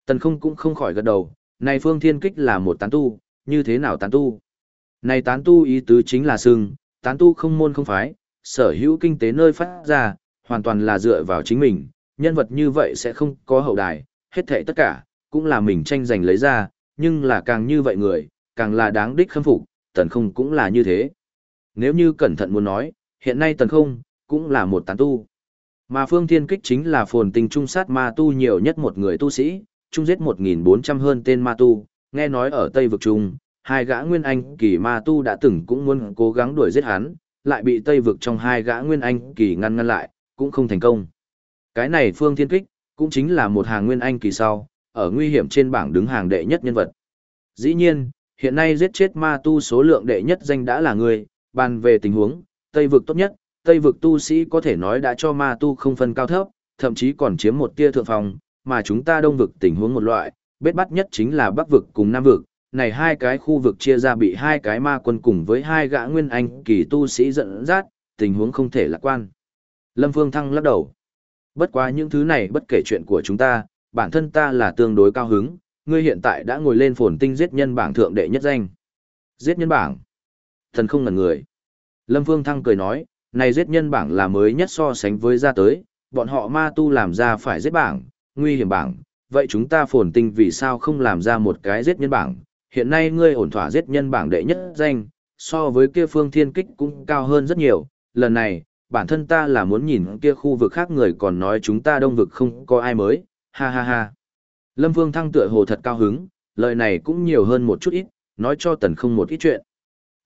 A: Tần không cũng không khỏi gật đầu, này Phương Thiên Kích là một tán tu, như thế nào tán tu? Này tán tu ý tứ chính là sưng, tán tu không môn không phái, sở hữu kinh tế nơi phát ra, hoàn toàn là dựa vào chính mình, nhân vật như vậy sẽ không có hậu đài, hết thệ tất cả, cũng là mình tranh giành lấy ra, nhưng là càng như vậy người, càng là đáng đích khâm phục, tần không cũng là như thế. Nếu như cẩn thận muốn nói, hiện nay tần không, cũng là một tán tu. Mà phương thiên kích chính là phồn tình trung sát ma tu nhiều nhất một người tu sĩ, trung giết 1.400 hơn tên ma tu, nghe nói ở Tây Vực Trung, hai gã nguyên anh kỳ ma tu đã từng cũng muốn cố gắng đuổi giết hắn, lại bị Tây Vực trong hai gã nguyên anh kỳ ngăn ngăn lại, cũng không thành công. Cái này phương thiên kích, cũng chính là một hàng nguyên anh kỳ sau, ở nguy hiểm trên bảng đứng hàng đệ nhất nhân vật. Dĩ nhiên, hiện nay giết chết ma tu số lượng đệ nhất danh đã là người, bàn về tình huống, Tây vực tốt nhất, Tây vực tu sĩ có thể nói đã cho ma tu không phân cao thấp, thậm chí còn chiếm một tia thượng phòng, mà chúng ta đông vực tình huống một loại, bết bắt nhất chính là bắc vực cùng nam vực, này hai cái khu vực chia ra bị hai cái ma quân cùng với hai gã nguyên anh kỳ tu sĩ dẫn dắt, tình huống không thể lạc quan. Lâm Phương Thăng lắc đầu. Bất quá những thứ này bất kể chuyện của chúng ta, bản thân ta là tương đối cao hứng, ngươi hiện tại đã ngồi lên phồn tinh giết nhân bảng thượng đệ nhất danh. Giết nhân bảng. Thần không ngần người. Lâm Vương Thăng cười nói, này giết nhân bảng là mới nhất so sánh với ra tới, bọn họ ma tu làm ra phải giết bảng, nguy hiểm bảng, vậy chúng ta phồn tinh vì sao không làm ra một cái giết nhân bảng, hiện nay ngươi ổn thỏa giết nhân bảng đệ nhất danh, so với kia phương thiên kích cũng cao hơn rất nhiều, lần này, bản thân ta là muốn nhìn kia khu vực khác người còn nói chúng ta đông vực không có ai mới, ha ha ha. Lâm Vương Thăng tựa hồ thật cao hứng, lời này cũng nhiều hơn một chút ít, nói cho tần không một ít chuyện.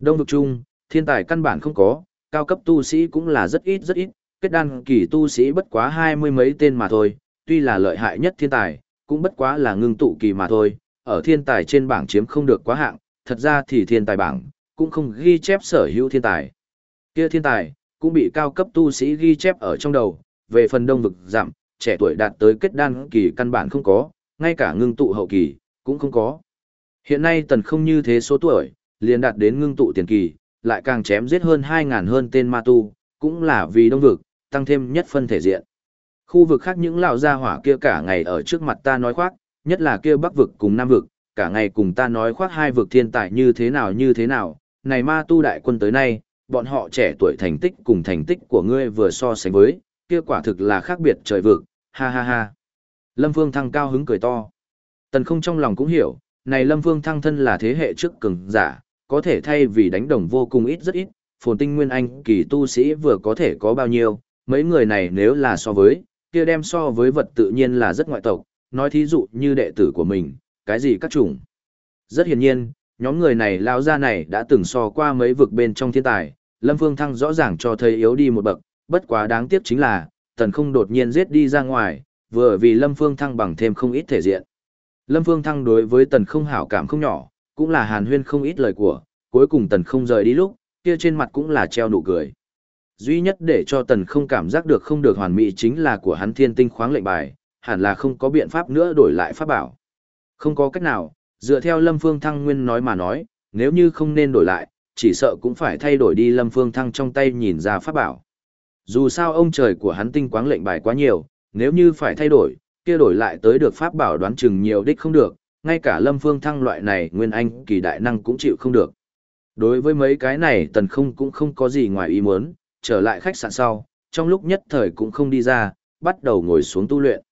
A: Đông vực chung, thiên tài căn bản không có, cao cấp tu sĩ cũng là rất ít rất ít, kết đan kỳ tu sĩ bất quá hai mươi mấy tên mà thôi, tuy là lợi hại nhất thiên tài, cũng bất quá là ngưng tụ kỳ mà thôi, ở thiên tài trên bảng chiếm không được quá hạng, thật ra thì thiên tài bảng, cũng không ghi chép sở hữu thiên tài. Kia thiên tài, cũng bị cao cấp tu sĩ ghi chép ở trong đầu, về phần đông vực giảm, trẻ tuổi đạt tới kết đan kỳ căn bản không có, ngay cả ngưng tụ hậu kỳ, cũng không có. Hiện nay tần không như thế số tuổi, liền đạt đến ngưng tụ tiền kỳ, lại càng chém giết hơn 2.000 hơn tên ma tu, cũng là vì đông vực, tăng thêm nhất phân thể diện. Khu vực khác những lão gia hỏa kia cả ngày ở trước mặt ta nói khoác, nhất là kia bắc vực cùng nam vực, cả ngày cùng ta nói khoác hai vực thiên tài như thế nào như thế nào, này ma tu đại quân tới nay, bọn họ trẻ tuổi thành tích cùng thành tích của ngươi vừa so sánh với, kia quả thực là khác biệt trời vực, ha ha ha. Lâm vương Thăng cao hứng cười to. Tần không trong lòng cũng hiểu, này Lâm vương Thăng thân là thế hệ trước cường giả, có thể thay vì đánh đồng vô cùng ít rất ít, phồn tinh nguyên anh kỳ tu sĩ vừa có thể có bao nhiêu, mấy người này nếu là so với, kia đem so với vật tự nhiên là rất ngoại tộc, nói thí dụ như đệ tử của mình, cái gì các chủng. Rất hiển nhiên, nhóm người này lao ra này đã từng so qua mấy vực bên trong thiên tài, Lâm Phương Thăng rõ ràng cho thấy yếu đi một bậc, bất quá đáng tiếc chính là, tần không đột nhiên giết đi ra ngoài, vừa vì Lâm Phương Thăng bằng thêm không ít thể diện. Lâm Phương Thăng đối với tần không hảo cảm không nhỏ, cũng là hàn huyên không ít lời của, cuối cùng tần không rời đi lúc, kia trên mặt cũng là treo nụ cười. Duy nhất để cho tần không cảm giác được không được hoàn mỹ chính là của hắn thiên tinh khoáng lệnh bài, hẳn là không có biện pháp nữa đổi lại pháp bảo. Không có cách nào, dựa theo Lâm Phương Thăng Nguyên nói mà nói, nếu như không nên đổi lại, chỉ sợ cũng phải thay đổi đi Lâm Phương Thăng trong tay nhìn ra pháp bảo. Dù sao ông trời của hắn tinh quáng lệnh bài quá nhiều, nếu như phải thay đổi, kia đổi lại tới được pháp bảo đoán chừng nhiều đích không được, ngay cả Lâm Phương Thăng loại này nguyên anh kỳ đại năng cũng chịu không được. Đối với mấy cái này tần không cũng không có gì ngoài ý muốn, trở lại khách sạn sau, trong lúc nhất thời cũng không đi ra, bắt đầu ngồi xuống tu luyện.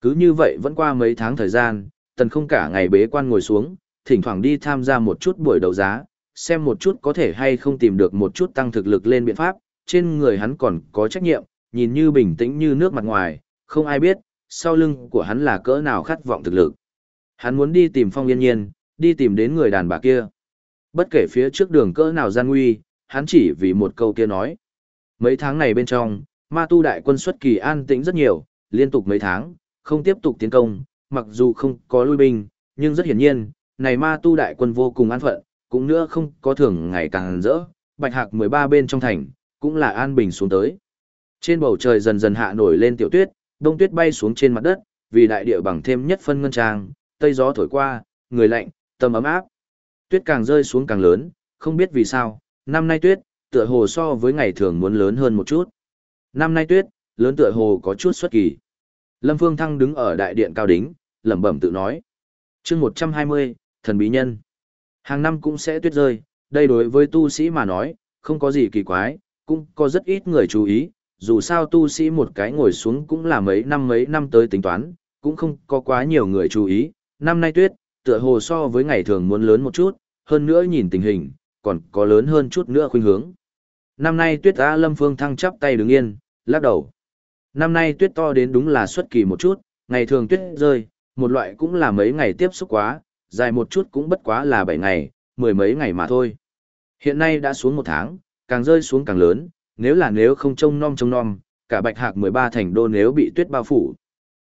A: Cứ như vậy vẫn qua mấy tháng thời gian, tần không cả ngày bế quan ngồi xuống, thỉnh thoảng đi tham gia một chút buổi đấu giá, xem một chút có thể hay không tìm được một chút tăng thực lực lên biện pháp, trên người hắn còn có trách nhiệm, nhìn như bình tĩnh như nước mặt ngoài, không ai biết, sau lưng của hắn là cỡ nào khát vọng thực lực. Hắn muốn đi tìm phong yên nhiên, đi tìm đến người đàn bà kia. Bất kể phía trước đường cỡ nào gian nguy, hắn chỉ vì một câu kia nói. Mấy tháng này bên trong, ma tu đại quân xuất kỳ an tĩnh rất nhiều, liên tục mấy tháng, không tiếp tục tiến công, mặc dù không có lui binh, nhưng rất hiển nhiên, này ma tu đại quân vô cùng an phận, cũng nữa không có thưởng ngày càng rỡ, bạch hạc 13 bên trong thành, cũng là an bình xuống tới. Trên bầu trời dần dần hạ nổi lên tiểu tuyết, đông tuyết bay xuống trên mặt đất, vì đại địa bằng thêm nhất phân ngân trang, tây gió thổi qua, người lạnh, tâm ấm áp. Tuyết càng rơi xuống càng lớn, không biết vì sao, năm nay tuyết, tựa hồ so với ngày thường muốn lớn hơn một chút. Năm nay tuyết, lớn tựa hồ có chút xuất kỳ. Lâm Phương Thăng đứng ở đại điện cao đính, lẩm bẩm tự nói. chương 120, thần bí nhân. Hàng năm cũng sẽ tuyết rơi, đây đối với tu sĩ mà nói, không có gì kỳ quái, cũng có rất ít người chú ý, dù sao tu sĩ một cái ngồi xuống cũng là mấy năm mấy năm tới tính toán, cũng không có quá nhiều người chú ý. Năm nay tuyết, tựa hồ so với ngày thường muốn lớn một chút, hơn nữa nhìn tình hình, còn có lớn hơn chút nữa khuynh hướng. Năm nay tuyết A Lâm Phương Thăng chắp tay đứng yên, lắc đầu. Năm nay tuyết to đến đúng là xuất kỳ một chút, ngày thường tuyết rơi, một loại cũng là mấy ngày tiếp xúc quá, dài một chút cũng bất quá là 7 ngày, mười mấy ngày mà thôi. Hiện nay đã xuống một tháng, càng rơi xuống càng lớn, nếu là nếu không trông nom trông nom, cả bạch hạc 13 thành đô nếu bị tuyết bao phủ.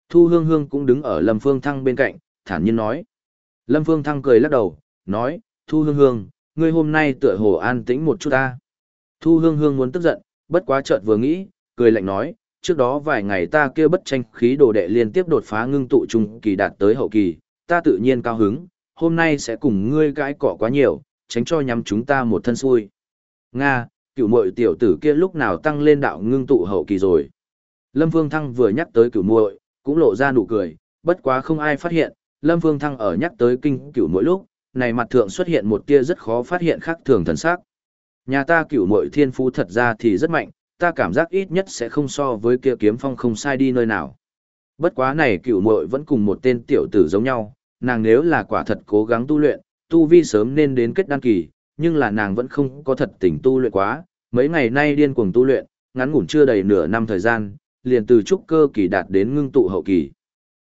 A: Thu hương hương cũng đứng ở Lâm Phương Thăng bên cạnh, thản nhiên nói. Lâm Phương Thăng cười lắc đầu, nói, Thu hương hương, ngươi hôm nay tựa hồ an tĩnh một chút ta. Thu hương hương muốn tức giận, bất quá chợt vừa nghĩ, cười lạnh nói, trước đó vài ngày ta kia bất tranh khí đồ đệ liên tiếp đột phá ngưng tụ trung kỳ đạt tới hậu kỳ, ta tự nhiên cao hứng, hôm nay sẽ cùng ngươi cãi cọ quá nhiều, tránh cho nhắm chúng ta một thân xui. Nga, cựu muội tiểu tử kia lúc nào tăng lên đạo ngưng tụ hậu kỳ rồi. Lâm Phương Thăng vừa nhắc tới cựu muội, cũng lộ ra nụ cười, bất quá không ai phát hiện, Lâm Phương Thăng ở nhắc tới kinh cửu mỗi lúc, này mặt thượng xuất hiện một tia rất khó phát hiện khác thường thần sắc. Nhà ta cửu muội thiên phú thật ra thì rất mạnh, ta cảm giác ít nhất sẽ không so với kia kiếm phong không sai đi nơi nào. Bất quá này cửu muội vẫn cùng một tên tiểu tử giống nhau, nàng nếu là quả thật cố gắng tu luyện, tu vi sớm nên đến kết đăng kỳ, nhưng là nàng vẫn không có thật tình tu luyện quá, mấy ngày nay điên cuồng tu luyện, ngắn ngủn chưa đầy nửa năm thời gian, liền từ trúc cơ kỳ đạt đến ngưng tụ hậu kỳ.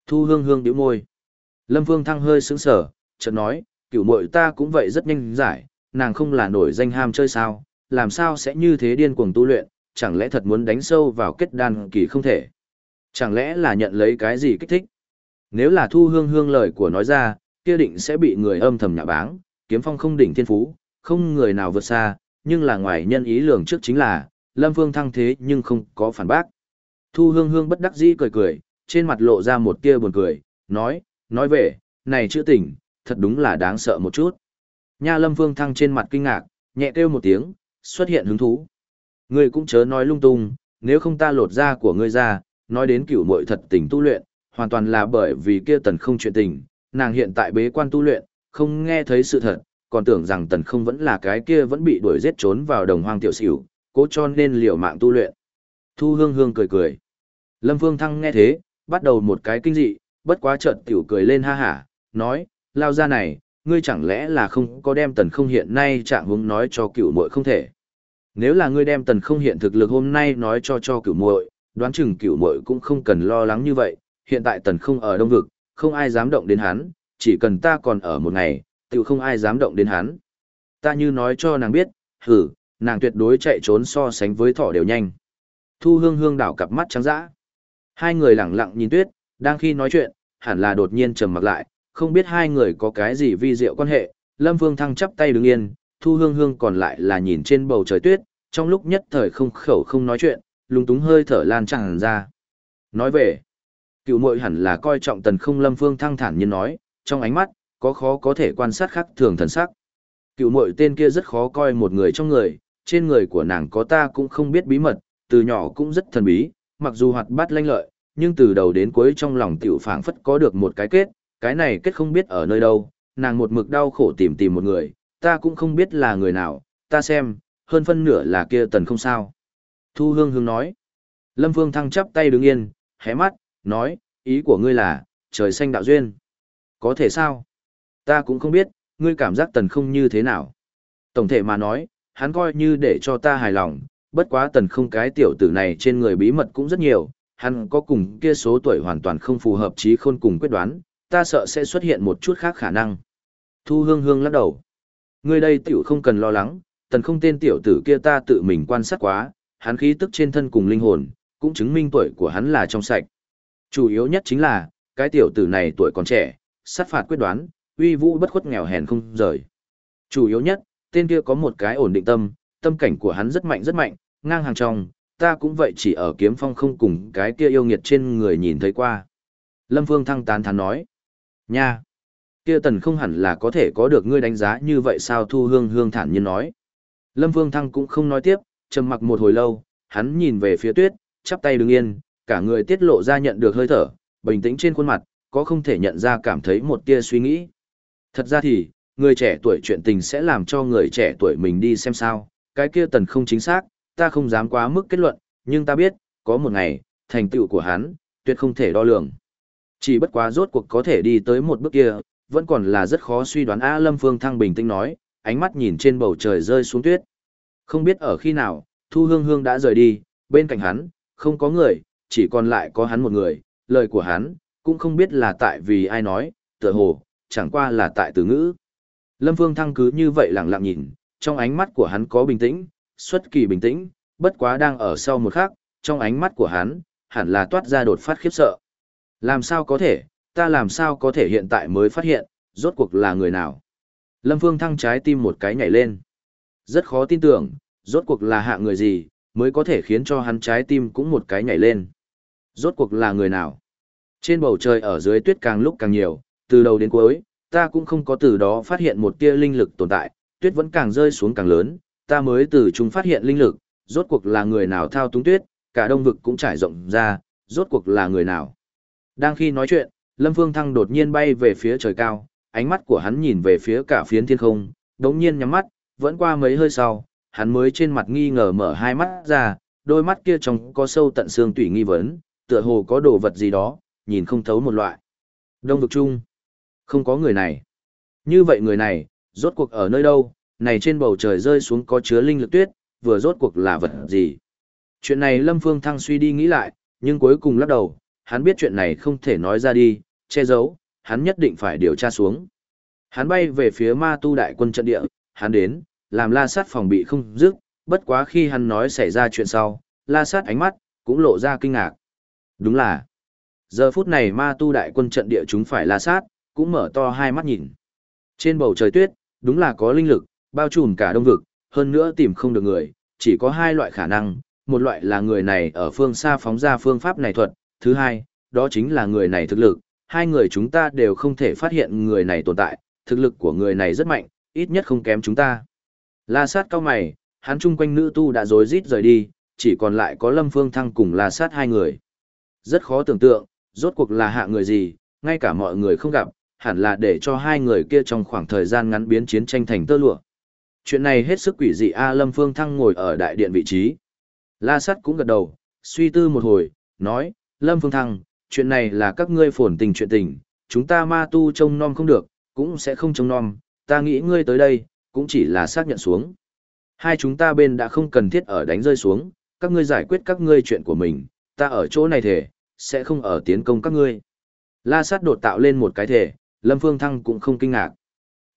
A: Thu hương hương điếu môi. Lâm Vương Thăng hơi sững sờ, chợt nói, cửu muội ta cũng vậy rất nhanh giải, nàng không là nổi danh ham chơi sao, làm sao sẽ như thế điên cuồng tu luyện, chẳng lẽ thật muốn đánh sâu vào kết đan kỳ không thể. Chẳng lẽ là nhận lấy cái gì kích thích. Nếu là thu hương hương lời của nói ra, kia định sẽ bị người âm thầm nhạ báng, kiếm phong không đỉnh thiên phú, không người nào vượt xa, nhưng là ngoài nhân ý lường trước chính là, Lâm Vương thăng thế nhưng không có phản bác. Thu hương hương bất đắc dĩ cười cười, trên mặt lộ ra một tia buồn cười, nói, nói về, này chữ tình, thật đúng là đáng sợ một chút. Nha Lâm vương thăng trên mặt kinh ngạc, nhẹ kêu một tiếng, xuất hiện hứng thú. Ngươi cũng chớ nói lung tung, nếu không ta lột da của ngươi ra, nói đến cửu muội thật tình tu luyện, hoàn toàn là bởi vì kia tần không chuyện tình, nàng hiện tại bế quan tu luyện, không nghe thấy sự thật, còn tưởng rằng tần không vẫn là cái kia vẫn bị đuổi giết trốn vào đồng hoang tiểu xỉu, cố cho nên liều mạng tu luyện. Thu hương hương cười cười. Lâm vương Thăng nghe thế, bắt đầu một cái kinh dị, bất quá chợt tiểu cười lên ha hả, nói, lao ra này, ngươi chẳng lẽ là không có đem tần không hiện nay trạng hướng nói cho cửu muội không thể. Nếu là ngươi đem tần không hiện thực lực hôm nay nói cho cho cửu muội, đoán chừng cửu muội cũng không cần lo lắng như vậy, hiện tại tần không ở đông vực, không ai dám động đến hắn, chỉ cần ta còn ở một ngày, tiểu không ai dám động đến hắn. Ta như nói cho nàng biết, hử, nàng tuyệt đối chạy trốn so sánh với thỏ đều nhanh. Thu hương hương đảo cặp mắt trắng dã. Hai người lặng lặng nhìn tuyết, đang khi nói chuyện, hẳn là đột nhiên trầm mặc lại, không biết hai người có cái gì vi diệu quan hệ. Lâm Vương Thăng chắp tay đứng yên, Thu Hương Hương còn lại là nhìn trên bầu trời tuyết, trong lúc nhất thời không khẩu không nói chuyện, lúng túng hơi thở lan tràn ra. Nói về, cựu muội hẳn là coi trọng tần không lâm phương thăng thản nhiên nói trong ánh mắt có khó có thể quan sát khác thường thần sắc cựu muội tên kia rất khó coi một người trong người trên người của nàng có ta cũng không biết bí mật từ nhỏ cũng rất thần bí mặc dù hoạt bát lanh lợi nhưng từ đầu đến cuối trong lòng tiểu phảng phất có được một cái kết cái này kết không biết ở nơi đâu nàng một mực đau khổ tìm tìm một người ta cũng không biết là người nào ta xem hơn phân nửa là kia tần không sao thu hương hương nói lâm phương thăng chắp tay đứng yên hé mắt nói, ý của ngươi là, trời xanh đạo duyên. Có thể sao? Ta cũng không biết, ngươi cảm giác tần không như thế nào? Tổng thể mà nói, hắn coi như để cho ta hài lòng, bất quá tần không cái tiểu tử này trên người bí mật cũng rất nhiều, hắn có cùng kia số tuổi hoàn toàn không phù hợp trí khôn cùng quyết đoán, ta sợ sẽ xuất hiện một chút khác khả năng. Thu hương hương lắc đầu. Ngươi đây tiểu không cần lo lắng, tần không tên tiểu tử kia ta tự mình quan sát quá, hắn khí tức trên thân cùng linh hồn, cũng chứng minh tuổi của hắn là trong sạch. Chủ yếu nhất chính là, cái tiểu tử này tuổi còn trẻ, sát phạt quyết đoán, uy vũ bất khuất nghèo hèn không rời. Chủ yếu nhất, tên kia có một cái ổn định tâm, tâm cảnh của hắn rất mạnh rất mạnh, ngang hàng trong, ta cũng vậy chỉ ở kiếm phong không cùng cái kia yêu nghiệt trên người nhìn thấy qua. Lâm Phương thăng tán thán nói, nha, kia tần không hẳn là có thể có được ngươi đánh giá như vậy sao thu hương hương thản nhiên nói. Lâm Phương thăng cũng không nói tiếp, trầm mặc một hồi lâu, hắn nhìn về phía tuyết, chắp tay đứng yên, cả người tiết lộ ra nhận được hơi thở, bình tĩnh trên khuôn mặt, có không thể nhận ra cảm thấy một tia suy nghĩ. Thật ra thì, người trẻ tuổi chuyện tình sẽ làm cho người trẻ tuổi mình đi xem sao, cái kia tần không chính xác, ta không dám quá mức kết luận, nhưng ta biết, có một ngày, thành tựu của hắn, tuyệt không thể đo lường. Chỉ bất quá rốt cuộc có thể đi tới một bước kia, vẫn còn là rất khó suy đoán A Lâm Phương Thăng bình tĩnh nói, ánh mắt nhìn trên bầu trời rơi xuống tuyết. Không biết ở khi nào, Thu Hương Hương đã rời đi, bên cạnh hắn, không có người, chỉ còn lại có hắn một người, lời của hắn, cũng không biết là tại vì ai nói, tựa hồ, chẳng qua là tại từ ngữ. Lâm Phương Thăng cứ như vậy lặng lặng nhìn, trong ánh mắt của hắn có bình tĩnh, xuất kỳ bình tĩnh, bất quá đang ở sau một khắc, trong ánh mắt của hắn, hẳn là toát ra đột phát khiếp sợ. Làm sao có thể, ta làm sao có thể hiện tại mới phát hiện, rốt cuộc là người nào? Lâm Phương Thăng trái tim một cái nhảy lên. Rất khó tin tưởng, rốt cuộc là hạ người gì, mới có thể khiến cho hắn trái tim cũng một cái nhảy lên. Rốt cuộc là người nào? Trên bầu trời ở dưới tuyết càng lúc càng nhiều, từ đầu đến cuối, ta cũng không có từ đó phát hiện một tia linh lực tồn tại, tuyết vẫn càng rơi xuống càng lớn, ta mới từ chúng phát hiện linh lực, rốt cuộc là người nào thao túng tuyết, cả đông vực cũng trải rộng ra, rốt cuộc là người nào. Đang khi nói chuyện, Lâm Phương Thăng đột nhiên bay về phía trời cao, ánh mắt của hắn nhìn về phía cả phiến thiên không, đống nhiên nhắm mắt, vẫn qua mấy hơi sau, hắn mới trên mặt nghi ngờ mở hai mắt ra, đôi mắt kia trong có sâu tận xương tủy nghi vấn, tựa hồ có đồ vật gì đó, nhìn không thấu một loại. Đông vực chung, không có người này. Như vậy người này, rốt cuộc ở nơi đâu, này trên bầu trời rơi xuống có chứa linh lực tuyết, vừa rốt cuộc là vật gì. Chuyện này Lâm Phương Thăng suy đi nghĩ lại, nhưng cuối cùng lắc đầu, hắn biết chuyện này không thể nói ra đi, che giấu, hắn nhất định phải điều tra xuống. Hắn bay về phía ma tu đại quân trận địa, hắn đến, làm la sát phòng bị không dứt, bất quá khi hắn nói xảy ra chuyện sau, la sát ánh mắt, cũng lộ ra kinh ngạc. Đúng là, giờ phút này ma tu đại quân trận địa chúng phải la sát, cũng mở to hai mắt nhìn. Trên bầu trời tuyết, đúng là có linh lực, bao trùm cả đông vực, hơn nữa tìm không được người, chỉ có hai loại khả năng, một loại là người này ở phương xa phóng ra phương pháp này thuật, thứ hai, đó chính là người này thực lực, hai người chúng ta đều không thể phát hiện người này tồn tại, thực lực của người này rất mạnh, ít nhất không kém chúng ta. La sát cao mày, hắn chung quanh nữ tu đã rối rít rời đi, chỉ còn lại có Lâm Phương Thăng cùng La sát hai người. Rất khó tưởng tượng, rốt cuộc là hạ người gì, ngay cả mọi người không gặp, hẳn là để cho hai người kia trong khoảng thời gian ngắn biến chiến tranh thành tơ lụa. Chuyện này hết sức quỷ dị A Lâm Phương Thăng ngồi ở đại điện vị trí. La sát cũng gật đầu, suy tư một hồi, nói, Lâm Phương Thăng, chuyện này là các ngươi phồn tình chuyện tình, chúng ta ma tu trông nom không được, cũng sẽ không trông nom, ta nghĩ ngươi tới đây, cũng chỉ là xác nhận xuống. Hai chúng ta bên đã không cần thiết ở đánh rơi xuống, các ngươi giải quyết các ngươi chuyện của mình, ta ở chỗ này thể, sẽ không ở tiến công các ngươi. La sát đột tạo lên một cái thể, Lâm Phương Thăng cũng không kinh ngạc.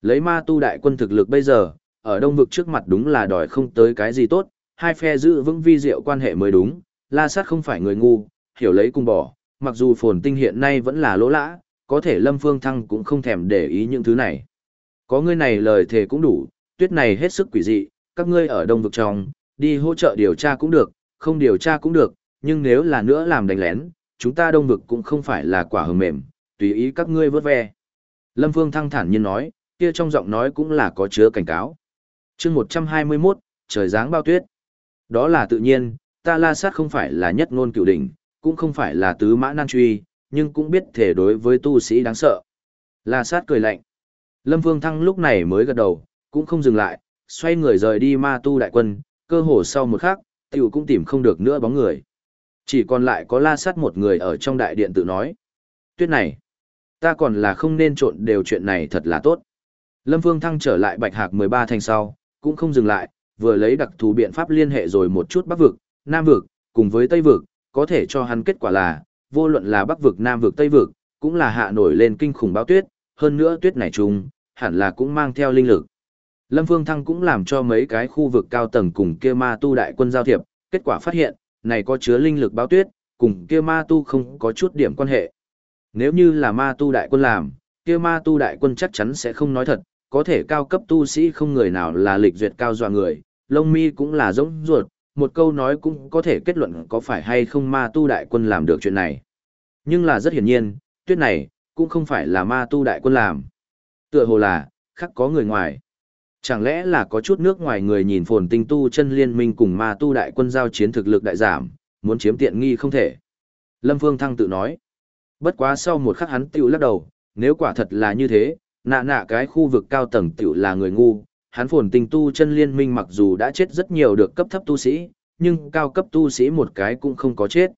A: Lấy ma tu đại quân thực lực bây giờ, ở đông vực trước mặt đúng là đòi không tới cái gì tốt, hai phe giữ vững vi diệu quan hệ mới đúng, La sát không phải người ngu, hiểu lấy cùng bỏ, mặc dù phồn tinh hiện nay vẫn là lỗ lã, có thể Lâm Phương Thăng cũng không thèm để ý những thứ này. Có ngươi này lời thề cũng đủ, tuyết này hết sức quỷ dị, các ngươi ở đông vực trong, đi hỗ trợ điều tra cũng được, không điều tra cũng được, nhưng nếu là nữa làm đánh lén, chúng ta đông vực cũng không phải là quả hờ mềm, tùy ý các ngươi vớt ve. Lâm Phương thăng thản nhiên nói, kia trong giọng nói cũng là có chứa cảnh cáo chương 121, trời dáng bao tuyết. Đó là tự nhiên, ta la sát không phải là nhất ngôn cựu đỉnh, cũng không phải là tứ mã nan truy, nhưng cũng biết thể đối với tu sĩ đáng sợ. La sát cười lạnh. Lâm Vương Thăng lúc này mới gật đầu, cũng không dừng lại, xoay người rời đi ma tu đại quân, cơ hồ sau một khắc, tiểu cũng tìm không được nữa bóng người. Chỉ còn lại có la sát một người ở trong đại điện tự nói. Tuyết này, ta còn là không nên trộn đều chuyện này thật là tốt. Lâm vương Thăng trở lại Bạch Hạc 13 thành sau, cũng không dừng lại, vừa lấy đặc thù biện pháp liên hệ rồi một chút Bắc vực, Nam vực, cùng với Tây vực, có thể cho hắn kết quả là, vô luận là Bắc vực, Nam vực, Tây vực, cũng là hạ nổi lên kinh khủng báo tuyết, hơn nữa tuyết này trùng, hẳn là cũng mang theo linh lực. Lâm Phương Thăng cũng làm cho mấy cái khu vực cao tầng cùng kia ma tu đại quân giao thiệp, kết quả phát hiện, này có chứa linh lực báo tuyết, cùng kia ma tu không có chút điểm quan hệ. Nếu như là ma tu đại quân làm, kia ma tu đại quân chắc chắn sẽ không nói thật, có thể cao cấp tu sĩ không người nào là lịch duyệt cao dọa người, lông mi cũng là giống ruột, một câu nói cũng có thể kết luận có phải hay không ma tu đại quân làm được chuyện này. Nhưng là rất hiển nhiên, tuyết này, cũng không phải là ma tu đại quân làm. Tựa hồ là, khắc có người ngoài. Chẳng lẽ là có chút nước ngoài người nhìn phồn tinh tu chân liên minh cùng ma tu đại quân giao chiến thực lực đại giảm, muốn chiếm tiện nghi không thể. Lâm Phương Thăng tự nói. Bất quá sau một khắc hắn tiểu lắc đầu, nếu quả thật là như thế, nạ nạ cái khu vực cao tầng tiểu là người ngu, hắn phồn tinh tu chân liên minh mặc dù đã chết rất nhiều được cấp thấp tu sĩ, nhưng cao cấp tu sĩ một cái cũng không có chết.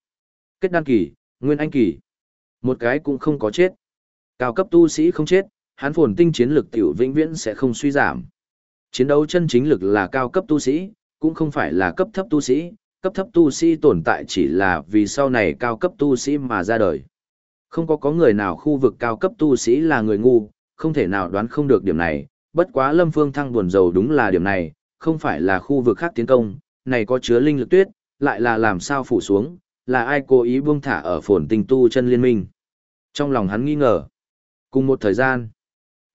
A: Kết đan kỳ, nguyên anh kỳ, một cái cũng không có chết. Cao cấp tu sĩ không chết, hắn phồn tinh chiến lực tiểu vĩnh viễn sẽ không suy giảm. Chiến đấu chân chính lực là cao cấp tu sĩ, cũng không phải là cấp thấp tu sĩ, cấp thấp tu sĩ tồn tại chỉ là vì sau này cao cấp tu sĩ mà ra đời. Không có có người nào khu vực cao cấp tu sĩ là người ngu, không thể nào đoán không được điểm này, bất quá Lâm Phương Thăng buồn rầu đúng là điểm này, không phải là khu vực khác tiến công, này có chứa linh lực tuyết, lại là làm sao phủ xuống, là ai cố ý buông thả ở phồn tinh tu chân liên minh. Trong lòng hắn nghi ngờ. Cùng một thời gian,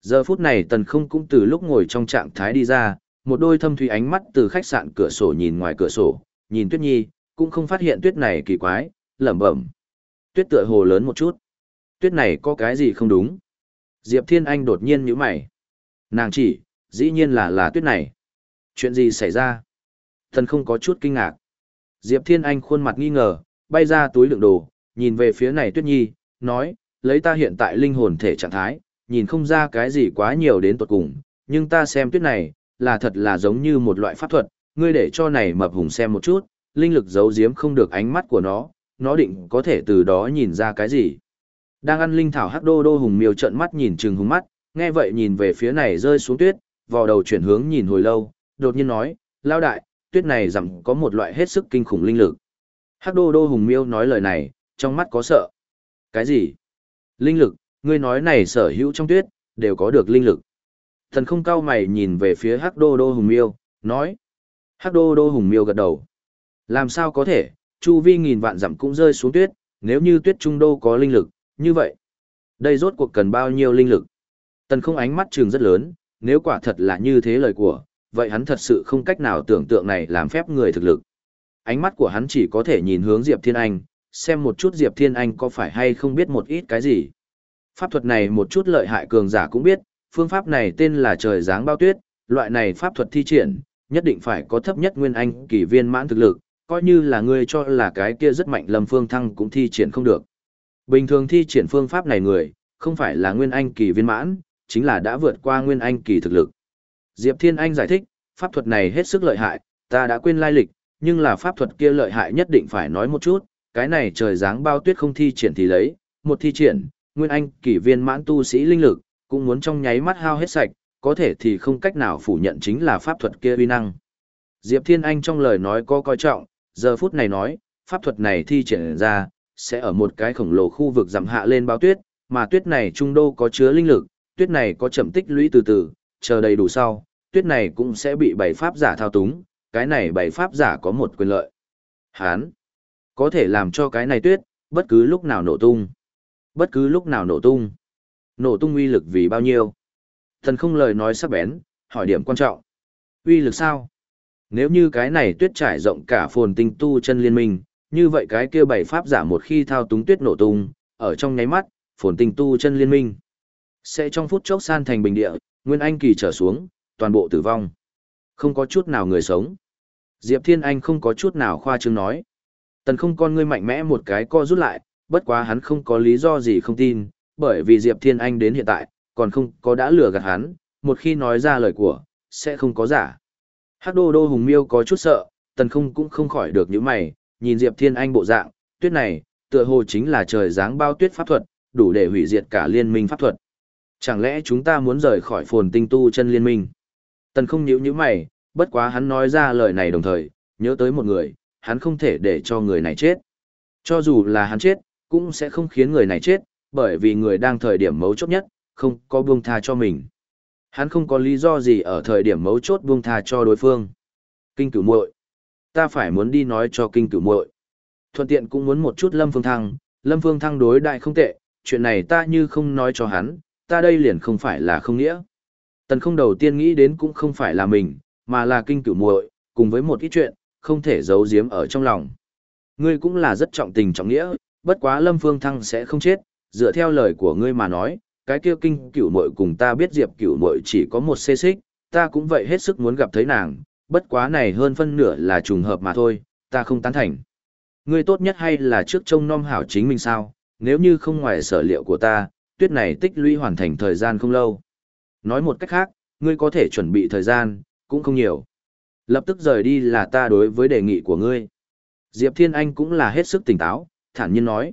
A: giờ phút này tần không cũng từ lúc ngồi trong trạng thái đi ra, một đôi thâm thủy ánh mắt từ khách sạn cửa sổ nhìn ngoài cửa sổ, nhìn tuyết nhi, cũng không phát hiện tuyết này kỳ quái, lẩm bẩm. Tuyết tựa hồ lớn một chút. Tuyết này có cái gì không đúng? Diệp Thiên Anh đột nhiên nhíu mày. Nàng chỉ, dĩ nhiên là là tuyết này. Chuyện gì xảy ra? Thần không có chút kinh ngạc. Diệp Thiên Anh khuôn mặt nghi ngờ, bay ra túi lượng đồ, nhìn về phía này tuyết nhi, nói, lấy ta hiện tại linh hồn thể trạng thái, nhìn không ra cái gì quá nhiều đến tuột cùng, nhưng ta xem tuyết này, là thật là giống như một loại pháp thuật, ngươi để cho này mập hùng xem một chút, linh lực giấu giếm không được ánh mắt của nó, nó định có thể từ đó nhìn ra cái gì. Đang ăn linh thảo hắc đô đô hùng miêu trợn mắt nhìn chừng hùng mắt, nghe vậy nhìn về phía này rơi xuống tuyết, vò đầu chuyển hướng nhìn hồi lâu, đột nhiên nói, lao đại, tuyết này rằng có một loại hết sức kinh khủng linh lực. Hắc đô đô hùng miêu nói lời này, trong mắt có sợ. Cái gì? Linh lực, ngươi nói này sở hữu trong tuyết, đều có được linh lực. Thần không cao mày nhìn về phía Hắc đô đô hùng miêu, nói. Hắc đô đô hùng miêu gật đầu. Làm sao có thể, chu vi nghìn vạn dặm cũng rơi xuống tuyết, nếu như tuyết trung đô có linh lực, như vậy. Đây rốt cuộc cần bao nhiêu linh lực? Tần không ánh mắt trường rất lớn, nếu quả thật là như thế lời của, vậy hắn thật sự không cách nào tưởng tượng này làm phép người thực lực. Ánh mắt của hắn chỉ có thể nhìn hướng Diệp Thiên Anh, xem một chút Diệp Thiên Anh có phải hay không biết một ít cái gì. Pháp thuật này một chút lợi hại cường giả cũng biết, phương pháp này tên là trời giáng bao tuyết, loại này pháp thuật thi triển, nhất định phải có thấp nhất nguyên anh kỳ viên mãn thực lực, coi như là ngươi cho là cái kia rất mạnh Lâm Phương Thăng cũng thi triển không được. Bình thường thi triển phương pháp này người, không phải là nguyên anh kỳ viên mãn, chính là đã vượt qua nguyên anh kỳ thực lực. Diệp Thiên Anh giải thích, pháp thuật này hết sức lợi hại, ta đã quên lai lịch, nhưng là pháp thuật kia lợi hại nhất định phải nói một chút, cái này trời dáng bao tuyết không thi triển thì lấy, một thi triển, nguyên anh kỳ viên mãn tu sĩ linh lực, cũng muốn trong nháy mắt hao hết sạch, có thể thì không cách nào phủ nhận chính là pháp thuật kia uy năng. Diệp Thiên Anh trong lời nói có coi trọng, giờ phút này nói, pháp thuật này thi triển ra, sẽ ở một cái khổng lồ khu vực giảm hạ lên bao tuyết, mà tuyết này trung đô có chứa linh lực, tuyết này có chậm tích lũy từ từ, chờ đầy đủ sau, tuyết này cũng sẽ bị bảy pháp giả thao túng, cái này bảy pháp giả có một quyền lợi. Hán, có thể làm cho cái này tuyết, bất cứ lúc nào nổ tung. Bất cứ lúc nào nổ tung. Nổ tung uy lực vì bao nhiêu? Thần không lời nói sắc bén, hỏi điểm quan trọng. Uy lực sao? Nếu như cái này tuyết trải rộng cả phồn tinh tu chân liên minh, như vậy cái kia bảy pháp giả một khi thao túng tuyết nổ tung, ở trong nháy mắt, phồn tinh tu chân liên minh. Sẽ trong phút chốc san thành bình địa, Nguyên Anh kỳ trở xuống, toàn bộ tử vong. Không có chút nào người sống. Diệp Thiên Anh không có chút nào khoa trương nói. Tần không con ngươi mạnh mẽ một cái co rút lại, bất quá hắn không có lý do gì không tin, bởi vì Diệp Thiên Anh đến hiện tại, còn không có đã lừa gạt hắn, một khi nói ra lời của, sẽ không có giả. Hắc đô đô hùng miêu có chút sợ, tần không cũng không khỏi được những mày, nhìn Diệp Thiên Anh bộ dạng, tuyết này, tựa hồ chính là trời dáng bao tuyết pháp thuật, đủ để hủy diệt cả liên minh pháp thuật. Chẳng lẽ chúng ta muốn rời khỏi phồn tinh tu chân liên minh? Tần không nhíu như mày, bất quá hắn nói ra lời này đồng thời, nhớ tới một người, hắn không thể để cho người này chết. Cho dù là hắn chết, cũng sẽ không khiến người này chết, bởi vì người đang thời điểm mấu chốt nhất, không có buông tha cho mình. Hắn không có lý do gì ở thời điểm mấu chốt buông tha cho đối phương. Kinh cửu muội, ta phải muốn đi nói cho kinh cửu muội. Thuận tiện cũng muốn một chút Lâm Phương Thăng, Lâm Phương Thăng đối đại không tệ, chuyện này ta như không nói cho hắn, ta đây liền không phải là không nghĩa. Tần không đầu tiên nghĩ đến cũng không phải là mình, mà là kinh cửu muội, cùng với một ít chuyện, không thể giấu giếm ở trong lòng. Ngươi cũng là rất trọng tình trọng nghĩa, bất quá Lâm Phương Thăng sẽ không chết, dựa theo lời của ngươi mà nói, cái kia kinh cửu muội cùng ta biết Diệp cửu muội chỉ có một xê xích, ta cũng vậy hết sức muốn gặp thấy nàng, bất quá này hơn phân nửa là trùng hợp mà thôi, ta không tán thành. Ngươi tốt nhất hay là trước trông nom hảo chính mình sao, nếu như không ngoài sở liệu của ta, tuyết này tích lũy hoàn thành thời gian không lâu. Nói một cách khác, ngươi có thể chuẩn bị thời gian, cũng không nhiều. Lập tức rời đi là ta đối với đề nghị của ngươi. Diệp Thiên Anh cũng là hết sức tỉnh táo, thản nhiên nói.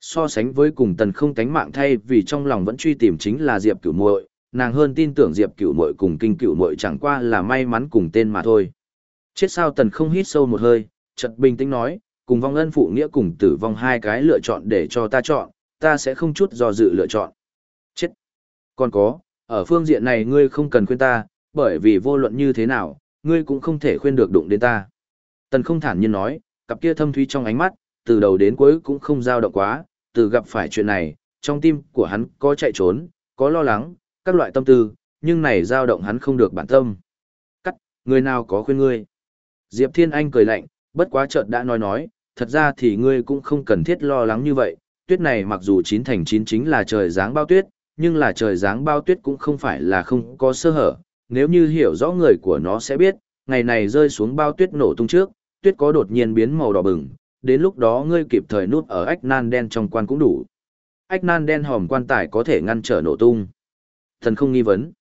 A: So sánh với cùng tần không tánh mạng thay vì trong lòng vẫn truy tìm chính là Diệp cửu muội nàng hơn tin tưởng Diệp Cựu Mội cùng kinh Cựu Mội chẳng qua là may mắn cùng tên mà thôi. Chết sao tần không hít sâu một hơi, chợt bình tĩnh nói, cùng vong ân phụ nghĩa cùng tử vong hai cái lựa chọn để cho ta chọn, ta sẽ không chút do dự lựa chọn. Chết! Còn có, ở phương diện này ngươi không cần khuyên ta, bởi vì vô luận như thế nào, ngươi cũng không thể khuyên được đụng đến ta. Tần không thản nhiên nói, cặp kia thâm thúy trong ánh mắt, từ đầu đến cuối cũng không dao động quá, từ gặp phải chuyện này, trong tim của hắn có chạy trốn, có lo lắng, các loại tâm tư, nhưng này dao động hắn không được bản tâm. Cắt, người nào có khuyên ngươi? Diệp Thiên Anh cười lạnh, bất quá chợt đã nói nói, thật ra thì ngươi cũng không cần thiết lo lắng như vậy, tuyết này mặc dù chín thành chín chính là trời dáng bao tuyết, nhưng là trời dáng bao tuyết cũng không phải là không có sơ hở, nếu như hiểu rõ người của nó sẽ biết, ngày này rơi xuống bao tuyết nổ tung trước, tuyết có đột nhiên biến màu đỏ bừng, đến lúc đó ngươi kịp thời nút ở ách nan đen trong quan cũng đủ. Ách nan đen hòm quan tài có thể ngăn trở nổ tung. Thần không nghi vấn.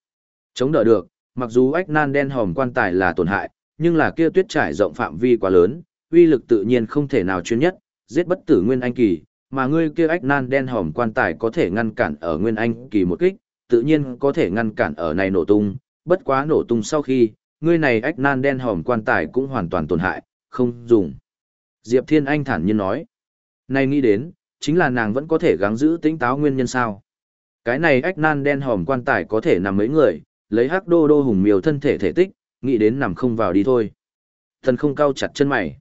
A: Chống đỡ được, mặc dù ách nan đen hòm quan tài là tổn hại, nhưng là kia tuyết trải rộng phạm vi quá lớn, uy lực tự nhiên không thể nào chuyên nhất, giết bất tử nguyên anh kỳ, mà ngươi kia ách nan đen hòm quan tài có thể ngăn cản ở nguyên anh kỳ một kích, tự nhiên có thể ngăn cản ở này nổ tung, bất quá nổ tung sau khi, ngươi này ách nan đen hòm quan tài cũng hoàn toàn tổn hại, không dùng. Diệp Thiên Anh thản nhiên nói, nay nghĩ đến, chính là nàng vẫn có thể gắng giữ tính táo nguyên nhân sao. Cái này ách nan đen hòm quan tài có thể nằm mấy người, lấy hắc đô đô hùng miều thân thể thể tích, nghĩ đến nằm không vào đi thôi. Thần không cao chặt chân mày.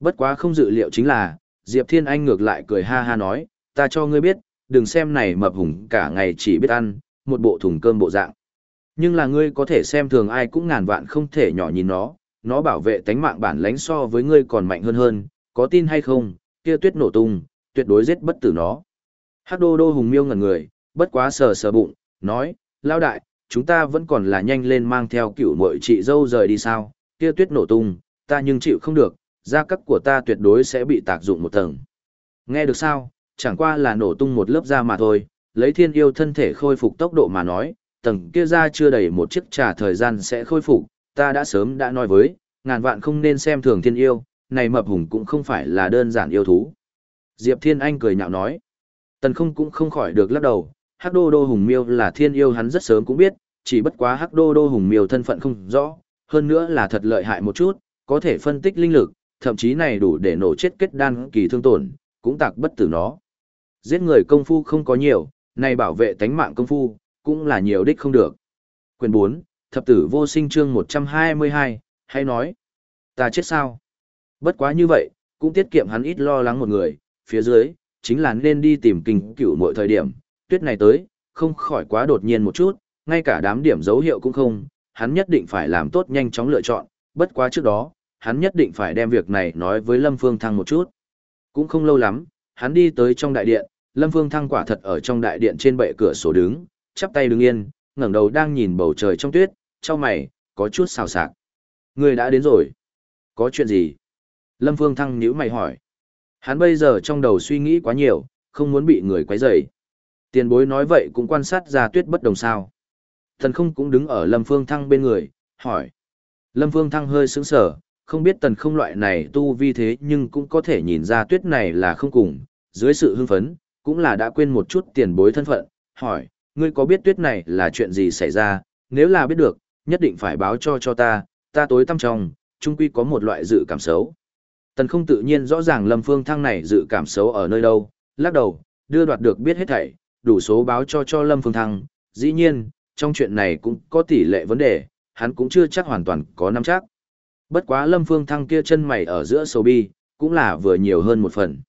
A: Bất quá không dự liệu chính là, Diệp Thiên Anh ngược lại cười ha ha nói, ta cho ngươi biết, đừng xem này mập hùng cả ngày chỉ biết ăn, một bộ thùng cơm bộ dạng. Nhưng là ngươi có thể xem thường ai cũng ngàn vạn không thể nhỏ nhìn nó, nó bảo vệ tánh mạng bản lãnh so với ngươi còn mạnh hơn hơn, có tin hay không, kia tuyết nổ tung, tuyệt đối giết bất tử nó. Hắc đô đô hùng miêu ngẩn người, bất quá sờ sờ bụng, nói, lao đại, chúng ta vẫn còn là nhanh lên mang theo cựu mội chị dâu rời đi sao, kia tuyết nổ tung, ta nhưng chịu không được, gia cấp của ta tuyệt đối sẽ bị tạc dụng một tầng. Nghe được sao, chẳng qua là nổ tung một lớp da mà thôi, lấy thiên yêu thân thể khôi phục tốc độ mà nói, tầng kia ra chưa đầy một chiếc trà thời gian sẽ khôi phục, ta đã sớm đã nói với, ngàn vạn không nên xem thường thiên yêu, này mập hùng cũng không phải là đơn giản yêu thú. Diệp Thiên Anh cười nhạo nói, tần không cũng không khỏi được lắc đầu, hắc đô đô hùng miêu là thiên yêu hắn rất sớm cũng biết, chỉ bất quá hắc đô đô hùng miêu thân phận không rõ, hơn nữa là thật lợi hại một chút, có thể phân tích linh lực, thậm chí này đủ để nổ chết kết đan kỳ thương tổn, cũng tạc bất tử nó. Giết người công phu không có nhiều, này bảo vệ tánh mạng công phu, cũng là nhiều đích không được. Quyền 4, thập tử vô sinh chương 122, hay nói, ta chết sao? Bất quá như vậy, cũng tiết kiệm hắn ít lo lắng một người, phía dưới, chính là nên đi tìm kinh cửu mọi thời điểm, tuyết này tới, không khỏi quá đột nhiên một chút, ngay cả đám điểm dấu hiệu cũng không, hắn nhất định phải làm tốt nhanh chóng lựa chọn, bất quá trước đó, hắn nhất định phải đem việc này nói với Lâm Phương Thăng một chút. Cũng không lâu lắm, hắn đi tới trong đại điện, Lâm Phương Thăng quả thật ở trong đại điện trên bệ cửa sổ đứng, chắp tay đứng yên, ngẩng đầu đang nhìn bầu trời trong tuyết, trong mày, có chút xào xạc. Người đã đến rồi. Có chuyện gì? Lâm Phương Thăng nhíu mày hỏi. Hắn bây giờ trong đầu suy nghĩ quá nhiều, không muốn bị người quấy rầy. Tiền bối nói vậy cũng quan sát ra tuyết bất đồng sao. Thần không cũng đứng ở Lâm Phương Thăng bên người, hỏi. Lâm Phương Thăng hơi sững sờ, không biết tần không loại này tu vi thế nhưng cũng có thể nhìn ra tuyết này là không cùng, dưới sự hưng phấn, cũng là đã quên một chút tiền bối thân phận, hỏi, ngươi có biết tuyết này là chuyện gì xảy ra, nếu là biết được, nhất định phải báo cho cho ta, ta tối tâm trong, trung quy có một loại dự cảm xấu. Tần không tự nhiên rõ ràng Lâm Phương Thăng này dự cảm xấu ở nơi đâu, lắc đầu, đưa đoạt được biết hết thảy, đủ số báo cho cho Lâm Phương Thăng, dĩ nhiên, trong chuyện này cũng có tỷ lệ vấn đề, hắn cũng chưa chắc hoàn toàn có nắm chắc. Bất quá Lâm Phương Thăng kia chân mày ở giữa sầu bi, cũng là vừa nhiều hơn một phần.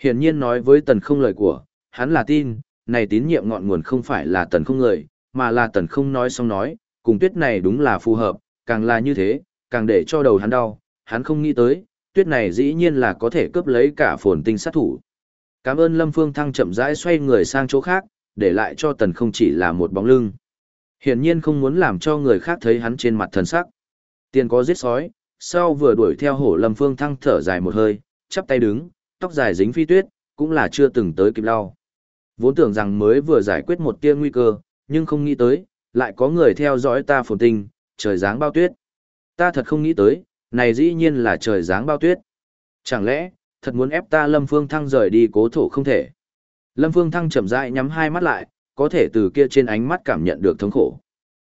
A: Hiển nhiên nói với tần không lời của, hắn là tin, này tín nhiệm ngọn nguồn không phải là tần không lời, mà là tần không nói xong nói, cùng tuyết này đúng là phù hợp, càng là như thế, càng để cho đầu hắn đau, hắn không nghĩ tới, tuyết này dĩ nhiên là có thể cướp lấy cả phồn tinh sát thủ. Cảm ơn Lâm Phương Thăng chậm rãi xoay người sang chỗ khác, để lại cho tần không chỉ là một bóng lưng. Hiển nhiên không muốn làm cho người khác thấy hắn trên mặt thần sắc. Tiền có giết sói, sau vừa đuổi theo hổ Lâm Phương Thăng thở dài một hơi, chắp tay đứng, tóc dài dính phi tuyết, cũng là chưa từng tới kịp lau. Vốn tưởng rằng mới vừa giải quyết một tia nguy cơ, nhưng không nghĩ tới, lại có người theo dõi ta phồn tinh, trời dáng bao tuyết. Ta thật không nghĩ tới, này dĩ nhiên là trời dáng bao tuyết. Chẳng lẽ, thật muốn ép ta Lâm Phương Thăng rời đi cố thổ không thể. Lâm Phương Thăng chậm rãi nhắm hai mắt lại, có thể từ kia trên ánh mắt cảm nhận được thống khổ.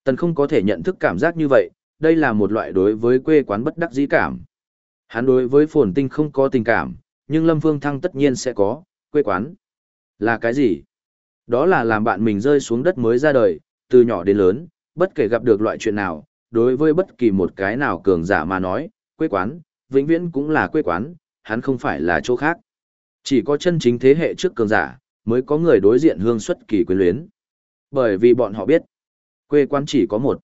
A: Tần không có thể nhận thức cảm giác như vậy, đây là một loại đối với quê quán bất đắc dĩ cảm. Hắn đối với phồn tinh không có tình cảm, nhưng Lâm Phương Thăng tất nhiên sẽ có, quê quán. Là cái gì? Đó là làm bạn mình rơi xuống đất mới ra đời, từ nhỏ đến lớn, bất kể gặp được loại chuyện nào, đối với bất kỳ một cái nào cường giả mà nói, quê quán, vĩnh viễn cũng là quê quán, hắn không phải là chỗ khác. Chỉ có chân chính thế hệ trước cường giả, mới có người đối diện hương xuất kỳ quyến luyến. Bởi vì bọn họ biết, quê quán chỉ có một.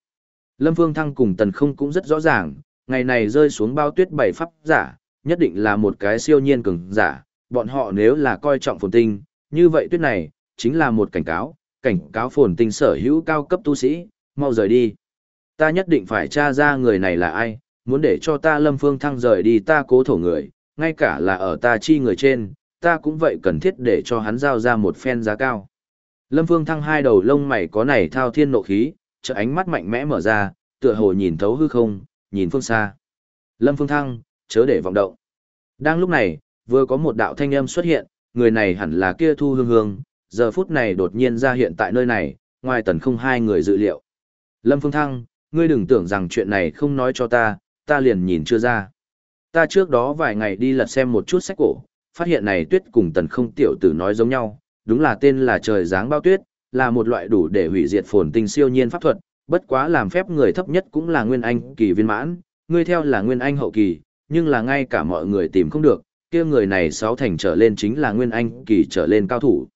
A: Lâm Phương Thăng cùng Tần Không cũng rất rõ ràng, ngày này rơi xuống bao tuyết bảy pháp giả, nhất định là một cái siêu nhiên cường giả, bọn họ nếu là coi trọng phồn tinh, như vậy tuyết này, chính là một cảnh cáo, cảnh cáo phồn tinh sở hữu cao cấp tu sĩ, mau rời đi. Ta nhất định phải tra ra người này là ai, muốn để cho ta Lâm Phương Thăng rời đi ta cố thổ người, ngay cả là ở ta chi người trên, ta cũng vậy cần thiết để cho hắn giao ra một phen giá cao. Lâm Phương Thăng hai đầu lông mày có này thao thiên nộ khí, trợ ánh mắt mạnh mẽ mở ra, tựa hồ nhìn thấu hư không, nhìn phương xa. Lâm Phương Thăng, chớ để vọng động. Đang lúc này, vừa có một đạo thanh âm xuất hiện, người này hẳn là kia thu hương hương, giờ phút này đột nhiên ra hiện tại nơi này, ngoài tần không hai người dự liệu. Lâm Phương Thăng, ngươi đừng tưởng rằng chuyện này không nói cho ta, ta liền nhìn chưa ra. Ta trước đó vài ngày đi lật xem một chút sách cổ, phát hiện này tuyết cùng tần không tiểu tử nói giống nhau, đúng là tên là trời dáng bao tuyết, là một loại đủ để hủy diệt phồn tinh siêu nhiên pháp thuật, bất quá làm phép người thấp nhất cũng là nguyên anh kỳ viên mãn, ngươi theo là nguyên anh hậu kỳ, nhưng là ngay cả mọi người tìm không được, kia người này sáu thành trở lên chính là nguyên anh kỳ trở lên cao thủ.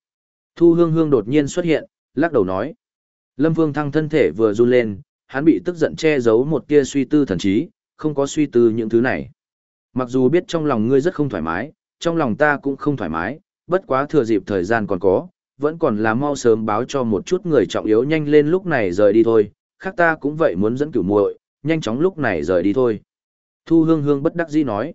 A: Thu hương hương đột nhiên xuất hiện, lắc đầu nói. Lâm Vương thăng thân thể vừa run lên, hắn bị tức giận che giấu một tia suy tư thần trí, không có suy tư những thứ này. Mặc dù biết trong lòng ngươi rất không thoải mái, trong lòng ta cũng không thoải mái, bất quá thừa dịp thời gian còn có, vẫn còn là mau sớm báo cho một chút người trọng yếu nhanh lên lúc này rời đi thôi, khác ta cũng vậy muốn dẫn cửu muội, nhanh chóng lúc này rời đi thôi. Thu hương hương bất đắc dĩ nói.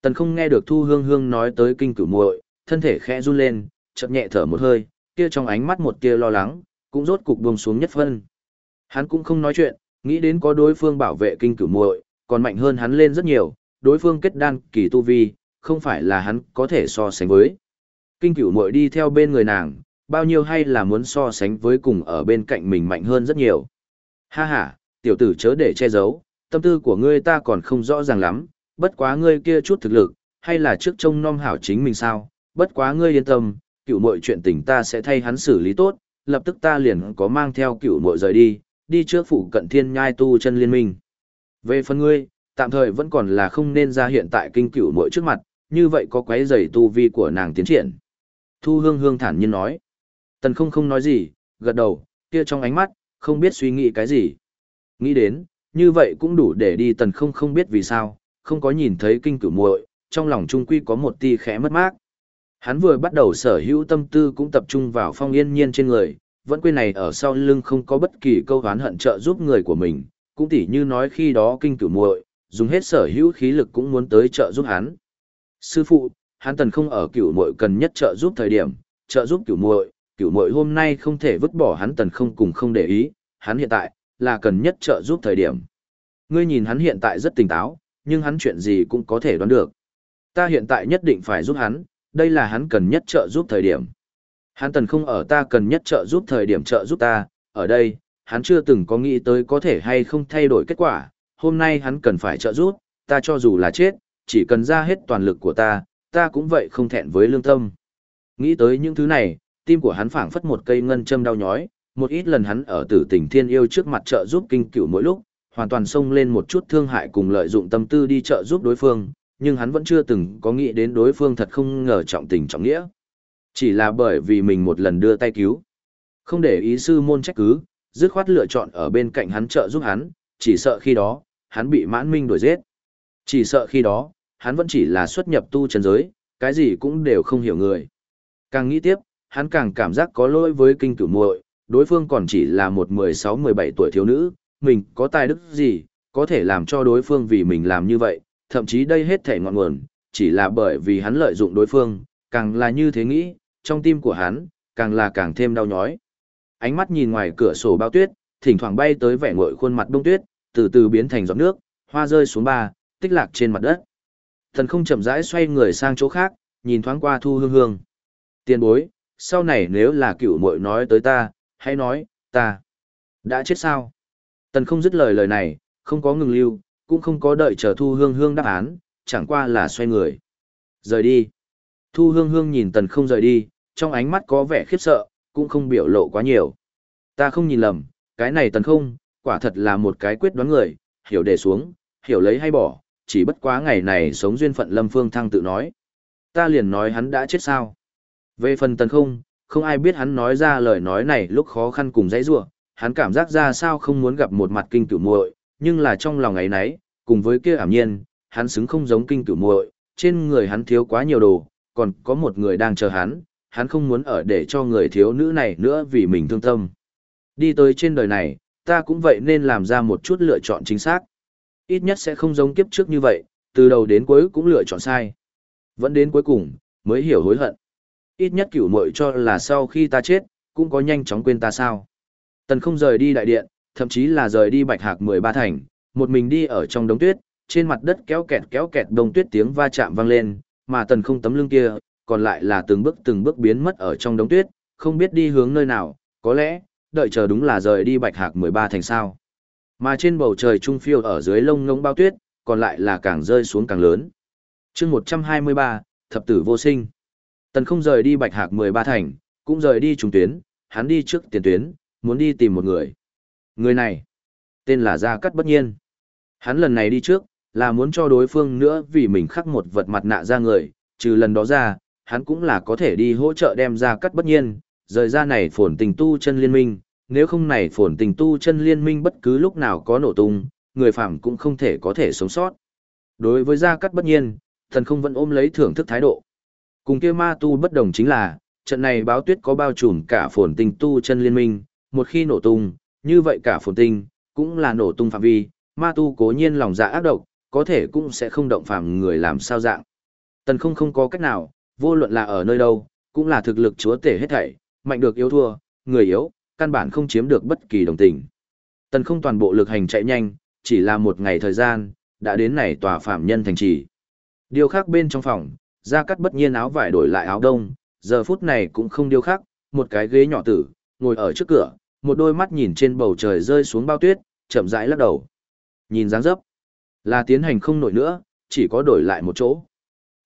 A: Tần không nghe được thu hương hương nói tới kinh cửu muội, thân thể khẽ run lên, chậm nhẹ thở một hơi, kia trong ánh mắt một kia lo lắng, cũng rốt cục buông xuống nhất phân. Hắn cũng không nói chuyện, nghĩ đến có đối phương bảo vệ kinh cửu muội, còn mạnh hơn hắn lên rất nhiều, đối phương kết đan kỳ tu vi, không phải là hắn có thể so sánh với. Kinh cửu muội đi theo bên người nàng, bao nhiêu hay là muốn so sánh với cùng ở bên cạnh mình mạnh hơn rất nhiều. Ha ha, tiểu tử chớ để che giấu, tâm tư của ngươi ta còn không rõ ràng lắm, bất quá ngươi kia chút thực lực, hay là trước trông nom hảo chính mình sao, bất quá ngươi yên tâm, cửu muội chuyện tình ta sẽ thay hắn xử lý tốt, lập tức ta liền có mang theo cửu muội rời đi, đi trước phủ cận thiên nhai tu chân liên minh. Về phần ngươi, tạm thời vẫn còn là không nên ra hiện tại kinh cửu muội trước mặt, như vậy có quấy rầy tu vi của nàng tiến triển. Thu hương hương thản nhiên nói. Tần không không nói gì, gật đầu, kia trong ánh mắt, không biết suy nghĩ cái gì. Nghĩ đến, như vậy cũng đủ để đi tần không không biết vì sao, không có nhìn thấy kinh cửu muội, trong lòng trung quy có một ti khẽ mất mát. Hắn vừa bắt đầu sở hữu tâm tư cũng tập trung vào phong yên nhiên trên người, vẫn quên này ở sau lưng không có bất kỳ câu hán hận trợ giúp người của mình, cũng tỉ như nói khi đó kinh cửu muội, dùng hết sở hữu khí lực cũng muốn tới trợ giúp hắn. Sư phụ, hắn tần không ở cửu muội cần nhất trợ giúp thời điểm, trợ giúp cửu muội, cửu muội hôm nay không thể vứt bỏ hắn tần không cùng không để ý, hắn hiện tại là cần nhất trợ giúp thời điểm. Ngươi nhìn hắn hiện tại rất tỉnh táo, nhưng hắn chuyện gì cũng có thể đoán được. Ta hiện tại nhất định phải giúp hắn, đây là hắn cần nhất trợ giúp thời điểm. Hắn tần không ở ta cần nhất trợ giúp thời điểm trợ giúp ta, ở đây, hắn chưa từng có nghĩ tới có thể hay không thay đổi kết quả, hôm nay hắn cần phải trợ giúp, ta cho dù là chết, chỉ cần ra hết toàn lực của ta, ta cũng vậy không thẹn với lương tâm. Nghĩ tới những thứ này, tim của hắn phảng phất một cây ngân châm đau nhói, một ít lần hắn ở tử tình thiên yêu trước mặt trợ giúp kinh cửu mỗi lúc, hoàn toàn xông lên một chút thương hại cùng lợi dụng tâm tư đi trợ giúp đối phương, nhưng hắn vẫn chưa từng có nghĩ đến đối phương thật không ngờ trọng tình trọng nghĩa. Chỉ là bởi vì mình một lần đưa tay cứu. Không để ý sư môn trách cứ, dứt khoát lựa chọn ở bên cạnh hắn trợ giúp hắn, chỉ sợ khi đó, hắn bị mãn minh đuổi giết. Chỉ sợ khi đó, hắn vẫn chỉ là xuất nhập tu chân giới, cái gì cũng đều không hiểu người. Càng nghĩ tiếp, hắn càng cảm giác có lỗi với kinh cửu muội, đối phương còn chỉ là một 16-17 tuổi thiếu nữ, mình có tài đức gì, có thể làm cho đối phương vì mình làm như vậy, thậm chí đây hết thể ngọn nguồn, chỉ là bởi vì hắn lợi dụng đối phương, càng là như thế nghĩ, trong tim của hắn, càng là càng thêm đau nhói. Ánh mắt nhìn ngoài cửa sổ bao tuyết, thỉnh thoảng bay tới vẻ ngội khuôn mặt đông tuyết, từ từ biến thành giọt nước, hoa rơi xuống ba, tích lạc trên mặt đất. Thần không chậm rãi xoay người sang chỗ khác, nhìn thoáng qua thu hương hương. Tiền bối, sau này nếu là cựu muội nói tới ta, hãy nói, ta đã chết sao? Tần không dứt lời lời này, không có ngừng lưu, cũng không có đợi chờ thu hương hương đáp án, chẳng qua là xoay người. Rời đi. Thu hương hương nhìn tần không rời đi, trong ánh mắt có vẻ khiếp sợ, cũng không biểu lộ quá nhiều. Ta không nhìn lầm, cái này tần không, quả thật là một cái quyết đoán người, hiểu để xuống, hiểu lấy hay bỏ, chỉ bất quá ngày này sống duyên phận Lâm Phương Thăng tự nói. Ta liền nói hắn đã chết sao. Về phần tần không, không ai biết hắn nói ra lời nói này lúc khó khăn cùng dãy rua hắn cảm giác ra sao không muốn gặp một mặt kinh cửu muội nhưng là trong lòng ấy nấy, cùng với kia ảm nhiên, hắn xứng không giống kinh cửu muội trên người hắn thiếu quá nhiều đồ, còn có một người đang chờ hắn, hắn không muốn ở để cho người thiếu nữ này nữa vì mình thương tâm. Đi tới trên đời này, ta cũng vậy nên làm ra một chút lựa chọn chính xác. Ít nhất sẽ không giống kiếp trước như vậy, từ đầu đến cuối cũng lựa chọn sai. Vẫn đến cuối cùng, mới hiểu hối hận. Ít nhất cửu muội cho là sau khi ta chết, cũng có nhanh chóng quên ta sao. Tần không rời đi đại điện, thậm chí là rời đi bạch hạc 13 thành, một mình đi ở trong đống tuyết, trên mặt đất kéo kẹt kéo kẹt đông tuyết tiếng va chạm vang lên, mà tần không tấm lưng kia, còn lại là từng bước từng bước biến mất ở trong đống tuyết, không biết đi hướng nơi nào, có lẽ, đợi chờ đúng là rời đi bạch hạc 13 thành sao. Mà trên bầu trời trung phiêu ở dưới lông ngông bao tuyết, còn lại là càng rơi xuống càng lớn. chương 123, thập tử vô sinh. Tần không rời đi bạch hạc 13 thành, cũng rời đi trung tuyến, hắn đi trước tiền tuyến, muốn đi tìm một người. Người này, tên là Gia Cát Bất Nhiên. Hắn lần này đi trước, là muốn cho đối phương nữa vì mình khắc một vật mặt nạ ra người, trừ lần đó ra, hắn cũng là có thể đi hỗ trợ đem Gia Cát Bất Nhiên, rời ra này phồn tình tu chân liên minh, nếu không này phồn tình tu chân liên minh bất cứ lúc nào có nổ tung, người phạm cũng không thể có thể sống sót. Đối với Gia Cát Bất Nhiên, thần không vẫn ôm lấy thưởng thức thái độ. Cùng kia ma tu bất đồng chính là, trận này báo tuyết có bao trùm cả phồn tình tu chân liên minh, một khi nổ tung, như vậy cả phồn tinh, cũng là nổ tung phạm vi, ma tu cố nhiên lòng dạ ác độc, có thể cũng sẽ không động phạm người làm sao dạng. Tần không không có cách nào, vô luận là ở nơi đâu, cũng là thực lực chúa tể hết thảy, mạnh được yếu thua, người yếu, căn bản không chiếm được bất kỳ đồng tình. Tần không toàn bộ lực hành chạy nhanh, chỉ là một ngày thời gian, đã đến này tòa phạm nhân thành trì. Điều khác bên trong phòng, ra cắt bất nhiên áo vải đổi lại áo đông, giờ phút này cũng không điều khác, một cái ghế nhỏ tử, ngồi ở trước cửa, một đôi mắt nhìn trên bầu trời rơi xuống bao tuyết, chậm rãi lắc đầu. Nhìn dáng dấp, là tiến hành không nổi nữa, chỉ có đổi lại một chỗ.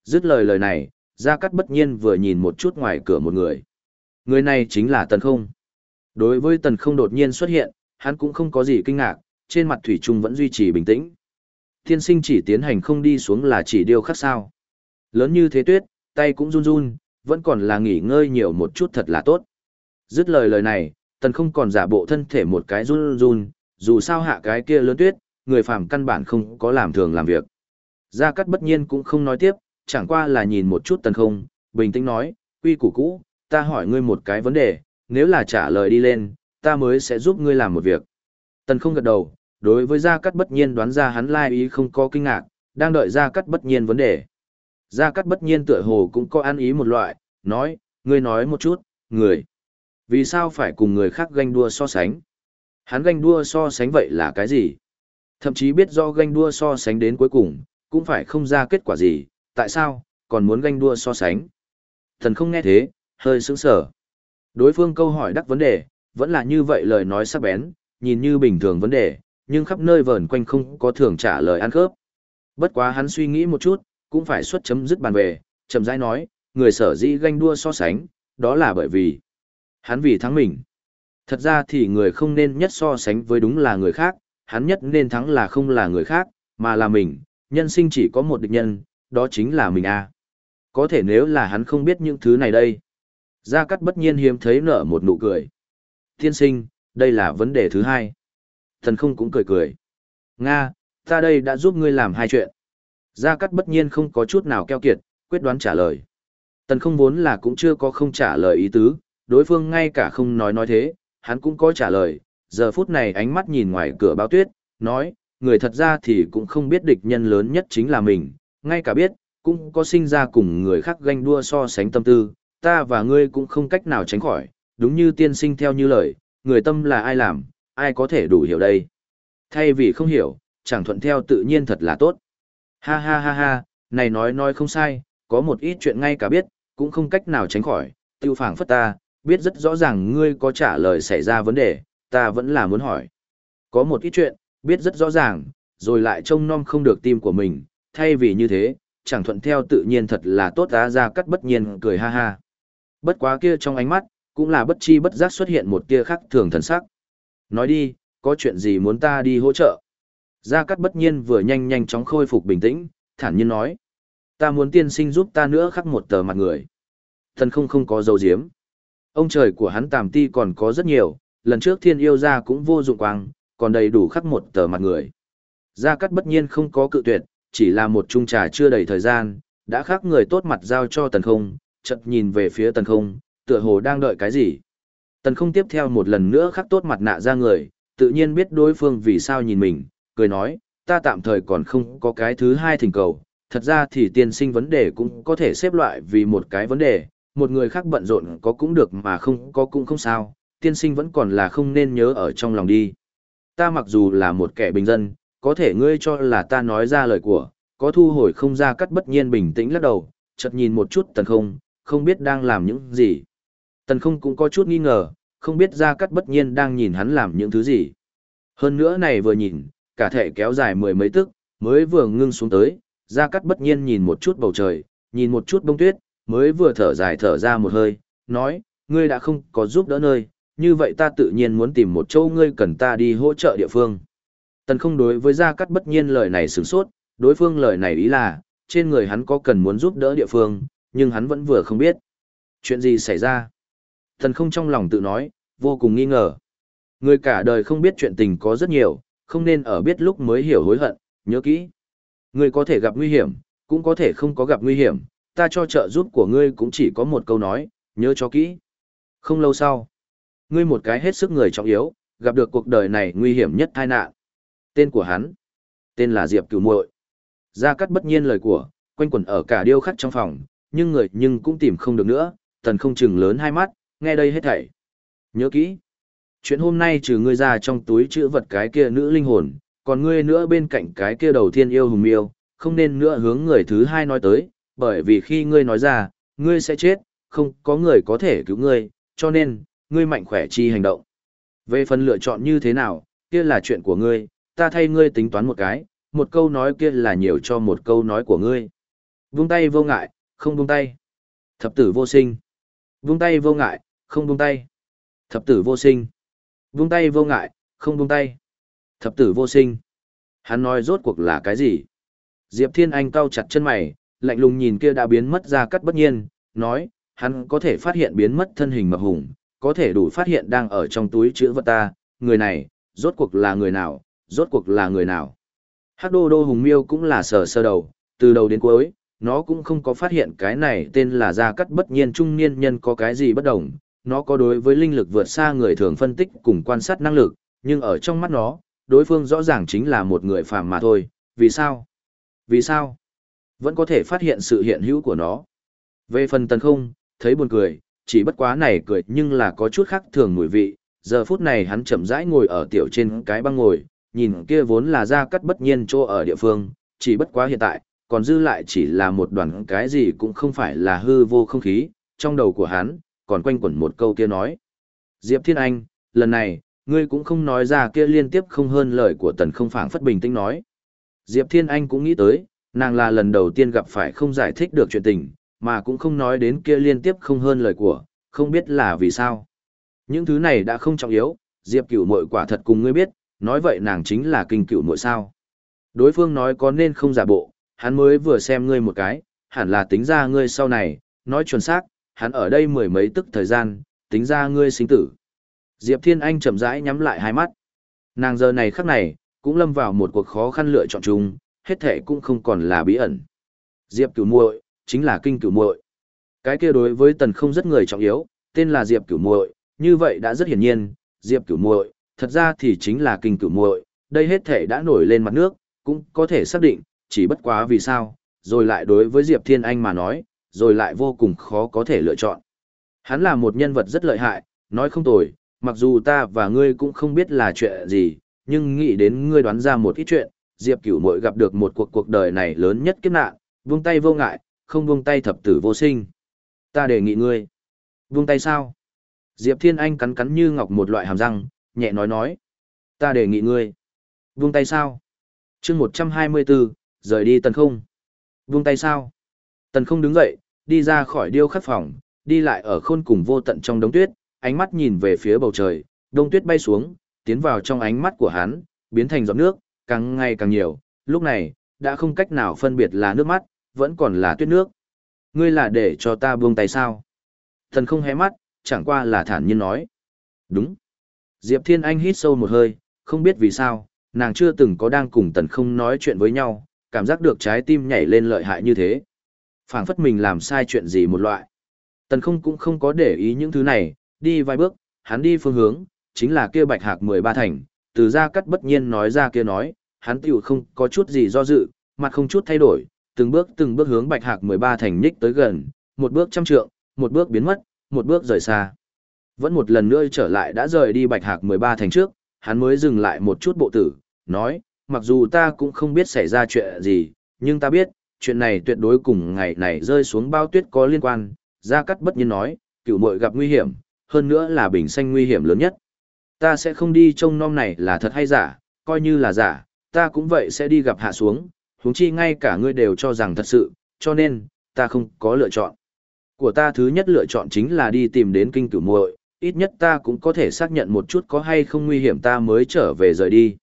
A: Dứt lời lời này, Gia Cát bất nhiên vừa nhìn một chút ngoài cửa một người. Người này chính là Tần Không. Đối với Tần Không đột nhiên xuất hiện, hắn cũng không có gì kinh ngạc, trên mặt Thủy Trung vẫn duy trì bình tĩnh. Thiên sinh chỉ tiến hành không đi xuống là chỉ điều khác sao. Lớn như thế tuyết, tay cũng run run, vẫn còn là nghỉ ngơi nhiều một chút thật là tốt. Dứt lời lời này, tần không còn giả bộ thân thể một cái run run, dù sao hạ cái kia lớn tuyết, người phàm căn bản không có làm thường làm việc. Gia Cát bất nhiên cũng không nói tiếp, chẳng qua là nhìn một chút tần không, bình tĩnh nói, quy củ cũ, ta hỏi ngươi một cái vấn đề, nếu là trả lời đi lên, ta mới sẽ giúp ngươi làm một việc. Tần không gật đầu, đối với Gia Cát bất nhiên đoán ra hắn lai ý không có kinh ngạc, đang đợi Gia Cát bất nhiên vấn đề. Gia Cát bất nhiên tựa hồ cũng có ăn ý một loại, nói, ngươi nói một chút, người. Vì sao phải cùng người khác ganh đua so sánh? Hắn ganh đua so sánh vậy là cái gì? Thậm chí biết do ganh đua so sánh đến cuối cùng, cũng phải không ra kết quả gì, tại sao, còn muốn ganh đua so sánh? Thần không nghe thế, hơi sững sờ Đối phương câu hỏi đắc vấn đề, vẫn là như vậy lời nói sắc bén, nhìn như bình thường vấn đề, nhưng khắp nơi vờn quanh không có thường trả lời ăn khớp. Bất quá hắn suy nghĩ một chút, cũng phải xuất chấm dứt bàn về, chậm rãi nói, người sở dĩ ganh đua so sánh, đó là bởi vì hắn vì thắng mình. Thật ra thì người không nên nhất so sánh với đúng là người khác, hắn nhất nên thắng là không là người khác, mà là mình, nhân sinh chỉ có một địch nhân, đó chính là mình a. Có thể nếu là hắn không biết những thứ này đây. Gia Cát bất nhiên hiếm thấy nở một nụ cười. Tiên sinh, đây là vấn đề thứ hai. Thần không cũng cười cười. Nga, ta đây đã giúp ngươi làm hai chuyện. Gia Cát bất nhiên không có chút nào keo kiệt, quyết đoán trả lời. Tần không vốn là cũng chưa có không trả lời ý tứ, đối phương ngay cả không nói nói thế, hắn cũng có trả lời. Giờ phút này ánh mắt nhìn ngoài cửa báo tuyết, nói, người thật ra thì cũng không biết địch nhân lớn nhất chính là mình, ngay cả biết, cũng có sinh ra cùng người khác ganh đua so sánh tâm tư, ta và ngươi cũng không cách nào tránh khỏi, đúng như tiên sinh theo như lời, người tâm là ai làm, ai có thể đủ hiểu đây. Thay vì không hiểu, chẳng thuận theo tự nhiên thật là tốt. Ha ha ha ha, này nói nói không sai, có một ít chuyện ngay cả biết, cũng không cách nào tránh khỏi, tiêu phảng phất ta, biết rất rõ ràng ngươi có trả lời xảy ra vấn đề, ta vẫn là muốn hỏi. Có một ít chuyện, biết rất rõ ràng, rồi lại trông nom không được tim của mình, thay vì như thế, chẳng thuận theo tự nhiên thật là tốt á ra cắt bất nhiên cười ha ha. Bất quá kia trong ánh mắt, cũng là bất chi bất giác xuất hiện một tia khác thường thần sắc. Nói đi, có chuyện gì muốn ta đi hỗ trợ? Gia Cát bất nhiên vừa nhanh nhanh chóng khôi phục bình tĩnh, thản nhiên nói. Ta muốn tiên sinh giúp ta nữa khắc một tờ mặt người. Thần không không có dấu diếm. Ông trời của hắn tàm ti còn có rất nhiều, lần trước thiên yêu ra cũng vô dụng quang, còn đầy đủ khắc một tờ mặt người. Gia Cát bất nhiên không có cự tuyệt, chỉ là một chung trà chưa đầy thời gian, đã khắc người tốt mặt giao cho tần không, chợt nhìn về phía tần không, tựa hồ đang đợi cái gì. Tần không tiếp theo một lần nữa khắc tốt mặt nạ ra người, tự nhiên biết đối phương vì sao nhìn mình, cười nói, ta tạm thời còn không có cái thứ hai thỉnh cầu, thật ra thì tiên sinh vấn đề cũng có thể xếp loại vì một cái vấn đề, một người khác bận rộn có cũng được mà không có cũng không sao, tiên sinh vẫn còn là không nên nhớ ở trong lòng đi. Ta mặc dù là một kẻ bình dân, có thể ngươi cho là ta nói ra lời của, có thu hồi không ra cắt bất nhiên bình tĩnh lắc đầu, chợt nhìn một chút tần không, không biết đang làm những gì. Tần không cũng có chút nghi ngờ, không biết ra cắt bất nhiên đang nhìn hắn làm những thứ gì. Hơn nữa này vừa nhìn, cả thể kéo dài mười mấy tức, mới vừa ngưng xuống tới, ra cắt bất nhiên nhìn một chút bầu trời, nhìn một chút bông tuyết, mới vừa thở dài thở ra một hơi, nói, ngươi đã không có giúp đỡ nơi, như vậy ta tự nhiên muốn tìm một chỗ ngươi cần ta đi hỗ trợ địa phương. Tần không đối với Gia Cát bất nhiên lời này sửng sốt, đối phương lời này ý là, trên người hắn có cần muốn giúp đỡ địa phương, nhưng hắn vẫn vừa không biết. Chuyện gì xảy ra? thần không trong lòng tự nói, vô cùng nghi ngờ. Người cả đời không biết chuyện tình có rất nhiều, không nên ở biết lúc mới hiểu hối hận, nhớ kỹ. Người có thể gặp nguy hiểm, cũng có thể không có gặp nguy hiểm, ta cho trợ giúp của ngươi cũng chỉ có một câu nói, nhớ cho kỹ. Không lâu sau, ngươi một cái hết sức người trọng yếu, gặp được cuộc đời này nguy hiểm nhất tai nạn. Tên của hắn, tên là Diệp Cửu Muội. Gia Cát bất nhiên lời của, quanh quẩn ở cả điêu khắc trong phòng, nhưng người nhưng cũng tìm không được nữa, tần không chừng lớn hai mắt, nghe đây hết thảy. Nhớ kỹ, chuyện hôm nay trừ ngươi ra trong túi chữ vật cái kia nữ linh hồn, còn ngươi nữa bên cạnh cái kia đầu tiên yêu hùng miêu, không nên nữa hướng người thứ hai nói tới, bởi vì khi ngươi nói ra, ngươi sẽ chết, không có người có thể cứu ngươi, cho nên, ngươi mạnh khỏe chi hành động. Về phần lựa chọn như thế nào, kia là chuyện của ngươi, ta thay ngươi tính toán một cái, một câu nói kia là nhiều cho một câu nói của ngươi. Vung tay vô ngại, không buông tay. Thập tử vô sinh. buông tay vô ngại, không buông tay. Thập tử vô sinh. buông tay vô ngại, không buông tay. Thập tử vô sinh. Hắn nói rốt cuộc là cái gì? Diệp Thiên Anh cau chặt chân mày, lạnh lùng nhìn kia đã biến mất ra cắt bất nhiên, nói, hắn có thể phát hiện biến mất thân hình mập hùng, có thể đủ phát hiện đang ở trong túi chữ vật ta, người này, rốt cuộc là người nào, rốt cuộc là người nào. Hắc đô đô hùng miêu cũng là sờ sơ đầu, từ đầu đến cuối, nó cũng không có phát hiện cái này tên là gia cắt bất nhiên trung niên nhân có cái gì bất đồng, nó có đối với linh lực vượt xa người thường phân tích cùng quan sát năng lực, nhưng ở trong mắt nó, đối phương rõ ràng chính là một người phàm mà thôi, vì sao? Vì sao? Vẫn có thể phát hiện sự hiện hữu của nó. Về phần tần không, thấy buồn cười, chỉ bất quá này cười nhưng là có chút khác thường mùi vị, giờ phút này hắn chậm rãi ngồi ở tiểu trên cái băng ngồi, nhìn kia vốn là ra cắt bất nhiên chỗ ở địa phương, chỉ bất quá hiện tại, còn dư lại chỉ là một đoàn cái gì cũng không phải là hư vô không khí, trong đầu của hắn, còn quanh quẩn một câu kia nói. Diệp Thiên Anh, lần này, ngươi cũng không nói ra kia liên tiếp không hơn lời của tần không phảng phất bình tĩnh nói. Diệp Thiên Anh cũng nghĩ tới, nàng là lần đầu tiên gặp phải không giải thích được chuyện tình, mà cũng không nói đến kia liên tiếp không hơn lời của, không biết là vì sao. Những thứ này đã không trọng yếu, Diệp cửu mội quả thật cùng ngươi biết, nói vậy nàng chính là kinh cửu mội sao. Đối phương nói có nên không giả bộ, hắn mới vừa xem ngươi một cái, hẳn là tính ra ngươi sau này, nói chuẩn xác, hắn ở đây mười mấy tức thời gian, tính ra ngươi sinh tử. Diệp Thiên Anh chậm rãi nhắm lại hai mắt. Nàng giờ này khắc này, cũng lâm vào một cuộc khó khăn lựa chọn chung, hết thể cũng không còn là bí ẩn. Diệp Cửu Muội, chính là kinh Cửu Muội. Cái kia đối với Tần Không rất người trọng yếu, tên là Diệp Cửu Muội, như vậy đã rất hiển nhiên, Diệp Cửu Muội, thật ra thì chính là kinh Cửu Muội, đây hết thể đã nổi lên mặt nước, cũng có thể xác định, chỉ bất quá vì sao, rồi lại đối với Diệp Thiên Anh mà nói, rồi lại vô cùng khó có thể lựa chọn. Hắn là một nhân vật rất lợi hại, nói không tồi, mặc dù ta và ngươi cũng không biết là chuyện gì, nhưng nghĩ đến ngươi đoán ra một ít chuyện, Diệp Cửu Mội gặp được một cuộc cuộc đời này lớn nhất kiếp nạn, buông tay vô ngại, không buông tay thập tử vô sinh. Ta đề nghị ngươi. Buông tay sao? Diệp Thiên Anh cắn cắn như ngọc một loại hàm răng, nhẹ nói nói. Ta đề nghị ngươi. Buông tay sao? chương 124, rời đi tần không. Buông tay sao? Tần không đứng dậy, đi ra khỏi điêu khắc phòng, đi lại ở khôn cùng vô tận trong đống tuyết, ánh mắt nhìn về phía bầu trời, đông tuyết bay xuống, tiến vào trong ánh mắt của hắn, biến thành giọt nước, càng ngày càng nhiều, lúc này, đã không cách nào phân biệt là nước mắt, vẫn còn là tuyết nước. Ngươi là để cho ta buông tay sao? Thần không hé mắt, chẳng qua là thản nhiên nói. Đúng. Diệp Thiên Anh hít sâu một hơi, không biết vì sao, nàng chưa từng có đang cùng tần không nói chuyện với nhau, cảm giác được trái tim nhảy lên lợi hại như thế. phảng phất mình làm sai chuyện gì một loại. Tần không cũng không có để ý những thứ này, đi vài bước, hắn đi phương hướng, chính là kia bạch hạc 13 thành, từ ra cắt bất nhiên nói ra kia nói, hắn tiểu không có chút gì do dự, mặt không chút thay đổi, từng bước từng bước hướng bạch hạc 13 thành nhích tới gần, một bước trăm trượng, một bước biến mất, một bước rời xa. Vẫn một lần nữa trở lại đã rời đi bạch hạc 13 thành trước, hắn mới dừng lại một chút bộ tử, nói, mặc dù ta cũng không biết xảy ra chuyện gì, nhưng ta biết, chuyện này tuyệt đối cùng ngày này rơi xuống bao tuyết có liên quan, Gia Cát bất nhiên nói, cựu muội gặp nguy hiểm, hơn nữa là bình xanh nguy hiểm lớn nhất. Ta sẽ không đi trông nom này là thật hay giả, coi như là giả, ta cũng vậy sẽ đi gặp hạ xuống, huống chi ngay cả ngươi đều cho rằng thật sự, cho nên, ta không có lựa chọn. Của ta thứ nhất lựa chọn chính là đi tìm đến kinh cửu muội, ít nhất ta cũng có thể xác nhận một chút có hay không nguy hiểm ta mới trở về rời đi.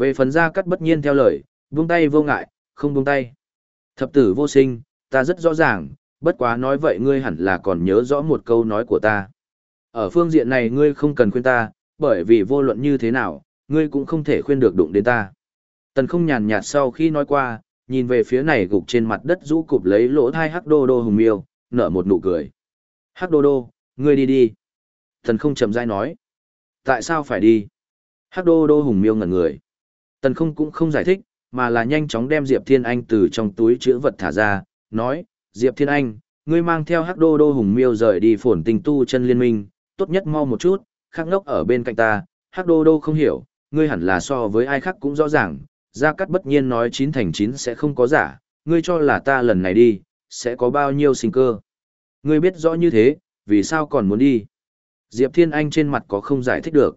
A: Về phần gia cắt bất nhiên theo lời, buông tay vô ngại, không buông tay. Thập tử vô sinh, ta rất rõ ràng, bất quá nói vậy ngươi hẳn là còn nhớ rõ một câu nói của ta. Ở phương diện này ngươi không cần khuyên ta, bởi vì vô luận như thế nào, ngươi cũng không thể khuyên được đụng đến ta. Tần không nhàn nhạt sau khi nói qua, nhìn về phía này gục trên mặt đất rũ cụp lấy lỗ thai hắc đô đô hùng miêu, nở một nụ cười. Hắc đô đô, ngươi đi đi. Tần không chậm rãi nói. Tại sao phải đi? Hắc đô đô hùng miêu ngẩn người. Tần không cũng không giải thích, mà là nhanh chóng đem Diệp Thiên Anh từ trong túi chữ vật thả ra, nói, Diệp Thiên Anh, ngươi mang theo hắc đô đô hùng miêu rời đi phổn tình tu chân liên minh, tốt nhất mau một chút, khắc ngốc ở bên cạnh ta, hắc đô đô không hiểu, ngươi hẳn là so với ai khác cũng rõ ràng, Gia Cắt bất nhiên nói chín thành chín sẽ không có giả, ngươi cho là ta lần này đi, sẽ có bao nhiêu sinh cơ. Ngươi biết rõ như thế, vì sao còn muốn đi? Diệp Thiên Anh trên mặt có không giải thích được.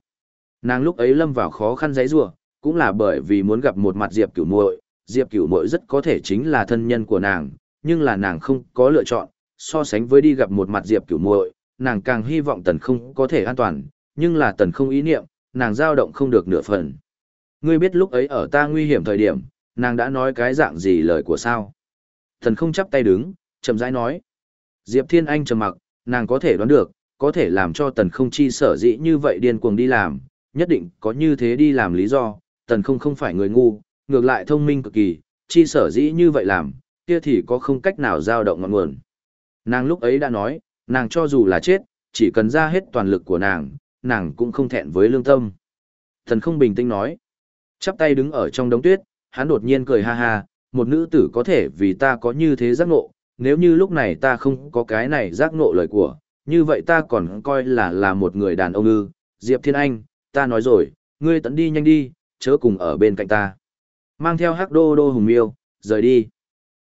A: Nàng lúc ấy lâm vào khó khăn giấy rủa cũng là bởi vì muốn gặp một mặt Diệp Cửu Muội, Diệp Cửu Muội rất có thể chính là thân nhân của nàng, nhưng là nàng không có lựa chọn, so sánh với đi gặp một mặt Diệp Cửu Muội, nàng càng hy vọng Tần Không có thể an toàn, nhưng là Tần Không ý niệm, nàng dao động không được nửa phần. Ngươi biết lúc ấy ở ta nguy hiểm thời điểm, nàng đã nói cái dạng gì lời của sao? Tần Không chắp tay đứng, chậm rãi nói. Diệp Thiên Anh trầm mặc, nàng có thể đoán được, có thể làm cho Tần Không chi sở dĩ như vậy điên cuồng đi làm, nhất định có như thế đi làm lý do, Tần Không không phải người ngu, ngược lại thông minh cực kỳ, chi sở dĩ như vậy làm, kia thì có không cách nào dao động ngọn nguồn. Nàng lúc ấy đã nói, nàng cho dù là chết, chỉ cần ra hết toàn lực của nàng, nàng cũng không thẹn với lương tâm. Thần không bình tĩnh nói, chắp tay đứng ở trong đống tuyết, hắn đột nhiên cười ha ha, một nữ tử có thể vì ta có như thế giác ngộ, nếu như lúc này ta không có cái này giác ngộ lời của, như vậy ta còn coi là là một người đàn ông ư, Diệp Thiên Anh, ta nói rồi, ngươi tận đi nhanh đi, chớ cùng ở bên cạnh ta. Mang theo hắc đô đô hùng miêu, rời đi.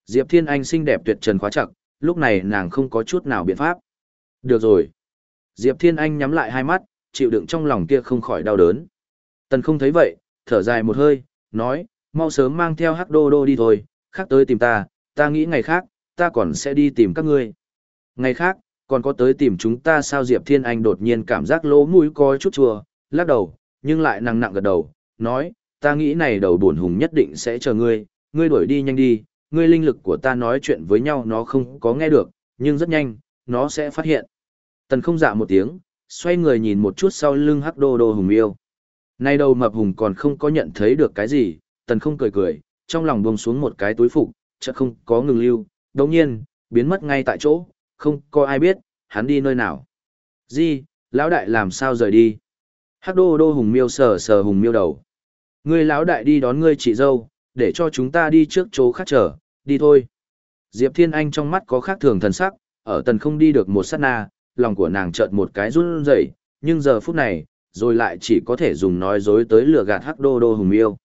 A: Diệp Thiên Anh xinh đẹp tuyệt trần khóa chặt, lúc này nàng không có chút nào biện pháp. Được rồi. Diệp Thiên Anh nhắm lại hai mắt, chịu đựng trong lòng kia không khỏi đau đớn. Tần không thấy vậy, thở dài một hơi, nói, mau sớm mang theo hắc đô đô đi thôi, khác tới tìm ta, ta nghĩ ngày khác, ta còn sẽ đi tìm các ngươi. Ngày khác, còn có tới tìm chúng ta sao Diệp Thiên Anh đột nhiên cảm giác lỗ mũi có chút chua, lắc đầu, nhưng lại nặng nặng gật đầu, nói, ta nghĩ này đầu buồn hùng nhất định sẽ chờ ngươi, ngươi đuổi đi nhanh đi, ngươi linh lực của ta nói chuyện với nhau nó không có nghe được, nhưng rất nhanh, nó sẽ phát hiện. Tần không dạ một tiếng, xoay người nhìn một chút sau lưng hắc đô đô hùng yêu. Nay đầu mập hùng còn không có nhận thấy được cái gì, tần không cười cười, trong lòng buông xuống một cái túi phục, chợt không có ngừng lưu, đồng nhiên, biến mất ngay tại chỗ, không có ai biết, hắn đi nơi nào. Di, lão đại làm sao rời đi? Hắc đô đô hùng miêu sờ sờ hùng miêu đầu. Ngươi lão đại đi đón ngươi chị dâu, để cho chúng ta đi trước chỗ khác chờ, đi thôi. Diệp Thiên Anh trong mắt có khác thường thần sắc, ở tần không đi được một sát na, lòng của nàng chợt một cái run rẩy, nhưng giờ phút này, rồi lại chỉ có thể dùng nói dối tới lừa gạt Hắc Đô Đô Hùng Miêu.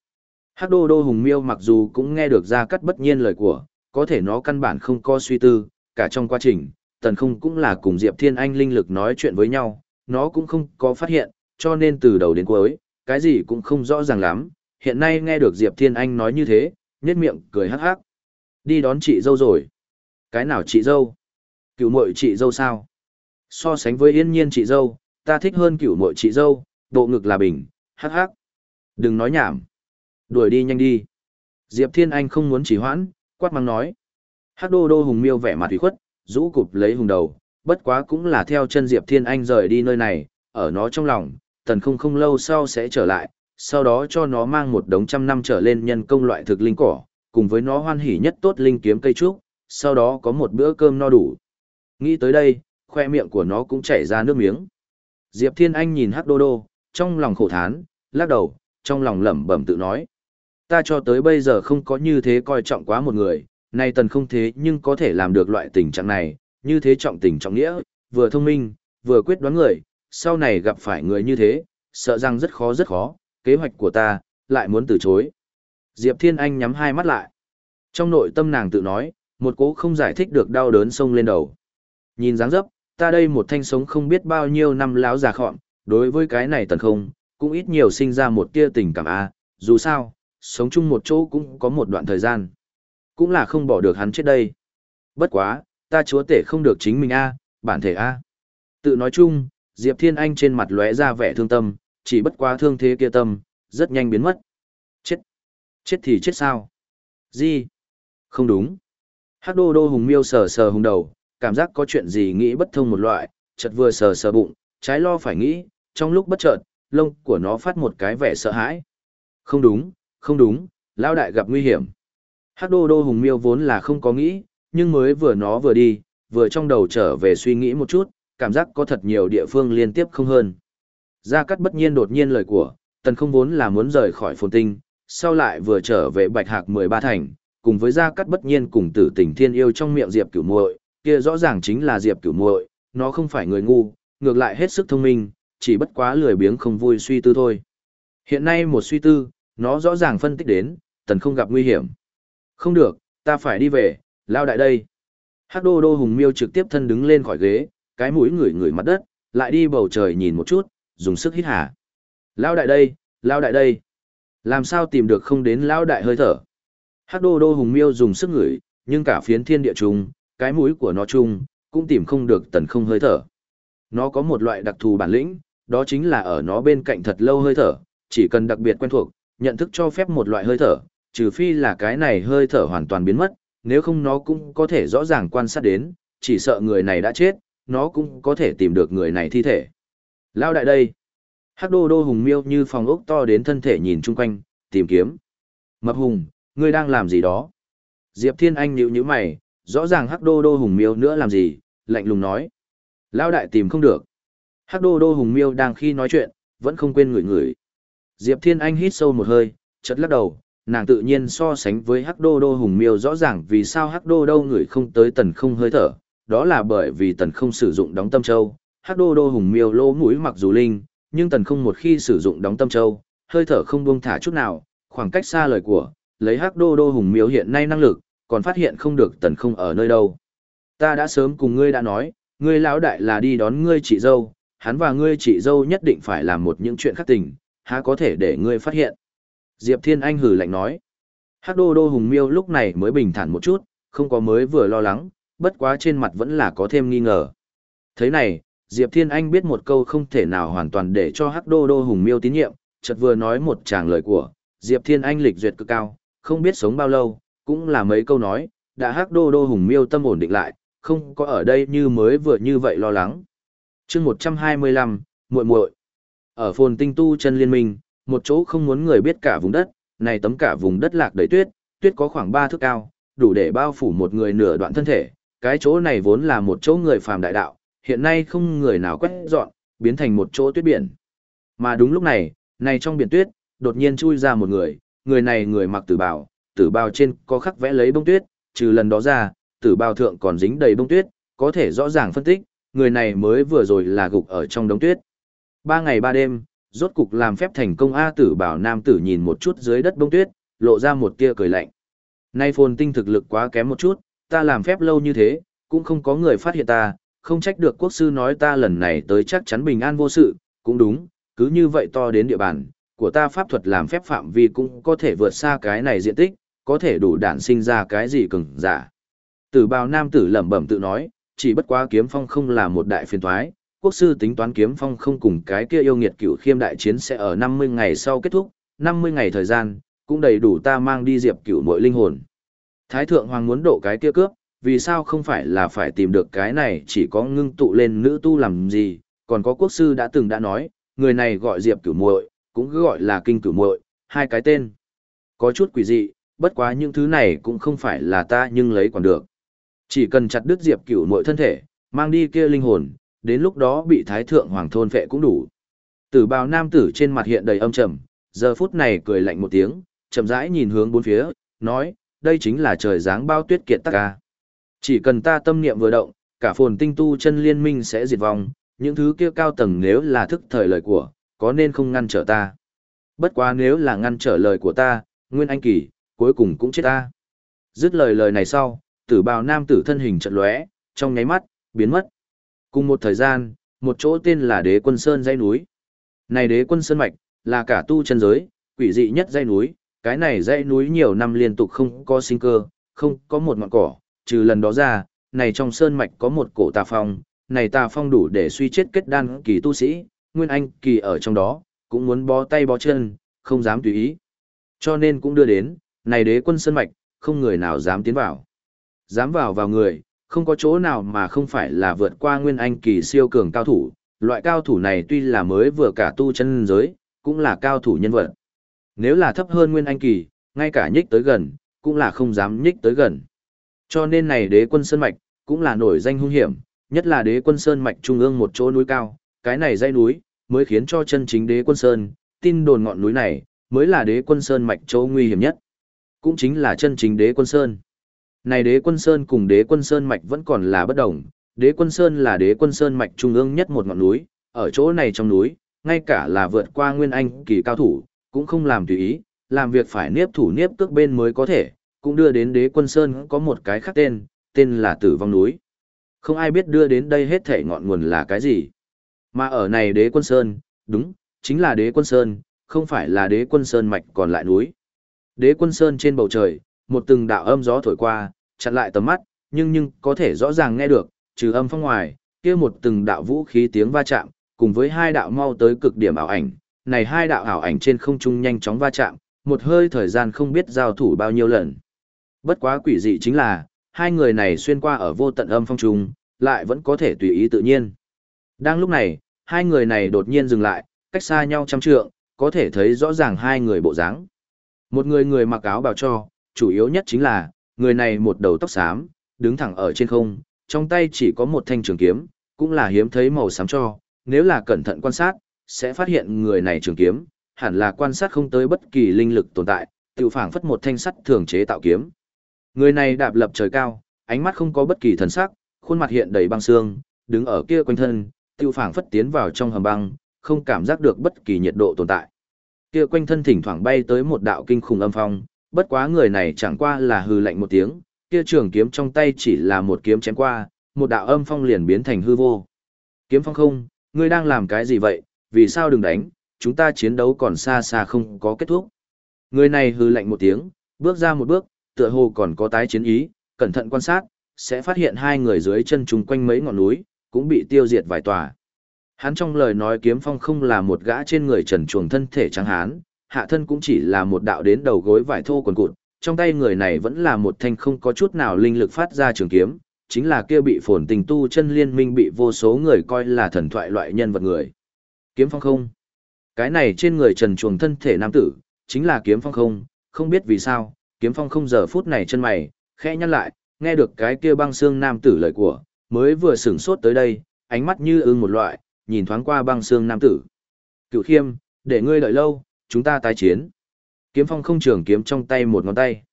A: Hắc Đô Đô Hùng Miêu mặc dù cũng nghe được ra cắt bất nhiên lời của, có thể nó căn bản không có suy tư, cả trong quá trình, tần không cũng là cùng Diệp Thiên Anh linh lực nói chuyện với nhau, nó cũng không có phát hiện, cho nên từ đầu đến cuối, cái gì cũng không rõ ràng lắm, hiện nay nghe được Diệp Thiên Anh nói như thế, nhếch miệng cười hắc hắc. Đi đón chị dâu rồi. Cái nào chị dâu? Cựu muội chị dâu sao? So sánh với yên nhiên chị dâu, ta thích hơn cựu muội chị dâu, độ ngực là bình, hắc hắc. Đừng nói nhảm. Đuổi đi nhanh đi. Diệp Thiên Anh không muốn chỉ hoãn, quát mắng nói. Hắc đô đô hùng miêu vẻ mặt thủy khuất, rũ cụp lấy hùng đầu, bất quá cũng là theo chân Diệp Thiên Anh rời đi nơi này, ở nó trong lòng, tần không không lâu sau sẽ trở lại, sau đó cho nó mang một đống trăm năm trở lên nhân công loại thực linh cỏ, cùng với nó hoan hỉ nhất tốt linh kiếm cây trúc, sau đó có một bữa cơm no đủ. Nghĩ tới đây, khoe miệng của nó cũng chảy ra nước miếng. Diệp Thiên Anh nhìn Hắc Đô Đô, trong lòng khổ thán, lắc đầu, trong lòng lẩm bẩm tự nói. Ta cho tới bây giờ không có như thế coi trọng quá một người, nay tần không thế nhưng có thể làm được loại tình trạng này, như thế trọng tình trọng nghĩa, vừa thông minh, vừa quyết đoán người, sau này gặp phải người như thế, sợ rằng rất khó rất khó, kế hoạch của ta, lại muốn từ chối. Diệp Thiên Anh nhắm hai mắt lại. Trong nội tâm nàng tự nói, một cố không giải thích được đau đớn sông lên đầu. Nhìn dáng dấp, ta đây một thanh sống không biết bao nhiêu năm láo già khọn, đối với cái này tần không, cũng ít nhiều sinh ra một tia tình cảm a dù sao, sống chung một chỗ cũng có một đoạn thời gian. Cũng là không bỏ được hắn chết đây. Bất quá, ta chúa tể không được chính mình a bản thể a Tự nói chung, Diệp Thiên Anh trên mặt lóe ra vẻ thương tâm, chỉ bất quá thương thế kia tâm, rất nhanh biến mất. Chết. Chết thì chết sao? Gì? Không đúng. Hắc đô đô hùng miêu sờ sờ hùng đầu, cảm giác có chuyện gì nghĩ bất thông một loại, chợt vừa sờ sờ bụng, trái lo phải nghĩ, trong lúc bất chợt, lông của nó phát một cái vẻ sợ hãi. Không đúng, không đúng, lao đại gặp nguy hiểm. Hắc đô đô hùng miêu vốn là không có nghĩ, nhưng mới vừa nó vừa đi, vừa trong đầu trở về suy nghĩ một chút, cảm giác có thật nhiều địa phương liên tiếp không hơn. Gia Cát bất nhiên đột nhiên lời của, tần không vốn là muốn rời khỏi phồn tinh, sau lại vừa trở về bạch hạc 13 thành, cùng với Gia Cát bất nhiên cùng tử tình thiên yêu trong miệng Diệp cửu muội kia rõ ràng chính là Diệp cửu muội nó không phải người ngu, ngược lại hết sức thông minh, chỉ bất quá lười biếng không vui suy tư thôi. Hiện nay một suy tư, nó rõ ràng phân tích đến, tần không gặp nguy hiểm. Không được, ta phải đi về, lao đại đây. Hắc đô đô hùng miêu trực tiếp thân đứng lên khỏi ghế, cái mũi ngửi ngửi mặt đất, lại đi bầu trời nhìn một chút, dùng sức hít hà. Lao đại đây, lao đại đây. Làm sao tìm được không đến lao đại hơi thở. Hắc đô đô hùng miêu dùng sức ngửi, nhưng cả phiến thiên địa chung, cái mũi của nó chung, cũng tìm không được tần không hơi thở. Nó có một loại đặc thù bản lĩnh, đó chính là ở nó bên cạnh thật lâu hơi thở, chỉ cần đặc biệt quen thuộc, nhận thức cho phép một loại hơi thở, trừ phi là cái này hơi thở hoàn toàn biến mất, nếu không nó cũng có thể rõ ràng quan sát đến, chỉ sợ người này đã chết, nó cũng có thể tìm được người này thi thể. Lao đại đây. Hắc đô đô hùng miêu như phòng ốc to đến thân thể nhìn chung quanh, tìm kiếm. Mập hùng, ngươi đang làm gì đó? Diệp Thiên Anh nhíu nhíu mày, rõ ràng hắc đô đô hùng miêu nữa làm gì, lạnh lùng nói. Lao đại tìm không được. Hắc đô đô hùng miêu đang khi nói chuyện, vẫn không quên ngửi ngửi. Diệp Thiên Anh hít sâu một hơi, chật lắc đầu, nàng tự nhiên so sánh với hắc đô đô hùng miêu rõ ràng vì sao hắc đô đô người không tới tần không hơi thở, đó là bởi vì tần không sử dụng đóng tâm châu, hắc đô đô hùng miêu lỗ mũi mặc dù linh, nhưng tần không một khi sử dụng đóng tâm châu, hơi thở không buông thả chút nào, khoảng cách xa lời của, lấy hắc đô đô hùng miêu hiện nay năng lực, còn phát hiện không được tần không ở nơi đâu. Ta đã sớm cùng ngươi đã nói, ngươi lão đại là đi đón ngươi chị dâu, hắn và ngươi chị dâu nhất định phải làm một những chuyện khác tình, há có thể để ngươi phát hiện. Diệp Thiên Anh hử lạnh nói. Hắc đô đô hùng miêu lúc này mới bình thản một chút, không có mới vừa lo lắng, bất quá trên mặt vẫn là có thêm nghi ngờ. Thế này, Diệp Thiên Anh biết một câu không thể nào hoàn toàn để cho Hắc đô đô hùng miêu tín nhiệm, chợt vừa nói một tràng lời của, Diệp Thiên Anh lịch duyệt cực cao, không biết sống bao lâu, cũng là mấy câu nói, đã Hắc đô đô hùng miêu tâm ổn định lại, không có ở đây như mới vừa như vậy lo lắng. chương 125, muội muội Ở phồn tinh tu chân liên minh, một chỗ không muốn người biết cả vùng đất, này tấm cả vùng đất lạc đầy tuyết, tuyết có khoảng 3 thước cao, đủ để bao phủ một người nửa đoạn thân thể. Cái chỗ này vốn là một chỗ người phàm đại đạo, hiện nay không người nào quét dọn, biến thành một chỗ tuyết biển. Mà đúng lúc này, này trong biển tuyết, đột nhiên chui ra một người, người này người mặc tử bào, tử bào trên có khắc vẽ lấy bông tuyết, trừ lần đó ra, tử bào thượng còn dính đầy bông tuyết, có thể rõ ràng phân tích, người này mới vừa rồi là gục ở trong đống tuyết. Ba ngày ba đêm, rốt cục làm phép thành công A tử bảo nam tử nhìn một chút dưới đất bông tuyết, lộ ra một tia cười lạnh. Nay phồn tinh thực lực quá kém một chút, ta làm phép lâu như thế, cũng không có người phát hiện ta, không trách được quốc sư nói ta lần này tới chắc chắn bình an vô sự, cũng đúng, cứ như vậy to đến địa bàn, của ta pháp thuật làm phép phạm vi cũng có thể vượt xa cái này diện tích, có thể đủ đản sinh ra cái gì cứng, giả. Tử bào nam tử lẩm bẩm tự nói, chỉ bất quá kiếm phong không là một đại phiền thoái, quốc sư tính toán kiếm phong không cùng cái kia yêu nghiệt cửu khiêm đại chiến sẽ ở 50 ngày sau kết thúc, 50 ngày thời gian, cũng đầy đủ ta mang đi diệp cửu mỗi linh hồn. Thái thượng hoàng muốn độ cái kia cướp, vì sao không phải là phải tìm được cái này chỉ có ngưng tụ lên nữ tu làm gì, còn có quốc sư đã từng đã nói, người này gọi diệp cửu muội, cũng cứ gọi là kinh cửu muội, hai cái tên. Có chút quỷ dị, bất quá những thứ này cũng không phải là ta nhưng lấy còn được. Chỉ cần chặt đứt diệp cửu muội thân thể, mang đi kia linh hồn, đến lúc đó bị thái thượng hoàng thôn phệ cũng đủ. Tử bào nam tử trên mặt hiện đầy âm trầm, giờ phút này cười lạnh một tiếng, chậm rãi nhìn hướng bốn phía, nói, đây chính là trời dáng bao tuyết kiệt tắc ca. Chỉ cần ta tâm niệm vừa động, cả phồn tinh tu chân liên minh sẽ diệt vong, những thứ kia cao tầng nếu là thức thời lời của, có nên không ngăn trở ta. Bất quá nếu là ngăn trở lời của ta, Nguyên Anh Kỳ, cuối cùng cũng chết ta. Dứt lời lời này sau, tử bào nam tử thân hình trận lóe, trong nháy mắt, biến mất. Cùng một thời gian, một chỗ tên là đế quân sơn dãy núi. Này đế quân sơn mạch, là cả tu chân giới, quỷ dị nhất dãy núi, cái này dãy núi nhiều năm liên tục không có sinh cơ, không có một ngọn cỏ, trừ lần đó ra, này trong sơn mạch có một cổ tà phong, này tà phong đủ để suy chết kết đan kỳ tu sĩ, Nguyên Anh kỳ ở trong đó, cũng muốn bó tay bó chân, không dám tùy ý. Cho nên cũng đưa đến, này đế quân sơn mạch, không người nào dám tiến vào. Dám vào vào người, không có chỗ nào mà không phải là vượt qua nguyên anh kỳ siêu cường cao thủ, loại cao thủ này tuy là mới vừa cả tu chân giới, cũng là cao thủ nhân vật. Nếu là thấp hơn nguyên anh kỳ, ngay cả nhích tới gần, cũng là không dám nhích tới gần. Cho nên này đế quân sơn mạch, cũng là nổi danh hung hiểm, nhất là đế quân sơn mạch trung ương một chỗ núi cao, cái này dãy núi, mới khiến cho chân chính đế quân sơn, tin đồn ngọn núi này, mới là đế quân sơn mạch chỗ nguy hiểm nhất. Cũng chính là chân chính đế quân sơn. Này đế quân sơn cùng đế quân sơn mạch vẫn còn là bất đồng, đế quân sơn là đế quân sơn mạch trung ương nhất một ngọn núi, ở chỗ này trong núi, ngay cả là vượt qua nguyên anh kỳ cao thủ, cũng không làm tùy ý, làm việc phải niếp thủ niếp cước bên mới có thể, cũng đưa đến đế quân sơn có một cái khác tên, tên là tử vong núi. Không ai biết đưa đến đây hết thể ngọn nguồn là cái gì. Mà ở này đế quân sơn, đúng, chính là đế quân sơn, không phải là đế quân sơn mạch còn lại núi. Đế quân sơn trên bầu trời, một từng đạo âm gió thổi qua, chặn lại tầm mắt, nhưng nhưng có thể rõ ràng nghe được, trừ âm phong ngoài, kia một từng đạo vũ khí tiếng va chạm, cùng với hai đạo mau tới cực điểm ảo ảnh, này hai đạo ảo ảnh trên không trung nhanh chóng va chạm, một hơi thời gian không biết giao thủ bao nhiêu lần. Bất quá quỷ dị chính là, hai người này xuyên qua ở vô tận âm phong trung, lại vẫn có thể tùy ý tự nhiên. Đang lúc này, hai người này đột nhiên dừng lại, cách xa nhau trăm trượng, có thể thấy rõ ràng hai người bộ dáng. Một người người mặc áo bào cho, chủ yếu nhất chính là, người này một đầu tóc xám, đứng thẳng ở trên không, trong tay chỉ có một thanh trường kiếm, cũng là hiếm thấy màu xám cho, nếu là cẩn thận quan sát, sẽ phát hiện người này trường kiếm, hẳn là quan sát không tới bất kỳ linh lực tồn tại, tự phảng phất một thanh sắt thường chế tạo kiếm. Người này đạp lập trời cao, ánh mắt không có bất kỳ thần sắc, khuôn mặt hiện đầy băng xương, đứng ở kia quanh thân, tự phảng phất tiến vào trong hầm băng, không cảm giác được bất kỳ nhiệt độ tồn tại. Kia quanh thân thỉnh thoảng bay tới một đạo kinh khủng âm phong, bất quá người này chẳng qua là hư lạnh một tiếng, kia trường kiếm trong tay chỉ là một kiếm chém qua, một đạo âm phong liền biến thành hư vô. Kiếm phong không, ngươi đang làm cái gì vậy, vì sao đừng đánh, chúng ta chiến đấu còn xa xa không có kết thúc. Người này hừ lạnh một tiếng, bước ra một bước, tựa hồ còn có tái chiến ý, cẩn thận quan sát, sẽ phát hiện hai người dưới chân chung quanh mấy ngọn núi, cũng bị tiêu diệt vài tòa. Hắn trong lời nói kiếm phong không là một gã trên người trần chuồng thân thể trắng hán, hạ thân cũng chỉ là một đạo đến đầu gối vải thô quần cụt, trong tay người này vẫn là một thanh không có chút nào linh lực phát ra trường kiếm, chính là kia bị phồn tình tu chân liên minh bị vô số người coi là thần thoại loại nhân vật người. Kiếm phong không. Cái này trên người trần chuồng thân thể nam tử, chính là kiếm phong không, không biết vì sao, kiếm phong không giờ phút này chân mày, khẽ nhăn lại, nghe được cái kia băng xương nam tử lời của, mới vừa sửng sốt tới đây, ánh mắt như ưng một loại, nhìn thoáng qua băng xương nam tử. Cựu khiêm, để ngươi đợi lâu, chúng ta tái chiến. Kiếm phong không trường kiếm trong tay một ngón tay.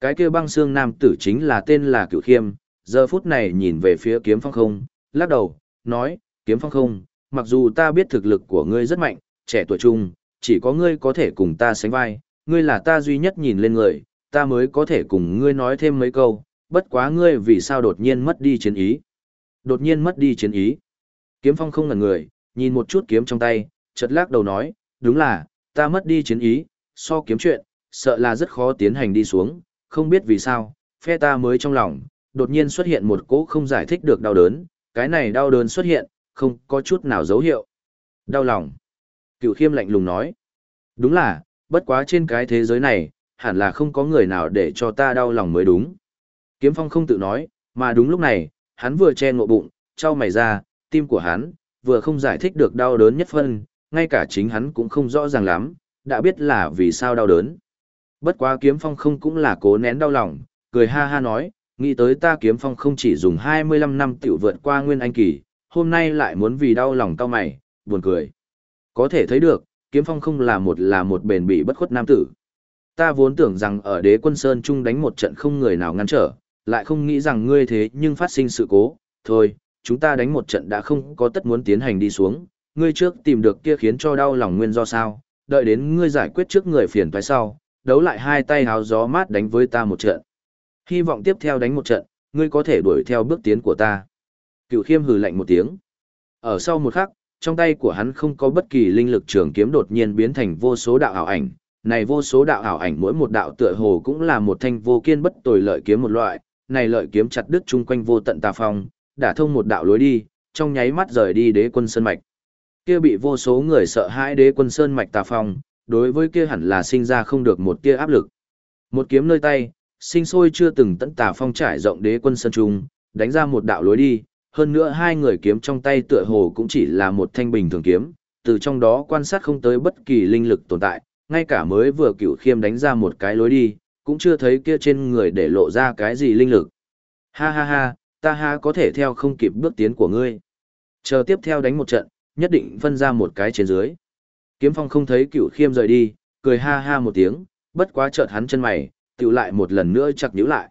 A: Cái kia băng xương nam tử chính là tên là cựu khiêm, giờ phút này nhìn về phía kiếm phong không, lắc đầu, nói, kiếm phong không, mặc dù ta biết thực lực của ngươi rất mạnh, trẻ tuổi trung, chỉ có ngươi có thể cùng ta sánh vai, ngươi là ta duy nhất nhìn lên người, ta mới có thể cùng ngươi nói thêm mấy câu, bất quá ngươi vì sao đột nhiên mất đi chiến ý. Đột nhiên mất đi chiến ý. Kiếm phong không ngần người, nhìn một chút kiếm trong tay, chợt lắc đầu nói, đúng là, ta mất đi chiến ý, so kiếm chuyện, sợ là rất khó tiến hành đi xuống, không biết vì sao, phe ta mới trong lòng, đột nhiên xuất hiện một cỗ không giải thích được đau đớn, cái này đau đớn xuất hiện, không có chút nào dấu hiệu. Đau lòng. Cựu khiêm lạnh lùng nói. Đúng là, bất quá trên cái thế giới này, hẳn là không có người nào để cho ta đau lòng mới đúng. Kiếm phong không tự nói, mà đúng lúc này, hắn vừa che ngộ bụng, trao mày ra, tim của hắn, vừa không giải thích được đau đớn nhất phân, ngay cả chính hắn cũng không rõ ràng lắm, đã biết là vì sao đau đớn. Bất quá kiếm phong không cũng là cố nén đau lòng, cười ha ha nói, nghĩ tới ta kiếm phong không chỉ dùng 25 năm tiểu vượt qua nguyên anh kỳ, hôm nay lại muốn vì đau lòng cao mày, buồn cười. Có thể thấy được, kiếm phong không là một là một bền bỉ bất khuất nam tử. Ta vốn tưởng rằng ở đế quân Sơn Trung đánh một trận không người nào ngăn trở, lại không nghĩ rằng ngươi thế nhưng phát sinh sự cố, thôi, chúng ta đánh một trận đã không có tất muốn tiến hành đi xuống, ngươi trước tìm được kia khiến cho đau lòng nguyên do sao, đợi đến ngươi giải quyết trước người phiền toái sau, đấu lại hai tay háo gió mát đánh với ta một trận. Hy vọng tiếp theo đánh một trận, ngươi có thể đuổi theo bước tiến của ta. Cựu khiêm hừ lạnh một tiếng. Ở sau một khắc, trong tay của hắn không có bất kỳ linh lực trường kiếm đột nhiên biến thành vô số đạo ảo ảnh. Này vô số đạo ảo ảnh mỗi một đạo tựa hồ cũng là một thanh vô kiên bất tồi lợi kiếm một loại, này lợi kiếm chặt đứt chung quanh vô tận tà phong, đả thông một đạo lối đi, trong nháy mắt rời đi đế quân sơn mạch. Kia bị vô số người sợ hãi đế quân sơn mạch tà phong, đối với kia hẳn là sinh ra không được một tia áp lực. Một kiếm nơi tay, sinh sôi chưa từng tận tà phong trải rộng đế quân sơn trung, đánh ra một đạo lối đi, hơn nữa hai người kiếm trong tay tựa hồ cũng chỉ là một thanh bình thường kiếm, từ trong đó quan sát không tới bất kỳ linh lực tồn tại, ngay cả mới vừa cửu khiêm đánh ra một cái lối đi, cũng chưa thấy kia trên người để lộ ra cái gì linh lực. Ha ha ha, ta ha có thể theo không kịp bước tiến của ngươi. Chờ tiếp theo đánh một trận, nhất định phân ra một cái trên dưới. Kiếm phong không thấy cửu khiêm rời đi, cười ha ha một tiếng, bất quá chợt hắn chân mày, tiểu lại một lần nữa chặt nhíu lại.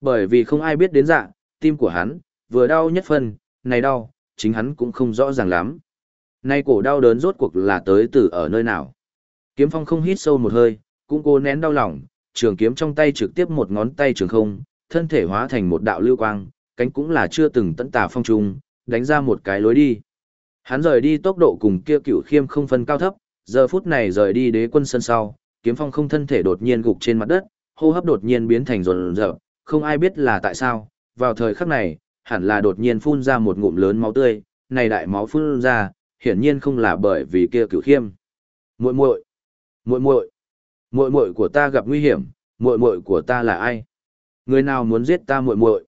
A: Bởi vì không ai biết đến dạng, tim của hắn, vừa đau nhất phân, này đau, chính hắn cũng không rõ ràng lắm. Nay cổ đau đớn rốt cuộc là tới từ ở nơi nào. Kiếm phong không hít sâu một hơi, cũng cố nén đau lòng, trường kiếm trong tay trực tiếp một ngón tay trường không, thân thể hóa thành một đạo lưu quang, cánh cũng là chưa từng tận tà phong trung, đánh ra một cái lối đi. Hắn rời đi tốc độ cùng kia cửu khiêm không phân cao thấp, giờ phút này rời đi đế quân sân sau, kiếm phong không thân thể đột nhiên gục trên mặt đất, hô hấp đột nhiên biến thành rồn rợp, không ai biết là tại sao, vào thời khắc này, hẳn là đột nhiên phun ra một ngụm lớn máu tươi, này đại máu phun ra, hiển nhiên không là bởi vì kia cửu khiêm. Muội muội, muội muội, muội muội của ta gặp nguy hiểm, muội muội của ta là ai? Người nào muốn giết ta muội muội?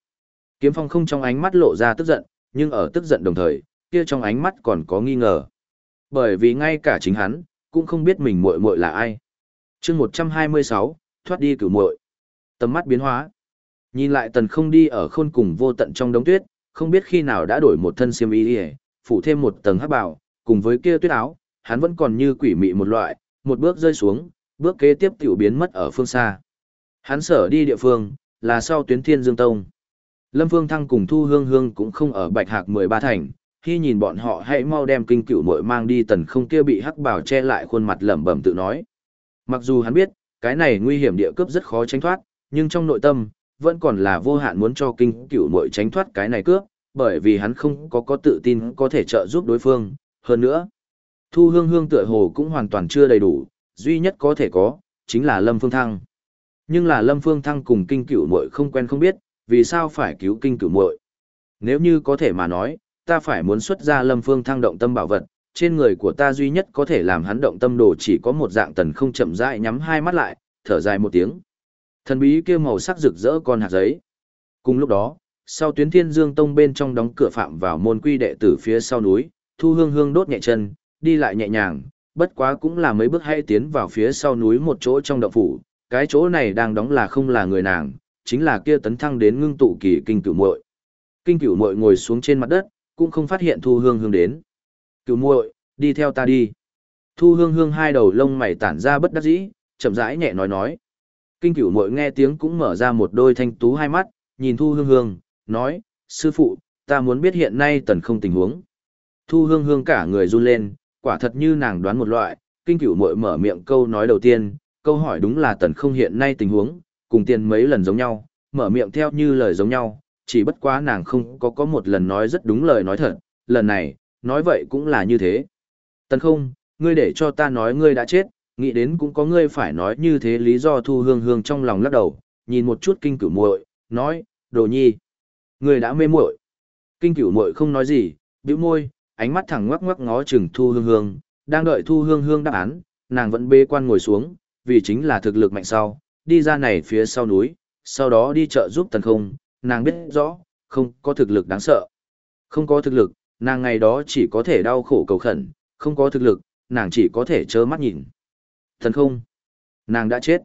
A: Kiếm Phong không trong ánh mắt lộ ra tức giận, nhưng ở tức giận đồng thời, kia trong ánh mắt còn có nghi ngờ. Bởi vì ngay cả chính hắn cũng không biết mình muội muội là ai. Chương 126, thoát đi cửu muội. Tầm mắt biến hóa. Nhìn lại tần không đi ở khôn cùng vô tận trong đống tuyết, không biết khi nào đã đổi một thân xiêm y y, phủ thêm một tầng hắc bào, cùng với kia tuyết áo, hắn vẫn còn như quỷ mị một loại, một bước rơi xuống, bước kế tiếp tiểu biến mất ở phương xa. Hắn sở đi địa phương, là sau tuyến thiên dương tông. Lâm Phương Thăng cùng Thu Hương Hương cũng không ở Bạch Hạc 13 thành, khi nhìn bọn họ hãy mau đem kinh cựu muội mang đi tần không kia bị hắc bảo che lại khuôn mặt lẩm bẩm tự nói. Mặc dù hắn biết, cái này nguy hiểm địa cướp rất khó tránh thoát, nhưng trong nội tâm, vẫn còn là vô hạn muốn cho kinh cửu muội tránh thoát cái này cướp, bởi vì hắn không có có tự tin có thể trợ giúp đối phương, hơn nữa. Thu hương hương tựa hồ cũng hoàn toàn chưa đầy đủ, duy nhất có thể có, chính là Lâm Phương Thăng. Nhưng là Lâm Phương Thăng cùng kinh cửu muội không quen không biết, vì sao phải cứu kinh cửu muội Nếu như có thể mà nói, ta phải muốn xuất ra Lâm Phương Thăng động tâm bảo vật, trên người của ta duy nhất có thể làm hắn động tâm đồ chỉ có một dạng tần không chậm rãi nhắm hai mắt lại, thở dài một tiếng. Thần bí kia màu sắc rực rỡ con hạt giấy. Cùng lúc đó, sau tuyến thiên dương tông bên trong đóng cửa phạm vào môn quy đệ tử phía sau núi, thu hương hương đốt nhẹ chân, đi lại nhẹ nhàng, bất quá cũng là mấy bước hay tiến vào phía sau núi một chỗ trong động phủ, cái chỗ này đang đóng là không là người nàng, chính là kia tấn thăng đến ngưng tụ kỳ kinh cửu muội. Kinh cửu muội ngồi xuống trên mặt đất, cũng không phát hiện thu hương hương đến. Cửu muội, đi theo ta đi. Thu hương hương hai đầu lông mày tản ra bất đắc dĩ, chậm rãi nhẹ nói nói. Kinh cửu muội nghe tiếng cũng mở ra một đôi thanh tú hai mắt, nhìn thu hương hương, nói, sư phụ, ta muốn biết hiện nay tần không tình huống. Thu hương hương cả người run lên, quả thật như nàng đoán một loại, kinh cửu muội mở miệng câu nói đầu tiên, câu hỏi đúng là tần không hiện nay tình huống, cùng tiền mấy lần giống nhau, mở miệng theo như lời giống nhau, chỉ bất quá nàng không có có một lần nói rất đúng lời nói thật, lần này, nói vậy cũng là như thế. Tần không, ngươi để cho ta nói ngươi đã chết, nghĩ đến cũng có ngươi phải nói như thế lý do thu hương hương trong lòng lắc đầu, nhìn một chút kinh cửu muội, nói, đồ nhi, ngươi đã mê muội. Kinh cửu muội không nói gì, bĩu môi, ánh mắt thẳng ngoắc ngoắc ngó chừng thu hương hương, đang đợi thu hương hương đáp án, nàng vẫn bê quan ngồi xuống, vì chính là thực lực mạnh sau, đi ra này phía sau núi, sau đó đi chợ giúp tần không, nàng biết rõ, không có thực lực đáng sợ. Không có thực lực, nàng ngày đó chỉ có thể đau khổ cầu khẩn, không có thực lực, nàng chỉ có thể trơ mắt nhìn. Thần không, nàng đã chết.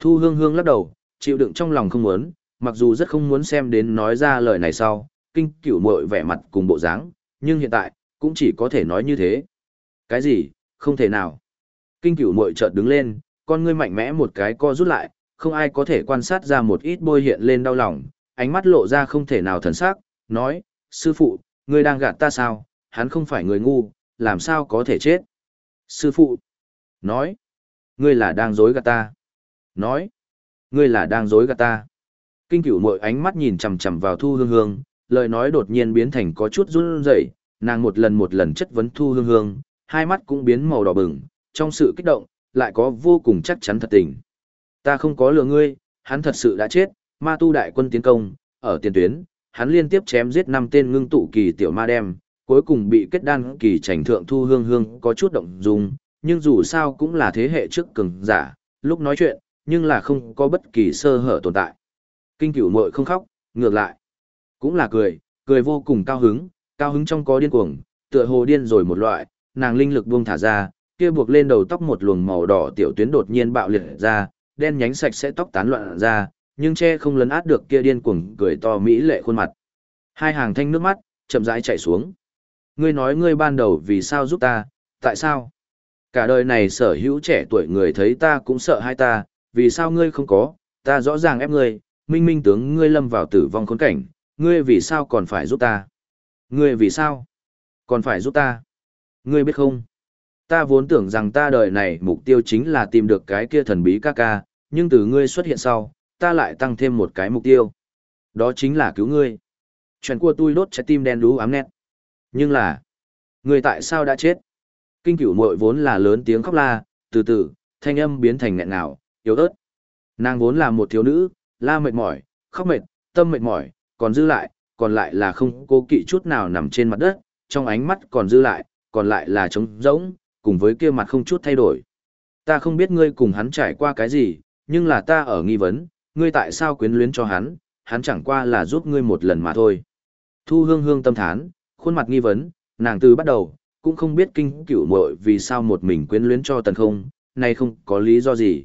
A: Thu hương hương lắc đầu, chịu đựng trong lòng không muốn, mặc dù rất không muốn xem đến nói ra lời này sau, kinh cửu mội vẻ mặt cùng bộ dáng, nhưng hiện tại, cũng chỉ có thể nói như thế. Cái gì, không thể nào. Kinh cửu mội chợt đứng lên, con ngươi mạnh mẽ một cái co rút lại, không ai có thể quan sát ra một ít bôi hiện lên đau lòng, ánh mắt lộ ra không thể nào thần sắc, nói, sư phụ, ngươi đang gạt ta sao, hắn không phải người ngu, làm sao có thể chết. Sư phụ, nói, ngươi là đang dối gạt ta. Nói, ngươi là đang dối gạt ta. Kinh cửu mội ánh mắt nhìn chằm chằm vào thu hương hương, lời nói đột nhiên biến thành có chút run rẩy, nàng một lần một lần chất vấn thu hương hương, hai mắt cũng biến màu đỏ bừng, trong sự kích động, lại có vô cùng chắc chắn thật tình. Ta không có lừa ngươi, hắn thật sự đã chết, ma tu đại quân tiến công, ở tiền tuyến, hắn liên tiếp chém giết năm tên ngưng tụ kỳ tiểu ma đem, cuối cùng bị kết đan kỳ trành thượng thu hương hương có chút động dung, nhưng dù sao cũng là thế hệ trước cường giả, lúc nói chuyện, nhưng là không có bất kỳ sơ hở tồn tại. Kinh cửu muội không khóc, ngược lại, cũng là cười, cười vô cùng cao hứng, cao hứng trong có điên cuồng, tựa hồ điên rồi một loại, nàng linh lực buông thả ra, kia buộc lên đầu tóc một luồng màu đỏ tiểu tuyến đột nhiên bạo liệt ra, đen nhánh sạch sẽ tóc tán loạn ra, nhưng che không lấn át được kia điên cuồng cười to mỹ lệ khuôn mặt. Hai hàng thanh nước mắt chậm rãi chảy xuống. Ngươi nói ngươi ban đầu vì sao giúp ta, tại sao? Cả đời này sở hữu trẻ tuổi người thấy ta cũng sợ hai ta, vì sao ngươi không có, ta rõ ràng ép ngươi, minh minh tướng ngươi lâm vào tử vong khốn cảnh, ngươi vì sao còn phải giúp ta? Ngươi vì sao? Còn phải giúp ta? Ngươi biết không? Ta vốn tưởng rằng ta đời này mục tiêu chính là tìm được cái kia thần bí ca ca, nhưng từ ngươi xuất hiện sau, ta lại tăng thêm một cái mục tiêu. Đó chính là cứu ngươi. Chuyện của tôi đốt trái tim đen đú ám nét. Nhưng là, ngươi tại sao đã chết? Kinh cửu muội vốn là lớn tiếng khóc la, từ từ, thanh âm biến thành nghẹn ngào, yếu ớt. Nàng vốn là một thiếu nữ, la mệt mỏi, khóc mệt, tâm mệt mỏi, còn dư lại, còn lại là không cố kỵ chút nào nằm trên mặt đất, trong ánh mắt còn dư lại, còn lại là trống rỗng, cùng với kia mặt không chút thay đổi. Ta không biết ngươi cùng hắn trải qua cái gì, nhưng là ta ở nghi vấn, ngươi tại sao quyến luyến cho hắn, hắn chẳng qua là giúp ngươi một lần mà thôi. Thu hương hương tâm thán, khuôn mặt nghi vấn, nàng từ bắt đầu, cũng không biết kinh cửu muội vì sao một mình quyến luyến cho tần không, này không có lý do gì.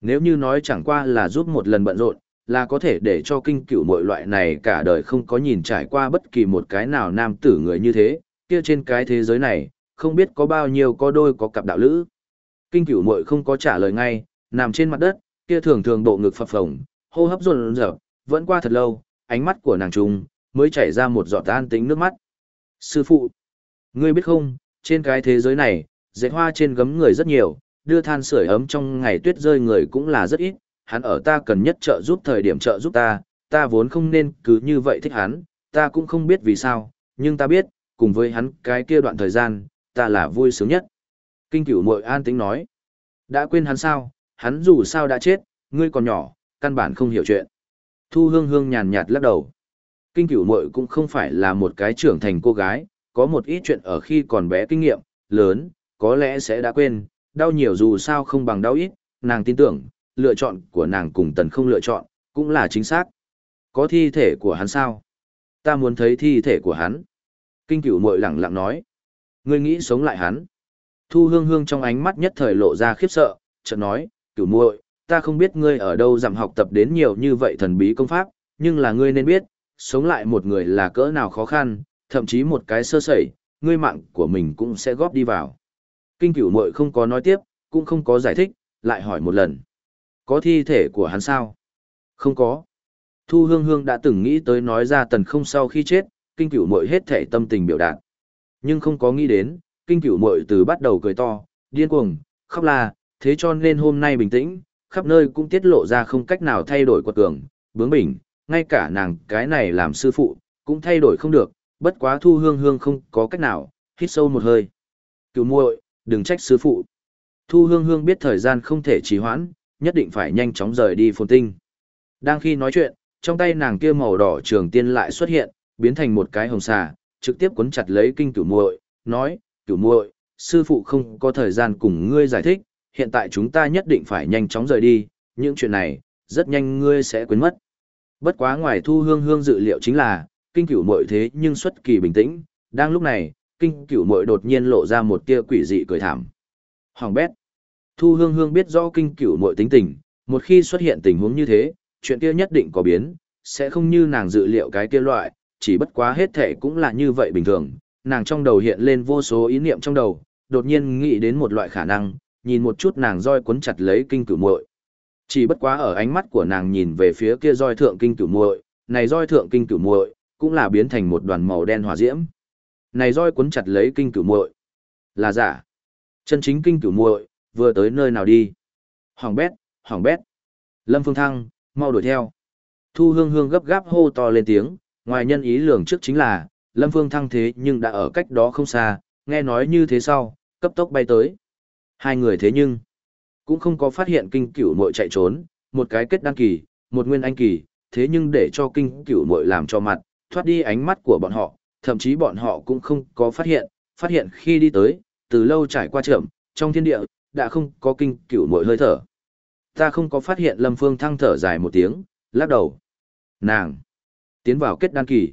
A: Nếu như nói chẳng qua là giúp một lần bận rộn, là có thể để cho kinh cửu muội loại này cả đời không có nhìn trải qua bất kỳ một cái nào nam tử người như thế, kia trên cái thế giới này, không biết có bao nhiêu có đôi có cặp đạo lữ. Kinh cửu muội không có trả lời ngay, nằm trên mặt đất, kia thường thường bộ ngực phập phồng, hô hấp run rợn, vẫn qua thật lâu, ánh mắt của nàng trùng mới chảy ra một giọt an tính nước mắt. Sư phụ, ngươi biết không, trên cái thế giới này, dệt hoa trên gấm người rất nhiều, đưa than sưởi ấm trong ngày tuyết rơi người cũng là rất ít, hắn ở ta cần nhất trợ giúp thời điểm trợ giúp ta, ta vốn không nên cứ như vậy thích hắn, ta cũng không biết vì sao, nhưng ta biết, cùng với hắn cái kia đoạn thời gian, ta là vui sướng nhất. Kinh cửu mội an tĩnh nói. Đã quên hắn sao, hắn dù sao đã chết, ngươi còn nhỏ, căn bản không hiểu chuyện. Thu hương hương nhàn nhạt lắc đầu. Kinh cửu mội cũng không phải là một cái trưởng thành cô gái, có một ít chuyện ở khi còn bé kinh nghiệm, lớn, có lẽ sẽ đã quên, đau nhiều dù sao không bằng đau ít, nàng tin tưởng, lựa chọn của nàng cùng tần không lựa chọn, cũng là chính xác. Có thi thể của hắn sao? Ta muốn thấy thi thể của hắn. Kinh cửu mội lẳng lặng nói. Ngươi nghĩ sống lại hắn. Thu hương hương trong ánh mắt nhất thời lộ ra khiếp sợ, chợt nói, cửu muội, ta không biết ngươi ở đâu giảm học tập đến nhiều như vậy thần bí công pháp, nhưng là ngươi nên biết, sống lại một người là cỡ nào khó khăn, thậm chí một cái sơ sẩy, ngươi mạng của mình cũng sẽ góp đi vào. Kinh cửu muội không có nói tiếp, cũng không có giải thích, lại hỏi một lần. Có thi thể của hắn sao? Không có. Thu hương hương đã từng nghĩ tới nói ra tần không sau khi chết, kinh cửu muội hết thể tâm tình biểu đạt. Nhưng không có nghĩ đến, kinh cửu muội từ bắt đầu cười to, điên cuồng, khóc la, thế cho nên hôm nay bình tĩnh, khắp nơi cũng tiết lộ ra không cách nào thay đổi quật cường, bướng bỉnh, ngay cả nàng cái này làm sư phụ, cũng thay đổi không được, bất quá thu hương hương không có cách nào, hít sâu một hơi. Cửu muội, đừng trách sư phụ. Thu hương hương biết thời gian không thể trì hoãn, nhất định phải nhanh chóng rời đi phồn tinh. Đang khi nói chuyện, trong tay nàng kia màu đỏ trường tiên lại xuất hiện, biến thành một cái hồng xà, trực tiếp cuốn chặt lấy kinh cửu muội, nói, cửu muội, sư phụ không có thời gian cùng ngươi giải thích, hiện tại chúng ta nhất định phải nhanh chóng rời đi, những chuyện này, rất nhanh ngươi sẽ quên mất. Bất quá ngoài thu hương hương dự liệu chính là, kinh cửu muội thế nhưng xuất kỳ bình tĩnh, đang lúc này, kinh cửu muội đột nhiên lộ ra một tia quỷ dị cười thảm. Hoàng bét. Thu hương hương biết rõ kinh cửu muội tính tình, một khi xuất hiện tình huống như thế, chuyện kia nhất định có biến, sẽ không như nàng dự liệu cái kia loại, chỉ bất quá hết thể cũng là như vậy bình thường, nàng trong đầu hiện lên vô số ý niệm trong đầu, đột nhiên nghĩ đến một loại khả năng, nhìn một chút nàng roi cuốn chặt lấy kinh cửu muội. Chỉ bất quá ở ánh mắt của nàng nhìn về phía kia roi thượng kinh cửu muội, này roi thượng kinh cửu muội cũng là biến thành một đoàn màu đen hỏa diễm. Này roi cuốn chặt lấy kinh cửu muội, là giả. Chân chính kinh cửu muội vừa tới nơi nào đi? Hoàng bét, hoàng bét. Lâm Phương Thăng, mau đuổi theo. Thu Hương Hương gấp gáp hô to lên tiếng, ngoài nhân ý lường trước chính là, Lâm Phương Thăng thế nhưng đã ở cách đó không xa, nghe nói như thế sau, cấp tốc bay tới. Hai người thế nhưng, cũng không có phát hiện kinh cửu muội chạy trốn, một cái kết đăng kỳ, một nguyên anh kỳ, thế nhưng để cho kinh cửu muội làm cho mặt, thoát đi ánh mắt của bọn họ, thậm chí bọn họ cũng không có phát hiện, phát hiện khi đi tới, từ lâu trải qua trượm, trong thiên địa, đã không có kinh cửu muội hơi thở. Ta không có phát hiện Lâm Phương Thăng thở dài một tiếng, lắc đầu. Nàng, tiến vào kết đan kỳ.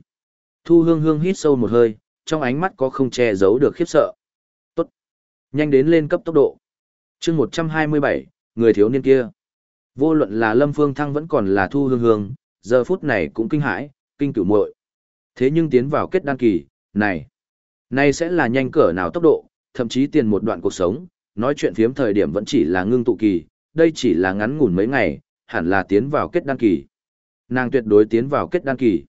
A: Thu hương hương hít sâu một hơi, trong ánh mắt có không che giấu được khiếp sợ. Tốt. Nhanh đến lên cấp tốc độ. chương 127, người thiếu niên kia. Vô luận là Lâm Phương Thăng vẫn còn là Thu hương hương, giờ phút này cũng kinh hãi, kinh cửu muội Thế nhưng tiến vào kết đan kỳ, này, này sẽ là nhanh cỡ nào tốc độ, thậm chí tiền một đoạn cuộc sống, nói chuyện phiếm thời điểm vẫn chỉ là ngưng tụ kỳ, đây chỉ là ngắn ngủn mấy ngày, hẳn là tiến vào kết đan kỳ. Nàng tuyệt đối tiến vào kết đan kỳ.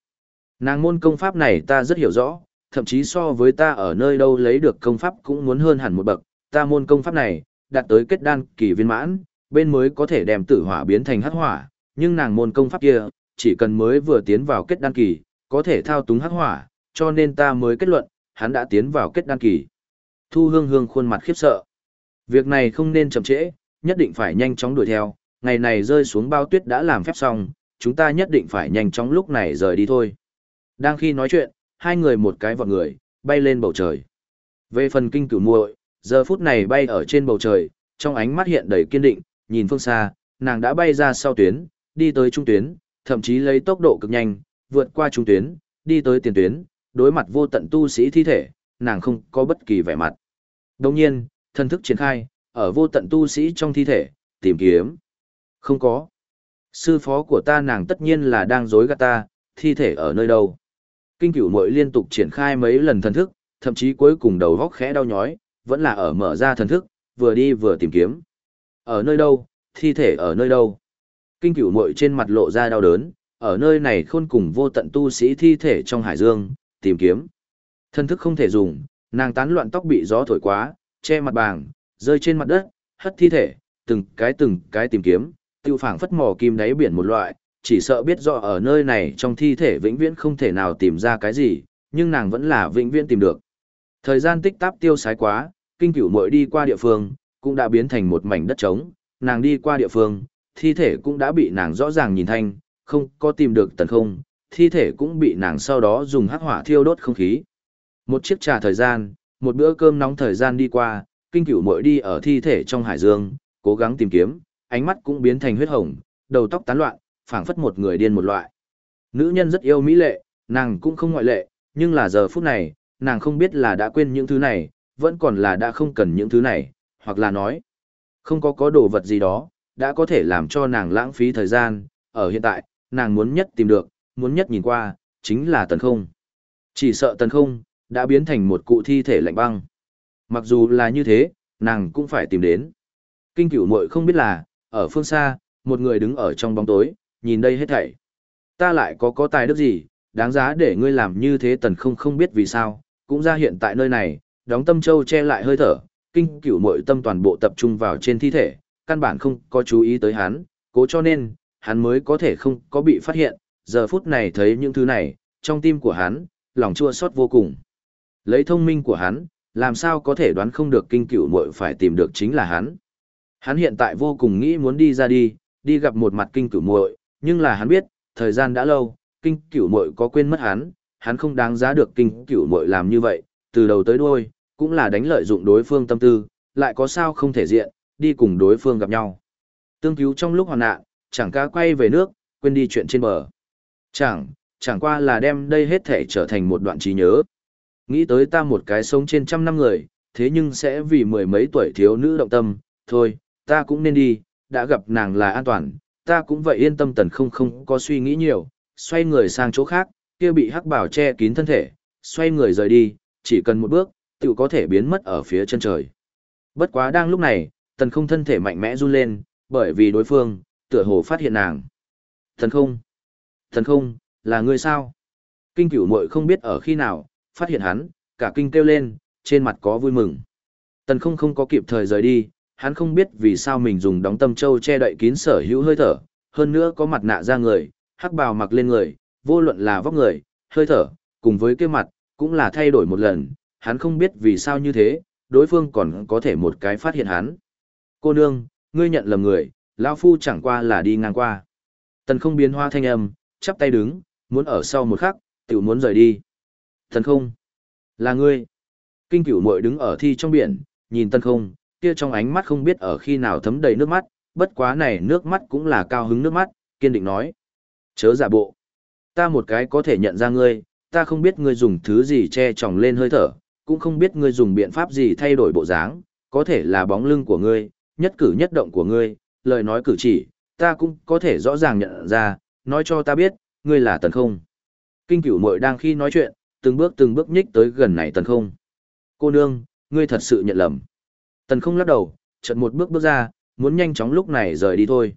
A: Nàng môn công pháp này ta rất hiểu rõ, thậm chí so với ta ở nơi đâu lấy được công pháp cũng muốn hơn hẳn một bậc, ta môn công pháp này, đạt tới kết đan kỳ viên mãn, bên mới có thể đem tử hỏa biến thành hắc hỏa, nhưng nàng môn công pháp kia, chỉ cần mới vừa tiến vào kết đan kỳ, có thể thao túng hắc hỏa, cho nên ta mới kết luận, hắn đã tiến vào kết đan kỳ. Thu hương hương khuôn mặt khiếp sợ. Việc này không nên chậm trễ, nhất định phải nhanh chóng đuổi theo, ngày này rơi xuống bao tuyết đã làm phép xong, chúng ta nhất định phải nhanh chóng lúc này rời đi thôi. Đang khi nói chuyện, hai người một cái vọt người, bay lên bầu trời. Về phần kinh cửu muội, giờ phút này bay ở trên bầu trời, trong ánh mắt hiện đầy kiên định, nhìn phương xa, nàng đã bay ra sau tuyến, đi tới trung tuyến, thậm chí lấy tốc độ cực nhanh, vượt qua trung tuyến, đi tới tiền tuyến, đối mặt vô tận tu sĩ thi thể, nàng không có bất kỳ vẻ mặt. Đồng nhiên, thân thức triển khai, ở vô tận tu sĩ trong thi thể, tìm kiếm. Không có. Sư phó của ta nàng tất nhiên là đang dối gạt ta, thi thể ở nơi đâu. Kinh cửu mội liên tục triển khai mấy lần thần thức, thậm chí cuối cùng đầu góc khẽ đau nhói, vẫn là ở mở ra thần thức, vừa đi vừa tìm kiếm. Ở nơi đâu, thi thể ở nơi đâu. Kinh cửu mội trên mặt lộ ra đau đớn, ở nơi này khôn cùng vô tận tu sĩ thi thể trong hải dương, tìm kiếm. thân thức không thể dùng, nàng tán loạn tóc bị gió thổi quá, che mặt bàng, rơi trên mặt đất, hất thi thể, từng cái từng cái tìm kiếm, tiêu phảng phất mò kim đáy biển một loại, chỉ sợ biết rõ ở nơi này trong thi thể vĩnh viễn không thể nào tìm ra cái gì, nhưng nàng vẫn là vĩnh viễn tìm được. Thời gian tích táp tiêu sái quá, kinh cửu muội đi qua địa phương, cũng đã biến thành một mảnh đất trống, nàng đi qua địa phương, thi thể cũng đã bị nàng rõ ràng nhìn thanh, không có tìm được tần không, thi thể cũng bị nàng sau đó dùng hắc hỏa thiêu đốt không khí. Một chiếc trà thời gian, một bữa cơm nóng thời gian đi qua, kinh cửu mỗi đi ở thi thể trong hải dương, cố gắng tìm kiếm, ánh mắt cũng biến thành huyết hồng, đầu tóc tán loạn, phảng phất một người điên một loại. Nữ nhân rất yêu mỹ lệ, nàng cũng không ngoại lệ, nhưng là giờ phút này, nàng không biết là đã quên những thứ này, vẫn còn là đã không cần những thứ này, hoặc là nói, không có có đồ vật gì đó, đã có thể làm cho nàng lãng phí thời gian, ở hiện tại, nàng muốn nhất tìm được, muốn nhất nhìn qua, chính là tần không. Chỉ sợ tần không, đã biến thành một cụ thi thể lạnh băng. Mặc dù là như thế, nàng cũng phải tìm đến. Kinh cửu muội không biết là, ở phương xa, một người đứng ở trong bóng tối, nhìn đây hết thảy. Ta lại có có tài đức gì, đáng giá để ngươi làm như thế tần không không biết vì sao, cũng ra hiện tại nơi này, đóng tâm châu che lại hơi thở, kinh cửu muội tâm toàn bộ tập trung vào trên thi thể, căn bản không có chú ý tới hắn, cố cho nên, hắn mới có thể không có bị phát hiện, giờ phút này thấy những thứ này, trong tim của hắn, lòng chua xót vô cùng. Lấy thông minh của hắn, làm sao có thể đoán không được kinh cửu muội phải tìm được chính là hắn. Hắn hiện tại vô cùng nghĩ muốn đi ra đi, đi gặp một mặt kinh cửu muội, nhưng là hắn biết, thời gian đã lâu, kinh cửu muội có quên mất hắn, hắn không đáng giá được kinh cửu muội làm như vậy, từ đầu tới đuôi, cũng là đánh lợi dụng đối phương tâm tư, lại có sao không thể diện, đi cùng đối phương gặp nhau. Tương cứu trong lúc hoàn nạn, chẳng ca quay về nước, quên đi chuyện trên bờ. Chẳng, chẳng qua là đem đây hết thể trở thành một đoạn trí nhớ. Nghĩ tới ta một cái sống trên trăm năm người, thế nhưng sẽ vì mười mấy tuổi thiếu nữ động tâm, thôi, ta cũng nên đi, đã gặp nàng là an toàn, ta cũng vậy yên tâm tần không không có suy nghĩ nhiều, xoay người sang chỗ khác, kia bị hắc bảo che kín thân thể, xoay người rời đi, chỉ cần một bước, tự có thể biến mất ở phía chân trời. Bất quá đang lúc này, tần không thân thể mạnh mẽ run lên, bởi vì đối phương, tựa hồ phát hiện nàng. Thần không, thần không, là ngươi sao? Kinh cửu muội không biết ở khi nào, phát hiện hắn, cả kinh kêu lên, trên mặt có vui mừng. Tần không không có kịp thời rời đi, hắn không biết vì sao mình dùng đóng tâm châu che đậy kín sở hữu hơi thở, hơn nữa có mặt nạ ra người, hắc bào mặc lên người, vô luận là vóc người, hơi thở, cùng với cái mặt, cũng là thay đổi một lần, hắn không biết vì sao như thế, đối phương còn có thể một cái phát hiện hắn. Cô nương, ngươi nhận lầm người, lão phu chẳng qua là đi ngang qua. Tần không biến hoa thanh âm, chắp tay đứng, muốn ở sau một khắc, tiểu muốn rời đi. Tần không, là ngươi. Kinh cửu muội đứng ở thi trong biển, nhìn tần không, kia trong ánh mắt không biết ở khi nào thấm đầy nước mắt, bất quá này nước mắt cũng là cao hứng nước mắt, kiên định nói. Chớ giả bộ. Ta một cái có thể nhận ra ngươi, ta không biết ngươi dùng thứ gì che tròng lên hơi thở, cũng không biết ngươi dùng biện pháp gì thay đổi bộ dáng, có thể là bóng lưng của ngươi, nhất cử nhất động của ngươi, lời nói cử chỉ, ta cũng có thể rõ ràng nhận ra, nói cho ta biết, ngươi là tần không. Kinh cửu muội đang khi nói chuyện, từng bước từng bước nhích tới gần này tần không. Cô nương, ngươi thật sự nhận lầm. Tần không lắc đầu, chợt một bước bước ra, muốn nhanh chóng lúc này rời đi thôi.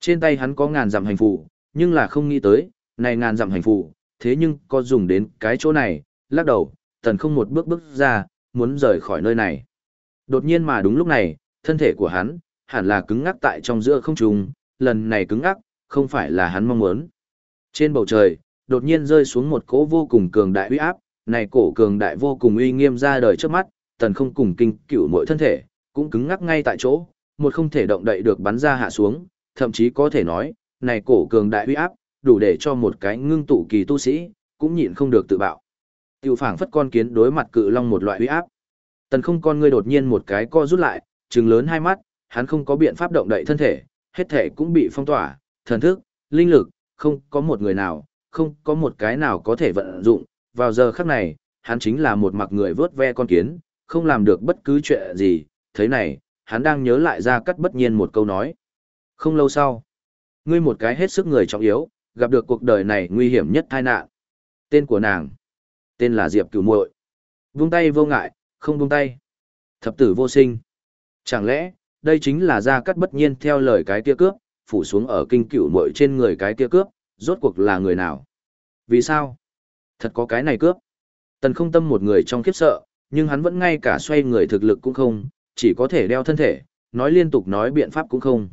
A: Trên tay hắn có ngàn dặm hành phủ nhưng là không nghĩ tới, này ngàn dặm hành phủ thế nhưng có dùng đến cái chỗ này, lắc đầu, tần không một bước bước ra, muốn rời khỏi nơi này. Đột nhiên mà đúng lúc này, thân thể của hắn, hẳn là cứng ngắc tại trong giữa không trung, lần này cứng ngắc, không phải là hắn mong muốn. Trên bầu trời, đột nhiên rơi xuống một cỗ vô cùng cường đại uy áp, này cổ cường đại vô cùng uy nghiêm ra đời trước mắt, tần không cùng kinh cửu mỗi thân thể, cũng cứng ngắc ngay tại chỗ, một không thể động đậy được bắn ra hạ xuống, thậm chí có thể nói, này cổ cường đại uy áp, đủ để cho một cái ngưng tụ kỳ tu sĩ, cũng nhịn không được tự bạo. Tiểu phảng phất con kiến đối mặt cự long một loại uy áp. Tần không con ngươi đột nhiên một cái co rút lại, trừng lớn hai mắt, hắn không có biện pháp động đậy thân thể, hết thể cũng bị phong tỏa, thần thức, linh lực, không có một người nào, không có một cái nào có thể vận dụng, vào giờ khắc này, hắn chính là một mặc người vớt ve con kiến, không làm được bất cứ chuyện gì, thế này, hắn đang nhớ lại ra cắt bất nhiên một câu nói. Không lâu sau, ngươi một cái hết sức người trọng yếu, gặp được cuộc đời này nguy hiểm nhất tai nạn. Tên của nàng, tên là Diệp Cửu Muội. Vung tay vô ngại, không vung tay. Thập tử vô sinh. Chẳng lẽ, đây chính là ra cắt bất nhiên theo lời cái tia cướp, phủ xuống ở kinh cửu muội trên người cái tia cướp, rốt cuộc là người nào? Vì sao? Thật có cái này cướp. Tần không tâm một người trong khiếp sợ, nhưng hắn vẫn ngay cả xoay người thực lực cũng không, chỉ có thể đeo thân thể, nói liên tục nói biện pháp cũng không.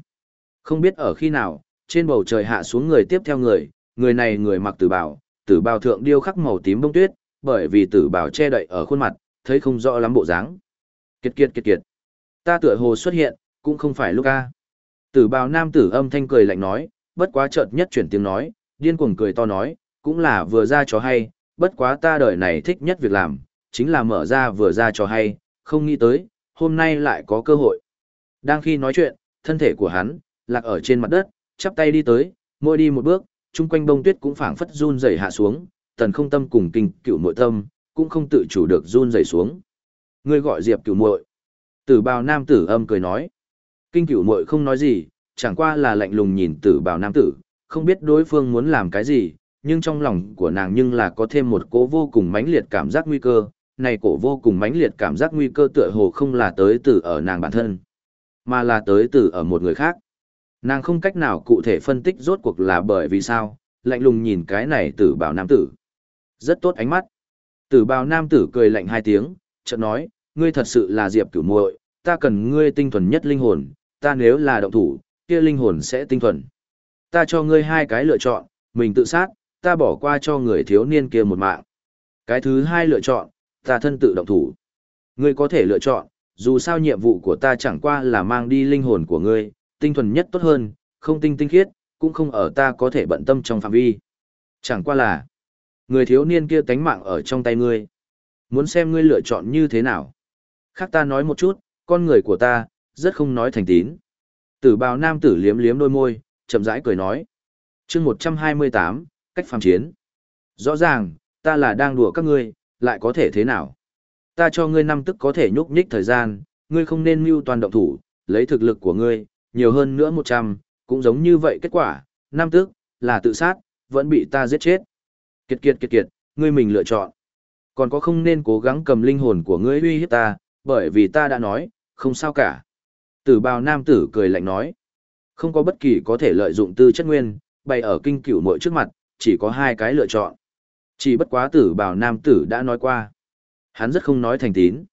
A: Không biết ở khi nào, trên bầu trời hạ xuống người tiếp theo người, người này người mặc tử bào, tử bào thượng điêu khắc màu tím bông tuyết, bởi vì tử bào che đậy ở khuôn mặt, thấy không rõ lắm bộ dáng. Kiệt kiệt kiệt kiệt. Ta tựa hồ xuất hiện, cũng không phải lúc a. Tử bào nam tử âm thanh cười lạnh nói, bất quá chợt nhất chuyển tiếng nói, điên cuồng cười to nói, cũng là vừa ra cho hay, bất quá ta đời này thích nhất việc làm, chính là mở ra vừa ra cho hay, không nghĩ tới, hôm nay lại có cơ hội. Đang khi nói chuyện, thân thể của hắn, lạc ở trên mặt đất, chắp tay đi tới, mỗi đi một bước, chung quanh bông tuyết cũng phảng phất run rẩy hạ xuống, tần không tâm cùng kinh cựu nội tâm, cũng không tự chủ được run rẩy xuống. Ngươi gọi Diệp cựu muội Tử bào nam tử âm cười nói. Kinh cựu muội không nói gì, chẳng qua là lạnh lùng nhìn tử bào nam tử, không biết đối phương muốn làm cái gì, nhưng trong lòng của nàng nhưng là có thêm một cố vô cùng mãnh liệt cảm giác nguy cơ, này cổ vô cùng mãnh liệt cảm giác nguy cơ tựa hồ không là tới từ ở nàng bản thân, mà là tới từ ở một người khác. Nàng không cách nào cụ thể phân tích rốt cuộc là bởi vì sao, lạnh lùng nhìn cái này tử bào nam tử. Rất tốt ánh mắt. Tử bào nam tử cười lạnh hai tiếng, chợt nói, ngươi thật sự là diệp cửu muội, ta cần ngươi tinh thuần nhất linh hồn, ta nếu là động thủ, kia linh hồn sẽ tinh thuần. Ta cho ngươi hai cái lựa chọn, mình tự sát, ta bỏ qua cho người thiếu niên kia một mạng. Cái thứ hai lựa chọn, ta thân tự động thủ. Ngươi có thể lựa chọn, dù sao nhiệm vụ của ta chẳng qua là mang đi linh hồn của ngươi, tinh thuần nhất tốt hơn, không tinh tinh khiết, cũng không ở ta có thể bận tâm trong phạm vi. Chẳng qua là, người thiếu niên kia tánh mạng ở trong tay ngươi. Muốn xem ngươi lựa chọn như thế nào. Khác ta nói một chút, con người của ta, rất không nói thành tín. Tử bào nam tử liếm liếm đôi môi, chậm rãi cười nói. chương 128, cách phàm chiến. Rõ ràng, ta là đang đùa các ngươi, lại có thể thế nào? Ta cho ngươi năm tức có thể nhúc nhích thời gian, ngươi không nên mưu toàn động thủ, lấy thực lực của ngươi, nhiều hơn nữa 100, cũng giống như vậy kết quả, năm tức, là tự sát, vẫn bị ta giết chết. Kiệt kiệt kiệt kiệt, ngươi mình lựa chọn. Còn có không nên cố gắng cầm linh hồn của ngươi uy hiếp ta, bởi vì ta đã nói, không sao cả. Tử bào nam tử cười lạnh nói. Không có bất kỳ có thể lợi dụng tư chất nguyên, bày ở kinh cửu mỗi trước mặt, chỉ có hai cái lựa chọn. Chỉ bất quá tử bào nam tử đã nói qua. Hắn rất không nói thành tín.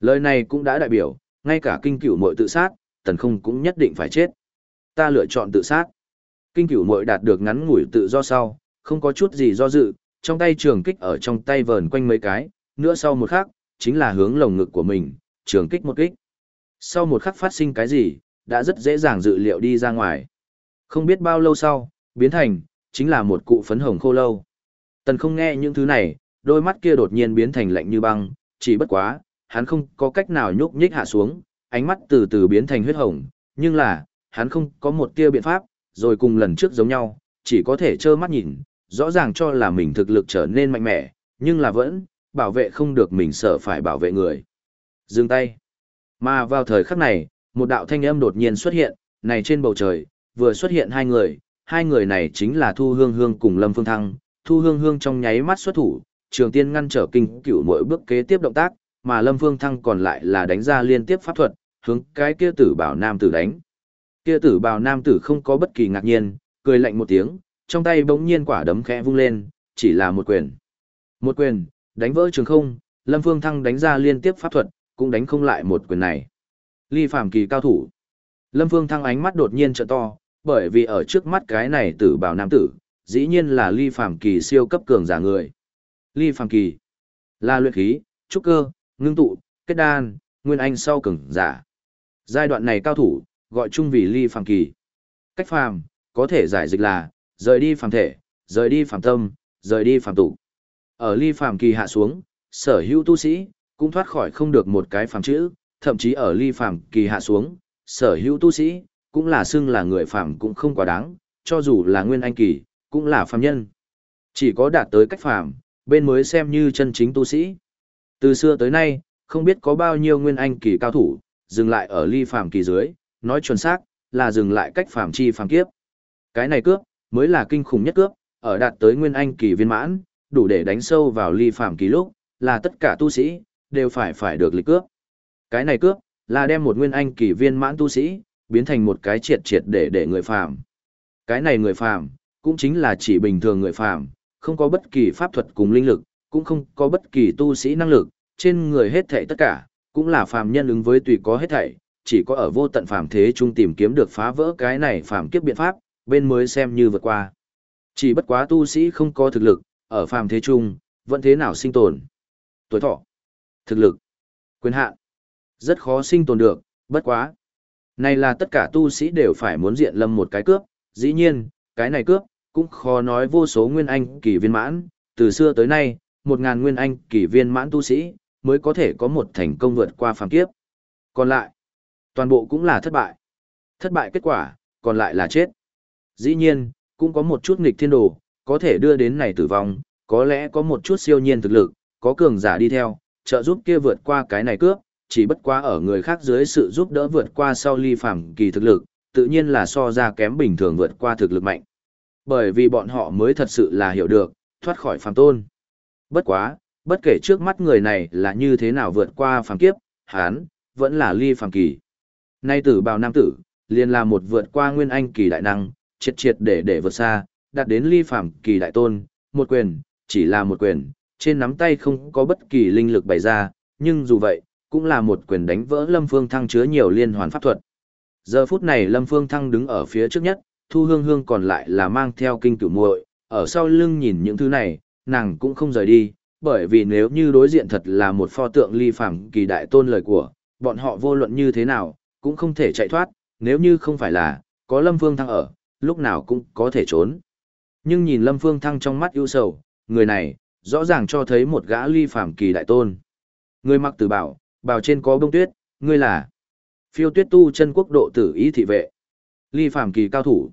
A: Lời này cũng đã đại biểu, ngay cả kinh cửu muội tự sát, tần không cũng nhất định phải chết. Ta lựa chọn tự sát. Kinh cửu muội đạt được ngắn ngủi tự do sau, không có chút gì do dự, trong tay trường kích ở trong tay vờn quanh mấy cái, nữa sau một khắc, chính là hướng lồng ngực của mình, trường kích một kích. Sau một khắc phát sinh cái gì, đã rất dễ dàng dự liệu đi ra ngoài. Không biết bao lâu sau, biến thành, chính là một cụ phấn hồng khô lâu. Tần không nghe những thứ này, đôi mắt kia đột nhiên biến thành lạnh như băng, chỉ bất quá, hắn không có cách nào nhúc nhích hạ xuống, ánh mắt từ từ biến thành huyết hồng, nhưng là, hắn không có một tia biện pháp, rồi cùng lần trước giống nhau, chỉ có thể trơ mắt nhìn, rõ ràng cho là mình thực lực trở nên mạnh mẽ, nhưng là vẫn, bảo vệ không được mình sợ phải bảo vệ người. Dừng tay. Mà vào thời khắc này, một đạo thanh âm đột nhiên xuất hiện, này trên bầu trời, vừa xuất hiện hai người, hai người này chính là Thu Hương Hương cùng Lâm Phương Thăng. Thu Hương Hương trong nháy mắt xuất thủ, Trường Tiên ngăn trở kinh cửu mỗi bước kế tiếp động tác, mà Lâm Phương Thăng còn lại là đánh ra liên tiếp pháp thuật, hướng cái kia tử bảo nam tử đánh. Kia tử bảo nam tử không có bất kỳ ngạc nhiên, cười lạnh một tiếng, trong tay bỗng nhiên quả đấm khẽ vung lên, chỉ là một quyền. Một quyền, đánh vỡ trường không, Lâm Phương Thăng đánh ra liên tiếp pháp thuật, cũng đánh không lại một quyền này. Ly phàm kỳ cao thủ. Lâm Phương Thăng ánh mắt đột nhiên trợ to, bởi vì ở trước mắt cái này tử bảo nam tử, dĩ nhiên là ly phàm kỳ siêu cấp cường giả người. Ly phàm kỳ là luyện khí, trúc cơ, ngưng tụ, kết đan, nguyên anh sau cường giả. Giai đoạn này cao thủ, gọi chung vì ly phàm kỳ. Cách phàm, có thể giải dịch là, rời đi phàm thể, rời đi phàm tâm, rời đi phàm tục. Ở ly phàm kỳ hạ xuống, sở hữu tu sĩ, cũng thoát khỏi không được một cái phàm chữ, thậm chí ở ly phàm kỳ hạ xuống, sở hữu tu sĩ, cũng là xưng là người phàm cũng không quá đáng, cho dù là nguyên anh kỳ, cũng là phàm nhân. Chỉ có đạt tới cách phàm, bên mới xem như chân chính tu sĩ. Từ xưa tới nay, không biết có bao nhiêu nguyên anh kỳ cao thủ, dừng lại ở ly phàm kỳ dưới, nói chuẩn xác, là dừng lại cách phàm chi phàm kiếp. Cái này cướp, mới là kinh khủng nhất cướp, ở đạt tới nguyên anh kỳ viên mãn, đủ để đánh sâu vào ly phàm kỳ lúc, là tất cả tu sĩ, đều phải phải được lịch cướp. Cái này cướp, là đem một nguyên anh kỳ viên mãn tu sĩ, biến thành một cái triệt triệt để để người phàm. Cái này người phàm, cũng chính là chỉ bình thường người phàm, không có bất kỳ pháp thuật cùng linh lực, cũng không có bất kỳ tu sĩ năng lực, trên người hết thảy tất cả, cũng là phàm nhân ứng với tùy có hết thảy, chỉ có ở vô tận phàm thế trung tìm kiếm được phá vỡ cái này phàm kiếp biện pháp, bên mới xem như vượt qua. Chỉ bất quá tu sĩ không có thực lực, ở phàm thế trung, vẫn thế nào sinh tồn. Tuổi thọ, thực lực, quyền hạn, rất khó sinh tồn được, bất quá. Này là tất cả tu sĩ đều phải muốn diện lâm một cái cướp, dĩ nhiên, cái này cướp, cũng khó nói vô số nguyên anh kỳ viên mãn, từ xưa tới nay, một ngàn nguyên anh kỳ viên mãn tu sĩ, mới có thể có một thành công vượt qua phàm kiếp. Còn lại, toàn bộ cũng là thất bại. Thất bại kết quả, còn lại là chết. Dĩ nhiên, cũng có một chút nghịch thiên đồ, có thể đưa đến này tử vong, có lẽ có một chút siêu nhiên thực lực, có cường giả đi theo, trợ giúp kia vượt qua cái này cướp, chỉ bất quá ở người khác dưới sự giúp đỡ vượt qua sau ly phàm kỳ thực lực, tự nhiên là so ra kém bình thường vượt qua thực lực mạnh. Bởi vì bọn họ mới thật sự là hiểu được, thoát khỏi phàm tôn. Bất quá, bất kể trước mắt người này là như thế nào vượt qua phàm kiếp, hán, vẫn là ly phàm kỳ. Nay tử bào nam tử, liền là một vượt qua nguyên anh kỳ đại năng, triệt triệt để để vượt xa, đạt đến ly phàm kỳ đại tôn, một quyền, chỉ là một quyền, trên nắm tay không có bất kỳ linh lực bày ra, nhưng dù vậy, cũng là một quyền đánh vỡ Lâm Phương Thăng chứa nhiều liên hoàn pháp thuật. Giờ phút này Lâm Phương Thăng đứng ở phía trước nhất, Thu Hương Hương còn lại là mang theo kinh cửu muội, ở sau lưng nhìn những thứ này, nàng cũng không rời đi, bởi vì nếu như đối diện thật là một pho tượng ly phàm kỳ đại tôn lời của, bọn họ vô luận như thế nào, cũng không thể chạy thoát, nếu như không phải là, có Lâm Phương Thăng ở, lúc nào cũng có thể trốn. Nhưng nhìn Lâm Phương Thăng trong mắt ưu sầu, người này, rõ ràng cho thấy một gã ly phàm kỳ đại tôn. Người mặc tử bảo, bảo trên có bông tuyết, ngươi là phiêu tuyết tu chân quốc độ tử ý thị vệ. Ly phàm kỳ cao thủ.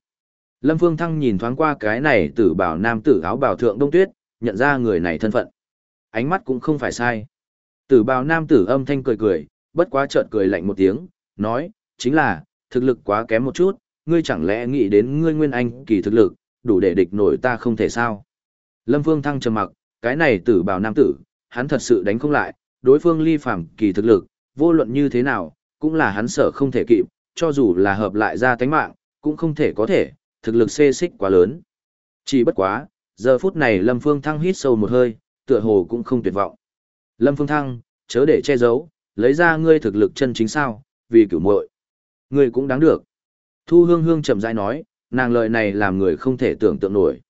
A: Lâm Phương Thăng nhìn thoáng qua cái này tử bảo nam tử áo bảo thượng đông tuyết, nhận ra người này thân phận. Ánh mắt cũng không phải sai. Tử bào nam tử âm thanh cười cười, bất quá chợt cười lạnh một tiếng, nói, chính là, thực lực quá kém một chút, ngươi chẳng lẽ nghĩ đến ngươi nguyên anh kỳ thực lực, đủ để địch nổi ta không thể sao. Lâm Phương Thăng trầm mặc, cái này tử bào nam tử, hắn thật sự đánh không lại, đối phương ly phàm kỳ thực lực, vô luận như thế nào, cũng là hắn sợ không thể kịp, cho dù là hợp lại ra tánh mạng, cũng không thể có thể, thực lực xê xích quá lớn. Chỉ bất quá, giờ phút này Lâm Phương Thăng hít sâu một hơi, tựa hồ cũng không tuyệt vọng. Lâm Phương Thăng, chớ để che giấu, lấy ra ngươi thực lực chân chính sao, vì cửu muội Ngươi cũng đáng được. Thu Hương Hương chậm rãi nói, nàng lời này làm người không thể tưởng tượng nổi.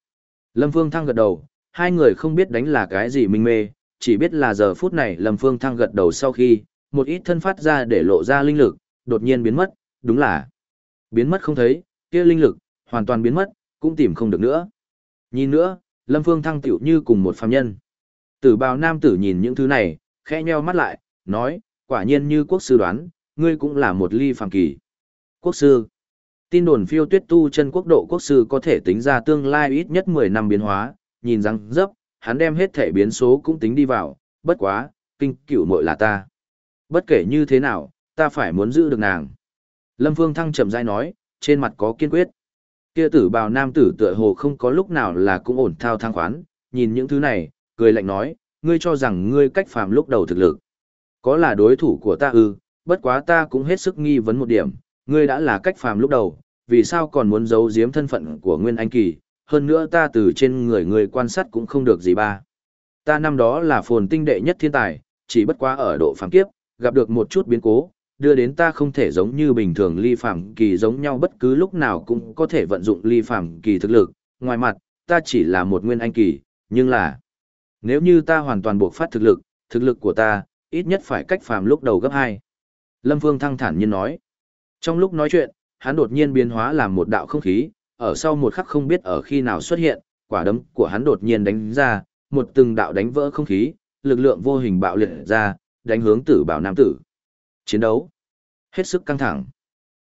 A: Lâm Phương Thăng gật đầu, hai người không biết đánh là cái gì minh mê, chỉ biết là giờ phút này Lâm Phương Thăng gật đầu sau khi, một ít thân phát ra để lộ ra linh lực, đột nhiên biến mất, đúng là biến mất không thấy, kia linh lực, hoàn toàn biến mất, cũng tìm không được nữa. Nhìn nữa, Lâm Phương Thăng tiểu như cùng một phàm nhân. Tử bào nam tử nhìn những thứ này, khẽ nheo mắt lại, nói, quả nhiên như quốc sư đoán, ngươi cũng là một ly phàm kỳ. Quốc sư. Tin đồn phiêu tuyết tu chân quốc độ quốc sư có thể tính ra tương lai ít nhất 10 năm biến hóa, nhìn răng dấp, hắn đem hết thể biến số cũng tính đi vào, bất quá, kinh cửu muội là ta. Bất kể như thế nào, ta phải muốn giữ được nàng. Lâm Phương Thăng chậm rãi nói, trên mặt có kiên quyết. Kia tử bào nam tử tựa hồ không có lúc nào là cũng ổn thao thang khoán, nhìn những thứ này, cười lạnh nói, ngươi cho rằng ngươi cách phàm lúc đầu thực lực. Có là đối thủ của ta ư, bất quá ta cũng hết sức nghi vấn một điểm, ngươi đã là cách phàm lúc đầu, vì sao còn muốn giấu giếm thân phận của Nguyên Anh Kỳ, hơn nữa ta từ trên người ngươi quan sát cũng không được gì ba. Ta năm đó là phồn tinh đệ nhất thiên tài, chỉ bất quá ở độ phàm kiếp, gặp được một chút biến cố, đưa đến ta không thể giống như bình thường ly phàm kỳ giống nhau bất cứ lúc nào cũng có thể vận dụng ly phàm kỳ thực lực, ngoài mặt, ta chỉ là một nguyên anh kỳ, nhưng là nếu như ta hoàn toàn buộc phát thực lực, thực lực của ta, ít nhất phải cách phàm lúc đầu gấp 2. Lâm Phương thăng thản nhiên nói. Trong lúc nói chuyện, hắn đột nhiên biến hóa làm một đạo không khí, ở sau một khắc không biết ở khi nào xuất hiện, quả đấm của hắn đột nhiên đánh ra, một từng đạo đánh vỡ không khí, lực lượng vô hình bạo liệt ra, đánh hướng tử bào nam tử. Chiến đấu. Hết sức căng thẳng.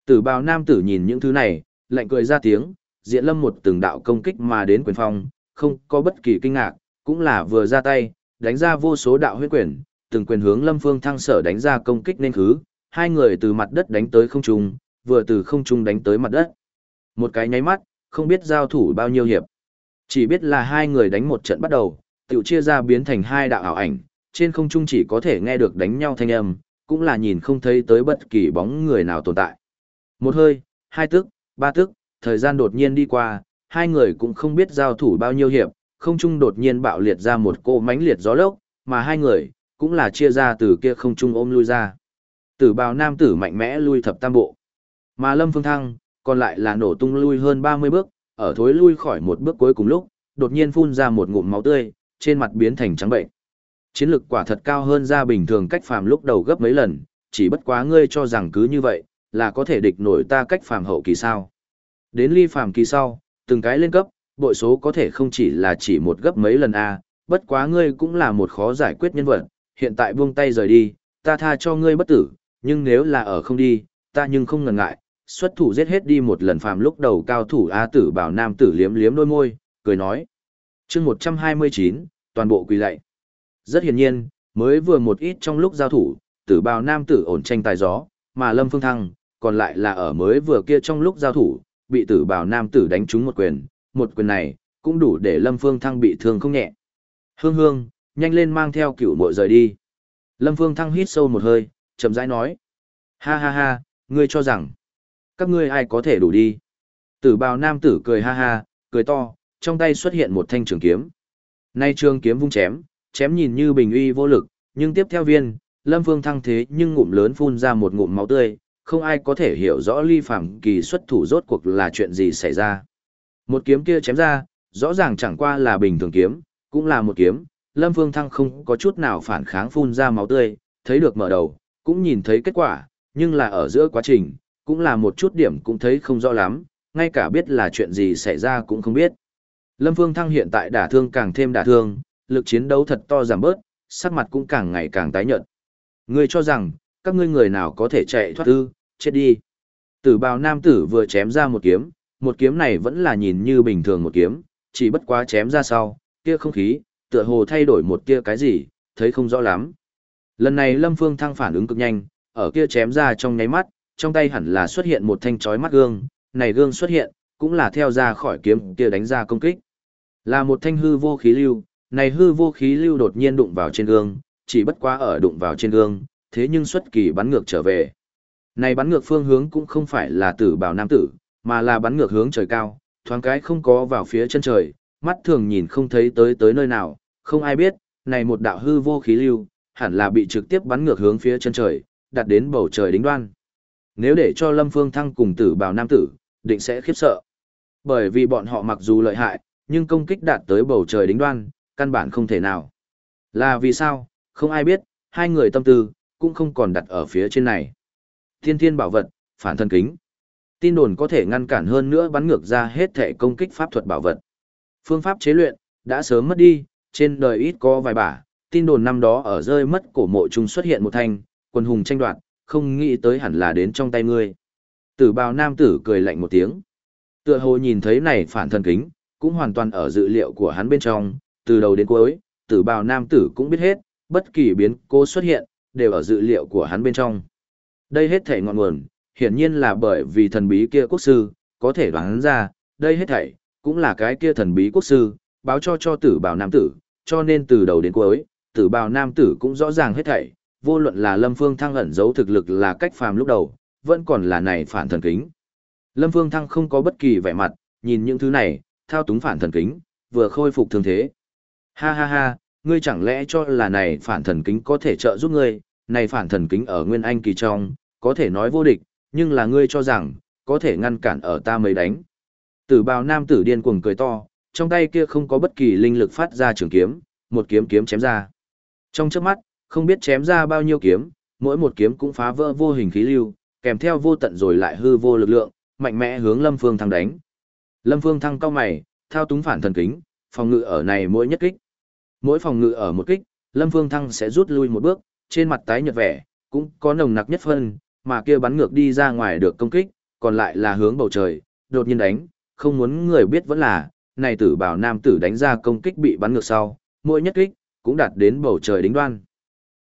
A: Tử bào nam tử nhìn những thứ này, lạnh cười ra tiếng, diện lâm một từng đạo công kích mà đến quyền phong, không có bất kỳ kinh ngạc, cũng là vừa ra tay, đánh ra vô số đạo huyết quyền, từng quyền hướng lâm phương thăng sở đánh ra công kích nên khứ, hai người từ mặt đất đánh tới không trung, vừa từ không trung đánh tới mặt đất. Một cái nháy mắt, không biết giao thủ bao nhiêu hiệp. Chỉ biết là hai người đánh một trận bắt đầu, tiểu chia ra biến thành hai đạo ảo ảnh, trên không trung chỉ có thể nghe được đánh nhau thanh âm, cũng là nhìn không thấy tới bất kỳ bóng người nào tồn tại. Một hơi, hai tức, ba tức, thời gian đột nhiên đi qua, hai người cũng không biết giao thủ bao nhiêu hiệp, không trung đột nhiên bạo liệt ra một cô mánh liệt gió lốc, mà hai người, cũng là chia ra từ kia không trung ôm lui ra. Tử bào nam tử mạnh mẽ lui thập tam bộ. Mà Lâm Phương Thăng, còn lại là nổ tung lui hơn 30 bước, ở thối lui khỏi một bước cuối cùng lúc, đột nhiên phun ra một ngụm máu tươi, trên mặt biến thành trắng bệnh. Chiến lực quả thật cao hơn ra bình thường cách phàm lúc đầu gấp mấy lần, chỉ bất quá ngươi cho rằng cứ như vậy, là có thể địch nổi ta cách phàm hậu kỳ sao. Đến ly phàm kỳ sau, từng cái lên cấp, bội số có thể không chỉ là chỉ một gấp mấy lần a, bất quá ngươi cũng là một khó giải quyết nhân vật, hiện tại buông tay rời đi, ta tha cho ngươi bất tử, nhưng nếu là ở không đi, ta nhưng không ngần ngại, xuất thủ giết hết đi một lần phàm lúc đầu cao thủ A tử bảo nam tử liếm liếm đôi môi, cười nói. chương 129, toàn bộ quỳ lạy. Rất hiển nhiên, mới vừa một ít trong lúc giao thủ, tử bào nam tử ổn tranh tài gió, mà Lâm Phương Thăng, còn lại là ở mới vừa kia trong lúc giao thủ, bị tử bào nam tử đánh trúng một quyền, một quyền này, cũng đủ để Lâm Phương Thăng bị thương không nhẹ. Hương hương, nhanh lên mang theo cửu muội rời đi. Lâm Phương Thăng hít sâu một hơi, chậm rãi nói. Ha ha ha, ngươi cho rằng, các ngươi ai có thể đủ đi. Tử bào nam tử cười ha ha, cười to, trong tay xuất hiện một thanh trường kiếm. Nay trường kiếm vung chém, chém nhìn như bình uy vô lực, nhưng tiếp theo viên, Lâm Phương thăng thế nhưng ngụm lớn phun ra một ngụm máu tươi, không ai có thể hiểu rõ ly phạm kỳ xuất thủ rốt cuộc là chuyện gì xảy ra. Một kiếm kia chém ra, rõ ràng chẳng qua là bình thường kiếm, cũng là một kiếm, Lâm Phương Thăng không có chút nào phản kháng phun ra máu tươi, thấy được mở đầu, cũng nhìn thấy kết quả, nhưng là ở giữa quá trình, cũng là một chút điểm cũng thấy không rõ lắm, ngay cả biết là chuyện gì xảy ra cũng không biết. Lâm Phương Thăng hiện tại đả thương càng thêm đả thương, lực chiến đấu thật to giảm bớt, sắc mặt cũng càng ngày càng tái nhợt. Ngươi cho rằng, các ngươi người nào có thể chạy thoát ư, chết đi. Tử bào nam tử vừa chém ra một kiếm, một kiếm này vẫn là nhìn như bình thường một kiếm, chỉ bất quá chém ra sau, kia không khí, tựa hồ thay đổi một kia cái gì, thấy không rõ lắm. Lần này Lâm Phương Thăng phản ứng cực nhanh, ở kia chém ra trong nháy mắt, trong tay hẳn là xuất hiện một thanh chói mắt gương, này gương xuất hiện, cũng là theo ra khỏi kiếm kia đánh ra công kích. Là một thanh hư vô khí lưu, này hư vô khí lưu đột nhiên đụng vào trên gương, chỉ bất quá ở đụng vào trên gương, thế nhưng xuất kỳ bắn ngược trở về. Này bắn ngược phương hướng cũng không phải là tử bảo nam tử, mà là bắn ngược hướng trời cao, thoáng cái không có vào phía chân trời, mắt thường nhìn không thấy tới tới nơi nào, không ai biết, này một đạo hư vô khí lưu, hẳn là bị trực tiếp bắn ngược hướng phía chân trời, đặt đến bầu trời đính đoan. Nếu để cho Lâm Phương Thăng cùng tử bảo nam tử, định sẽ khiếp sợ. Bởi vì bọn họ mặc dù lợi hại, nhưng công kích đạt tới bầu trời đính đoan, căn bản không thể nào. Là vì sao, không ai biết, hai người tâm tư, cũng không còn đặt ở phía trên này. Thiên thiên bảo vật, phản thân kính. Tin đồn có thể ngăn cản hơn nữa bắn ngược ra hết thể công kích pháp thuật bảo vật. Phương pháp chế luyện, đã sớm mất đi, trên đời ít có vài bả, tin đồn năm đó ở rơi mất cổ mộ trung xuất hiện một thanh, quần hùng tranh đoạt, không nghĩ tới hẳn là đến trong tay ngươi. Tử bào nam tử cười lạnh một tiếng. Tựa hồ nhìn thấy này phản thần kính, cũng hoàn toàn ở dự liệu của hắn bên trong, từ đầu đến cuối, tử bào nam tử cũng biết hết, bất kỳ biến cố xuất hiện, đều ở dự liệu của hắn bên trong. Đây hết thảy ngọn nguồn, hiển nhiên là bởi vì thần bí kia quốc sư, có thể đoán ra, đây hết thảy, cũng là cái kia thần bí quốc sư, báo cho cho tử bào nam tử, cho nên từ đầu đến cuối, tử bào nam tử cũng rõ ràng hết thảy, vô luận là Lâm Phương Thăng ẩn giấu thực lực là cách phàm lúc đầu, vẫn còn là này phản thần kính. Lâm Phương Thăng không có bất kỳ vẻ mặt, nhìn những thứ này, thao túng phản thần kính, vừa khôi phục thương thế. Ha ha ha, ngươi chẳng lẽ cho là này phản thần kính có thể trợ giúp ngươi, này phản thần kính ở Nguyên Anh kỳ trong, có thể nói vô địch, nhưng là ngươi cho rằng, có thể ngăn cản ở ta mới đánh. Tử bào nam tử điên cuồng cười to, trong tay kia không có bất kỳ linh lực phát ra trường kiếm, một kiếm kiếm chém ra. Trong chớp mắt, không biết chém ra bao nhiêu kiếm, mỗi một kiếm cũng phá vỡ vô hình khí lưu, kèm theo vô tận rồi lại hư vô lực lượng, mạnh mẽ hướng Lâm Phương Thăng đánh. Lâm Phương Thăng cao mày, thao túng phản thần kính, phòng ngự ở này mỗi nhất kích. Mỗi phòng ngự ở một kích, Lâm Phương Thăng sẽ rút lui một bước, trên mặt tái nhợt vẻ, cũng có nồng nặc nhất phân, mà kia bắn ngược đi ra ngoài được công kích, còn lại là hướng bầu trời, đột nhiên đánh, không muốn người biết vẫn là, này tử bảo nam tử đánh ra công kích bị bắn ngược sau, mỗi nhất kích, cũng đạt đến bầu trời đính đoan.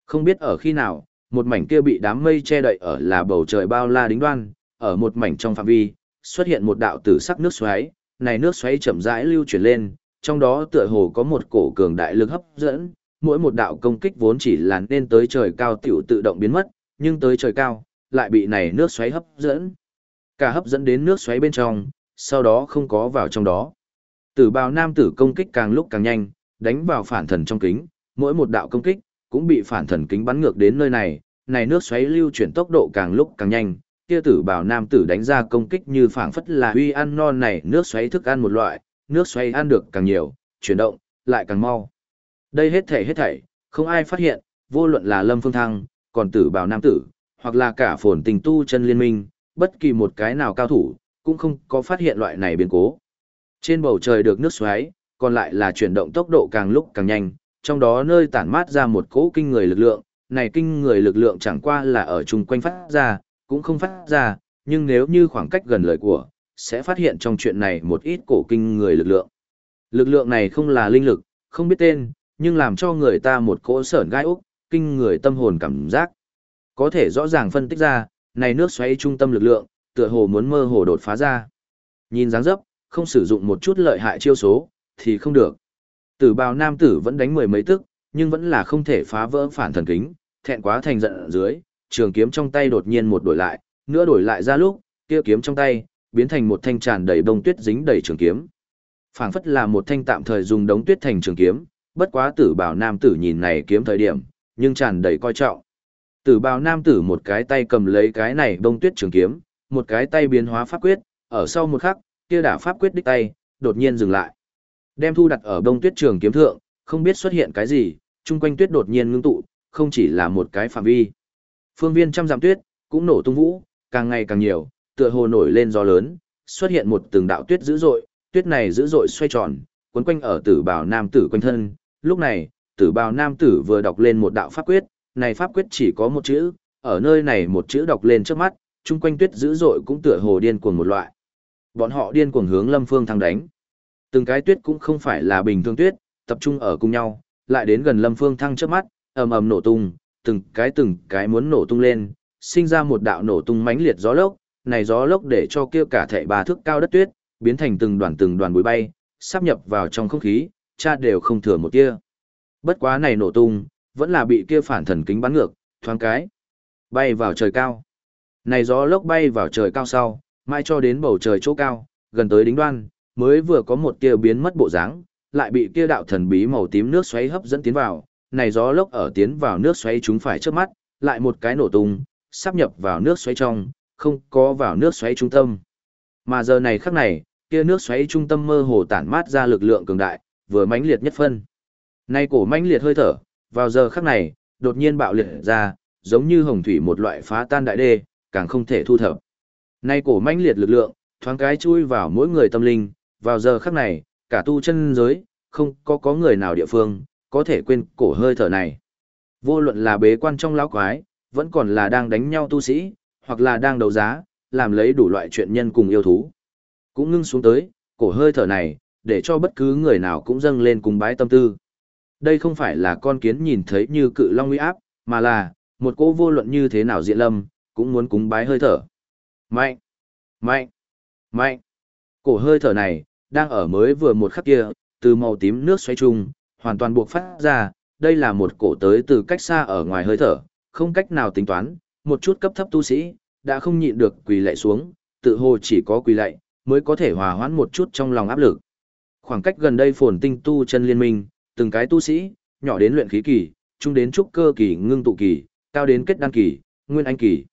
A: Không biết ở khi nào, một mảnh kia bị đám mây che đậy ở là bầu trời bao la đính đoan, ở một mảnh trong phạm vi, xuất hiện một đạo tử sắc nước xoáy, này nước xoáy chậm rãi lưu chuyển lên, trong đó tựa hồ có một cổ cường đại lực hấp dẫn, mỗi một đạo công kích vốn chỉ là nên tới trời cao tiểu tự động biến mất, nhưng tới trời cao, lại bị này nước xoáy hấp dẫn. Cả hấp dẫn đến nước xoáy bên trong, sau đó không có vào trong đó. Tử bào nam tử công kích càng lúc càng nhanh, đánh vào phản thần trong kính, mỗi một đạo công kích, cũng bị phản thần kính bắn ngược đến nơi này, này nước xoáy lưu chuyển tốc độ càng lúc càng nhanh, kia tử bảo nam tử đánh ra công kích như phảng phất là uy ăn non này nước xoáy thức ăn một loại, nước xoáy ăn được càng nhiều, chuyển động, lại càng mau. Đây hết thảy hết thảy, không ai phát hiện, vô luận là Lâm Phương Thăng, còn tử bảo nam tử, hoặc là cả phồn tình tu chân liên minh, bất kỳ một cái nào cao thủ, cũng không có phát hiện loại này biến cố. Trên bầu trời được nước xoáy, còn lại là chuyển động tốc độ càng lúc càng nhanh, trong đó nơi tản mát ra một cỗ kinh người lực lượng, này kinh người lực lượng chẳng qua là ở chung quanh phát ra, cũng không phát ra, nhưng nếu như khoảng cách gần lời của, sẽ phát hiện trong chuyện này một ít cổ kinh người lực lượng. Lực lượng này không là linh lực, không biết tên, nhưng làm cho người ta một cỗ sởn gai úc, kinh người tâm hồn cảm giác. Có thể rõ ràng phân tích ra, này nước xoáy trung tâm lực lượng, tựa hồ muốn mơ hồ đột phá ra. Nhìn dáng dấp, không sử dụng một chút lợi hại chiêu số, thì không được. Tử bào nam tử vẫn đánh mười mấy tức, nhưng vẫn là không thể phá vỡ phản thần kính, thẹn quá thành giận ở dưới, trường kiếm trong tay đột nhiên một đổi lại, nữa đổi lại ra lúc, kia kiếm trong tay, biến thành một thanh tràn đầy bông tuyết dính đầy trường kiếm. phảng phất là một thanh tạm thời dùng đống tuyết thành trường kiếm, bất quá tử bào nam tử nhìn này kiếm thời điểm, nhưng tràn đầy coi trọng. Tử bào nam tử một cái tay cầm lấy cái này bông tuyết trường kiếm, một cái tay biến hóa pháp quyết, ở sau một khắc, kia đả pháp quyết đích tay, đột nhiên dừng lại. Đem thu đặt ở bông tuyết trường kiếm thượng, không biết xuất hiện cái gì, chung quanh tuyết đột nhiên ngưng tụ, không chỉ là một cái phạm vi. Phương viên trăm dặm tuyết, cũng nổ tung vũ, càng ngày càng nhiều, tựa hồ nổi lên gió lớn, xuất hiện một từng đạo tuyết dữ dội, tuyết này dữ dội xoay tròn, quấn quanh ở tử bào nam tử quanh thân. Lúc này, tử bào nam tử vừa đọc lên một đạo pháp quyết, này pháp quyết chỉ có một chữ, ở nơi này một chữ đọc lên trước mắt, chung quanh tuyết dữ dội cũng tựa hồ điên cuồng một loại. Bọn họ điên cuồng hướng Lâm Phương thăng đánh. Từng cái tuyết cũng không phải là bình thường tuyết, tập trung ở cùng nhau, lại đến gần Lâm Phương thăng trước mắt, ầm ầm nổ tung, từng cái từng cái muốn nổ tung lên, sinh ra một đạo nổ tung mãnh liệt gió lốc, này gió lốc để cho kia cả thảy ba thước cao đất tuyết, biến thành từng đoàn từng đoàn bụi bay, sắp nhập vào trong không khí, cha đều không thừa một tia. Bất quá này nổ tung, vẫn là bị kia phản thần kính bắn ngược, thoáng cái, bay vào trời cao. Này gió lốc bay vào trời cao sau, mai cho đến bầu trời chỗ cao, gần tới đính đoan, mới vừa có một tia biến mất bộ dáng, lại bị kia đạo thần bí màu tím nước xoáy hấp dẫn tiến vào, này gió lốc ở tiến vào nước xoáy chúng phải trước mắt, lại một cái nổ tung, sắp nhập vào nước xoáy trong, không có vào nước xoáy trung tâm. Mà giờ này khắc này, kia nước xoáy trung tâm mơ hồ tản mát ra lực lượng cường đại, vừa mãnh liệt nhất phân. Nay cổ mãnh liệt hơi thở, vào giờ khắc này, đột nhiên bạo liệt ra, giống như hồng thủy một loại phá tan đại đê, càng không thể thu thập. Nay cổ mãnh liệt lực lượng, thoáng cái chui vào mỗi người tâm linh, vào giờ khắc này, cả tu chân giới, không có có người nào địa phương, có thể quên cổ hơi thở này. Vô luận là bế quan trong lão quái, vẫn còn là đang đánh nhau tu sĩ, hoặc là đang đấu giá, làm lấy đủ loại chuyện nhân cùng yêu thú. Cũng ngưng xuống tới, cổ hơi thở này, để cho bất cứ người nào cũng dâng lên cùng bái tâm tư. Đây không phải là con kiến nhìn thấy như cự long uy áp, mà là, một cô vô luận như thế nào diện lâm, cũng muốn cúng bái hơi thở. Mạnh! Mạnh! Mạnh! Cổ hơi thở này, đang ở mới vừa một khắc kia, từ màu tím nước xoáy chung, hoàn toàn buộc phát ra, đây là một cổ tới từ cách xa ở ngoài hơi thở, không cách nào tính toán, một chút cấp thấp tu sĩ, đã không nhịn được quỳ lạy xuống, tự hồ chỉ có quỳ lạy, mới có thể hòa hoãn một chút trong lòng áp lực. Khoảng cách gần đây phồn tinh tu chân liên minh, từng cái tu sĩ, nhỏ đến luyện khí kỳ, trung đến trúc cơ kỳ ngưng tụ kỳ, cao đến kết đăng kỳ, nguyên anh kỳ.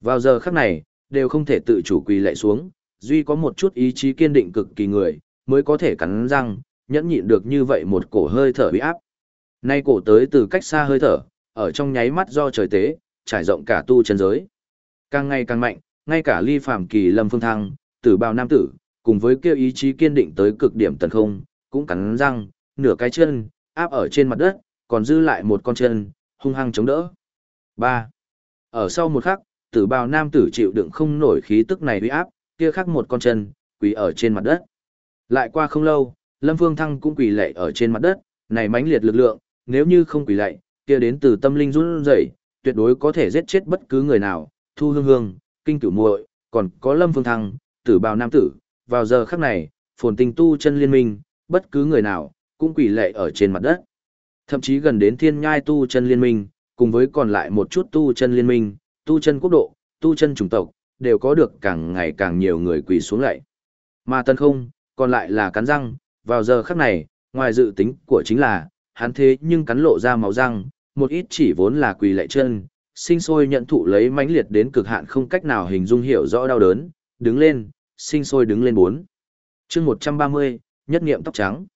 A: Vào giờ khắc này, đều không thể tự chủ quỳ lạy xuống, duy có một chút ý chí kiên định cực kỳ người, mới có thể cắn răng, nhẫn nhịn được như vậy một cổ hơi thở uy áp. Nay cổ tới từ cách xa hơi thở, ở trong nháy mắt do trời tế, trải rộng cả tu chân giới. Càng ngày càng mạnh, ngay cả ly phàm kỳ lâm phương thăng, tử bào nam tử, cùng với kêu ý chí kiên định tới cực điểm tấn không, cũng cắn răng, nửa cái chân, áp ở trên mặt đất, còn dư lại một con chân, hung hăng chống đỡ. 3. Ở sau một khắc, tử bào nam tử chịu đựng không nổi khí tức này uy áp, kia khắc một con chân, quỳ ở trên mặt đất. Lại qua không lâu, Lâm Phương Thăng cũng quỳ lạy ở trên mặt đất, này mãnh liệt lực lượng, nếu như không quỳ lạy, kia đến từ tâm linh run rẩy, tuyệt đối có thể giết chết bất cứ người nào, Thu Hương Hương, Kinh Cửu Muội, còn có Lâm Phương Thăng, Tử Bào Nam tử, vào giờ khắc này, phồn tình tu chân liên minh, bất cứ người nào cũng quỳ lạy ở trên mặt đất. Thậm chí gần đến Thiên Nhai tu chân liên minh, cùng với còn lại một chút tu chân liên minh, tu chân quốc độ, tu chân chủng tộc, đều có được càng ngày càng nhiều người quỳ xuống lại. Mà tân không, còn lại là cắn răng, vào giờ khắc này, ngoài dự tính của chính là, hắn thế nhưng cắn lộ ra máu răng, một ít chỉ vốn là quỳ lệ chân, sinh sôi nhận thụ lấy mãnh liệt đến cực hạn không cách nào hình dung hiểu rõ đau đớn, đứng lên, sinh sôi đứng lên bốn. chương 130, nhất nghiệm tóc trắng.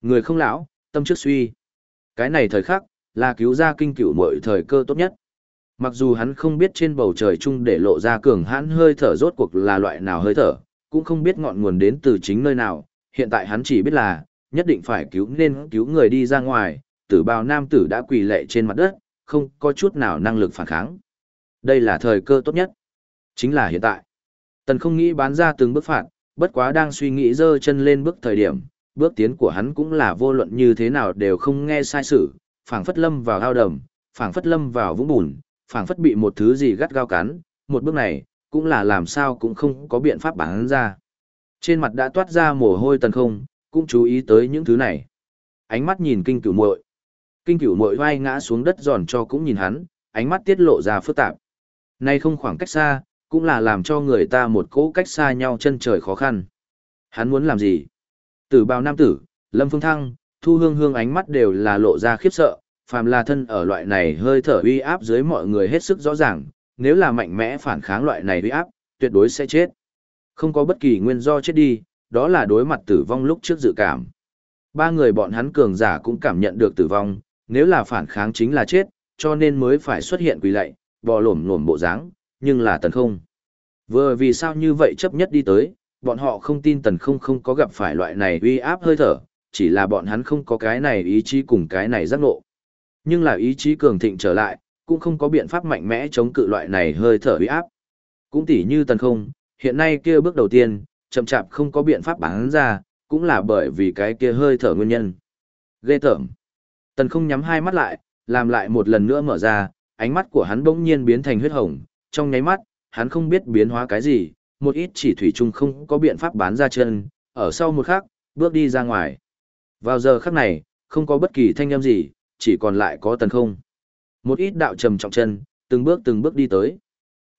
A: Người không lão, tâm trước suy. Cái này thời khắc, là cứu ra kinh cửu mọi thời cơ tốt nhất. Mặc dù hắn không biết trên bầu trời chung để lộ ra cường hãn hơi thở rốt cuộc là loại nào hơi thở, cũng không biết ngọn nguồn đến từ chính nơi nào, hiện tại hắn chỉ biết là, nhất định phải cứu nên cứu người đi ra ngoài, tử bào nam tử đã quỳ lệ trên mặt đất, không có chút nào năng lực phản kháng. Đây là thời cơ tốt nhất. Chính là hiện tại. Tần không nghĩ bán ra từng bước phạt, bất quá đang suy nghĩ dơ chân lên bước thời điểm, bước tiến của hắn cũng là vô luận như thế nào đều không nghe sai sự, phảng phất lâm vào ao đầm, phảng phất lâm vào vũng bùn, phảng phất bị một thứ gì gắt gao cắn, một bước này, cũng là làm sao cũng không có biện pháp bán ra. Trên mặt đã toát ra mồ hôi tần không, cũng chú ý tới những thứ này. Ánh mắt nhìn kinh cửu muội Kinh cửu muội vai ngã xuống đất giòn cho cũng nhìn hắn, ánh mắt tiết lộ ra phức tạp. Nay không khoảng cách xa, cũng là làm cho người ta một cỗ cách xa nhau chân trời khó khăn. Hắn muốn làm gì? Tử bào nam tử, lâm phương thăng, thu hương hương ánh mắt đều là lộ ra khiếp sợ, phàm là thân ở loại này hơi thở uy áp dưới mọi người hết sức rõ ràng, nếu là mạnh mẽ phản kháng loại này uy áp, tuyệt đối sẽ chết. Không có bất kỳ nguyên do chết đi, đó là đối mặt tử vong lúc trước dự cảm. Ba người bọn hắn cường giả cũng cảm nhận được tử vong, nếu là phản kháng chính là chết, cho nên mới phải xuất hiện quỳ lạy, bò lổm lổm bộ dáng, nhưng là tần không. Vừa vì sao như vậy chấp nhất đi tới, bọn họ không tin tần không không có gặp phải loại này uy áp hơi thở, chỉ là bọn hắn không có cái này ý chí cùng cái này giác ngộ. Nhưng là ý chí cường thịnh trở lại, cũng không có biện pháp mạnh mẽ chống cự loại này hơi thở uy áp. Cũng tỉ như tần không, hiện nay kia bước đầu tiên, chậm chạp không có biện pháp bán ra, cũng là bởi vì cái kia hơi thở nguyên nhân. Ghê tởm. Tần không nhắm hai mắt lại, làm lại một lần nữa mở ra, ánh mắt của hắn bỗng nhiên biến thành huyết hồng, trong nháy mắt, hắn không biết biến hóa cái gì, một ít chỉ thủy chung không có biện pháp bán ra chân, ở sau một khắc, bước đi ra ngoài. Vào giờ khắc này, không có bất kỳ thanh âm gì, chỉ còn lại có tần không. Một ít đạo trầm trọng chân, từng bước từng bước đi tới.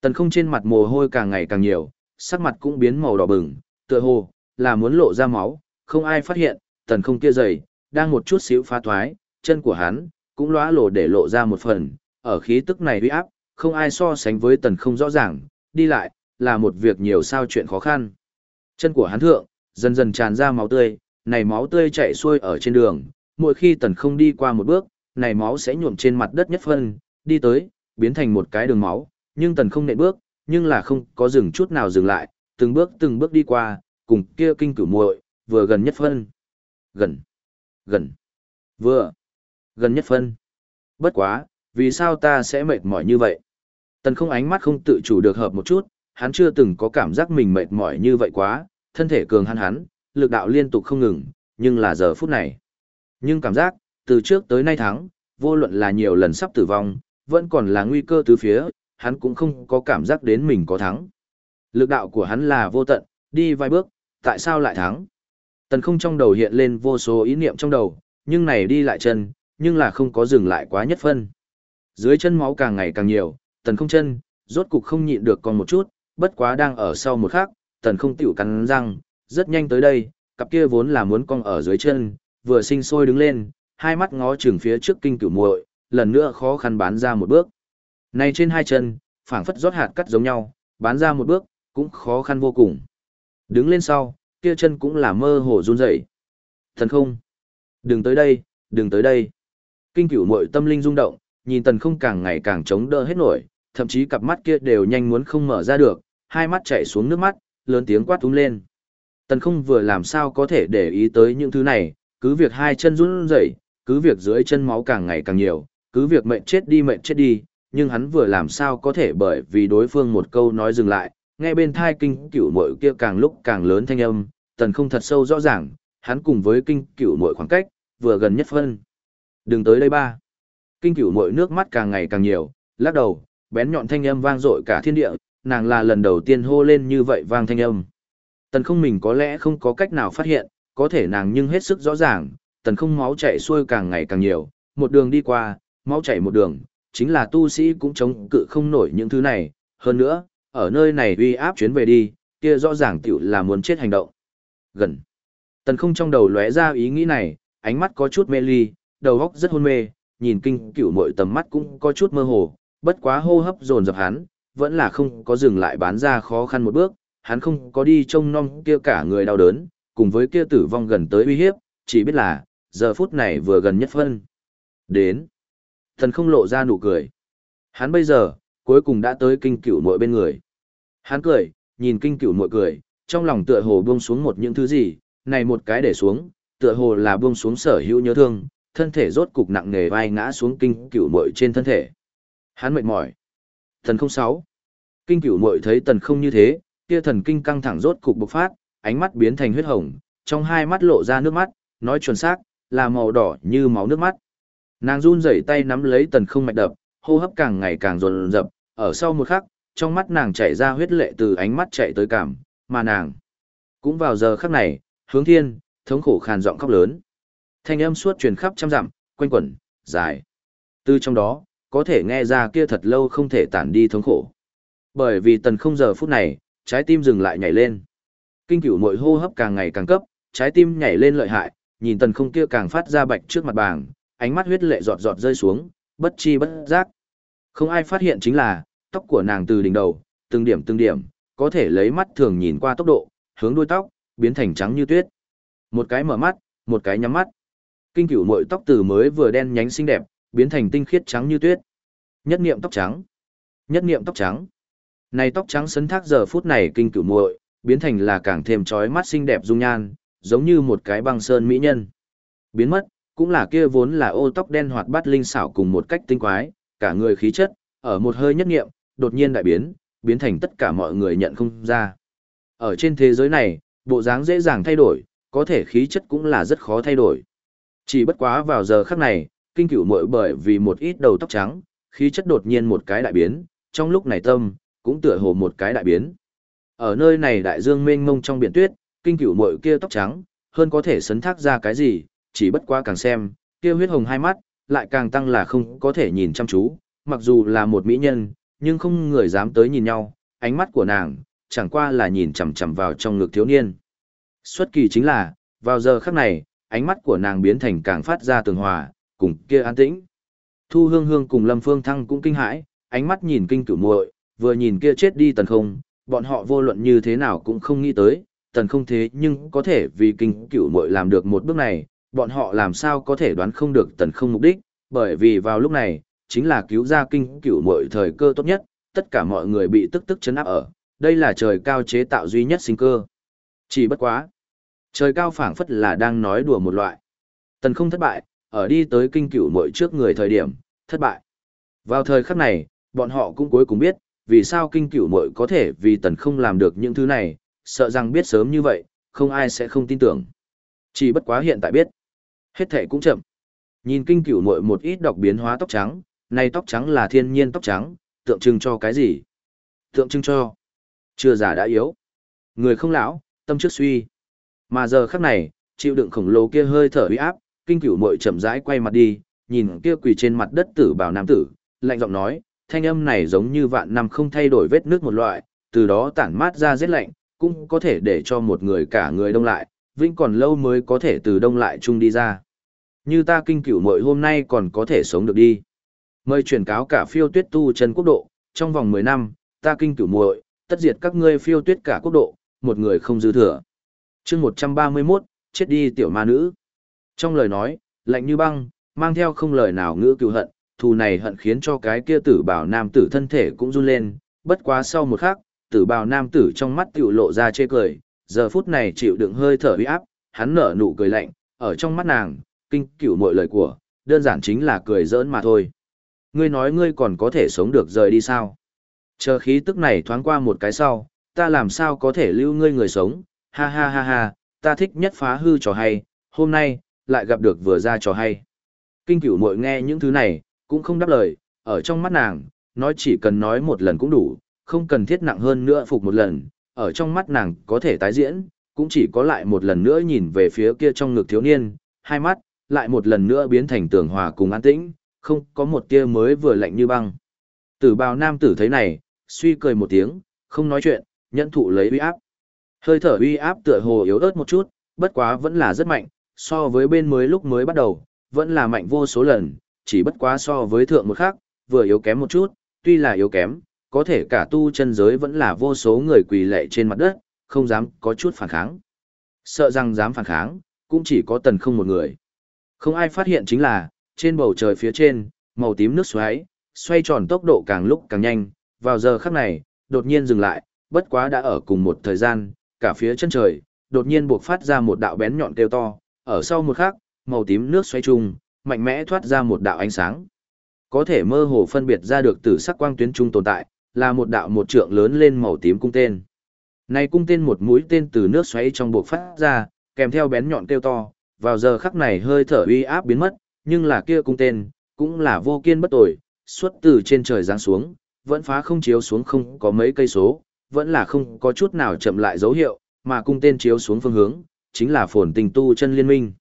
A: Tần không trên mặt mồ hôi càng ngày càng nhiều, sắc mặt cũng biến màu đỏ bừng, tựa hồ, là muốn lộ ra máu, không ai phát hiện, tần không kia dày, đang một chút xíu phá thoái, chân của hắn, cũng lóa lộ để lộ ra một phần, ở khí tức này uy áp, không ai so sánh với tần không rõ ràng, đi lại, là một việc nhiều sao chuyện khó khăn. Chân của hắn thượng, dần dần tràn ra máu tươi, này máu tươi chảy xuôi ở trên đường, mỗi khi tần không đi qua một bước, này máu sẽ nhuộm trên mặt đất nhất phân, đi tới, biến thành một cái đường máu, nhưng tần không nện bước, nhưng là không có dừng chút nào dừng lại, từng bước từng bước đi qua, cùng kia kinh cửu muội, vừa gần nhất phân. Gần, gần, vừa, gần nhất phân. Bất quá, vì sao ta sẽ mệt mỏi như vậy? Tần không ánh mắt không tự chủ được hợp một chút, hắn chưa từng có cảm giác mình mệt mỏi như vậy quá, thân thể cường hắn hắn, lực đạo liên tục không ngừng, nhưng là giờ phút này. Nhưng cảm giác, từ trước tới nay thắng, vô luận là nhiều lần sắp tử vong, vẫn còn là nguy cơ từ phía, hắn cũng không có cảm giác đến mình có thắng. Lực đạo của hắn là vô tận, đi vài bước, tại sao lại thắng? Tần không trong đầu hiện lên vô số ý niệm trong đầu, nhưng này đi lại chân, nhưng là không có dừng lại quá nhất phân. Dưới chân máu càng ngày càng nhiều, tần không chân, rốt cục không nhịn được còn một chút, bất quá đang ở sau một khắc, tần không tiểu cắn răng, rất nhanh tới đây, cặp kia vốn là muốn cong ở dưới chân, vừa sinh sôi đứng lên, hai mắt ngó chừng phía trước kinh cửu muội, lần nữa khó khăn bán ra một bước. Này trên hai chân, phảng phất rót hạt cắt giống nhau, bán ra một bước, cũng khó khăn vô cùng. Đứng lên sau, kia chân cũng là mơ hồ run rẩy. Thần không, đừng tới đây, đừng tới đây. Kinh cửu muội tâm linh rung động, nhìn tần không càng ngày càng chống đỡ hết nổi, thậm chí cặp mắt kia đều nhanh muốn không mở ra được, hai mắt chảy xuống nước mắt, lớn tiếng quát túm lên. Tần không vừa làm sao có thể để ý tới những thứ này, cứ việc hai chân run rẩy, cứ việc dưới chân máu càng ngày càng nhiều, cứ việc mệnh chết đi mệnh chết đi, nhưng hắn vừa làm sao có thể bởi vì đối phương một câu nói dừng lại, nghe bên thai kinh cửu muội kia càng lúc càng lớn thanh âm, tần không thật sâu rõ ràng, hắn cùng với kinh cửu muội khoảng cách, vừa gần nhất phân. Đừng tới đây ba. Kinh cửu muội nước mắt càng ngày càng nhiều, lắc đầu, bén nhọn thanh âm vang dội cả thiên địa, nàng là lần đầu tiên hô lên như vậy vang thanh âm. Tần không mình có lẽ không có cách nào phát hiện, có thể nàng nhưng hết sức rõ ràng, tần không máu chảy xuôi càng ngày càng nhiều, một đường đi qua, máu chảy một đường, chính là tu sĩ cũng chống cự không nổi những thứ này, hơn nữa, ở nơi này uy áp chuyến về đi, kia rõ ràng tiểu là muốn chết hành động. Gần. Tần không trong đầu lóe ra ý nghĩ này, ánh mắt có chút mê ly, đầu óc rất hôn mê, nhìn kinh cửu mội tầm mắt cũng có chút mơ hồ, bất quá hô hấp dồn dập hắn, vẫn là không có dừng lại bán ra khó khăn một bước, hắn không có đi trông nom kia cả người đau đớn, cùng với kia tử vong gần tới uy hiếp, chỉ biết là, giờ phút này vừa gần nhất phân. Đến. Thần không lộ ra nụ cười. Hắn bây giờ, cuối cùng đã tới kinh cửu muội bên người. Hắn cười, nhìn kinh cửu muội cười, trong lòng tựa hồ buông xuống một những thứ gì, này một cái để xuống, tựa hồ là buông xuống sở hữu nhớ thương, thân thể rốt cục nặng nề vai ngã xuống kinh cửu muội trên thân thể. Hắn mệt mỏi. Thần không sáu. Kinh cửu muội thấy tần không như thế, kia thần kinh căng thẳng rốt cục bộc phát, ánh mắt biến thành huyết hồng, trong hai mắt lộ ra nước mắt, nói chuẩn xác, là màu đỏ như máu nước mắt. Nàng run rẩy tay nắm lấy tần không mạch đập, hô hấp càng ngày càng dồn dập, ở sau một khắc, trong mắt nàng chảy ra huyết lệ từ ánh mắt chạy tới cảm, mà nàng cũng vào giờ khắc này, hướng thiên, thống khổ khàn giọng khóc lớn. Thanh âm suốt truyền khắp trăm dặm, quanh quẩn, dài. Từ trong đó, có thể nghe ra kia thật lâu không thể tản đi thống khổ. Bởi vì tần không giờ phút này, trái tim dừng lại nhảy lên. Kinh cửu mội hô hấp càng ngày càng cấp, trái tim nhảy lên lợi hại, nhìn tần không kia càng phát ra bạch trước mặt bàng, ánh mắt huyết lệ giọt giọt rơi xuống, bất chi bất giác. Không ai phát hiện chính là, tóc của nàng từ đỉnh đầu, từng điểm từng điểm, có thể lấy mắt thường nhìn qua tốc độ, hướng đuôi tóc, biến thành trắng như tuyết. Một cái mở mắt, một cái nhắm mắt. Kinh cửu mội tóc từ mới vừa đen nhánh xinh đẹp, biến thành tinh khiết trắng như tuyết. Nhất niệm tóc trắng. Nhất niệm tóc trắng. Này tóc trắng sấn thác giờ phút này kinh cửu muội, biến thành là càng thêm trói mắt xinh đẹp dung nhan, giống như một cái băng sơn mỹ nhân. Biến mất, cũng là kia vốn là ô tóc đen hoạt bát linh xảo cùng một cách tinh quái, cả người khí chất, ở một hơi nhất nghiệm, đột nhiên đại biến, biến thành tất cả mọi người nhận không ra. Ở trên thế giới này, bộ dáng dễ dàng thay đổi, có thể khí chất cũng là rất khó thay đổi. Chỉ bất quá vào giờ khắc này, kinh cửu muội bởi vì một ít đầu tóc trắng, khí chất đột nhiên một cái đại biến, trong lúc này tâm, cũng tựa hồ một cái đại biến. Ở nơi này đại dương mênh mông trong biển tuyết, kinh cửu muội kia tóc trắng, hơn có thể sấn thác ra cái gì, chỉ bất quá càng xem, kia huyết hồng hai mắt, lại càng tăng là không có thể nhìn chăm chú, mặc dù là một mỹ nhân, nhưng không người dám tới nhìn nhau, ánh mắt của nàng, chẳng qua là nhìn chằm chằm vào trong ngực thiếu niên. Xuất kỳ chính là, vào giờ khắc này, ánh mắt của nàng biến thành càng phát ra tường hòa, cùng kia an tĩnh. Thu hương hương cùng Lâm Phương Thăng cũng kinh hãi, ánh mắt nhìn kinh cửu muội, vừa nhìn kia chết đi tần không, bọn họ vô luận như thế nào cũng không nghĩ tới, tần không thế nhưng có thể vì kinh cửu muội làm được một bước này, bọn họ làm sao có thể đoán không được tần không mục đích, bởi vì vào lúc này, chính là cứu ra kinh cửu muội thời cơ tốt nhất, tất cả mọi người bị tức tức chấn áp ở, đây là trời cao chế tạo duy nhất sinh cơ. Chỉ bất quá. Trời cao phảng phất là đang nói đùa một loại. Tần không thất bại, ở đi tới kinh cửu muội trước người thời điểm, thất bại. Vào thời khắc này, bọn họ cũng cuối cùng biết, vì sao kinh cửu muội có thể vì tần không làm được những thứ này, sợ rằng biết sớm như vậy, không ai sẽ không tin tưởng. Chỉ bất quá hiện tại biết. Hết thể cũng chậm. Nhìn kinh cửu muội một ít đọc biến hóa tóc trắng, này tóc trắng là thiên nhiên tóc trắng, tượng trưng cho cái gì? Tượng trưng cho chưa già đã yếu. Người không lão, tâm trước suy. Mà giờ khắc này, chịu đựng khổng lồ kia hơi thở uy áp, kinh cửu muội chậm rãi quay mặt đi, nhìn kia quỳ trên mặt đất tử bảo nam tử, lạnh giọng nói, thanh âm này giống như vạn năm không thay đổi vết nước một loại, từ đó tản mát ra rét lạnh, cũng có thể để cho một người cả người đông lại, vĩnh còn lâu mới có thể từ đông lại chung đi ra. Như ta kinh cửu muội hôm nay còn có thể sống được đi. Mời truyền cáo cả phiêu tuyết tu chân quốc độ, trong vòng 10 năm, ta kinh cửu muội, tất diệt các ngươi phiêu tuyết cả quốc độ, một người không dư thừa. chương 131, chết đi tiểu ma nữ. Trong lời nói, lạnh như băng, mang theo không lời nào ngữ cựu hận, thù này hận khiến cho cái kia tử bào nam tử thân thể cũng run lên, bất quá sau một khắc, tử bào nam tử trong mắt tiểu lộ ra chê cười, giờ phút này chịu đựng hơi thở uy áp, hắn nở nụ cười lạnh, ở trong mắt nàng, kinh cửu mọi lời của, đơn giản chính là cười giỡn mà thôi. Ngươi nói ngươi còn có thể sống được rời đi sao? Chờ khí tức này thoáng qua một cái sau, ta làm sao có thể lưu ngươi người sống, ha ha ha ha, ta thích nhất phá hư trò hay, hôm nay, lại gặp được vừa ra trò hay. Kinh cửu mội nghe những thứ này, cũng không đáp lời, ở trong mắt nàng, nói chỉ cần nói một lần cũng đủ, không cần thiết nặng hơn nữa phục một lần, ở trong mắt nàng có thể tái diễn, cũng chỉ có lại một lần nữa nhìn về phía kia trong ngực thiếu niên, hai mắt, lại một lần nữa biến thành tường hòa cùng an tĩnh, không có một tia mới vừa lạnh như băng. Tử bào nam tử thấy này, suy cười một tiếng, không nói chuyện, nhẫn thụ lấy uy áp. Hơi thở uy áp tựa hồ yếu ớt một chút, bất quá vẫn là rất mạnh, so với bên mới lúc mới bắt đầu, vẫn là mạnh vô số lần, chỉ bất quá so với thượng một khác, vừa yếu kém một chút, tuy là yếu kém, có thể cả tu chân giới vẫn là vô số người quỳ lệ trên mặt đất, không dám có chút phản kháng. Sợ rằng dám phản kháng, cũng chỉ có tần không một người. Không ai phát hiện chính là, trên bầu trời phía trên, màu tím nước xoáy, xoay tròn tốc độ càng lúc càng nhanh, vào giờ khắc này, đột nhiên dừng lại, bất quá đã ở cùng một thời gian, cả phía chân trời, đột nhiên buộc phát ra một đạo bén nhọn kêu to, ở sau một khắc, màu tím nước xoay chung, mạnh mẽ thoát ra một đạo ánh sáng. Có thể mơ hồ phân biệt ra được từ sắc quang tuyến trung tồn tại, là một đạo một trượng lớn lên màu tím cung tên. Này cung tên một mũi tên từ nước xoáy trong buộc phát ra, kèm theo bén nhọn kêu to, vào giờ khắc này hơi thở uy áp biến mất, nhưng là kia cung tên, cũng là vô kiên bất tồi, xuất từ trên trời giáng xuống, vẫn phá không chiếu xuống không có mấy cây số, vẫn là không có chút nào chậm lại dấu hiệu, mà cung tên chiếu xuống phương hướng, chính là phồn tình tu chân liên minh.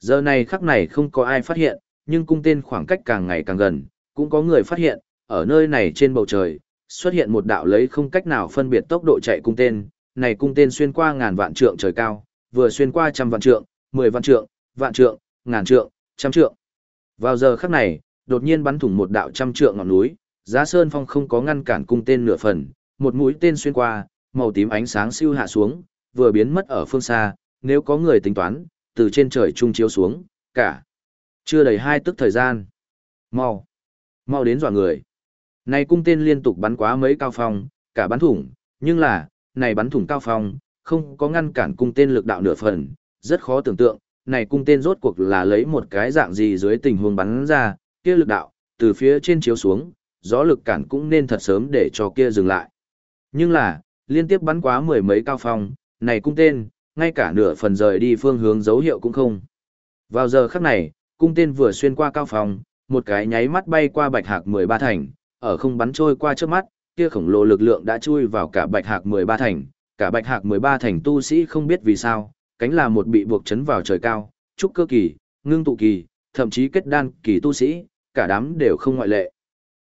A: Giờ này khắc này không có ai phát hiện, nhưng cung tên khoảng cách càng ngày càng gần, cũng có người phát hiện, ở nơi này trên bầu trời, xuất hiện một đạo lấy không cách nào phân biệt tốc độ chạy cung tên, này cung tên xuyên qua ngàn vạn trượng trời cao, vừa xuyên qua trăm vạn trượng, mười vạn trượng, vạn trượng, ngàn trượng, trăm trượng. Vào giờ khắc này, đột nhiên bắn thủng một đạo trăm trượng ngọn núi, giá sơn phong không có ngăn cản cung tên nửa phần, một mũi tên xuyên qua, màu tím ánh sáng siêu hạ xuống, vừa biến mất ở phương xa, nếu có người tính toán, từ trên trời trung chiếu xuống, cả. Chưa đầy hai tức thời gian. Mau. Mau đến dọa người. Này cung tên liên tục bắn quá mấy cao phong, cả bắn thủng, nhưng là, này bắn thủng cao phong, không có ngăn cản cung tên lực đạo nửa phần, rất khó tưởng tượng, này cung tên rốt cuộc là lấy một cái dạng gì dưới tình huống bắn ra, kia lực đạo, từ phía trên chiếu xuống, gió lực cản cũng nên thật sớm để cho kia dừng lại. Nhưng là, liên tiếp bắn quá mười mấy cao phong, này cung tên, ngay cả nửa phần rời đi phương hướng dấu hiệu cũng không. Vào giờ khắc này, cung tên vừa xuyên qua cao phòng, một cái nháy mắt bay qua bạch hạc 13 thành, ở không bắn trôi qua trước mắt, kia khổng lồ lực lượng đã chui vào cả bạch hạc 13 thành, cả bạch hạc 13 thành tu sĩ không biết vì sao, cánh là một bị buộc chấn vào trời cao, trúc cơ kỳ, ngưng tụ kỳ, thậm chí kết đan kỳ tu sĩ, cả đám đều không ngoại lệ.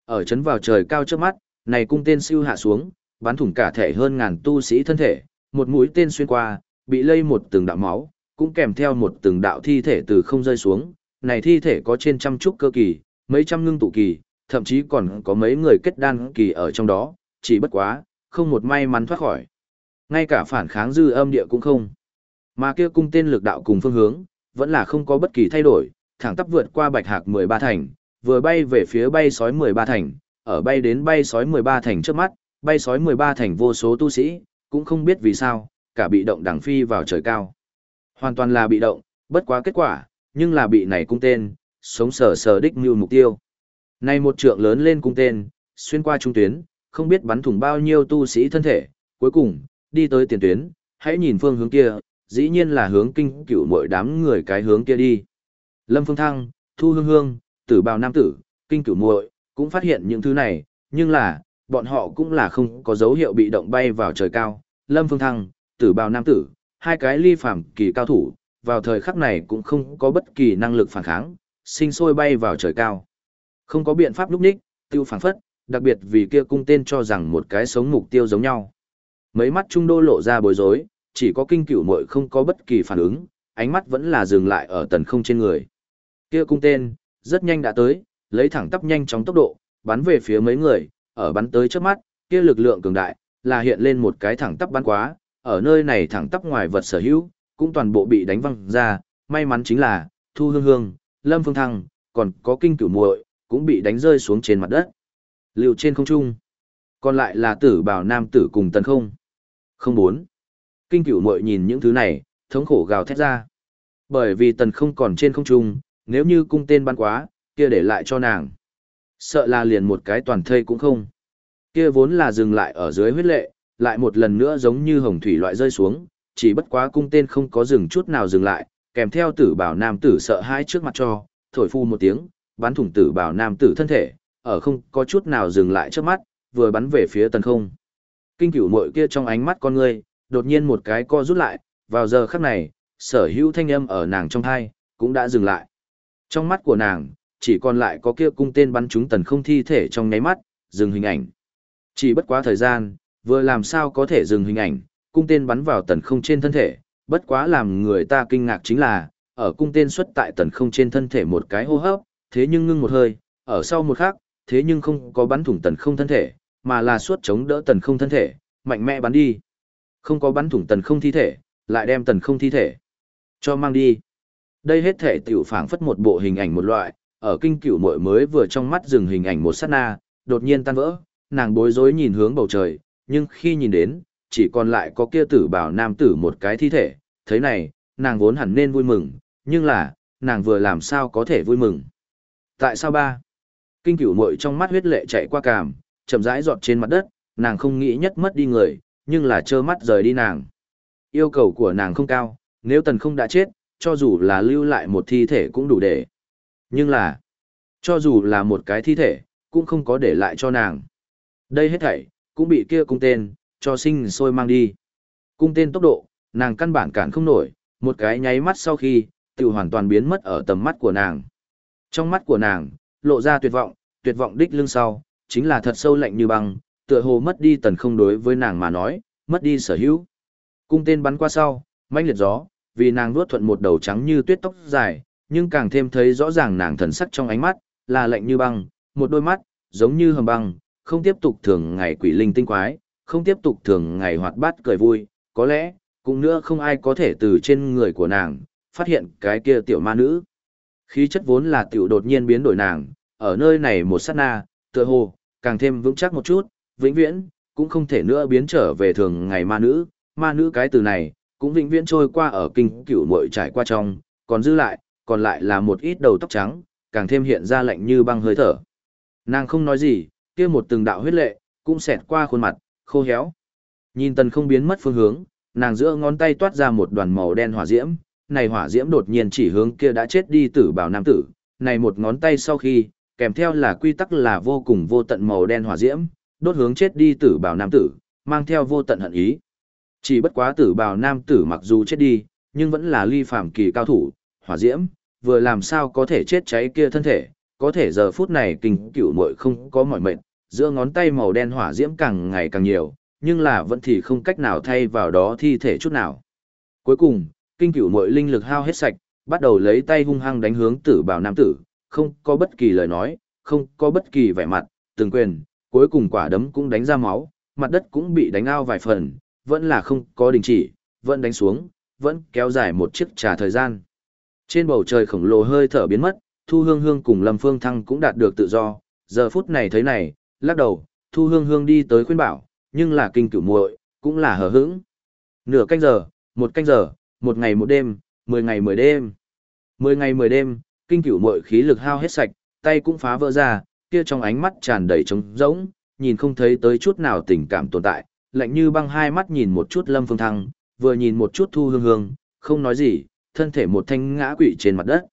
A: Ở chấn vào trời cao trước mắt, này cung tên siêu hạ xuống, bắn thủng cả thể hơn ngàn tu sĩ thân thể, một mũi tên xuyên qua, bị lây một từng đạo máu, cũng kèm theo một từng đạo thi thể từ không rơi xuống, này thi thể có trên trăm trúc cơ kỳ, mấy trăm ngưng tụ kỳ, thậm chí còn có mấy người kết đan kỳ ở trong đó, chỉ bất quá, không một may mắn thoát khỏi. Ngay cả phản kháng dư âm địa cũng không. Mà kia cung tên lực đạo cùng phương hướng, vẫn là không có bất kỳ thay đổi, thẳng tắp vượt qua bạch hạc 13 thành, vừa bay về phía bay sói 13 thành, ở bay đến bay sói 13 thành trước mắt, bay sói 13 thành vô số tu sĩ, cũng không biết vì sao, cả bị động đằng phi vào trời cao. Hoàn toàn là bị động, bất quá kết quả, nhưng là bị này cung tên, sống sờ sờ đích như mục tiêu. Này một trượng lớn lên cung tên, xuyên qua trung tuyến, không biết bắn thủng bao nhiêu tu sĩ thân thể, cuối cùng, đi tới tiền tuyến, hãy nhìn phương hướng kia, dĩ nhiên là hướng kinh cửu mỗi đám người cái hướng kia đi. Lâm Phương Thăng, Thu Hương Hương, Tử Bào Nam Tử, kinh cửu muội cũng phát hiện những thứ này, nhưng là, bọn họ cũng là không có dấu hiệu bị động bay vào trời cao. Lâm Phương Thăng, Tử Bào Nam Tử, hai cái ly phàm kỳ cao thủ, vào thời khắc này cũng không có bất kỳ năng lực phản kháng, sinh sôi bay vào trời cao. Không có biện pháp lúc ních, tiêu phản phất, đặc biệt vì kia cung tên cho rằng một cái sống mục tiêu giống nhau. Mấy mắt trung đô lộ ra bối rối, chỉ có kinh cửu muội không có bất kỳ phản ứng, ánh mắt vẫn là dừng lại ở tần không trên người. Kia cung tên, rất nhanh đã tới, lấy thẳng tắp nhanh chóng tốc độ, bắn về phía mấy người, ở bắn tới trước mắt, kia lực lượng cường đại, là hiện lên một cái thẳng tắp bắn quá, ở nơi này thẳng tắp ngoài vật sở hữu, cũng toàn bộ bị đánh văng ra, may mắn chính là, Thu Hương Hương, Lâm Phương Thăng, còn có kinh cửu muội cũng bị đánh rơi xuống trên mặt đất. Liều trên không trung. Còn lại là tử bảo nam tử cùng tần không. Không bốn. Kinh cửu muội nhìn những thứ này, thống khổ gào thét ra. Bởi vì tần không còn trên không trung, nếu như cung tên bắn quá, kia để lại cho nàng. Sợ là liền một cái toàn thây cũng không. Kia vốn là dừng lại ở dưới huyết lệ, lại một lần nữa giống như hồng thủy loại rơi xuống, chỉ bất quá cung tên không có dừng chút nào dừng lại, kèm theo tử bảo nam tử sợ hãi trước mặt cho, thổi phu một tiếng, bắn thủng tử bảo nam tử thân thể, ở không có chút nào dừng lại trước mắt, vừa bắn về phía tần không. Kinh cửu muội kia trong ánh mắt con ngươi đột nhiên một cái co rút lại, vào giờ khắc này, sở hữu thanh âm ở nàng trong thai, cũng đã dừng lại. Trong mắt của nàng, chỉ còn lại có kia cung tên bắn trúng tần không thi thể trong nháy mắt, dừng hình ảnh. Chỉ bất quá thời gian, vừa làm sao có thể dừng hình ảnh, cung tên bắn vào tần không trên thân thể, bất quá làm người ta kinh ngạc chính là, ở cung tên xuất tại tần không trên thân thể một cái hô hấp, thế nhưng ngưng một hơi, ở sau một khắc, thế nhưng không có bắn thủng tần không thân thể, mà là suốt chống đỡ tần không thân thể, mạnh mẽ bắn đi. Không có bắn thủng tần không thi thể, lại đem tần không thi thể cho mang đi. Đây hết thể tiểu phảng phất một bộ hình ảnh một loại, ở kinh cửu muội mới vừa trong mắt dừng hình ảnh một sát na, đột nhiên tan vỡ, nàng bối rối nhìn hướng bầu trời, nhưng khi nhìn đến, chỉ còn lại có kia tử bảo nam tử một cái thi thể, thế này, nàng vốn hẳn nên vui mừng, nhưng là, nàng vừa làm sao có thể vui mừng. Tại sao ba? Kinh cửu muội trong mắt huyết lệ chạy qua càm, chậm rãi giọt trên mặt đất, nàng không nghĩ nhất mất đi người, nhưng là trơ mắt rời đi nàng. Yêu cầu của nàng không cao, nếu tần không đã chết, cho dù là lưu lại một thi thể cũng đủ để. Nhưng là, cho dù là một cái thi thể, cũng không có để lại cho nàng. Đây hết thảy, cũng bị kia cung tên, cho sinh sôi mang đi. Cung tên tốc độ, nàng căn bản cản không nổi, một cái nháy mắt sau khi, tự hoàn toàn biến mất ở tầm mắt của nàng. Trong mắt của nàng, lộ ra tuyệt vọng, tuyệt vọng đích lưng sau, chính là thật sâu lạnh như băng, tựa hồ mất đi tần không đối với nàng mà nói, mất đi sở hữu. Cung tên bắn qua sau, mãnh liệt gió, vì nàng nuốt thuận một đầu trắng như tuyết tóc dài, nhưng càng thêm thấy rõ ràng nàng thần sắc trong ánh mắt, là lạnh như băng, một đôi mắt, giống như hầm băng, không tiếp tục thường ngày quỷ linh tinh quái, không tiếp tục thường ngày hoạt bát cười vui, có lẽ, cũng nữa không ai có thể từ trên người của nàng, phát hiện cái kia tiểu ma nữ. Khí chất vốn là tiểu đột nhiên biến đổi nàng, ở nơi này một sát na, tựa hồ, càng thêm vững chắc một chút, vĩnh viễn, cũng không thể nữa biến trở về thường ngày ma nữ, ma nữ cái từ này, cũng vĩnh viễn trôi qua ở kinh cửu muội trải qua trong, còn dư lại, còn lại là một ít đầu tóc trắng, càng thêm hiện ra lạnh như băng hơi thở. Nàng không nói gì, kia một từng đạo huyết lệ, cũng xẹt qua khuôn mặt, khô héo. Nhìn tần không biến mất phương hướng, nàng giữa ngón tay toát ra một đoàn màu đen hỏa diễm, này hỏa diễm đột nhiên chỉ hướng kia đã chết đi tử bảo nam tử, này một ngón tay sau khi, kèm theo là quy tắc là vô cùng vô tận màu đen hỏa diễm, đốt hướng chết đi tử bảo nam tử, mang theo vô tận hận ý. Chỉ bất quá tử bảo nam tử mặc dù chết đi, nhưng vẫn là ly phàm kỳ cao thủ, hỏa diễm, vừa làm sao có thể chết cháy kia thân thể, có thể giờ phút này kinh cửu muội không có mỏi mệt, giữa ngón tay màu đen hỏa diễm càng ngày càng nhiều, nhưng là vẫn thì không cách nào thay vào đó thi thể chút nào. Cuối cùng, kinh cửu muội linh lực hao hết sạch, bắt đầu lấy tay hung hăng đánh hướng tử bảo nam tử, không có bất kỳ lời nói, không có bất kỳ vẻ mặt, từng quyền, cuối cùng quả đấm cũng đánh ra máu, mặt đất cũng bị đánh ao vài phần, vẫn là không có đình chỉ, vẫn đánh xuống, vẫn kéo dài một chiếc trà thời gian. Trên bầu trời khổng lồ hơi thở biến mất, Thu Hương Hương cùng Lâm Phương Thăng cũng đạt được tự do, giờ phút này thấy này, lắc đầu, Thu Hương Hương đi tới khuyên bảo, nhưng là kinh cửu muội, cũng là hờ hững. Nửa canh giờ, một canh giờ, một ngày một đêm, mười ngày mười đêm. Mười ngày mười đêm, kinh cửu muội khí lực hao hết sạch, tay cũng phá vỡ ra, kia trong ánh mắt tràn đầy trống rỗng, nhìn không thấy tới chút nào tình cảm tồn tại, lạnh như băng hai mắt nhìn một chút Lâm Phương Thăng, vừa nhìn một chút Thu Hương Hương, không nói gì, thân thể một thanh ngã quỵ trên mặt đất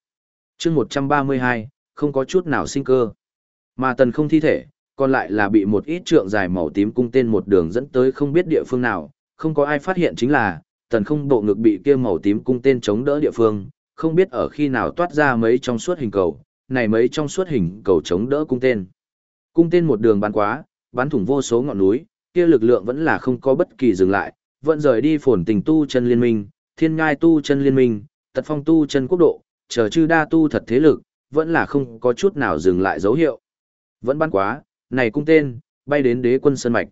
A: chương 132, không có chút nào sinh cơ. Mà tần không thi thể, còn lại là bị một ít trượng dài màu tím cung tên một đường dẫn tới không biết địa phương nào, không có ai phát hiện chính là, tần không bộ ngực bị kia màu tím cung tên chống đỡ địa phương, không biết ở khi nào toát ra mấy trong suốt hình cầu, này mấy trong suốt hình cầu chống đỡ cung tên. Cung tên một đường bắn quá, bắn thủng vô số ngọn núi, kia lực lượng vẫn là không có bất kỳ dừng lại, vẫn rời đi phồn tình tu chân liên minh, thiên ngai tu chân liên minh, tật phong tu chân quốc độ, chờ chư đa tu thật thế lực, vẫn là không có chút nào dừng lại dấu hiệu. Vẫn bắn quá, này cung tên, bay đến đế quân sơn mạch.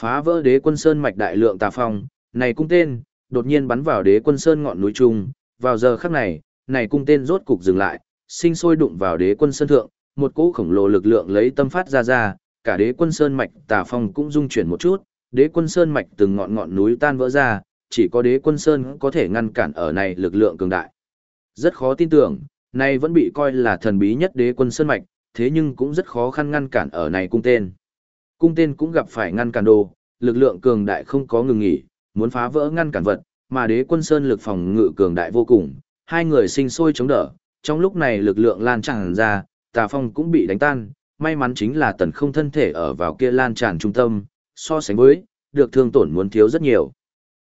A: Phá vỡ đế quân sơn mạch đại lượng tà phong, này cung tên, đột nhiên bắn vào đế quân sơn ngọn núi trung, vào giờ khắc này, này cung tên rốt cục dừng lại, sinh sôi đụng vào đế quân sơn thượng, một cỗ khổng lồ lực lượng lấy tâm phát ra ra, cả đế quân sơn mạch tà phong cũng rung chuyển một chút, đế quân sơn mạch từng ngọn ngọn núi tan vỡ ra, chỉ có đế quân sơn có thể ngăn cản ở này lực lượng cường đại. Rất khó tin tưởng, nay vẫn bị coi là thần bí nhất đế quân sơn mạch, thế nhưng cũng rất khó khăn ngăn cản ở này cung tên. Cung tên cũng gặp phải ngăn cản đồ, lực lượng cường đại không có ngừng nghỉ, muốn phá vỡ ngăn cản vật, mà đế quân sơn lực phòng ngự cường đại vô cùng, hai người sinh sôi chống đỡ, trong lúc này lực lượng lan tràn ra, tà phong cũng bị đánh tan, may mắn chính là tần không thân thể ở vào kia lan tràn trung tâm, so sánh với, được thương tổn muốn thiếu rất nhiều.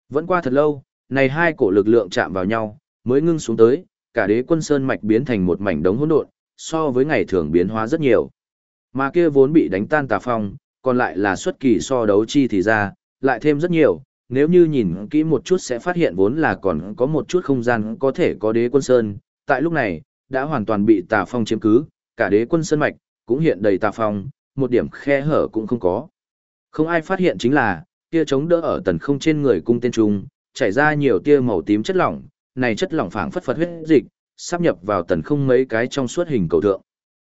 A: Vẫn qua thật lâu, này hai cổ lực lượng chạm vào nhau, mới ngưng xuống tới, cả đế quân sơn mạch biến thành một mảnh đống hỗn độn, so với ngày thường biến hóa rất nhiều. Mà kia vốn bị đánh tan tà phong, còn lại là xuất kỳ so đấu chi thì ra, lại thêm rất nhiều, nếu như nhìn kỹ một chút sẽ phát hiện vốn là còn có một chút không gian có thể có đế quân sơn, tại lúc này, đã hoàn toàn bị tà phong chiếm cứ, cả đế quân sơn mạch, cũng hiện đầy tà phong, một điểm khe hở cũng không có. Không ai phát hiện chính là, kia chống đỡ ở tần không trên người cung tên trung, chảy ra nhiều tia màu tím chất lỏng, này chất lỏng phảng phất phật huyết dịch, sắp nhập vào tần không mấy cái trong suốt hình cầu thượng.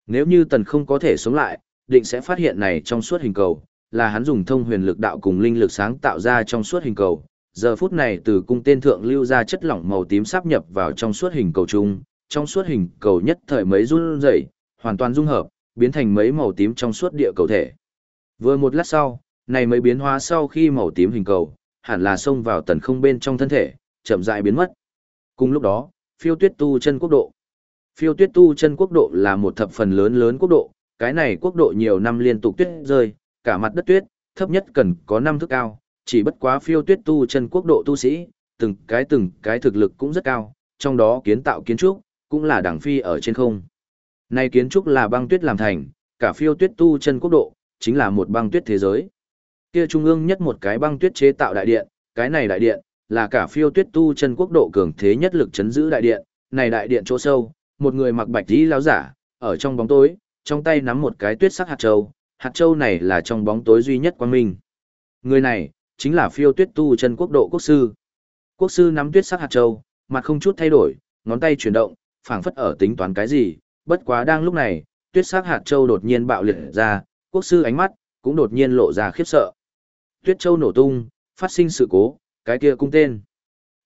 A: Nếu như tần không có thể sống lại, định sẽ phát hiện này trong suốt hình cầu, là hắn dùng thông huyền lực đạo cùng linh lực sáng tạo ra trong suốt hình cầu. Giờ phút này từ cung tên thượng lưu ra chất lỏng màu tím sắp nhập vào trong suốt hình cầu chung, trong suốt hình cầu nhất thời mấy run rẩy, hoàn toàn dung hợp, biến thành mấy màu tím trong suốt địa cầu thể. Vừa một lát sau, này mới biến hóa sau khi màu tím hình cầu, hẳn là xông vào tần không bên trong thân thể, chậm rãi biến mất. Cùng lúc đó, phiêu tuyết tu chân quốc độ. Phiêu tuyết tu chân quốc độ là một thập phần lớn lớn quốc độ, cái này quốc độ nhiều năm liên tục tuyết rơi, cả mặt đất tuyết, thấp nhất cần có năm thước cao, chỉ bất quá phiêu tuyết tu chân quốc độ tu sĩ, từng cái từng cái thực lực cũng rất cao, trong đó kiến tạo kiến trúc, cũng là đẳng phi ở trên không. nay kiến trúc là băng tuyết làm thành, cả phiêu tuyết tu chân quốc độ, chính là một băng tuyết thế giới. Kia trung ương nhất một cái băng tuyết chế tạo đại điện, cái này đại điện, là cả phiêu tuyết tu chân quốc độ cường thế nhất lực chấn giữ đại điện, này đại điện chỗ sâu, một người mặc bạch tí lão giả, ở trong bóng tối, trong tay nắm một cái tuyết sắc hạt châu, hạt châu này là trong bóng tối duy nhất quang minh. Người này, chính là phiêu tuyết tu chân quốc độ quốc sư. Quốc sư nắm tuyết sắc hạt châu, mặt không chút thay đổi, ngón tay chuyển động, phảng phất ở tính toán cái gì, bất quá đang lúc này, tuyết sắc hạt châu đột nhiên bạo liệt ra, quốc sư ánh mắt, cũng đột nhiên lộ ra khiếp sợ. Tuyết châu nổ tung, phát sinh sự cố, cái kia cung tên.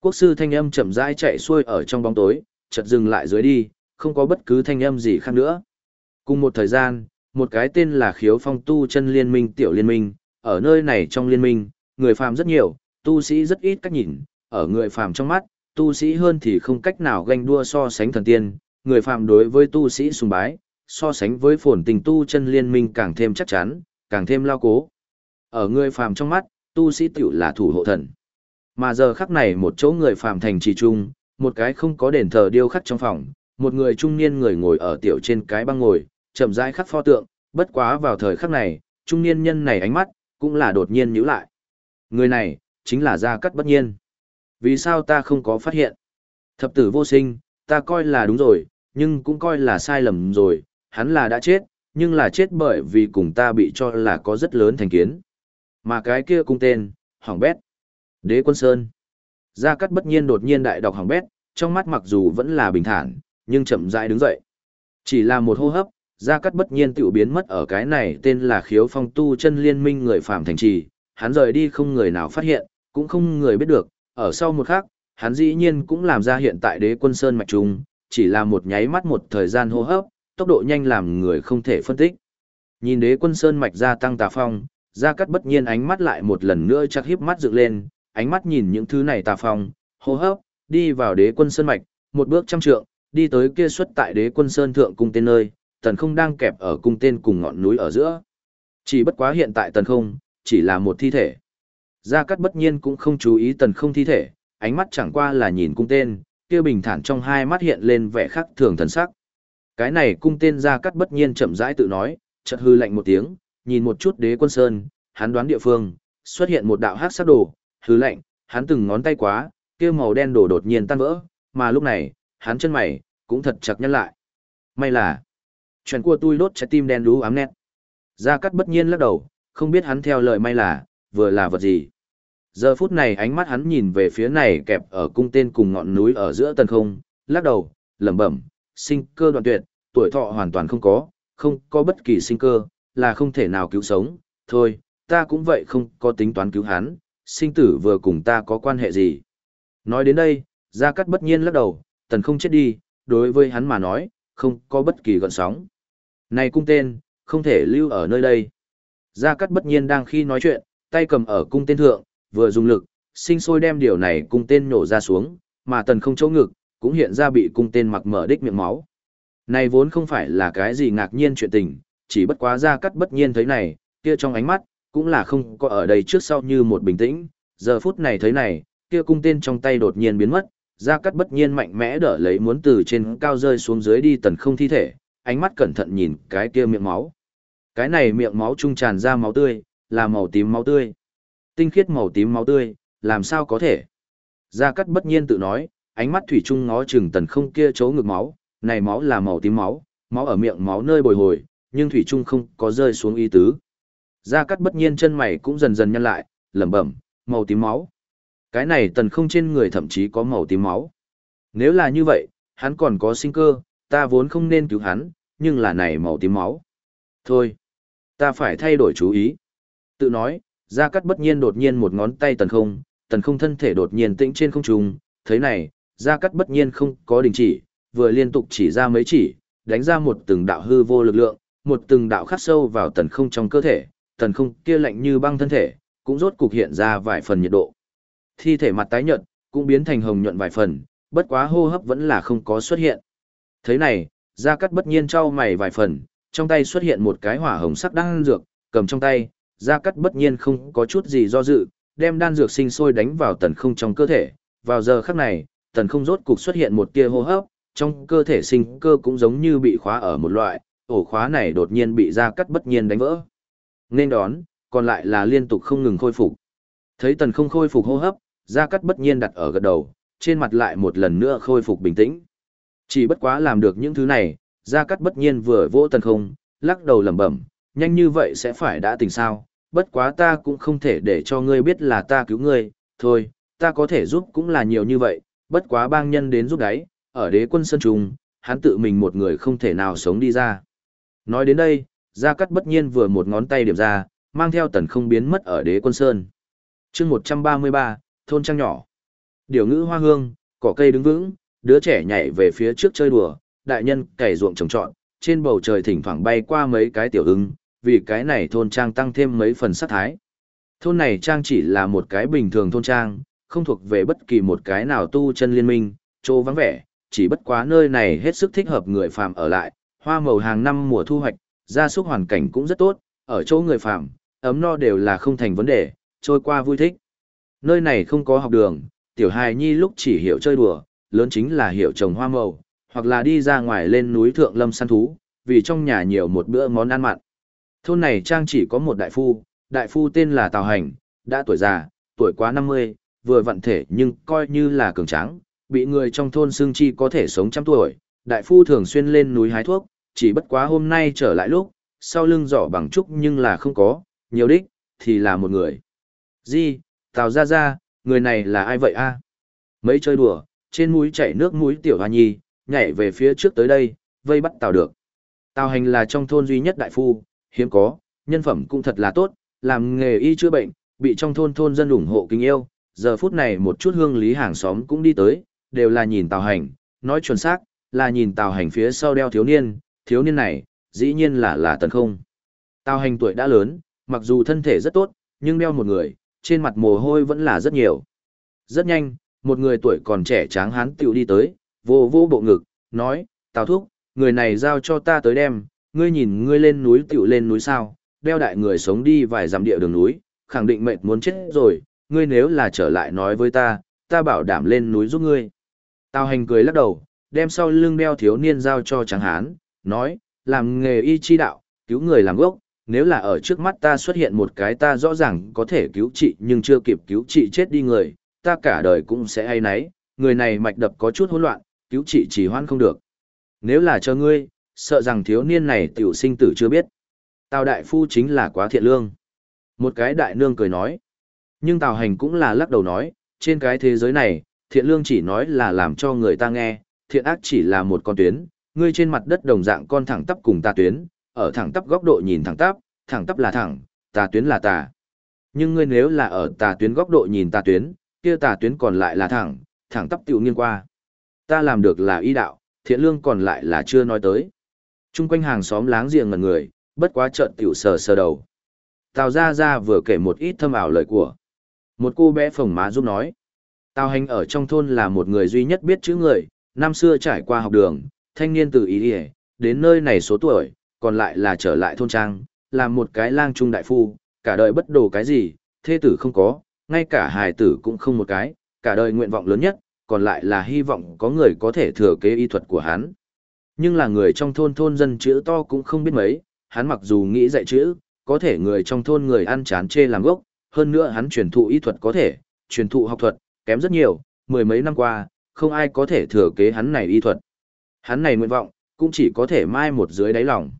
A: Quốc sư thanh âm chậm rãi chạy xuôi ở trong bóng tối, chợt dừng lại dưới đi, không có bất cứ thanh âm gì khác nữa. Cùng một thời gian, một cái tên là khiếu phong tu chân liên minh tiểu liên minh, ở nơi này trong liên minh, người phàm rất nhiều, tu sĩ rất ít cách nhìn, ở người phàm trong mắt, tu sĩ hơn thì không cách nào ganh đua so sánh thần tiên, người phàm đối với tu sĩ sùng bái, so sánh với phồn tình tu chân liên minh càng thêm chắc chắn, càng thêm lao cố. Ở người phàm trong mắt, tu sĩ tiểu là thủ hộ thần. Mà giờ khắc này một chỗ người phàm thành trì trung, một cái không có đền thờ điêu khắc trong phòng, một người trung niên người ngồi ở tiểu trên cái băng ngồi, chậm rãi khắc pho tượng, bất quá vào thời khắc này, trung niên nhân này ánh mắt, cũng là đột nhiên nhíu lại. Người này, chính là Gia Cát Bất Nhiên. Vì sao ta không có phát hiện? Thập tử vô sinh, ta coi là đúng rồi, nhưng cũng coi là sai lầm rồi, hắn là đã chết, nhưng là chết bởi vì cùng ta bị cho là có rất lớn thành kiến. Mà cái kia cung tên, hỏng bét. Đế quân Sơn. Gia Cát Bất Nhiên đột nhiên đại đọc hỏng bét, trong mắt mặc dù vẫn là bình thản, nhưng chậm rãi đứng dậy. Chỉ là một hô hấp, Gia Cát bất nhiên tiểu biến mất ở cái này tên là khiếu phong tu chân liên minh người phạm thành trì, hắn rời đi không người nào phát hiện, cũng không người biết được, ở sau một khắc, hắn dĩ nhiên cũng làm ra hiện tại đế quân sơn mạch trung, chỉ là một nháy mắt một thời gian hô hấp, tốc độ nhanh làm người không thể phân tích. Nhìn đế quân sơn mạch gia tăng tà phong, Gia Cát bất nhiên ánh mắt lại một lần nữa chắc híp mắt dựng lên, ánh mắt nhìn những thứ này tà phong, hô hấp, đi vào đế quân sơn mạch, một bước trăm trượng, đi tới kia xuất tại đế quân sơn thượng cung tên nơi, tần không đang kẹp ở cung tên cùng ngọn núi ở giữa. Chỉ bất quá hiện tại tần không, chỉ là một thi thể. Gia Cát bất nhiên cũng không chú ý tần không thi thể, ánh mắt chẳng qua là nhìn cung tên, kia bình thản trong hai mắt hiện lên vẻ khắc thường thần sắc. Cái này cung tên Gia Cát bất nhiên chậm rãi tự nói, chợt hư lạnh một tiếng, nhìn một chút đế quân sơn, hắn đoán địa phương, xuất hiện một đạo hắc sắc đồ, Hứ lạnh, hắn từng ngón tay quá, kia màu đen đổ đột nhiên tan vỡ, mà lúc này, hắn chân mày, cũng thật chặt nhăn lại. May là, chuyện của tôi đốt trái tim đen đú ám nét. Gia Cát bất nhiên lắc đầu, không biết hắn theo lời may là, vừa là vật gì. Giờ phút này ánh mắt hắn nhìn về phía này kẹp ở cung tên cùng ngọn núi ở giữa tần không, lắc đầu, lẩm bẩm, sinh cơ đoạn tuyệt, tuổi thọ hoàn toàn không có, không có bất kỳ sinh cơ, là không thể nào cứu sống, thôi, ta cũng vậy không có tính toán cứu hắn, sinh tử vừa cùng ta có quan hệ gì. Nói đến đây, Gia Cát bất nhiên lắc đầu, tần không chết đi, đối với hắn mà nói, không có bất kỳ gợn sóng. Này cung tên, không thể lưu ở nơi đây. Gia Cát bất nhiên đang khi nói chuyện, tay cầm ở cung tên thượng, vừa dùng lực, sinh sôi đem điều này cung tên nổ ra xuống, mà tần không chỗ ngực, cũng hiện ra bị cung tên mặc mở đích miệng máu. Này vốn không phải là cái gì ngạc nhiên chuyện tình, chỉ bất quá Gia Cát bất nhiên thấy này, kia trong ánh mắt, cũng là không có ở đây trước sau như một bình tĩnh, giờ phút này thấy này, kia cung tên trong tay đột nhiên biến mất, Gia Cát bất nhiên mạnh mẽ đỡ lấy muốn từ trên cao rơi xuống dưới đi tần không thi thể, ánh mắt cẩn thận nhìn cái kia miệng máu. Cái này miệng máu trung tràn ra máu tươi, là màu tím máu tươi. Tinh khiết màu tím máu tươi, làm sao có thể? Gia Cát bất nhiên tự nói, ánh mắt thủy chung ngó chừng tần không kia chỗ ngực máu, này máu là màu tím máu, máu ở miệng máu nơi bồi hồi, nhưng Thủy Trung không có rơi xuống y tứ. Gia Cát bất nhiên chân mày cũng dần dần nhăn lại, lẩm bẩm, màu tím máu. Cái này tần không trên người thậm chí có màu tím máu. Nếu là như vậy, hắn còn có sinh cơ, ta vốn không nên cứu hắn, nhưng là này màu tím máu. Thôi, ta phải thay đổi chú ý. Tự nói, Gia Cát bất nhiên đột nhiên một ngón tay tần không, tần không thân thể đột nhiên tĩnh trên không trung, thấy này, Gia Cát bất nhiên không có đình chỉ, vừa liên tục chỉ ra mấy chỉ, đánh ra một từng đạo hư vô lực lượng, một từng đạo khắc sâu vào tần không trong cơ thể, tần không kia lạnh như băng thân thể, cũng rốt cục hiện ra vài phần nhiệt độ. Thi thể mặt tái nhợt, cũng biến thành hồng nhuận vài phần, bất quá hô hấp vẫn là không có xuất hiện. Thế này, Gia Cát bất nhiên trao mày vài phần, trong tay xuất hiện một cái hỏa hồng sắc đan dược, cầm trong tay, Gia Cát bất nhiên không có chút gì do dự, đem đan dược sinh sôi đánh vào tần không trong cơ thể. Vào giờ khắc này, tần không rốt cục xuất hiện một tia hô hấp, trong cơ thể sinh cơ cũng giống như bị khóa ở một loại, ổ khóa này đột nhiên bị Gia Cát bất nhiên đánh vỡ. Nên đón, còn lại là liên tục không ngừng khôi phục. Thấy tần không khôi phục hô hấp, Gia Cát bất nhiên đặt ở gật đầu, trên mặt lại một lần nữa khôi phục bình tĩnh. Chỉ bất quá làm được những thứ này, Gia Cát bất nhiên vừa vỗ tần không, lắc đầu lẩm bẩm, nhanh như vậy sẽ phải đã tỉnh sao, bất quá ta cũng không thể để cho ngươi biết là ta cứu ngươi, thôi, ta có thể giúp cũng là nhiều như vậy, bất quá bang nhân đến giúp đấy, ở đế quân sân trùng, hắn tự mình một người không thể nào sống đi ra. Nói đến đây, Gia Cát bất nhiên vừa một ngón tay điểm ra, mang theo tần không biến mất ở đế quân sơn. chương 133, thôn trang nhỏ. Điều ngữ hoa hương, cỏ cây đứng vững, đứa trẻ nhảy về phía trước chơi đùa, đại nhân cày ruộng trồng trọt, trên bầu trời thỉnh thoảng bay qua mấy cái tiểu ưng, vì cái này thôn trang tăng thêm mấy phần sát thái. Thôn này trang chỉ là một cái bình thường thôn trang, không thuộc về bất kỳ một cái nào tu chân liên minh, chỗ vắng vẻ, chỉ bất quá nơi này hết sức thích hợp người phàm ở lại, hoa màu hàng năm mùa thu hoạch, gia súc hoàn cảnh cũng rất tốt, ở chỗ người phàm, ấm no đều là không thành vấn đề, trôi qua vui thích. Nơi này không có học đường, tiểu hài nhi lúc chỉ hiểu chơi đùa, lớn chính là hiểu trồng hoa màu, hoặc là đi ra ngoài lên núi thượng lâm săn thú, vì trong nhà nhiều một bữa món ăn mặn. Thôn này trang chỉ có một đại phu, đại phu tên là Tào Hành, đã tuổi già, tuổi quá 50, vừa vận thể nhưng coi như là cường tráng, bị người trong thôn xương chi có thể sống trăm tuổi. Đại phu thường xuyên lên núi hái thuốc, chỉ bất quá hôm nay trở lại lúc, sau lưng giỏ bằng trúc nhưng là không có, nhiều đích, thì là một người. Di, Tào gia gia người này là ai vậy a? Mấy chơi đùa, trên mũi chảy nước mũi tiểu hoa nhi, nhảy về phía trước tới đây, vây bắt Tào được. Tào hành là trong thôn duy nhất đại phu, hiếm có, nhân phẩm cũng thật là tốt, làm nghề y chữa bệnh, bị trong thôn thôn dân ủng hộ kính yêu. Giờ phút này một chút hương lý hàng xóm cũng đi tới, đều là nhìn Tào hành, nói chuẩn xác, là nhìn Tào hành phía sau đeo thiếu niên, thiếu niên này, dĩ nhiên là là tần không. Tào hành tuổi đã lớn, mặc dù thân thể rất tốt, nhưng đeo một người, trên mặt mồ hôi vẫn là rất nhiều. Rất nhanh, một người tuổi còn trẻ tráng hán tiểu đi tới, vô vô bộ ngực, nói, Tào thúc, người này giao cho ta tới đem, ngươi nhìn ngươi lên núi tiểu lên núi sao, đeo đại người sống đi vài dặm địa đường núi, khẳng định mệt muốn chết rồi, ngươi nếu là trở lại nói với ta, ta bảo đảm lên núi giúp ngươi. Tào hành cười lắc đầu, đem sau lưng đeo thiếu niên giao cho tráng hán, nói, làm nghề y chi đạo, cứu người làm gốc, nếu là ở trước mắt ta xuất hiện một cái ta rõ ràng có thể cứu trị nhưng chưa kịp cứu trị chết đi người, ta cả đời cũng sẽ hay nấy, người này mạch đập có chút hỗn loạn, cứu trị chỉ hoan không được. Nếu là cho ngươi, sợ rằng thiếu niên này tiểu sinh tử chưa biết. Tào đại phu chính là quá thiện lương. Một cái đại nương cười nói. Nhưng Tào hành cũng là lắc đầu nói, trên cái thế giới này, thiện lương chỉ nói là làm cho người ta nghe, thiện ác chỉ là một con tuyến, ngươi trên mặt đất đồng dạng con thẳng tắp cùng tà tuyến, ở thẳng tắp góc độ nhìn thẳng tắp, thẳng tắp là thẳng, tà tuyến là tà. Nhưng ngươi nếu là ở tà tuyến góc độ nhìn tà tuyến, kia tà tuyến còn lại là thẳng, thẳng tắp tiểu nghiêng qua. Ta làm được là y đạo, thiện lương còn lại là chưa nói tới. Trung quanh hàng xóm láng giềng ngần người, bất quá trợn tiểu sờ sờ đầu. Tào Gia Gia vừa kể một ít thâm ảo lời của. Một cô bé phồng má giúp nói. Tào hành ở trong thôn là một người duy nhất biết chữ người, năm xưa trải qua học đường, thanh niên từ ý ỉa đến nơi này số tuổi, còn lại là trở lại thôn trang, làm một cái lang trung đại phu, cả đời bất đồ cái gì, thê tử không có, ngay cả hài tử cũng không một cái, cả đời nguyện vọng lớn nhất, còn lại là hy vọng có người có thể thừa kế y thuật của hắn. Nhưng là người trong thôn thôn dân chữ to cũng không biết mấy, hắn mặc dù nghĩ dạy chữ, có thể người trong thôn người ăn chán chê làm gốc, hơn nữa hắn truyền thụ y thuật có thể, truyền thụ học thuật, kém rất nhiều, mười mấy năm qua, không ai có thể thừa kế hắn này y thuật. Hắn này nguyện vọng, cũng chỉ có thể mai một dưới đáy lòng.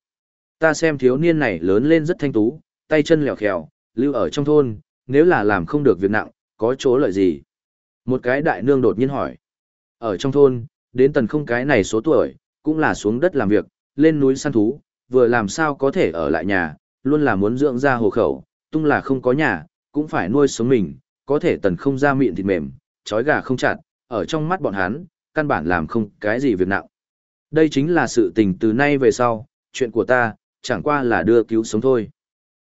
A: Ta xem thiếu niên này lớn lên rất thanh tú, tay chân lèo khèo, lưu ở trong thôn, nếu là làm không được việc nặng, có chỗ lợi gì? Một cái đại nương đột nhiên hỏi. Ở trong thôn, đến tần không cái này số tuổi, cũng là xuống đất làm việc, lên núi săn thú, vừa làm sao có thể ở lại nhà, luôn là muốn dưỡng ra hồ khẩu, tung là không có nhà, cũng phải nuôi sống mình, có thể tần không ra miệng thịt mềm, trói gà không chặt, ở trong mắt bọn hắn, căn bản làm không cái gì việc nặng. Đây chính là sự tình từ nay về sau, chuyện của ta, chẳng qua là đưa cứu sống thôi.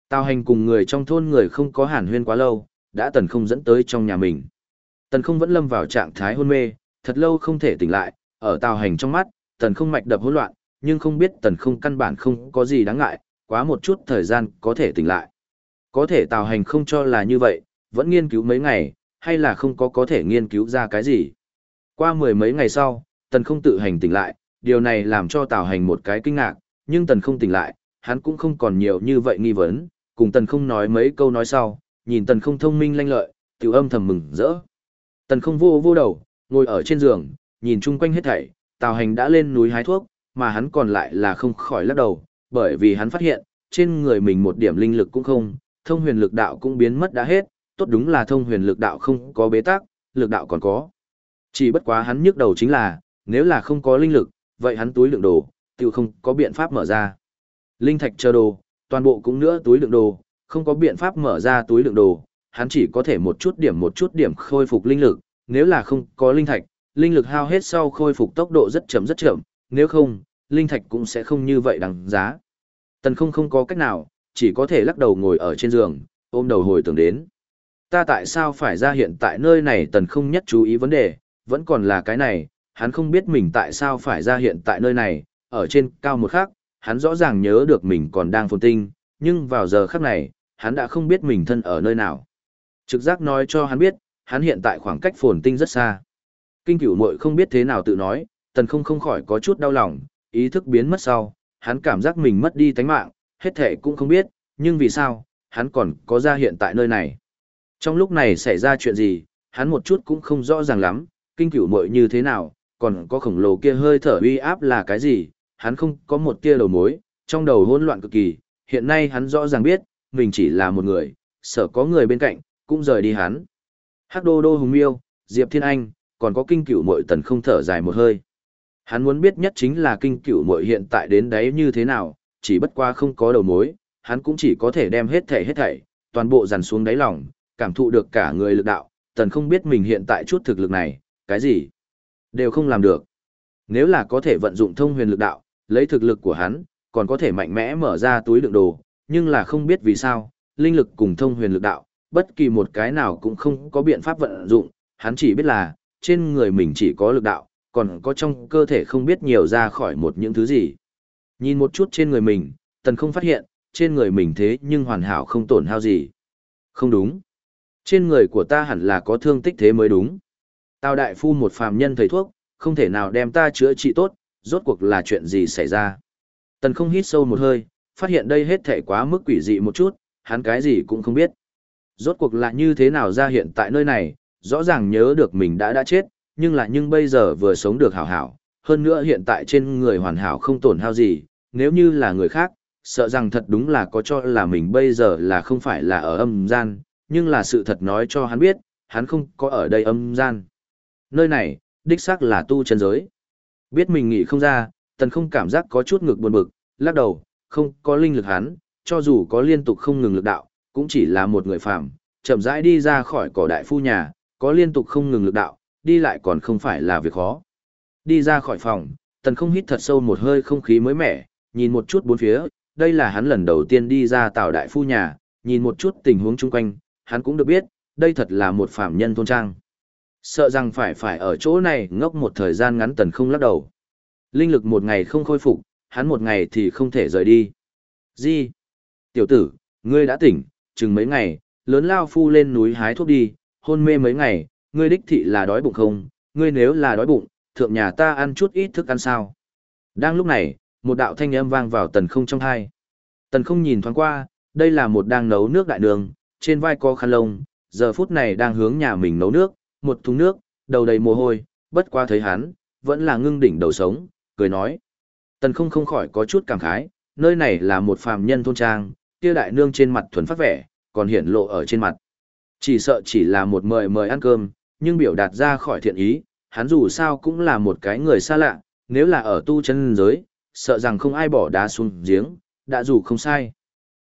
A: Tào hành cùng người trong thôn người không có hàn huyên quá lâu, đã tần không dẫn tới trong nhà mình. Tần không vẫn lâm vào trạng thái hôn mê, thật lâu không thể tỉnh lại, ở tào hành trong mắt, tần không mạch đập hỗn loạn, nhưng không biết tần không căn bản không có gì đáng ngại, quá một chút thời gian có thể tỉnh lại. Có thể tào hành không cho là như vậy, vẫn nghiên cứu mấy ngày, hay là không có có thể nghiên cứu ra cái gì. Qua mười mấy ngày sau, tần không tự hành tỉnh lại, điều này làm cho tào hành một cái kinh ngạc, nhưng tần không tỉnh lại, hắn cũng không còn nhiều như vậy nghi vấn, cùng tần không nói mấy câu nói sau, nhìn tần không thông minh lanh lợi, tiểu âm thầm mừng rỡ. Tần không vô vô đầu, ngồi ở trên giường, nhìn chung quanh hết thảy, tào hành đã lên núi hái thuốc, mà hắn còn lại là không khỏi lắc đầu, bởi vì hắn phát hiện, trên người mình một điểm linh lực cũng không, thông huyền lực đạo cũng biến mất đã hết, tốt đúng là thông huyền lực đạo không có bế tắc, lực đạo còn có. Chỉ bất quá hắn nhức đầu chính là, nếu là không có linh lực, vậy hắn túi lượng đồ, tiêu không có biện pháp mở ra. Linh thạch chờ đồ, toàn bộ cũng nữa túi lượng đồ, không có biện pháp mở ra túi lượng đồ, hắn chỉ có thể một chút điểm một chút điểm khôi phục linh lực, nếu là không có linh thạch, linh lực hao hết sau khôi phục tốc độ rất chậm rất chậm, nếu không, linh thạch cũng sẽ không như vậy đằng giá. Tần không không có cách nào, chỉ có thể lắc đầu ngồi ở trên giường, ôm đầu hồi tưởng đến. Ta tại sao phải ra hiện tại nơi này tần không nhất chú ý vấn đề, vẫn còn là cái này, hắn không biết mình tại sao phải ra hiện tại nơi này, ở trên cao một khắc, hắn rõ ràng nhớ được mình còn đang phồn tinh, nhưng vào giờ khắc này, hắn đã không biết mình thân ở nơi nào. Trực giác nói cho hắn biết, hắn hiện tại khoảng cách phồn tinh rất xa. Kinh cửu muội không biết thế nào tự nói, tần không không khỏi có chút đau lòng, ý thức biến mất sau, hắn cảm giác mình mất đi tánh mạng, hết thể cũng không biết, nhưng vì sao, hắn còn có ra hiện tại nơi này. Trong lúc này xảy ra chuyện gì, hắn một chút cũng không rõ ràng lắm, kinh cửu muội như thế nào, còn có khổng lồ kia hơi thở uy áp là cái gì, hắn không có một tia đầu mối, trong đầu hỗn loạn cực kỳ, hiện nay hắn rõ ràng biết, mình chỉ là một người, sợ có người bên cạnh, cũng rời đi hắn. Hắc đô đô hùng miêu, Diệp Thiên Anh, còn có kinh cửu muội tần không thở dài một hơi. Hắn muốn biết nhất chính là kinh cửu muội hiện tại đến đấy như thế nào, chỉ bất qua không có đầu mối, hắn cũng chỉ có thể đem hết thảy hết thảy, toàn bộ dàn xuống đáy lòng, cảm thụ được cả người lực đạo, tần không biết mình hiện tại chút thực lực này, cái gì, đều không làm được. Nếu là có thể vận dụng thông huyền lực đạo, lấy thực lực của hắn, còn có thể mạnh mẽ mở ra túi đựng đồ, nhưng là không biết vì sao, linh lực cùng thông huyền lực đạo, bất kỳ một cái nào cũng không có biện pháp vận dụng, hắn chỉ biết là, trên người mình chỉ có lực đạo, còn có trong cơ thể không biết nhiều ra khỏi một những thứ gì. Nhìn một chút trên người mình, tần không phát hiện, trên người mình thế nhưng hoàn hảo không tổn hao gì. Không đúng. Trên người của ta hẳn là có thương tích thế mới đúng. Tào đại phu một phàm nhân thầy thuốc, không thể nào đem ta chữa trị tốt, rốt cuộc là chuyện gì xảy ra. Tần không hít sâu một hơi, phát hiện đây hết thể quá mức quỷ dị một chút, hắn cái gì cũng không biết. Rốt cuộc là như thế nào ra hiện tại nơi này, rõ ràng nhớ được mình đã đã chết, nhưng là nhưng bây giờ vừa sống được hảo hảo, hơn nữa hiện tại trên người hoàn hảo không tổn hao gì, nếu như là người khác, sợ rằng thật đúng là có cho là mình bây giờ là không phải là ở âm gian, nhưng là sự thật nói cho hắn biết, hắn không có ở đây âm gian. Nơi này, đích xác là tu chân giới. Biết mình nghĩ không ra, tần không cảm giác có chút ngực buồn bực, lắc đầu, không có linh lực hắn, cho dù có liên tục không ngừng lực đạo, cũng chỉ là một người phàm, chậm rãi đi ra khỏi cỏ đại phu nhà, có liên tục không ngừng lực đạo, đi lại còn không phải là việc khó. Đi ra khỏi phòng, tần không hít thật sâu một hơi không khí mới mẻ, nhìn một chút bốn phía, đây là hắn lần đầu tiên đi ra tào đại phu nhà, nhìn một chút tình huống chung quanh, hắn cũng được biết, đây thật là một phạm nhân thôn trang. Sợ rằng phải phải ở chỗ này ngốc một thời gian ngắn tần không lắc đầu. Linh lực một ngày không khôi phục, hắn một ngày thì không thể rời đi. di Tiểu tử, ngươi đã tỉnh, chừng mấy ngày, lớn lao phu lên núi hái thuốc đi, hôn mê mấy ngày, ngươi đích thị là đói bụng không, ngươi nếu là đói bụng, thượng nhà ta ăn chút ít thức ăn sao. Đang lúc này, một đạo thanh âm vang vào tần không trong hai. Tần không nhìn thoáng qua, đây là một đang nấu nước đại đường, trên vai có khăn lông, giờ phút này đang hướng nhà mình nấu nước, một thùng nước, đầu đầy mồ hôi, bất qua thấy hắn, vẫn là ngưng đỉnh đầu sống, cười nói. Tần không không khỏi có chút cảm khái, nơi này là một phàm nhân thôn trang, kia đại nương trên mặt thuần phát vẻ, còn hiển lộ ở trên mặt. Chỉ sợ chỉ là một mời mời ăn cơm, nhưng biểu đạt ra khỏi thiện ý, hắn dù sao cũng là một cái người xa lạ, nếu là ở tu chân giới, sợ rằng không ai bỏ đá xuống giếng, đã dù không sai.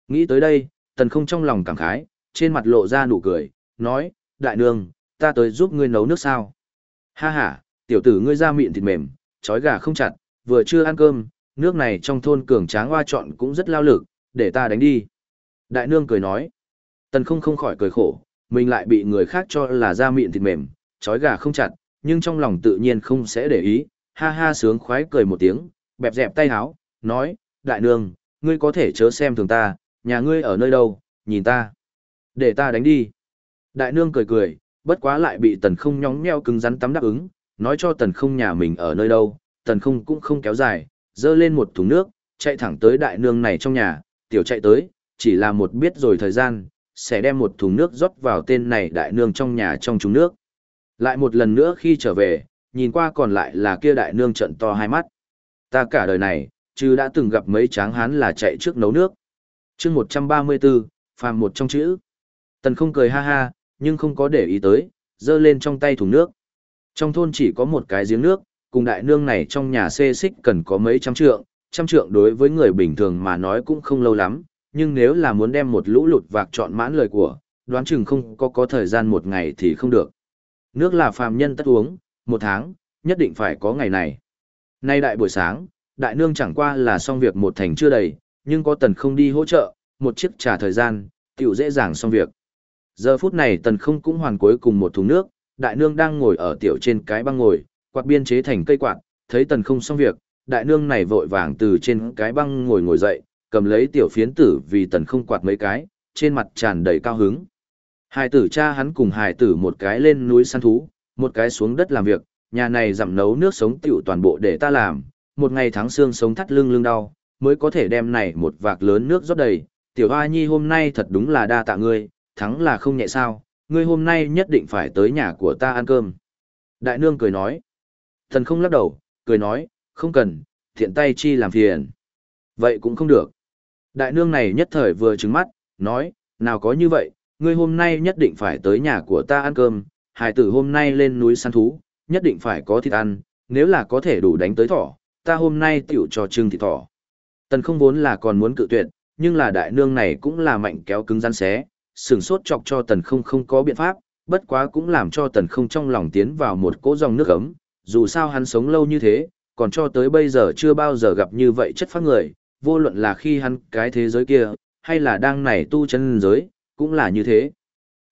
A: Nghĩ tới đây, tần không trong lòng cảm khái, trên mặt lộ ra nụ cười, nói, đại nương, ta tới giúp ngươi nấu nước sao. Ha ha, tiểu tử ngươi ra miệng thịt mềm, trói gà không chặt, vừa chưa ăn cơm, nước này trong thôn cường tráng hoa trọn cũng rất lao lực, để ta đánh đi. Đại nương cười nói, tần không không khỏi cười khổ, mình lại bị người khác cho là da miệng thịt mềm, trói gà không chặt, nhưng trong lòng tự nhiên không sẽ để ý, ha ha sướng khoái cười một tiếng, bẹp dẹp tay háo, nói, đại nương, ngươi có thể chớ xem thường ta, nhà ngươi ở nơi đâu, nhìn ta. Để ta đánh đi. Đại nương cười cười, bất quá lại bị tần không nhóng nheo cứng rắn tắm đáp ứng, nói cho tần không nhà mình ở nơi đâu, tần không cũng không kéo dài, dơ lên một thùng nước, chạy thẳng tới đại nương này trong nhà, tiểu chạy tới, chỉ là một biết rồi thời gian, sẽ đem một thùng nước rót vào tên này đại nương trong nhà trong chúng nước. Lại một lần nữa khi trở về, nhìn qua còn lại là kia đại nương trận to hai mắt. Ta cả đời này, chứ đã từng gặp mấy tráng hán là chạy trước nấu nước. chương 134, phàm một trong chữ. Tần không cười ha ha, nhưng không có để ý tới, dơ lên trong tay thùng nước. Trong thôn chỉ có một cái giếng nước, cùng đại nương này trong nhà xê xích cần có mấy trăm trượng, trăm trượng đối với người bình thường mà nói cũng không lâu lắm, nhưng nếu là muốn đem một lũ lụt vạc chọn mãn lời của, đoán chừng không có có thời gian một ngày thì không được. Nước là phàm nhân tất uống, một tháng, nhất định phải có ngày này. Nay đại buổi sáng, đại nương chẳng qua là xong việc một thành chưa đầy, nhưng có tần không đi hỗ trợ, một chiếc trả thời gian, tiểu dễ dàng xong việc. Giờ phút này tần không cũng hoàn cuối cùng một thùng nước, đại nương đang ngồi ở tiểu trên cái băng ngồi, quạt biên chế thành cây quạt, thấy tần không xong việc, đại nương này vội vàng từ trên cái băng ngồi ngồi dậy, cầm lấy tiểu phiến tử vì tần không quạt mấy cái, trên mặt tràn đầy cao hứng. Hải tử cha hắn cùng hải tử một cái lên núi săn thú, một cái xuống đất làm việc, nhà này giảm nấu nước sống tiểu toàn bộ để ta làm, một ngày tháng xương sống thắt lưng lưng đau, mới có thể đem này một vạc lớn nước rót đầy. Tiểu Hoa Nhi hôm nay thật đúng là đa tạ ngươi, thắng là không nhẹ sao, ngươi hôm nay nhất định phải tới nhà của ta ăn cơm. Đại nương cười nói. Thần không lắc đầu, cười nói, không cần, thiện tay chi làm phiền. Vậy cũng không được. Đại nương này nhất thời vừa trứng mắt, nói, nào có như vậy, ngươi hôm nay nhất định phải tới nhà của ta ăn cơm, hải tử hôm nay lên núi săn thú, nhất định phải có thịt ăn, nếu là có thể đủ đánh tới thỏ, ta hôm nay tiểu cho trưng thịt thỏ. Tần không vốn là còn muốn cự tuyệt, nhưng là đại nương này cũng là mạnh kéo cứng rắn xé, sừng sốt chọc cho tần không không có biện pháp, bất quá cũng làm cho tần không trong lòng tiến vào một cỗ dòng nước ấm, dù sao hắn sống lâu như thế, còn cho tới bây giờ chưa bao giờ gặp như vậy chất phát người, vô luận là khi hắn cái thế giới kia, hay là đang này tu chân giới, cũng là như thế.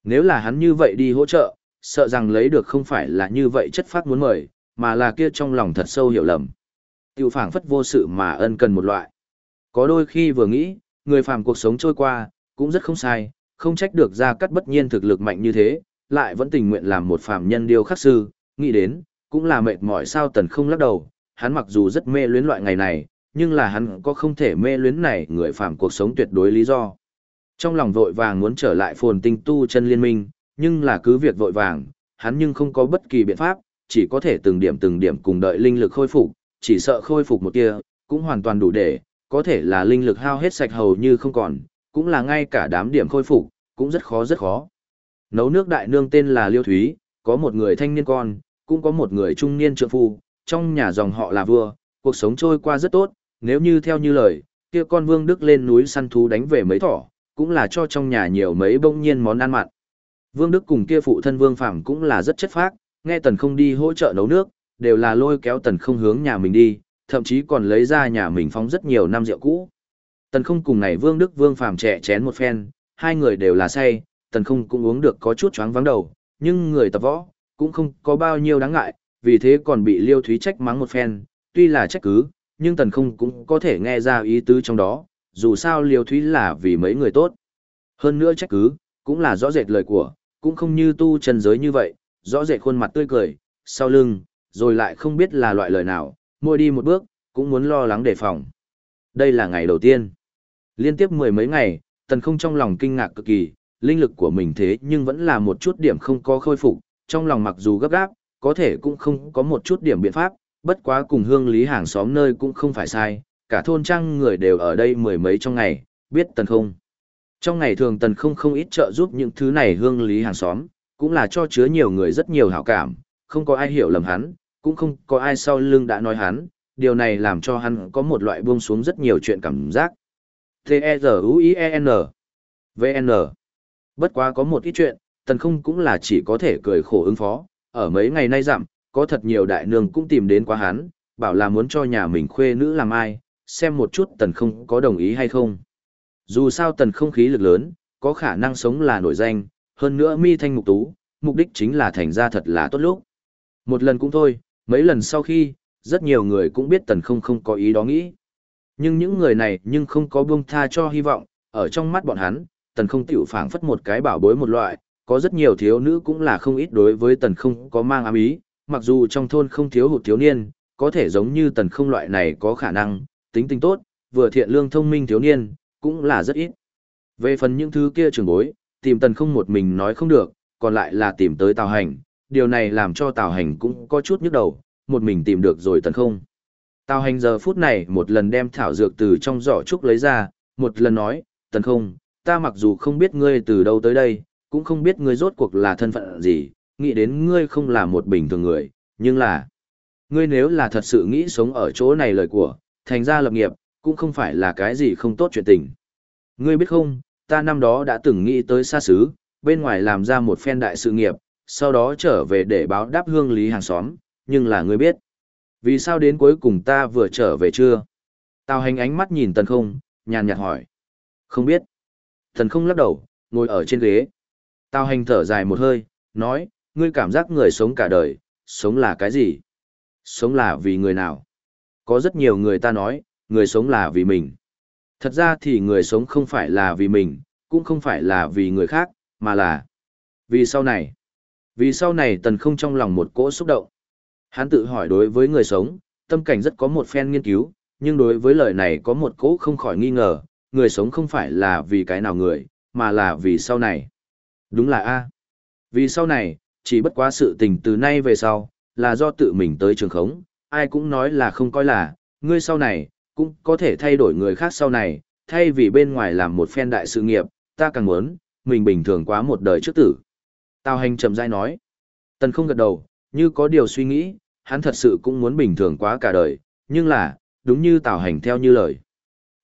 A: Nếu là hắn như vậy đi hỗ trợ, sợ rằng lấy được không phải là như vậy chất phát muốn mời, mà là kia trong lòng thật sâu hiểu lầm. Tiêu phảng phất vô sự mà ân cần một loại. Có đôi khi vừa nghĩ, người phàm cuộc sống trôi qua, cũng rất không sai, không trách được ra cắt bất nhiên thực lực mạnh như thế, lại vẫn tình nguyện làm một phàm nhân điêu khắc sư, nghĩ đến, cũng là mệt mỏi sao tần không lắc đầu, hắn mặc dù rất mê luyến loại ngày này, nhưng là hắn có không thể mê luyến này người phàm cuộc sống tuyệt đối lý do. Trong lòng vội vàng muốn trở lại phồn tinh tu chân liên minh, nhưng là cứ việc vội vàng, hắn nhưng không có bất kỳ biện pháp, chỉ có thể từng điểm từng điểm cùng đợi linh lực khôi phục, chỉ sợ khôi phục một tia, cũng hoàn toàn đủ để, có thể là linh lực hao hết sạch hầu như không còn, cũng là ngay cả đám điểm khôi phục, cũng rất khó rất khó. Nấu nước đại nương tên là Liêu Thúy, có một người thanh niên con, cũng có một người trung niên trượng phu, trong nhà dòng họ là vua, cuộc sống trôi qua rất tốt, nếu như theo như lời, kia con Vương Đức lên núi săn thú đánh về mấy thỏ, cũng là cho trong nhà nhiều mấy bông nhiên món ăn mặn. Vương Đức cùng kia phụ thân Vương Phạm cũng là rất chất phác, nghe Tần không đi hỗ trợ nấu nước, đều là lôi kéo Tần không hướng nhà mình đi, thậm chí còn lấy ra nhà mình phóng rất nhiều năm rượu cũ. Tần không cùng này Vương Đức Vương phàm trẻ chén một phen, hai người đều là say, Tần không cũng uống được có chút choáng vắng đầu, nhưng người tập võ, cũng không có bao nhiêu đáng ngại, vì thế còn bị Liêu Thúy trách mắng một phen, tuy là trách cứ, nhưng Tần không cũng có thể nghe ra ý tứ trong đó, dù sao Liêu Thúy là vì mấy người tốt. Hơn nữa trách cứ, cũng là rõ rệt lời của, cũng không như tu chân giới như vậy, rõ rệt khuôn mặt tươi cười, sau lưng, rồi lại không biết là loại lời nào, môi đi một bước, cũng muốn lo lắng đề phòng. Đây là ngày đầu tiên. Liên tiếp mười mấy ngày, tần không trong lòng kinh ngạc cực kỳ, linh lực của mình thế nhưng vẫn là một chút điểm không có khôi phục, trong lòng mặc dù gấp gáp, có thể cũng không có một chút điểm biện pháp, bất quá cùng hương lý hàng xóm nơi cũng không phải sai, cả thôn trang người đều ở đây mười mấy trong ngày, biết tần không. Trong ngày thường tần không không ít trợ giúp những thứ này hương lý hàng xóm, cũng là cho chứa nhiều người rất nhiều hảo cảm, không có ai hiểu lầm hắn, cũng không có ai sau lưng đã nói hắn, điều này làm cho hắn có một loại buông xuống rất nhiều chuyện cảm giác. T-E-Z-U-I-E-N V-N Bất quá có một ít chuyện, tần không cũng là chỉ có thể cười khổ ứng phó, ở mấy ngày nay dặm, có thật nhiều đại nương cũng tìm đến qua hắn, bảo là muốn cho nhà mình khuê nữ làm ai, xem một chút tần không có đồng ý hay không. Dù sao tần không khí lực lớn, có khả năng sống là nổi danh, hơn nữa mi thanh mục tú, mục đích chính là thành ra thật là tốt lúc. Một lần cũng thôi, mấy lần sau khi, rất nhiều người cũng biết tần không không có ý đó nghĩ. Nhưng những người này nhưng không có buông tha cho hy vọng, ở trong mắt bọn hắn, tần không tiểu phảng phất một cái bảo bối một loại, có rất nhiều thiếu nữ cũng là không ít đối với tần không có mang ám ý, mặc dù trong thôn không thiếu hụt thiếu niên, có thể giống như tần không loại này có khả năng, tính tình tốt, vừa thiện lương thông minh thiếu niên, cũng là rất ít. Về phần những thứ kia trường bối, tìm tần không một mình nói không được, còn lại là tìm tới tào hành, điều này làm cho tào hành cũng có chút nhức đầu, một mình tìm được rồi tần không. Tào hành giờ phút này một lần đem thảo dược từ trong giỏ trúc lấy ra, một lần nói, tần không, ta mặc dù không biết ngươi từ đâu tới đây, cũng không biết ngươi rốt cuộc là thân phận gì, nghĩ đến ngươi không là một bình thường người, nhưng là, ngươi nếu là thật sự nghĩ sống ở chỗ này lời của, thành ra lập nghiệp, cũng không phải là cái gì không tốt chuyện tình. Ngươi biết không, ta năm đó đã từng nghĩ tới xa xứ, bên ngoài làm ra một phen đại sự nghiệp, sau đó trở về để báo đáp hương lý hàng xóm, nhưng là ngươi biết. Vì sao đến cuối cùng ta vừa trở về chưa? Tào hành ánh mắt nhìn tần không, nhàn nhạt hỏi. Không biết. Tần không lắc đầu, ngồi ở trên ghế. Tào hành thở dài một hơi, nói, ngươi cảm giác người sống cả đời, sống là cái gì? Sống là vì người nào? Có rất nhiều người ta nói, người sống là vì mình. Thật ra thì người sống không phải là vì mình, cũng không phải là vì người khác, mà là vì sau này. Vì sau này tần không trong lòng một cỗ xúc động. Hắn tự hỏi đối với người sống, tâm cảnh rất có một phen nghiên cứu, nhưng đối với lời này có một cỗ không khỏi nghi ngờ, người sống không phải là vì cái nào người, mà là vì sau này. Đúng là A. Vì sau này, chỉ bất quá sự tình từ nay về sau, là do tự mình tới trường khống, ai cũng nói là không coi là, ngươi sau này, cũng có thể thay đổi người khác sau này, thay vì bên ngoài làm một phen đại sự nghiệp, ta càng muốn, mình bình thường quá một đời trước tử. Tào hành chậm rãi nói. Tần không gật đầu, như có điều suy nghĩ, hắn thật sự cũng muốn bình thường quá cả đời, nhưng là, đúng như tào hành theo như lời.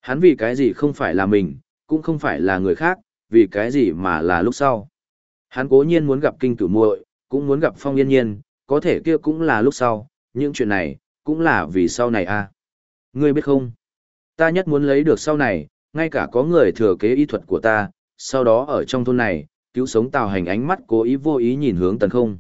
A: Hắn vì cái gì không phải là mình, cũng không phải là người khác, vì cái gì mà là lúc sau. Hắn cố nhiên muốn gặp kinh cửu muội, cũng muốn gặp phong yên nhiên, có thể kia cũng là lúc sau, những chuyện này, cũng là vì sau này a. À. Ngươi biết không? Ta nhất muốn lấy được sau này, ngay cả có người thừa kế y thuật của ta, sau đó ở trong thôn này, cứu sống tào hành ánh mắt cố ý vô ý nhìn hướng tần không.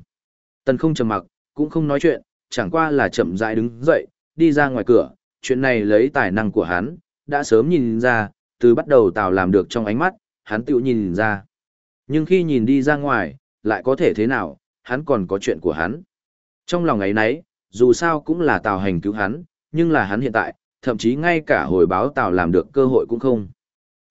A: Tần không trầm mặc, cũng không nói chuyện, chẳng qua là chậm rãi đứng dậy, đi ra ngoài cửa, chuyện này lấy tài năng của hắn, đã sớm nhìn ra, từ bắt đầu tào làm được trong ánh mắt, hắn tự nhìn ra. Nhưng khi nhìn đi ra ngoài, lại có thể thế nào, hắn còn có chuyện của hắn. Trong lòng ấy nấy, dù sao cũng là tào hành cứu hắn, nhưng là hắn hiện tại, thậm chí ngay cả hồi báo tào làm được cơ hội cũng không.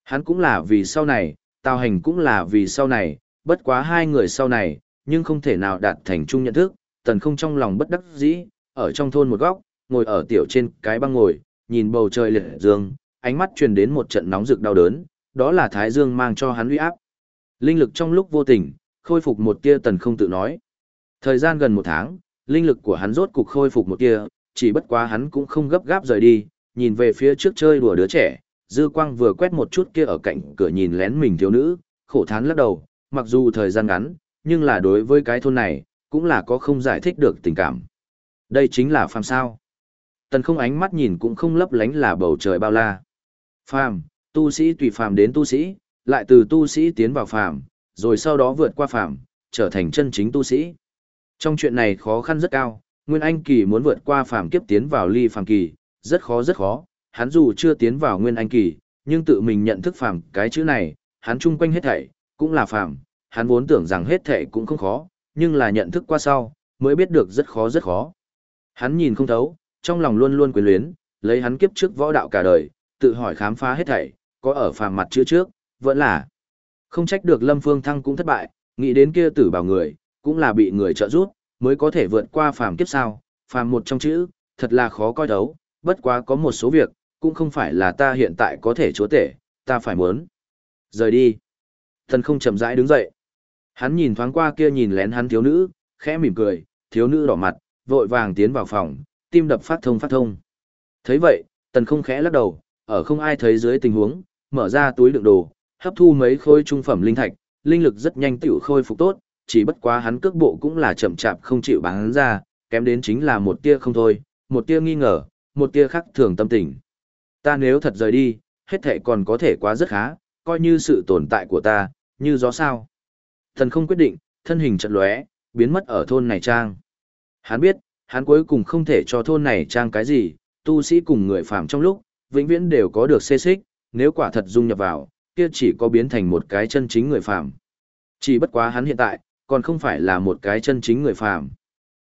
A: Hắn cũng là vì sau này, tào hành cũng là vì sau này, bất quá hai người sau này, nhưng không thể nào đạt thành chung nhận thức, tần không trong lòng bất đắc dĩ, ở trong thôn một góc, ngồi ở tiểu trên cái băng ngồi, nhìn bầu trời liệt dương, ánh mắt truyền đến một trận nóng rực đau đớn, đó là thái dương mang cho hắn uy áp. Linh lực trong lúc vô tình, khôi phục một tia tần không tự nói. Thời gian gần một tháng, linh lực của hắn rốt cục khôi phục một tia, chỉ bất quá hắn cũng không gấp gáp rời đi, nhìn về phía trước chơi đùa đứa trẻ, dư quang vừa quét một chút kia ở cạnh cửa nhìn lén mình thiếu nữ, khổ thán lắc đầu, mặc dù thời gian ngắn, nhưng là đối với cái thôn này, cũng là có không giải thích được tình cảm. Đây chính là phàm sao. Tần không ánh mắt nhìn cũng không lấp lánh là bầu trời bao la. Phàm, tu sĩ tùy phàm đến tu sĩ, lại từ tu sĩ tiến vào phàm, rồi sau đó vượt qua phàm, trở thành chân chính tu sĩ. Trong chuyện này khó khăn rất cao, Nguyên Anh kỳ muốn vượt qua phàm kiếp tiến vào ly phàm kỳ, rất khó rất khó, hắn dù chưa tiến vào Nguyên Anh kỳ, nhưng tự mình nhận thức phàm cái chữ này, hắn chung quanh hết thảy cũng là phàm, hắn vốn tưởng rằng hết thảy cũng không khó, nhưng là nhận thức qua sau, mới biết được rất khó rất khó. Hắn nhìn không thấu, trong lòng luôn luôn quyến luyến, lấy hắn kiếp trước võ đạo cả đời, tự hỏi khám phá hết thảy, có ở phàm mặt chữ trước, vẫn là không trách được Lâm Phương Thăng cũng thất bại, nghĩ đến kia tử bảo người, cũng là bị người trợ giúp, mới có thể vượt qua phàm kiếp sao, phàm một trong chữ, thật là khó coi đấu, bất quá có một số việc, cũng không phải là ta hiện tại có thể chúa tể, ta phải muốn. Rời đi. Thần không chậm rãi đứng dậy. Hắn nhìn thoáng qua kia nhìn lén hắn thiếu nữ, khẽ mỉm cười, thiếu nữ đỏ mặt, vội vàng tiến vào phòng, tim đập phát thông phát thông. thấy vậy, tần không khẽ lắc đầu, ở không ai thấy dưới tình huống, mở ra túi đựng đồ, hấp thu mấy khối trung phẩm linh thạch, linh lực rất nhanh tiểu khôi phục tốt, chỉ bất quá hắn cước bộ cũng là chậm chạp không chịu bán ra, kém đến chính là một tia không thôi, một tia nghi ngờ, một tia khắc thường tâm tình. Ta nếu thật rời đi, hết thể còn có thể quá rất khá, coi như sự tồn tại của ta, như gió sao. Thần không quyết định, thân hình trận lóe, biến mất ở thôn này trang. Hắn biết, hắn cuối cùng không thể cho thôn này trang cái gì, tu sĩ cùng người phàm trong lúc, vĩnh viễn đều có được xê xích, nếu quả thật dung nhập vào, kia chỉ có biến thành một cái chân chính người phàm. Chỉ bất quá hắn hiện tại, còn không phải là một cái chân chính người phàm.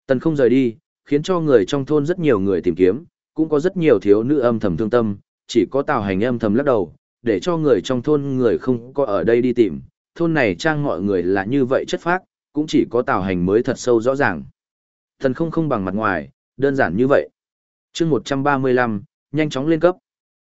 A: Tần không rời đi, khiến cho người trong thôn rất nhiều người tìm kiếm, cũng có rất nhiều thiếu nữ âm thầm thương tâm, chỉ có tào hành âm thầm lắc đầu, để cho người trong thôn người không có ở đây đi tìm. Thôn này trang mọi người là như vậy chất phác, cũng chỉ có tào hành mới thật sâu rõ ràng. Thần không không bằng mặt ngoài, đơn giản như vậy. chương 135, nhanh chóng lên cấp.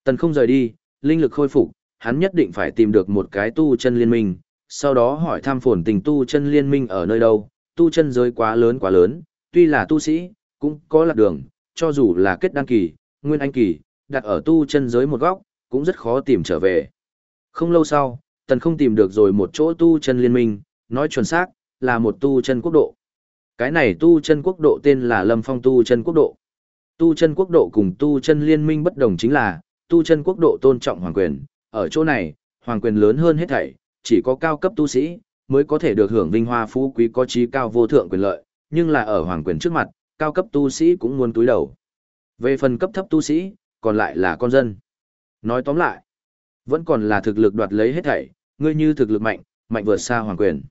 A: Tần không rời đi, linh lực khôi phục, hắn nhất định phải tìm được một cái tu chân liên minh, sau đó hỏi thăm phồn tình tu chân liên minh ở nơi đâu, tu chân giới quá lớn quá lớn, tuy là tu sĩ, cũng có lạc đường, cho dù là kết đăng kỳ, nguyên anh kỳ, đặt ở tu chân giới một góc, cũng rất khó tìm trở về. Không lâu sau, tần không tìm được rồi một chỗ tu chân liên minh, nói chuẩn xác, là một tu chân quốc độ. Cái này tu chân quốc độ tên là Lâm Phong tu chân quốc độ. Tu chân quốc độ cùng tu chân liên minh bất đồng chính là, tu chân quốc độ tôn trọng hoàng quyền, ở chỗ này, hoàng quyền lớn hơn hết thảy, chỉ có cao cấp tu sĩ mới có thể được hưởng vinh hoa phú quý có trí cao vô thượng quyền lợi, nhưng là ở hoàng quyền trước mặt, cao cấp tu sĩ cũng muốn túi đầu. Về phần cấp thấp tu sĩ, còn lại là con dân. Nói tóm lại, vẫn còn là thực lực đoạt lấy hết thảy, ngươi như thực lực mạnh, mạnh vượt xa hoàng quyền.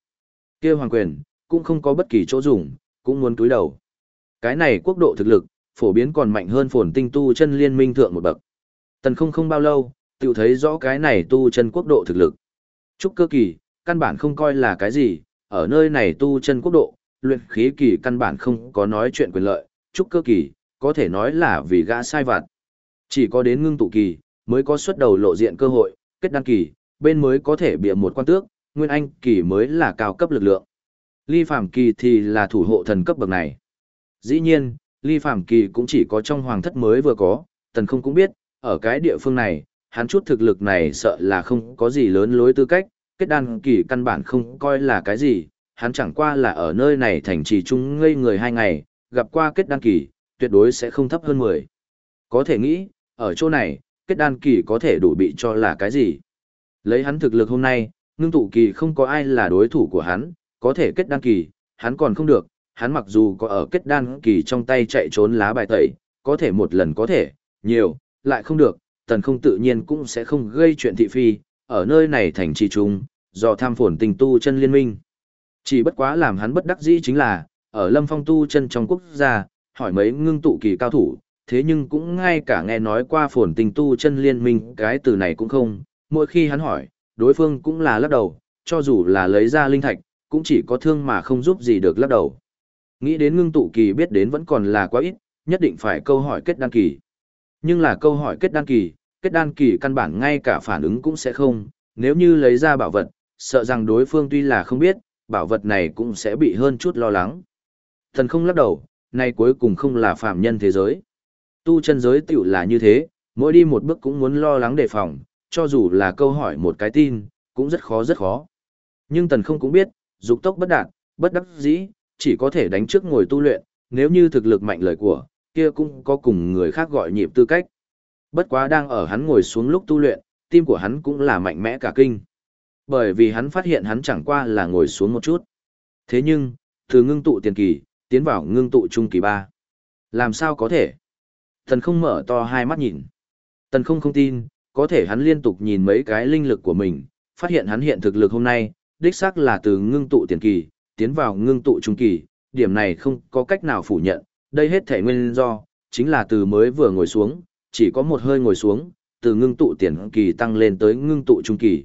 A: kia hoàng quyền, cũng không có bất kỳ chỗ dùng, cũng muốn túi đầu. Cái này quốc độ thực lực, phổ biến còn mạnh hơn phồn tinh tu chân liên minh thượng một bậc. Tần không không bao lâu, tự thấy rõ cái này tu chân quốc độ thực lực. Trúc cơ kỳ, căn bản không coi là cái gì, ở nơi này tu chân quốc độ, luyện khí kỳ căn bản không có nói chuyện quyền lợi, trúc cơ kỳ, có thể nói là vì gã sai vặt. Chỉ có đến ngưng tụ kỳ, mới có xuất đầu lộ diện cơ hội, kết đăng kỳ, bên mới có thể bịa một quan tước, nguyên anh kỳ mới là cao cấp lực lượng. Ly Phàm kỳ thì là thủ hộ thần cấp bậc này. Dĩ nhiên, Ly Phàm kỳ cũng chỉ có trong hoàng thất mới vừa có, tần không cũng biết, ở cái địa phương này, hắn chút thực lực này sợ là không có gì lớn lối tư cách, kết đan kỳ căn bản không coi là cái gì, hắn chẳng qua là ở nơi này thành trì chung ngây người hai ngày, gặp qua kết đan kỳ, tuyệt đối sẽ không thấp hơn 10. Có thể nghĩ, ở chỗ này, kết đan kỳ có thể đủ bị cho là cái gì. Lấy hắn thực lực hôm nay, ngưng tụ kỳ không có ai là đối thủ của hắn, có thể kết đan kỳ, hắn còn không được, hắn mặc dù có ở kết đan kỳ trong tay chạy trốn lá bài tẩy, có thể một lần có thể, nhiều, lại không được, tần không tự nhiên cũng sẽ không gây chuyện thị phi, ở nơi này thành trì trung, do tham phồn tình tu chân liên minh. Chỉ bất quá làm hắn bất đắc dĩ chính là, ở lâm phong tu chân trong quốc gia, hỏi mấy ngưng tụ kỳ cao thủ, thế nhưng cũng ngay cả nghe nói qua phồn tình tu chân liên minh cái từ này cũng không, mỗi khi hắn hỏi, đối phương cũng là lắc đầu, cho dù là lấy ra linh thạch, cũng chỉ có thương mà không giúp gì được lắc đầu. Nghĩ đến ngưng tụ kỳ biết đến vẫn còn là quá ít, nhất định phải câu hỏi kết đan kỳ. Nhưng là câu hỏi kết đan kỳ, kết đan kỳ căn bản ngay cả phản ứng cũng sẽ không, nếu như lấy ra bảo vật, sợ rằng đối phương tuy là không biết, bảo vật này cũng sẽ bị hơn chút lo lắng. Thần không lắc đầu, nay cuối cùng không là phạm nhân thế giới. Tu chân giới tiểu là như thế, mỗi đi một bước cũng muốn lo lắng đề phòng, cho dù là câu hỏi một cái tin, cũng rất khó rất khó. Nhưng tần không cũng biết, dục tốc bất đạt, bất đắc dĩ, chỉ có thể đánh trước ngồi tu luyện, nếu như thực lực mạnh lời của, kia cũng có cùng người khác gọi nhịp tư cách. Bất quá đang ở hắn ngồi xuống lúc tu luyện, tim của hắn cũng là mạnh mẽ cả kinh. Bởi vì hắn phát hiện hắn chẳng qua là ngồi xuống một chút. Thế nhưng, từ ngưng tụ tiền kỳ, tiến vào ngưng tụ trung kỳ ba. Làm sao có thể? Tần không mở to hai mắt nhìn. Tần không không tin, có thể hắn liên tục nhìn mấy cái linh lực của mình, phát hiện hắn hiện thực lực hôm nay, đích xác là từ ngưng tụ tiền kỳ, tiến vào ngưng tụ trung kỳ, điểm này không có cách nào phủ nhận, đây hết thể nguyên do, chính là từ mới vừa ngồi xuống, chỉ có một hơi ngồi xuống, từ ngưng tụ tiền kỳ tăng lên tới ngưng tụ trung kỳ.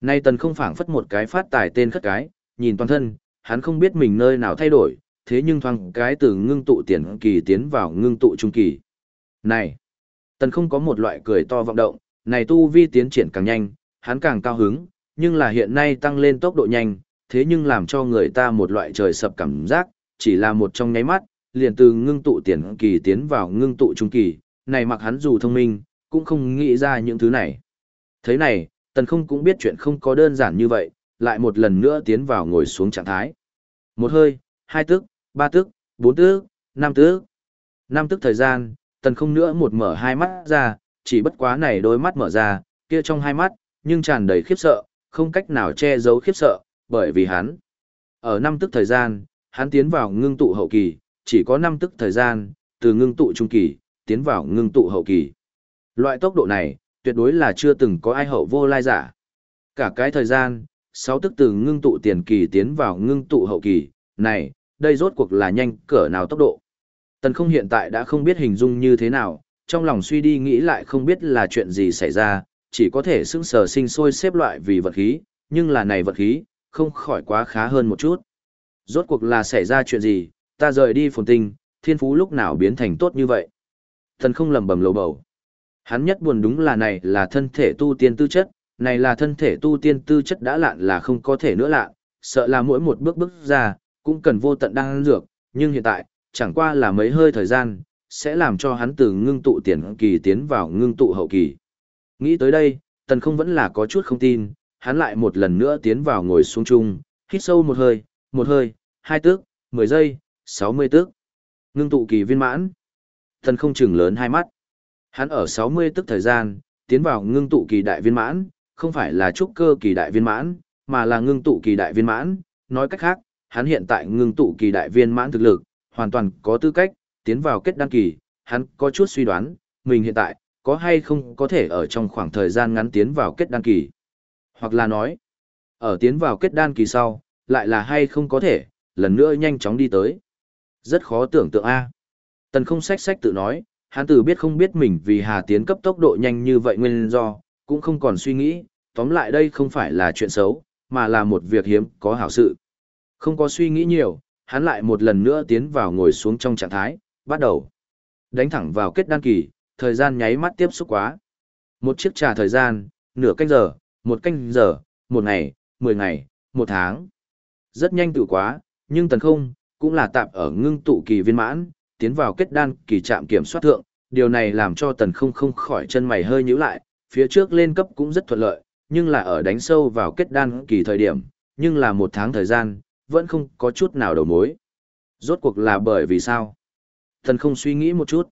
A: Nay tần không phảng phất một cái phát tài tên khất cái, nhìn toàn thân, hắn không biết mình nơi nào thay đổi, thế nhưng thoáng cái từ ngưng tụ tiền kỳ tiến vào ngưng tụ trung kỳ. Này! Tần không có một loại cười to vọng động, này tu vi tiến triển càng nhanh, hắn càng cao hứng, nhưng là hiện nay tăng lên tốc độ nhanh, thế nhưng làm cho người ta một loại trời sập cảm giác, chỉ là một trong nháy mắt, liền từ ngưng tụ tiền kỳ tiến vào ngưng tụ trung kỳ, này mặc hắn dù thông minh, cũng không nghĩ ra những thứ này. Thế này, tần không cũng biết chuyện không có đơn giản như vậy, lại một lần nữa tiến vào ngồi xuống trạng thái. Một hơi, hai tức, ba tức, bốn tức, năm tức. Năm tức thời gian, tần không nữa một mở hai mắt ra, chỉ bất quá này đôi mắt mở ra, kia trong hai mắt, nhưng tràn đầy khiếp sợ, không cách nào che giấu khiếp sợ, bởi vì hắn. Ở năm tức thời gian, hắn tiến vào ngưng tụ hậu kỳ, chỉ có năm tức thời gian, từ ngưng tụ trung kỳ, tiến vào ngưng tụ hậu kỳ. Loại tốc độ này, tuyệt đối là chưa từng có ai hậu vô lai giả. Cả cái thời gian, sáu tức từ ngưng tụ tiền kỳ tiến vào ngưng tụ hậu kỳ, này, đây rốt cuộc là nhanh cỡ nào tốc độ. Tần không hiện tại đã không biết hình dung như thế nào, trong lòng suy đi nghĩ lại không biết là chuyện gì xảy ra, chỉ có thể sững sờ sinh sôi xếp loại vì vật khí, nhưng là này vật khí, không khỏi quá khá hơn một chút. Rốt cuộc là xảy ra chuyện gì, ta rời đi phồn tinh, thiên phú lúc nào biến thành tốt như vậy. Thần không lầm bầm lầu bầu. Hắn nhất buồn đúng là này là thân thể tu tiên tư chất, này là thân thể tu tiên tư chất đã lạn là không có thể nữa lạ, sợ là mỗi một bước bước ra, cũng cần vô tận đang dược, nhưng hiện tại, chẳng qua là mấy hơi thời gian, sẽ làm cho hắn từ ngưng tụ tiền kỳ tiến vào ngưng tụ hậu kỳ. Nghĩ tới đây, tần không vẫn là có chút không tin, hắn lại một lần nữa tiến vào ngồi xuống chung, hít sâu một hơi, một hơi, hai tước, mười giây, sáu mươi tước. Ngưng tụ kỳ viên mãn. Tần không chừng lớn hai mắt. Hắn ở sáu mươi tức thời gian, tiến vào ngưng tụ kỳ đại viên mãn, không phải là trúc cơ kỳ đại viên mãn, mà là ngưng tụ kỳ đại viên mãn. Nói cách khác, hắn hiện tại ngưng tụ kỳ đại viên mãn thực lực, hoàn toàn có tư cách, tiến vào kết đăng kỳ, hắn có chút suy đoán, mình hiện tại, có hay không có thể ở trong khoảng thời gian ngắn tiến vào kết đăng kỳ. Hoặc là nói, ở tiến vào kết đan kỳ sau, lại là hay không có thể, lần nữa nhanh chóng đi tới. Rất khó tưởng tượng A. Tần không sách sách tự nói, hắn từ biết không biết mình vì hà tiến cấp tốc độ nhanh như vậy nguyên do, cũng không còn suy nghĩ, tóm lại đây không phải là chuyện xấu, mà là một việc hiếm có hảo sự. Không có suy nghĩ nhiều, hắn lại một lần nữa tiến vào ngồi xuống trong trạng thái, bắt đầu. Đánh thẳng vào kết đan kỳ, thời gian nháy mắt tiếp xúc quá. Một chiếc trà thời gian, nửa canh giờ, một canh giờ, một ngày, mười ngày, một tháng. Rất nhanh tự quá, nhưng tần không, cũng là tạm ở ngưng tụ kỳ viên mãn, tiến vào kết đan kỳ trạm kiểm soát thượng, điều này làm cho tần không không khỏi chân mày hơi nhíu lại, phía trước lên cấp cũng rất thuận lợi, nhưng là ở đánh sâu vào kết đan kỳ thời điểm, nhưng là một tháng thời gian, vẫn không có chút nào đầu mối. Rốt cuộc là bởi vì sao? Thần không suy nghĩ một chút.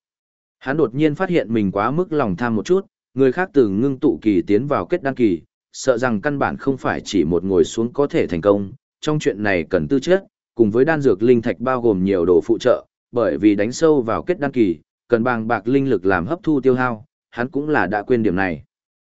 A: Hắn đột nhiên phát hiện mình quá mức lòng tham một chút, người khác từ ngưng tụ kỳ tiến vào kết đan kỳ, sợ rằng căn bản không phải chỉ một ngồi xuống có thể thành công, trong chuyện này cần tư chất, cùng với đan dược linh thạch bao gồm nhiều đồ phụ trợ, bởi vì đánh sâu vào kết đăng kỳ, cần bàng bạc linh lực làm hấp thu tiêu hao, hắn cũng là đã quên điểm này.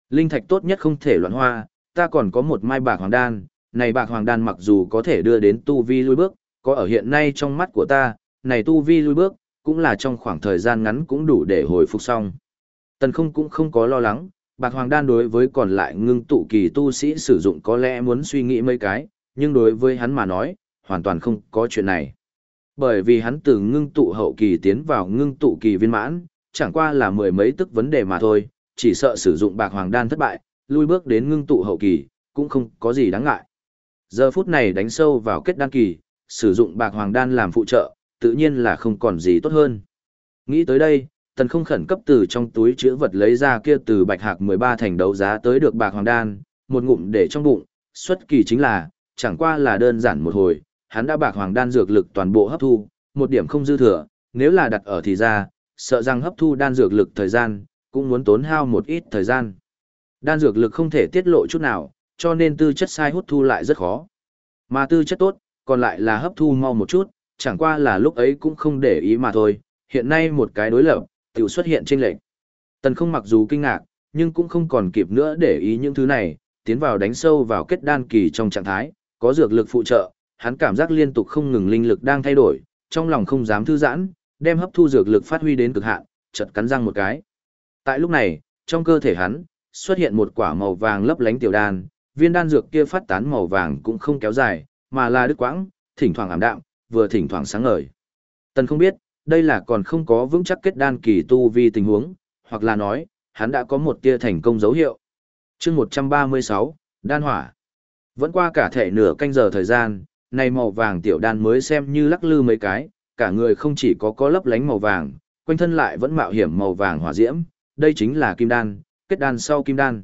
A: Linh thạch tốt nhất không thể loạn hoa, ta còn có một mai bạc hoàng đan, này bạc hoàng đan mặc dù có thể đưa đến tu vi lui bước, có ở hiện nay trong mắt của ta, này tu vi lui bước, cũng là trong khoảng thời gian ngắn cũng đủ để hồi phục xong. Tần không cũng không có lo lắng, bạc hoàng đan đối với còn lại ngưng tụ kỳ tu sĩ sử dụng có lẽ muốn suy nghĩ mấy cái, nhưng đối với hắn mà nói, hoàn toàn không có chuyện này. Bởi vì hắn từ ngưng tụ hậu kỳ tiến vào ngưng tụ kỳ viên mãn, chẳng qua là mười mấy tức vấn đề mà thôi, chỉ sợ sử dụng bạc hoàng đan thất bại, lui bước đến ngưng tụ hậu kỳ, cũng không có gì đáng ngại. Giờ phút này đánh sâu vào kết đan kỳ, sử dụng bạc hoàng đan làm phụ trợ, tự nhiên là không còn gì tốt hơn. Nghĩ tới đây, tần không khẩn cấp từ trong túi chữ vật lấy ra kia từ bạch hạc 13 thành đấu giá tới được bạc hoàng đan, một ngụm để trong bụng, xuất kỳ chính là, chẳng qua là đơn giản một hồi, hắn đã bạc hoàng đan dược lực toàn bộ hấp thu, một điểm không dư thừa, nếu là đặt ở thì ra, sợ rằng hấp thu đan dược lực thời gian, cũng muốn tốn hao một ít thời gian. Đan dược lực không thể tiết lộ chút nào, cho nên tư chất sai hút thu lại rất khó. Mà tư chất tốt, còn lại là hấp thu mau một chút, chẳng qua là lúc ấy cũng không để ý mà thôi, hiện nay một cái đối lập, tiểu xuất hiện trên lệnh. Tần không mặc dù kinh ngạc, nhưng cũng không còn kịp nữa để ý những thứ này, tiến vào đánh sâu vào kết đan kỳ trong trạng thái, có dược lực phụ trợ, hắn cảm giác liên tục không ngừng linh lực đang thay đổi, trong lòng không dám thư giãn, đem hấp thu dược lực phát huy đến cực hạn, chợt cắn răng một cái. Tại lúc này, trong cơ thể hắn xuất hiện một quả màu vàng lấp lánh tiểu đan, viên đan dược kia phát tán màu vàng cũng không kéo dài, mà là đứt quãng, thỉnh thoảng ảm đạm, vừa thỉnh thoảng sáng ngời. Tần không biết, đây là còn không có vững chắc kết đan kỳ tu vi tình huống, hoặc là nói, hắn đã có một tia thành công dấu hiệu. chương 136, đan hỏa. Vẫn qua cả thể nửa canh giờ thời gian, này màu vàng tiểu đan mới xem như lắc lư mấy cái, cả người không chỉ có có lấp lánh màu vàng, quanh thân lại vẫn mạo hiểm màu vàng hỏa diễm, đây chính là kim đan, kết đan sau kim đan.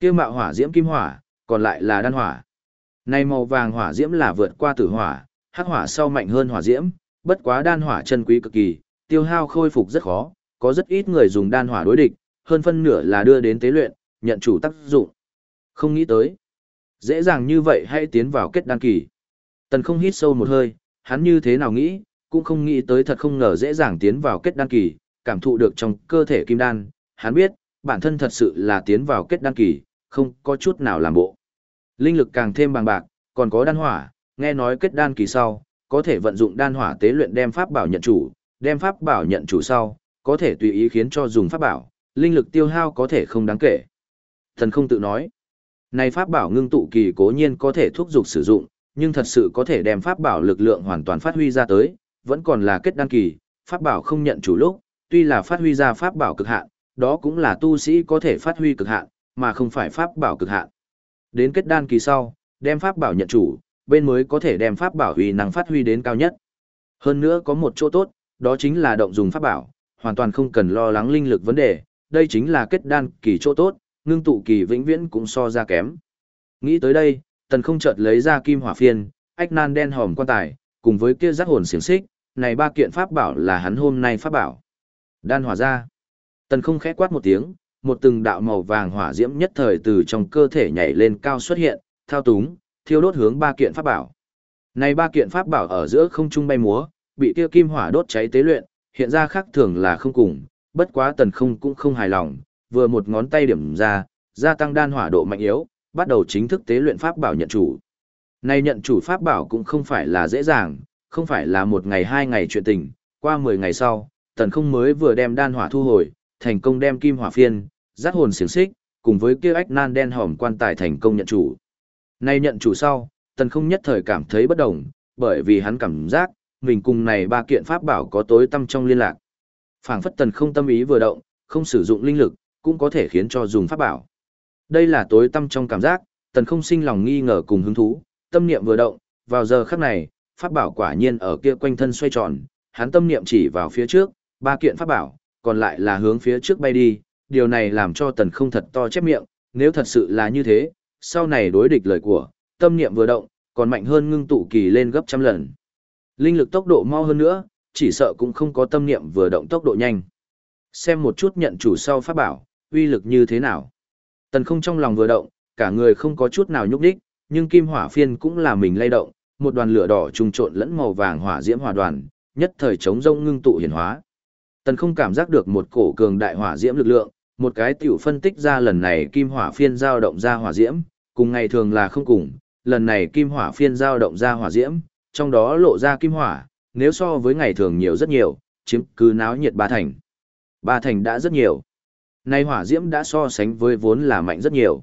A: Kia mạo hỏa diễm kim hỏa, còn lại là đan hỏa. Này màu vàng hỏa diễm là vượt qua tử hỏa, hắc hỏa sau mạnh hơn hỏa diễm, bất quá đan hỏa chân quý cực kỳ, tiêu hao khôi phục rất khó, có rất ít người dùng đan hỏa đối địch, hơn phân nửa là đưa đến tế luyện, nhận chủ tác dụng. Không nghĩ tới. Dễ dàng như vậy hay tiến vào kết đan kỳ. Tần không hít sâu một hơi, hắn như thế nào nghĩ, cũng không nghĩ tới thật không ngờ dễ dàng tiến vào kết đan kỳ, cảm thụ được trong cơ thể kim đan, hắn biết, bản thân thật sự là tiến vào kết đan kỳ, không có chút nào làm bộ. Linh lực càng thêm bằng bạc, còn có đan hỏa, nghe nói kết đan kỳ sau, có thể vận dụng đan hỏa tế luyện đem pháp bảo nhận chủ, đem pháp bảo nhận chủ sau, có thể tùy ý khiến cho dùng pháp bảo, linh lực tiêu hao có thể không đáng kể. Thần không tự nói, này pháp bảo ngưng tụ kỳ cố nhiên có thể thúc dục sử dụng, nhưng thật sự có thể đem pháp bảo lực lượng hoàn toàn phát huy ra tới, vẫn còn là kết đan kỳ, pháp bảo không nhận chủ lúc, tuy là phát huy ra pháp bảo cực hạn, đó cũng là tu sĩ có thể phát huy cực hạn, mà không phải pháp bảo cực hạn. Đến kết đan kỳ sau, đem pháp bảo nhận chủ, bên mới có thể đem pháp bảo uy năng phát huy đến cao nhất. Hơn nữa có một chỗ tốt, đó chính là động dùng pháp bảo, hoàn toàn không cần lo lắng linh lực vấn đề, đây chính là kết đan kỳ chỗ tốt, ngưng tụ kỳ vĩnh viễn cũng so ra kém. Nghĩ tới đây, tần không chợt lấy ra kim hỏa phiên, ách nan đen hòm quan tài, cùng với kia giác hồn xiềng xích, này ba kiện pháp bảo là hắn hôm nay pháp bảo. Đan hỏa ra. Tần không khẽ quát một tiếng, một từng đạo màu vàng hỏa diễm nhất thời từ trong cơ thể nhảy lên cao xuất hiện, thao túng, thiêu đốt hướng ba kiện pháp bảo. Này ba kiện pháp bảo ở giữa không trung bay múa, bị kia kim hỏa đốt cháy tế luyện, hiện ra khác thường là không cùng, bất quá tần không cũng không hài lòng, vừa một ngón tay điểm ra, gia tăng đan hỏa độ mạnh yếu, bắt đầu chính thức tế luyện pháp bảo nhận chủ. Này nhận chủ pháp bảo cũng không phải là dễ dàng, không phải là một ngày hai ngày chuyện tình, qua 10 ngày sau, tần không mới vừa đem đan hỏa thu hồi, thành công đem kim hỏa phiên, giác hồn xiềng xích, cùng với kia ách nan đen hòm quan tài thành công nhận chủ nay nhận chủ sau, tần không nhất thời cảm thấy bất đồng, bởi vì hắn cảm giác, mình cùng này ba kiện pháp bảo có tối tâm trong liên lạc. phảng phất tần không tâm ý vừa động, không sử dụng linh lực, cũng có thể khiến cho dùng pháp bảo. Đây là tối tâm trong cảm giác, tần không sinh lòng nghi ngờ cùng hứng thú, tâm niệm vừa động, vào giờ khắc này, pháp bảo quả nhiên ở kia quanh thân xoay tròn, hắn tâm niệm chỉ vào phía trước, ba kiện pháp bảo, còn lại là hướng phía trước bay đi, điều này làm cho tần không thật to chép miệng, nếu thật sự là như thế, sau này đối địch lời của, tâm niệm vừa động, còn mạnh hơn ngưng tụ kỳ lên gấp trăm lần. Linh lực tốc độ mau hơn nữa, chỉ sợ cũng không có tâm niệm vừa động tốc độ nhanh. Xem một chút nhận chủ sau pháp bảo, uy lực như thế nào. Tần không trong lòng vừa động, cả người không có chút nào nhúc đích, nhưng kim hỏa phiên cũng là mình lay động, một đoàn lửa đỏ trùng trộn lẫn màu vàng hỏa diễm hỏa đoàn, nhất thời chống rông ngưng tụ hiển hóa. Tần không cảm giác được một cổ cường đại hỏa diễm lực lượng, một cái tiểu phân tích ra lần này kim hỏa phiên giao động ra hỏa diễm, cùng ngày thường là không cùng, lần này kim hỏa phiên giao động ra hỏa diễm, trong đó lộ ra kim hỏa, nếu so với ngày thường nhiều rất nhiều, chiếm cứ náo nhiệt ba thành. Ba thành đã rất nhiều. Nay hỏa diễm đã so sánh với vốn là mạnh rất nhiều.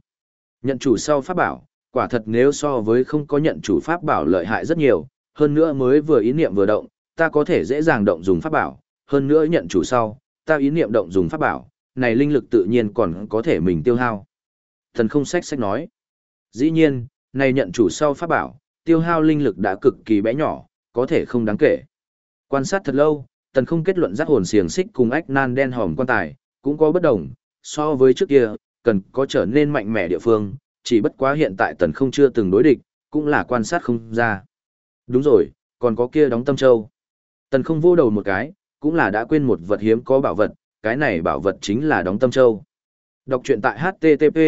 A: Nhận chủ sau pháp bảo, quả thật nếu so với không có nhận chủ pháp bảo lợi hại rất nhiều, hơn nữa mới vừa ý niệm vừa động, ta có thể dễ dàng động dùng pháp bảo, hơn nữa nhận chủ sau, ta ý niệm động dùng pháp bảo, này linh lực tự nhiên còn có thể mình tiêu hao. Thần không sách sách nói. Dĩ nhiên, này nhận chủ sau pháp bảo, tiêu hao linh lực đã cực kỳ bé nhỏ, có thể không đáng kể. Quan sát thật lâu, tần không kết luận giác hồn xiềng xích cùng ách nan đen hòm quan tài, cũng có bất đồng, so với trước kia, cần có trở nên mạnh mẽ địa phương, chỉ bất quá hiện tại tần không chưa từng đối địch, cũng là quan sát không ra. Đúng rồi, còn có kia đóng tâm châu. Tần không vô đầu một cái, cũng là đã quên một vật hiếm có bảo vật, cái này bảo vật chính là đóng tâm châu. Đọc truyện tại HTTP,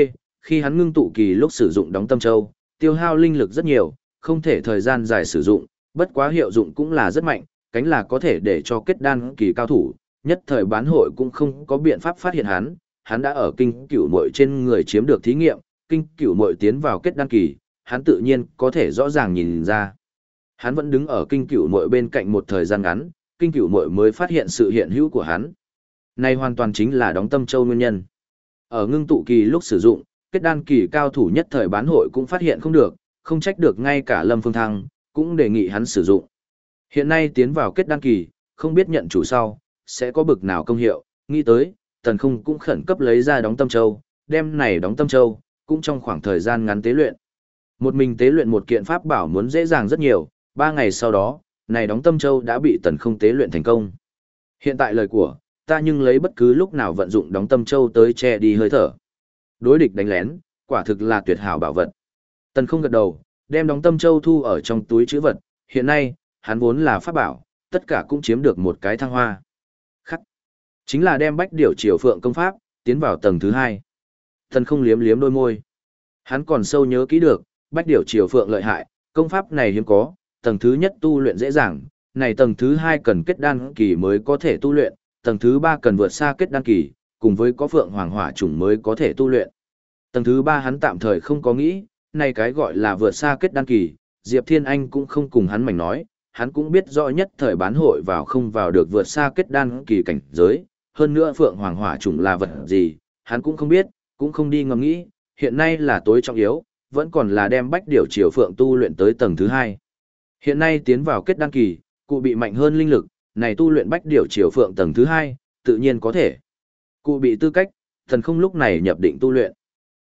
A: khi hắn ngưng tụ kỳ lúc sử dụng đóng tâm châu, tiêu hao linh lực rất nhiều, không thể thời gian dài sử dụng, bất quá hiệu dụng cũng là rất mạnh, cánh là có thể để cho kết đan kỳ cao thủ, nhất thời bán hội cũng không có biện pháp phát hiện hắn, hắn đã ở kinh cửu muội trên người chiếm được thí nghiệm, kinh cửu muội tiến vào kết đan kỳ, hắn tự nhiên có thể rõ ràng nhìn ra. Hắn vẫn đứng ở kinh cửu muội bên cạnh một thời gian ngắn, kinh cửu muội mới phát hiện sự hiện hữu của hắn. Này hoàn toàn chính là đóng tâm châu nguyên nhân. Ở ngưng tụ kỳ lúc sử dụng, kết đan kỳ cao thủ nhất thời bán hội cũng phát hiện không được, không trách được ngay cả Lâm Phương Thăng, cũng đề nghị hắn sử dụng. Hiện nay tiến vào kết đan kỳ, không biết nhận chủ sau, sẽ có bực nào công hiệu, nghĩ tới, tần không cũng khẩn cấp lấy ra đóng tâm châu, đem này đóng tâm châu, cũng trong khoảng thời gian ngắn tế luyện. Một mình tế luyện một kiện pháp bảo muốn dễ dàng rất nhiều, ba ngày sau đó, này đóng tâm châu đã bị tần không tế luyện thành công. Hiện tại lời của, ta nhưng lấy bất cứ lúc nào vận dụng đóng tâm châu tới che đi hơi thở. Đối địch đánh lén, quả thực là tuyệt hảo bảo vật. Tần không gật đầu, đem đóng tâm châu thu ở trong túi chữ vật, hiện nay, hắn vốn là pháp bảo, tất cả cũng chiếm được một cái thăng hoa. Khắc. Chính là đem bách điểu triều phượng công pháp, tiến vào tầng thứ hai. Tần không liếm liếm đôi môi. Hắn còn sâu nhớ kỹ được, bách điểu triều phượng lợi hại, công pháp này hiếm có, tầng thứ nhất tu luyện dễ dàng, này tầng thứ hai cần kết đan kỳ mới có thể tu luyện, tầng thứ ba cần vượt xa kết đan kỳ, cùng với có phượng hoàng hỏa chủng mới có thể tu luyện. Tầng thứ ba hắn tạm thời không có nghĩ, này cái gọi là vượt xa kết đan kỳ, Diệp Thiên Anh cũng không cùng hắn mảnh nói, hắn cũng biết rõ nhất thời bán hội vào không vào được vượt xa kết đan kỳ cảnh giới, hơn nữa phượng hoàng hỏa chủng là vật gì, hắn cũng không biết, cũng không đi ngẫm nghĩ, hiện nay là tối trọng yếu, vẫn còn là đem bách điều triều phượng tu luyện tới tầng thứ hai. Hiện nay tiến vào kết đan kỳ, cụ bị mạnh hơn linh lực, này tu luyện bách điều triều phượng tầng thứ hai, tự nhiên có thể. Cụ bị tư cách, thần không lúc này nhập định tu luyện.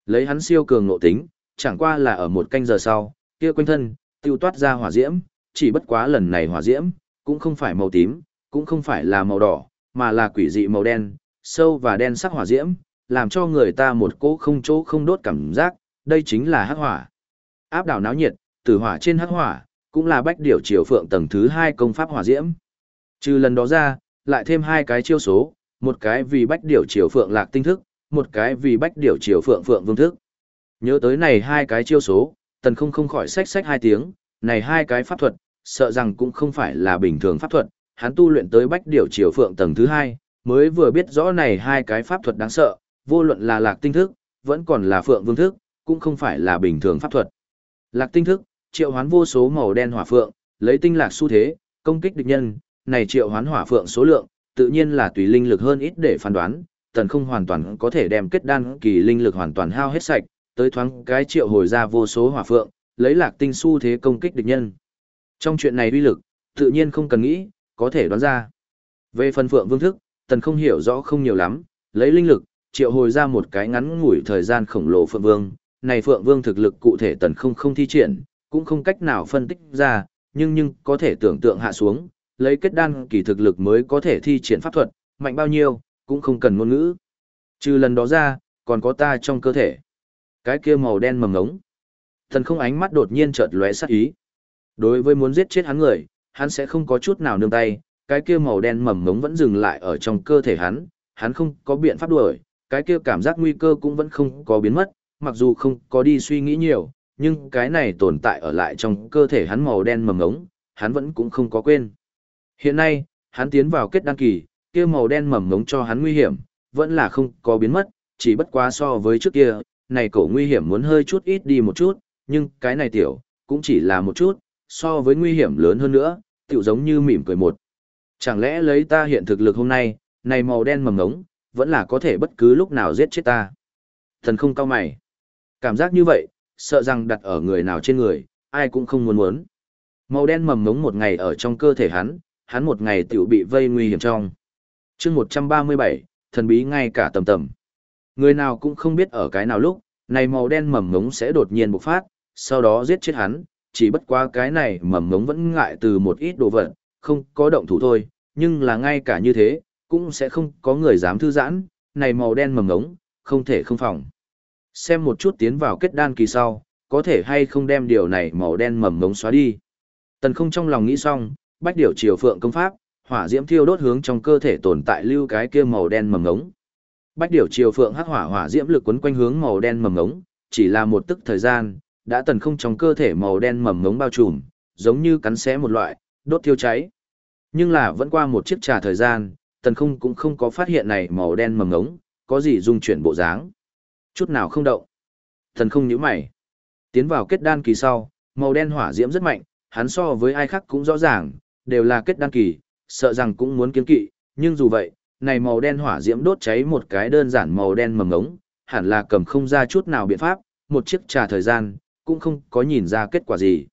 A: Lấy hắn siêu cường nộ tính, chẳng qua là ở một canh giờ sau, kia quanh thân, tiêu toát ra hỏa diễm, chỉ bất quá lần này hỏa diễm, cũng không phải màu tím, cũng không phải là màu đỏ, mà là quỷ dị màu đen, sâu và đen sắc hỏa diễm, làm cho người ta một cỗ không chỗ không đốt cảm giác, đây chính là hắc hỏa. Áp đảo náo nhiệt, tử hỏa trên hắc hỏa, cũng là bách điểu triều phượng tầng thứ hai công pháp hỏa diễm. Trừ lần đó ra, lại thêm hai cái chiêu số, một cái vì bách điểu triều phượng lạc tinh thức, một cái vì bách điểu triều phượng phượng vương thức. Nhớ tới này hai cái chiêu số, tần không không khỏi sách sách hai tiếng, này hai cái pháp thuật, sợ rằng cũng không phải là bình thường pháp thuật, hắn tu luyện tới bách điểu triều phượng tầng thứ hai, mới vừa biết rõ này hai cái pháp thuật đáng sợ, vô luận là lạc tinh thức, vẫn còn là phượng vương thức, cũng không phải là bình thường pháp thuật. Lạc tinh thức, triệu hoán vô số màu đen hỏa phượng, lấy tinh lạc xu thế, công kích địch nhân, này triệu hoán hỏa phượng số lượng, tự nhiên là tùy linh lực hơn ít để phán đoán, tần không hoàn toàn có thể đem kết đan kỳ linh lực hoàn toàn hao hết sạch, tới thoáng cái triệu hồi ra vô số hỏa phượng, lấy lạc tinh xu thế công kích địch nhân. Trong chuyện này uy lực, tự nhiên không cần nghĩ, có thể đoán ra. Về phần phượng vương thức, tần không hiểu rõ không nhiều lắm, lấy linh lực, triệu hồi ra một cái ngắn ngủi thời gian khổng lồ phượng vương, này phượng vương thực lực cụ thể tần không không thi triển, cũng không cách nào phân tích ra, nhưng nhưng có thể tưởng tượng hạ xuống, lấy kết đan kỳ thực lực mới có thể thi triển pháp thuật, mạnh bao nhiêu, cũng không cần ngôn ngữ. Trừ lần đó ra, còn có ta trong cơ thể. Cái kia màu đen mầm ngống. Thần không ánh mắt đột nhiên chợt lóe sát ý. Đối với muốn giết chết hắn người, hắn sẽ không có chút nào nương tay, cái kia màu đen mầm ngống vẫn dừng lại ở trong cơ thể hắn, hắn không có biện pháp đuổi, cái kia cảm giác nguy cơ cũng vẫn không có biến mất, mặc dù không có đi suy nghĩ nhiều, nhưng cái này tồn tại ở lại trong cơ thể hắn màu đen mầm ngống, hắn vẫn cũng không có quên. Hiện nay, hắn tiến vào kết đăng kỳ, kia màu đen mầm ngống cho hắn nguy hiểm, vẫn là không có biến mất, chỉ bất quá so với trước kia, này cổ nguy hiểm muốn hơi chút ít đi một chút, nhưng cái này tiểu, cũng chỉ là một chút, so với nguy hiểm lớn hơn nữa, tiểu giống như mỉm cười một. Chẳng lẽ lấy ta hiện thực lực hôm nay, này màu đen mầm ngống, vẫn là có thể bất cứ lúc nào giết chết ta. Thần không cao mày. Cảm giác như vậy, sợ rằng đặt ở người nào trên người, ai cũng không muốn muốn. Màu đen mầm ngống một ngày ở trong cơ thể hắn, hắn một ngày tiểu bị vây nguy hiểm trong. chương 137, thần bí ngay cả tầm tầm. Người nào cũng không biết ở cái nào lúc, này màu đen mầm ngống sẽ đột nhiên bộc phát, sau đó giết chết hắn, chỉ bất qua cái này mầm ngống vẫn ngại từ một ít đồ vật, không có động thủ thôi, nhưng là ngay cả như thế, cũng sẽ không có người dám thư giãn, này màu đen mầm ngống, không thể không phòng. Xem một chút tiến vào kết đan kỳ sau, có thể hay không đem điều này màu đen mầm ngống xóa đi. Tần không trong lòng nghĩ xong, bách điều triều phượng công pháp, hỏa diễm thiêu đốt hướng trong cơ thể tồn tại lưu cái kia màu đen mầm ngống. Bách điều triều phượng hắc hỏa hỏa diễm lực quấn quanh hướng màu đen mầm ngống, chỉ là một tức thời gian, đã tần không trong cơ thể màu đen mầm ngống bao trùm, giống như cắn xé một loại, đốt thiêu cháy. Nhưng là vẫn qua một chiếc trà thời gian, tần không cũng không có phát hiện này màu đen mầm ngống, có gì dung chuyển bộ dáng. Chút nào không động. Tần không nhíu mày. Tiến vào kết đan kỳ sau, màu đen hỏa diễm rất mạnh, hắn so với ai khác cũng rõ ràng, đều là kết đan kỳ, sợ rằng cũng muốn kiên kỵ, nhưng dù vậy, này màu đen hỏa diễm đốt cháy một cái đơn giản màu đen mầm ngống, hẳn là cầm không ra chút nào biện pháp, một chiếc trà thời gian, cũng không có nhìn ra kết quả gì.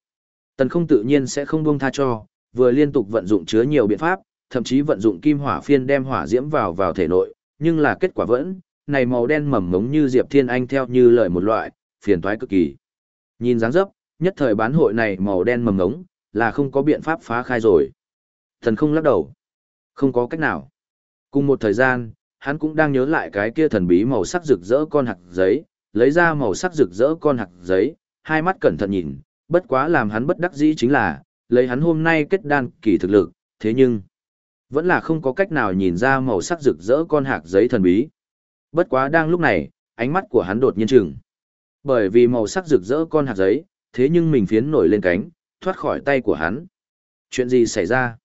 A: Tần không tự nhiên sẽ không buông tha cho, vừa liên tục vận dụng chứa nhiều biện pháp, thậm chí vận dụng kim hỏa phiên đem hỏa diễm vào vào thể nội, nhưng là kết quả vẫn, này màu đen mầm ngống như Diệp Thiên Anh theo như lời một loại, phiền toái cực kỳ. Nhìn dáng dấp, nhất thời bán hội này màu đen mầm ngống, là không có biện pháp phá khai rồi. Thần không lắc đầu. Không có cách nào. Cùng một thời gian, hắn cũng đang nhớ lại cái kia thần bí màu sắc rực rỡ con hạt giấy, lấy ra màu sắc rực rỡ con hạt giấy, hai mắt cẩn thận nhìn, bất quá làm hắn bất đắc dĩ chính là, lấy hắn hôm nay kết đan kỳ thực lực, thế nhưng, vẫn là không có cách nào nhìn ra màu sắc rực rỡ con hạt giấy thần bí. Bất quá đang lúc này, ánh mắt của hắn đột nhiên chừng. Bởi vì màu sắc rực rỡ con hạt giấy, thế nhưng mình phiến nổi lên cánh, thoát khỏi tay của hắn. Chuyện gì xảy ra?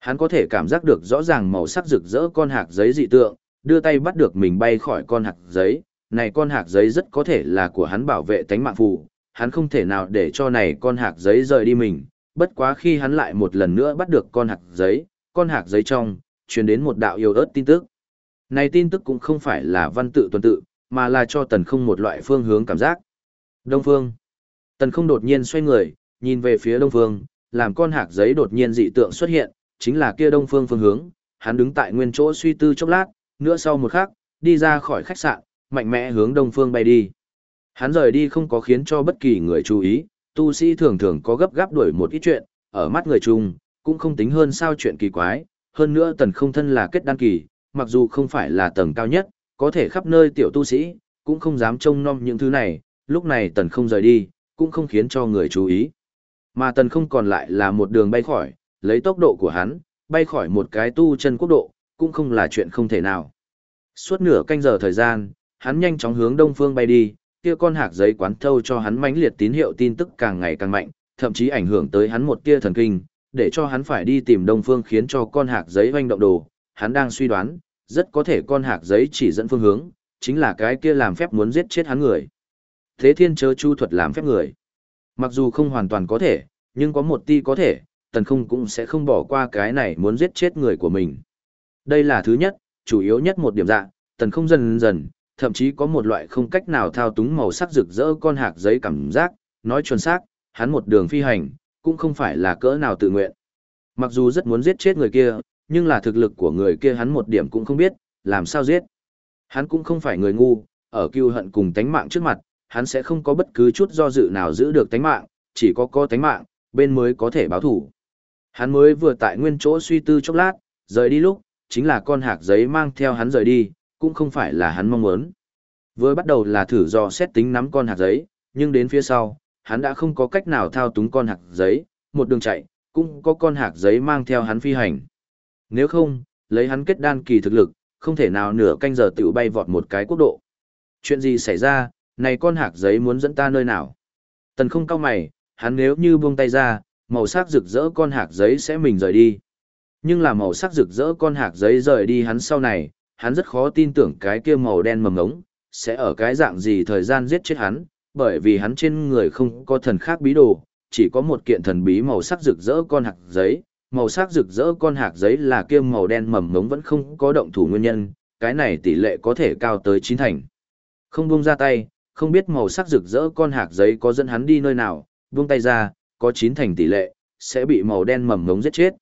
A: Hắn có thể cảm giác được rõ ràng màu sắc rực rỡ con hạt giấy dị tượng, đưa tay bắt được mình bay khỏi con hạt giấy. Này con hạt giấy rất có thể là của hắn bảo vệ tánh mạng phù, hắn không thể nào để cho này con hạt giấy rời đi mình. Bất quá khi hắn lại một lần nữa bắt được con hạt giấy, con hạt giấy trong, truyền đến một đạo yêu ớt tin tức. Này tin tức cũng không phải là văn tự tuần tự, mà là cho tần không một loại phương hướng cảm giác. Đông phương. Tần không đột nhiên xoay người, nhìn về phía đông phương, làm con hạc giấy đột nhiên dị tượng xuất hiện, chính là kia đông phương phương hướng. Hắn đứng tại nguyên chỗ suy tư chốc lát, nữa sau một khắc, đi ra khỏi khách sạn, mạnh mẽ hướng đông phương bay đi. Hắn rời đi không có khiến cho bất kỳ người chú ý, tu sĩ thường thường có gấp gáp đuổi một ít chuyện, ở mắt người chung, cũng không tính hơn sao chuyện kỳ quái, hơn nữa tần không thân là kết đan kỳ, mặc dù không phải là tầng cao nhất, có thể khắp nơi tiểu tu sĩ, cũng không dám trông nom những thứ này, lúc này tần không rời đi, cũng không khiến cho người chú ý. Mà tần không còn lại là một đường bay khỏi, lấy tốc độ của hắn, bay khỏi một cái tu chân quốc độ, cũng không là chuyện không thể nào. Suốt nửa canh giờ thời gian, hắn nhanh chóng hướng đông phương bay đi, kia con hạc giấy quán thâu cho hắn mãnh liệt tín hiệu tin tức càng ngày càng mạnh, thậm chí ảnh hưởng tới hắn một tia thần kinh, để cho hắn phải đi tìm đông phương khiến cho con hạc giấy hoành động đồ. Hắn đang suy đoán, rất có thể con hạc giấy chỉ dẫn phương hướng, chính là cái kia làm phép muốn giết chết hắn người. Thế thiên chớ chu thuật làm phép người. Mặc dù không hoàn toàn có thể, nhưng có một ti có thể, tần không cũng sẽ không bỏ qua cái này muốn giết chết người của mình. Đây là thứ nhất, chủ yếu nhất một điểm dạng, tần không dần dần, thậm chí có một loại không cách nào thao túng màu sắc rực rỡ con hạc giấy cảm giác, nói chuẩn xác, hắn một đường phi hành, cũng không phải là cỡ nào tự nguyện. Mặc dù rất muốn giết chết người kia, nhưng là thực lực của người kia hắn một điểm cũng không biết, làm sao giết. Hắn cũng không phải người ngu, ở cưu hận cùng tánh mạng trước mặt, hắn sẽ không có bất cứ chút do dự nào giữ được tánh mạng, chỉ có có tánh mạng, bên mới có thể báo thủ. Hắn mới vừa tại nguyên chỗ suy tư chốc lát, rời đi lúc, chính là con hạc giấy mang theo hắn rời đi, cũng không phải là hắn mong muốn. Vừa bắt đầu là thử do xét tính nắm con hạt giấy, nhưng đến phía sau, hắn đã không có cách nào thao túng con hạt giấy, một đường chạy, cũng có con hạt giấy mang theo hắn phi hành. Nếu không, lấy hắn kết đan kỳ thực lực, không thể nào nửa canh giờ tiểu bay vọt một cái quốc độ. Chuyện gì xảy ra, này con hạc giấy muốn dẫn ta nơi nào? Tần không cao mày, hắn nếu như buông tay ra, màu sắc rực rỡ con hạc giấy sẽ mình rời đi. Nhưng là màu sắc rực rỡ con hạc giấy rời đi hắn sau này, hắn rất khó tin tưởng cái kia màu đen mầm ngống, sẽ ở cái dạng gì thời gian giết chết hắn, bởi vì hắn trên người không có thần khác bí đồ, chỉ có một kiện thần bí màu sắc rực rỡ con hạc giấy, màu sắc rực rỡ con hạc giấy là kia màu đen mầm ngống vẫn không có động thủ nguyên nhân, cái này tỷ lệ có thể cao tới chín thành. Không buông ra tay, không biết màu sắc rực rỡ con hạc giấy có dẫn hắn đi nơi nào, buông tay ra, có chín thành tỷ lệ, sẽ bị màu đen mầm ngống giết chết.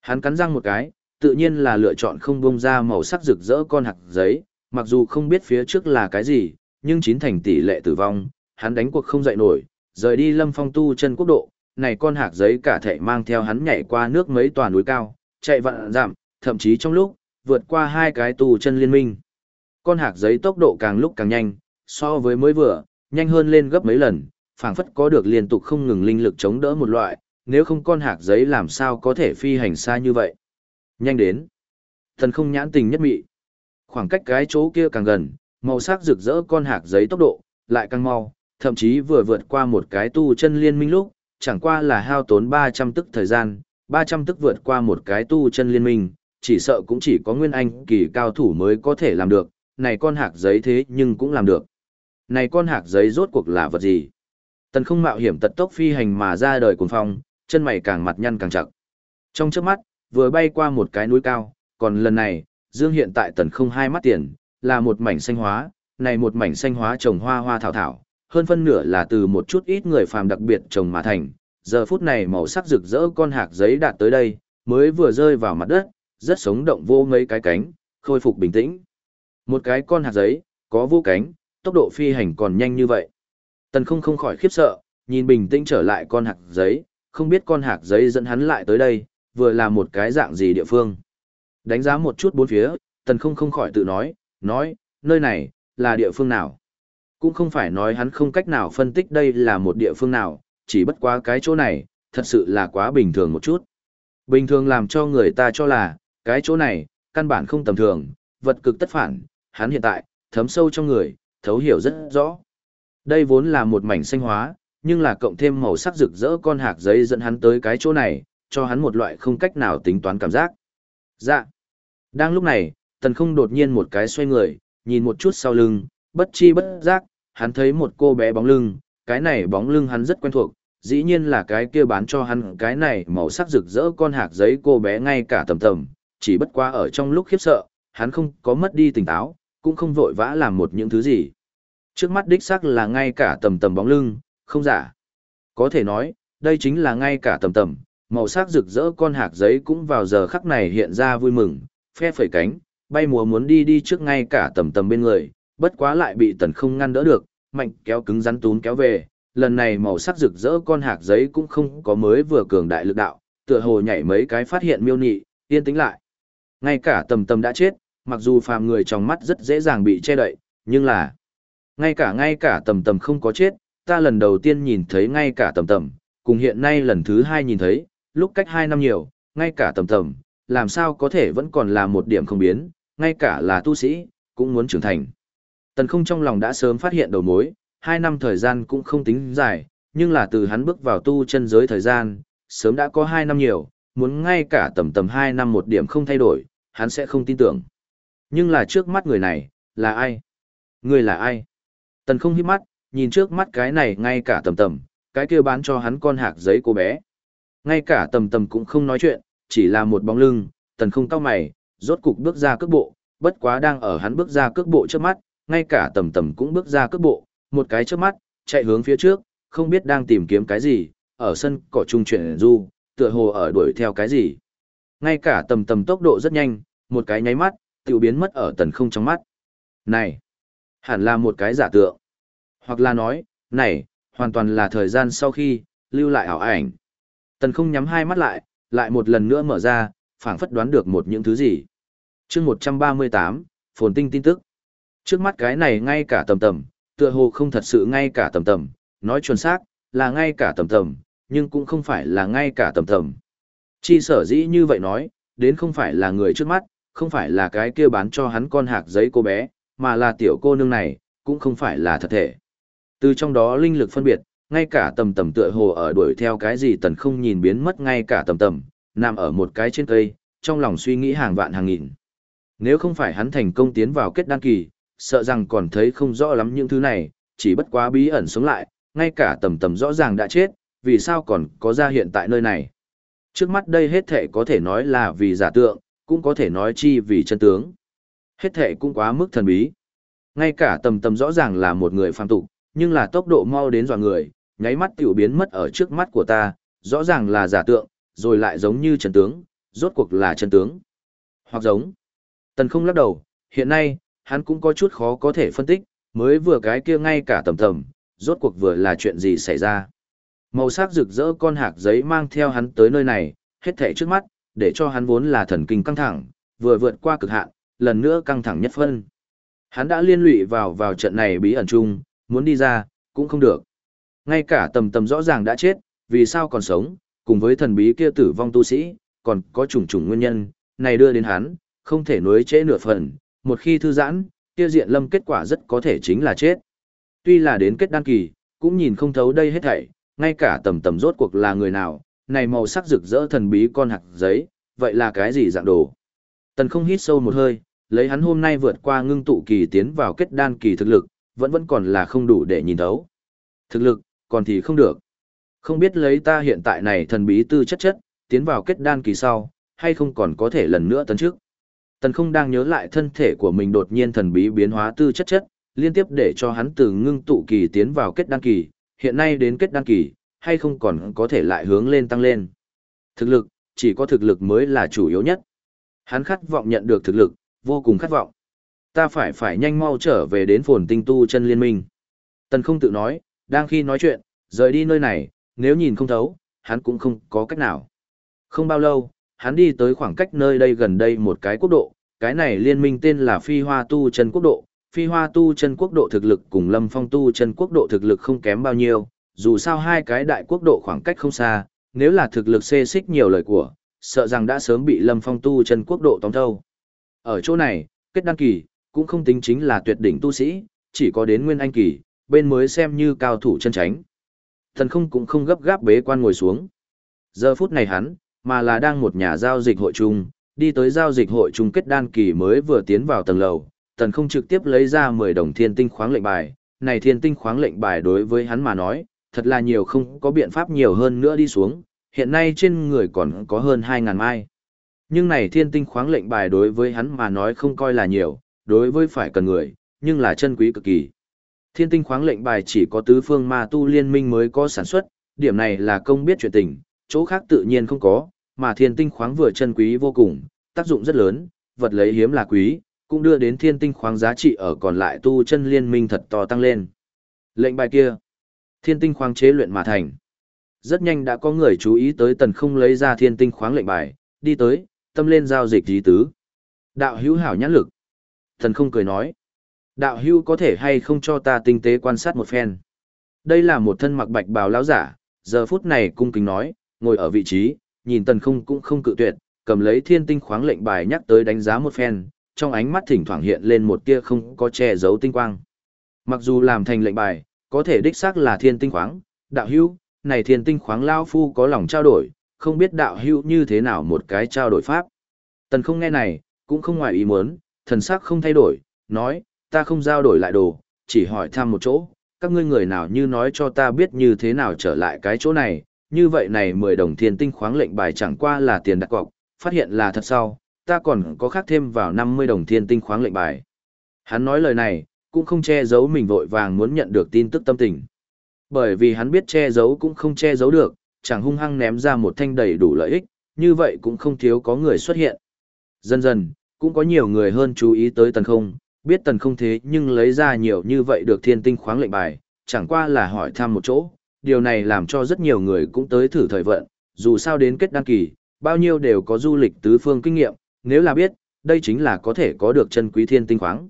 A: Hắn cắn răng một cái, tự nhiên là lựa chọn không buông ra màu sắc rực rỡ con hạc giấy, mặc dù không biết phía trước là cái gì, nhưng chín thành tỷ lệ tử vong, hắn đánh cuộc không dậy nổi, rời đi lâm phong tu chân quốc độ, này con hạc giấy cả thể mang theo hắn nhảy qua nước mấy tòa núi cao, chạy vạn giảm, thậm chí trong lúc, vượt qua hai cái tu chân liên minh. Con hạc giấy tốc độ càng lúc càng nhanh, so với mới vừa, nhanh hơn lên gấp mấy lần, phảng phất có được liên tục không ngừng linh lực chống đỡ một loại, nếu không con hạc giấy làm sao có thể phi hành xa như vậy. Nhanh đến. Thần không nhãn tình nhất mị. Khoảng cách cái chỗ kia càng gần, màu sắc rực rỡ con hạc giấy tốc độ, lại càng mau, thậm chí vừa vượt qua một cái tu chân liên minh lúc, chẳng qua là hao tốn 300 tức thời gian, 300 tức vượt qua một cái tu chân liên minh, chỉ sợ cũng chỉ có nguyên anh kỳ cao thủ mới có thể làm được, này con hạc giấy thế nhưng cũng làm được. Này con hạc giấy rốt cuộc là vật gì? Tần không mạo hiểm tật tốc phi hành mà ra đời cuồng phong, chân mày càng mặt nhăn càng chặt. Trong chớp mắt, vừa bay qua một cái núi cao, còn lần này, dương hiện tại tần không hai mắt tiền, là một mảnh xanh hóa, này một mảnh xanh hóa trồng hoa hoa thảo thảo, hơn phân nửa là từ một chút ít người phàm đặc biệt trồng mà thành. Giờ phút này màu sắc rực rỡ con hạc giấy đạt tới đây, mới vừa rơi vào mặt đất, rất sống động vô mấy cái cánh, khôi phục bình tĩnh. Một cái con hạt giấy, có vô cánh, tốc độ phi hành còn nhanh như vậy. Tần không không khỏi khiếp sợ, nhìn bình tĩnh trở lại con hạt giấy, không biết con hạt giấy dẫn hắn lại tới đây, vừa là một cái dạng gì địa phương. Đánh giá một chút bốn phía, tần không không khỏi tự nói, nói, nơi này, là địa phương nào. Cũng không phải nói hắn không cách nào phân tích đây là một địa phương nào, chỉ bất quá cái chỗ này, thật sự là quá bình thường một chút. Bình thường làm cho người ta cho là, cái chỗ này, căn bản không tầm thường, vật cực tất phản, hắn hiện tại, thấm sâu trong người, thấu hiểu rất rõ. Đây vốn là một mảnh xanh hóa, nhưng là cộng thêm màu sắc rực rỡ con hạc giấy dẫn hắn tới cái chỗ này, cho hắn một loại không cách nào tính toán cảm giác. Dạ. Đang lúc này, tần không đột nhiên một cái xoay người, nhìn một chút sau lưng, bất chi bất giác, hắn thấy một cô bé bóng lưng, cái này bóng lưng hắn rất quen thuộc, dĩ nhiên là cái kia bán cho hắn cái này màu sắc rực rỡ con hạc giấy cô bé ngay cả tầm tầm, chỉ bất qua ở trong lúc khiếp sợ, hắn không có mất đi tỉnh táo, cũng không vội vã làm một những thứ gì. Trước mắt đích xác là ngay cả tầm tầm bóng lưng, không giả. Có thể nói, đây chính là ngay cả tầm tầm, màu sắc rực rỡ con hạc giấy cũng vào giờ khắc này hiện ra vui mừng, phe phẩy cánh, bay mùa muốn đi đi trước ngay cả tầm tầm bên người, bất quá lại bị tần không ngăn đỡ được, mạnh kéo cứng rắn tún kéo về, lần này màu sắc rực rỡ con hạc giấy cũng không có mới vừa cường đại lực đạo, tựa hồ nhảy mấy cái phát hiện miêu nị, yên tĩnh lại. Ngay cả tầm tầm đã chết, mặc dù phàm người trong mắt rất dễ dàng bị che đậy, nhưng là ngay cả ngay cả tầm tầm không có chết, ta lần đầu tiên nhìn thấy ngay cả tầm tầm, cùng hiện nay lần thứ hai nhìn thấy, lúc cách hai năm nhiều, ngay cả tầm tầm, làm sao có thể vẫn còn là một điểm không biến, ngay cả là tu sĩ, cũng muốn trưởng thành. Tần không trong lòng đã sớm phát hiện đầu mối, hai năm thời gian cũng không tính dài, nhưng là từ hắn bước vào tu chân giới thời gian, sớm đã có hai năm nhiều, muốn ngay cả tầm tầm hai năm một điểm không thay đổi, hắn sẽ không tin tưởng. Nhưng là trước mắt người này, là ai? Người là ai? Tần không hít mắt, nhìn trước mắt cái này ngay cả tầm tầm, cái kia bán cho hắn con hạc giấy cô bé. Ngay cả tầm tầm cũng không nói chuyện, chỉ là một bóng lưng, tần không tóc mày, rốt cục bước ra cước bộ, bất quá đang ở hắn bước ra cước bộ trước mắt, ngay cả tầm tầm cũng bước ra cước bộ, một cái trước mắt, chạy hướng phía trước, không biết đang tìm kiếm cái gì, ở sân cỏ trung chuyển du, tựa hồ ở đuổi theo cái gì. Ngay cả tầm tầm tốc độ rất nhanh, một cái nháy mắt, tiểu biến mất ở tần không trong mắt. Này, hẳn là một cái giả tượng. Hoặc là nói, này, hoàn toàn là thời gian sau khi, lưu lại ảo ảnh. Tần không nhắm hai mắt lại, lại một lần nữa mở ra, phảng phất đoán được một những thứ gì. chương 138, phồn tinh tin tức. Trước mắt cái này ngay cả tầm tầm, tựa hồ không thật sự ngay cả tầm tầm, nói chuẩn xác, là ngay cả tầm tầm, nhưng cũng không phải là ngay cả tầm tầm. Chi sở dĩ như vậy nói, đến không phải là người trước mắt, không phải là cái kia bán cho hắn con hạc giấy cô bé, mà là tiểu cô nương này, cũng không phải là thật thể. Từ trong đó linh lực phân biệt, ngay cả tầm tầm tựa hồ ở đuổi theo cái gì tần không nhìn biến mất ngay cả tầm tầm, nằm ở một cái trên cây, trong lòng suy nghĩ hàng vạn hàng nghìn. Nếu không phải hắn thành công tiến vào kết đăng kỳ, sợ rằng còn thấy không rõ lắm những thứ này, chỉ bất quá bí ẩn sống lại, ngay cả tầm tầm rõ ràng đã chết, vì sao còn có ra hiện tại nơi này. Trước mắt đây hết thể có thể nói là vì giả tượng, cũng có thể nói chi vì chân tướng. Hết thệ cũng quá mức thần bí. Ngay cả tầm tầm rõ ràng là một người phàm tục, nhưng là tốc độ mau đến dọa người, nháy mắt tiểu biến mất ở trước mắt của ta, rõ ràng là giả tượng, rồi lại giống như chân tướng, rốt cuộc là chân tướng. Hoặc giống. Tần không lắc đầu, hiện nay, hắn cũng có chút khó có thể phân tích, mới vừa cái kia ngay cả tầm tầm, rốt cuộc vừa là chuyện gì xảy ra. Màu sắc rực rỡ con hạc giấy mang theo hắn tới nơi này, hết thảy trước mắt, để cho hắn vốn là thần kinh căng thẳng, vừa vượt qua cực hạn, lần nữa căng thẳng nhất phân. Hắn đã liên lụy vào vào trận này bí ẩn chung, muốn đi ra, cũng không được. Ngay cả tầm tầm rõ ràng đã chết, vì sao còn sống, cùng với thần bí kia tử vong tu sĩ, còn có chủng chủng nguyên nhân, này đưa đến hắn, không thể nối trễ nửa phần, một khi thư giãn, kia diện lâm kết quả rất có thể chính là chết. Tuy là đến kết đăng kỳ, cũng nhìn không thấu đây hết thảy, ngay cả tầm tầm rốt cuộc là người nào, này màu sắc rực rỡ thần bí con hạt giấy, vậy là cái gì dạng đồ. Tần không hít sâu một hơi, lấy hắn hôm nay vượt qua ngưng tụ kỳ tiến vào kết đan kỳ thực lực, vẫn vẫn còn là không đủ để nhìn thấu. Thực lực, còn thì không được. Không biết lấy ta hiện tại này thần bí tư chất chất, tiến vào kết đan kỳ sau, hay không còn có thể lần nữa tấn trước. Tần không đang nhớ lại thân thể của mình đột nhiên thần bí biến hóa tư chất chất, liên tiếp để cho hắn từ ngưng tụ kỳ tiến vào kết đan kỳ, hiện nay đến kết đan kỳ, hay không còn có thể lại hướng lên tăng lên. Thực lực, chỉ có thực lực mới là chủ yếu nhất. Hắn khát vọng nhận được thực lực, vô cùng khát vọng. Ta phải phải nhanh mau trở về đến phồn tinh tu chân liên minh. Tần không tự nói, đang khi nói chuyện, rời đi nơi này, nếu nhìn không thấu, hắn cũng không có cách nào. Không bao lâu, hắn đi tới khoảng cách nơi đây gần đây một cái quốc độ, cái này liên minh tên là Phi Hoa Tu Chân Quốc độ. Phi Hoa Tu Chân Quốc độ thực lực cùng Lâm Phong Tu Chân Quốc độ thực lực không kém bao nhiêu, dù sao hai cái đại quốc độ khoảng cách không xa, nếu là thực lực xê xích nhiều lời của, sợ rằng đã sớm bị Lâm Phong Tu Chân Quốc độ tóm thâu. Ở chỗ này, kết đăng kỳ, cũng không tính chính là tuyệt đỉnh tu sĩ, chỉ có đến nguyên anh kỳ, bên mới xem như cao thủ chân tránh. Thần không cũng không gấp gáp bế quan ngồi xuống. Giờ phút này hắn, mà là đang một nhà giao dịch hội chung, đi tới giao dịch hội chung kết đan kỳ mới vừa tiến vào tầng lầu, tần không trực tiếp lấy ra 10 đồng thiên tinh khoáng lệnh bài, này thiên tinh khoáng lệnh bài đối với hắn mà nói, thật là nhiều không có biện pháp nhiều hơn nữa đi xuống, hiện nay trên người còn có hơn 2.000 mai. Nhưng này thiên tinh khoáng lệnh bài đối với hắn mà nói không coi là nhiều, đối với phải cần người, nhưng là chân quý cực kỳ. Thiên tinh khoáng lệnh bài chỉ có tứ phương ma tu liên minh mới có sản xuất, điểm này là công biết chuyện tình, chỗ khác tự nhiên không có, mà thiên tinh khoáng vừa chân quý vô cùng, tác dụng rất lớn, vật lấy hiếm là quý, cũng đưa đến thiên tinh khoáng giá trị ở còn lại tu chân liên minh thật to tăng lên. Lệnh bài kia, thiên tinh khoáng chế luyện mà thành. Rất nhanh đã có người chú ý tới tần không lấy ra thiên tinh khoáng lệnh bài, đi tới, tâm lên giao dịch dí tứ. Đạo hữu hảo nhãn lực. Tần không cười nói. Đạo hữu có thể hay không cho ta tinh tế quan sát một phen. Đây là một thân mặc bạch bào lão giả, giờ phút này cung kính nói, ngồi ở vị trí, nhìn tần không cũng không cự tuyệt, cầm lấy thiên tinh khoáng lệnh bài nhắc tới đánh giá một phen, trong ánh mắt thỉnh thoảng hiện lên một tia không có che giấu tinh quang. Mặc dù làm thành lệnh bài, có thể đích xác là thiên tinh khoáng, đạo hữu, này thiên tinh khoáng lao phu có lòng trao đổi, không biết đạo hữu như thế nào một cái trao đổi pháp. Tần không nghe này, cũng không ngoài ý muốn, thần sắc không thay đổi, nói, ta không giao đổi lại đồ, chỉ hỏi thăm một chỗ, các ngươi người nào như nói cho ta biết như thế nào trở lại cái chỗ này, như vậy này 10 đồng thiên tinh khoáng lệnh bài chẳng qua là tiền đặt cọc, phát hiện là thật sau, ta còn có khác thêm vào 50 đồng thiên tinh khoáng lệnh bài. Hắn nói lời này, cũng không che giấu mình vội vàng muốn nhận được tin tức tâm tình. Bởi vì hắn biết che giấu cũng không che giấu được, chẳng hung hăng ném ra một thanh đầy đủ lợi ích, như vậy cũng không thiếu có người xuất hiện. Dần dần, cũng có nhiều người hơn chú ý tới tần không, biết tần không thế nhưng lấy ra nhiều như vậy được thiên tinh khoáng lệnh bài, chẳng qua là hỏi thăm một chỗ, điều này làm cho rất nhiều người cũng tới thử thời vận, dù sao đến kết đăng kỳ, bao nhiêu đều có du lịch tứ phương kinh nghiệm, nếu là biết, đây chính là có thể có được chân quý thiên tinh khoáng.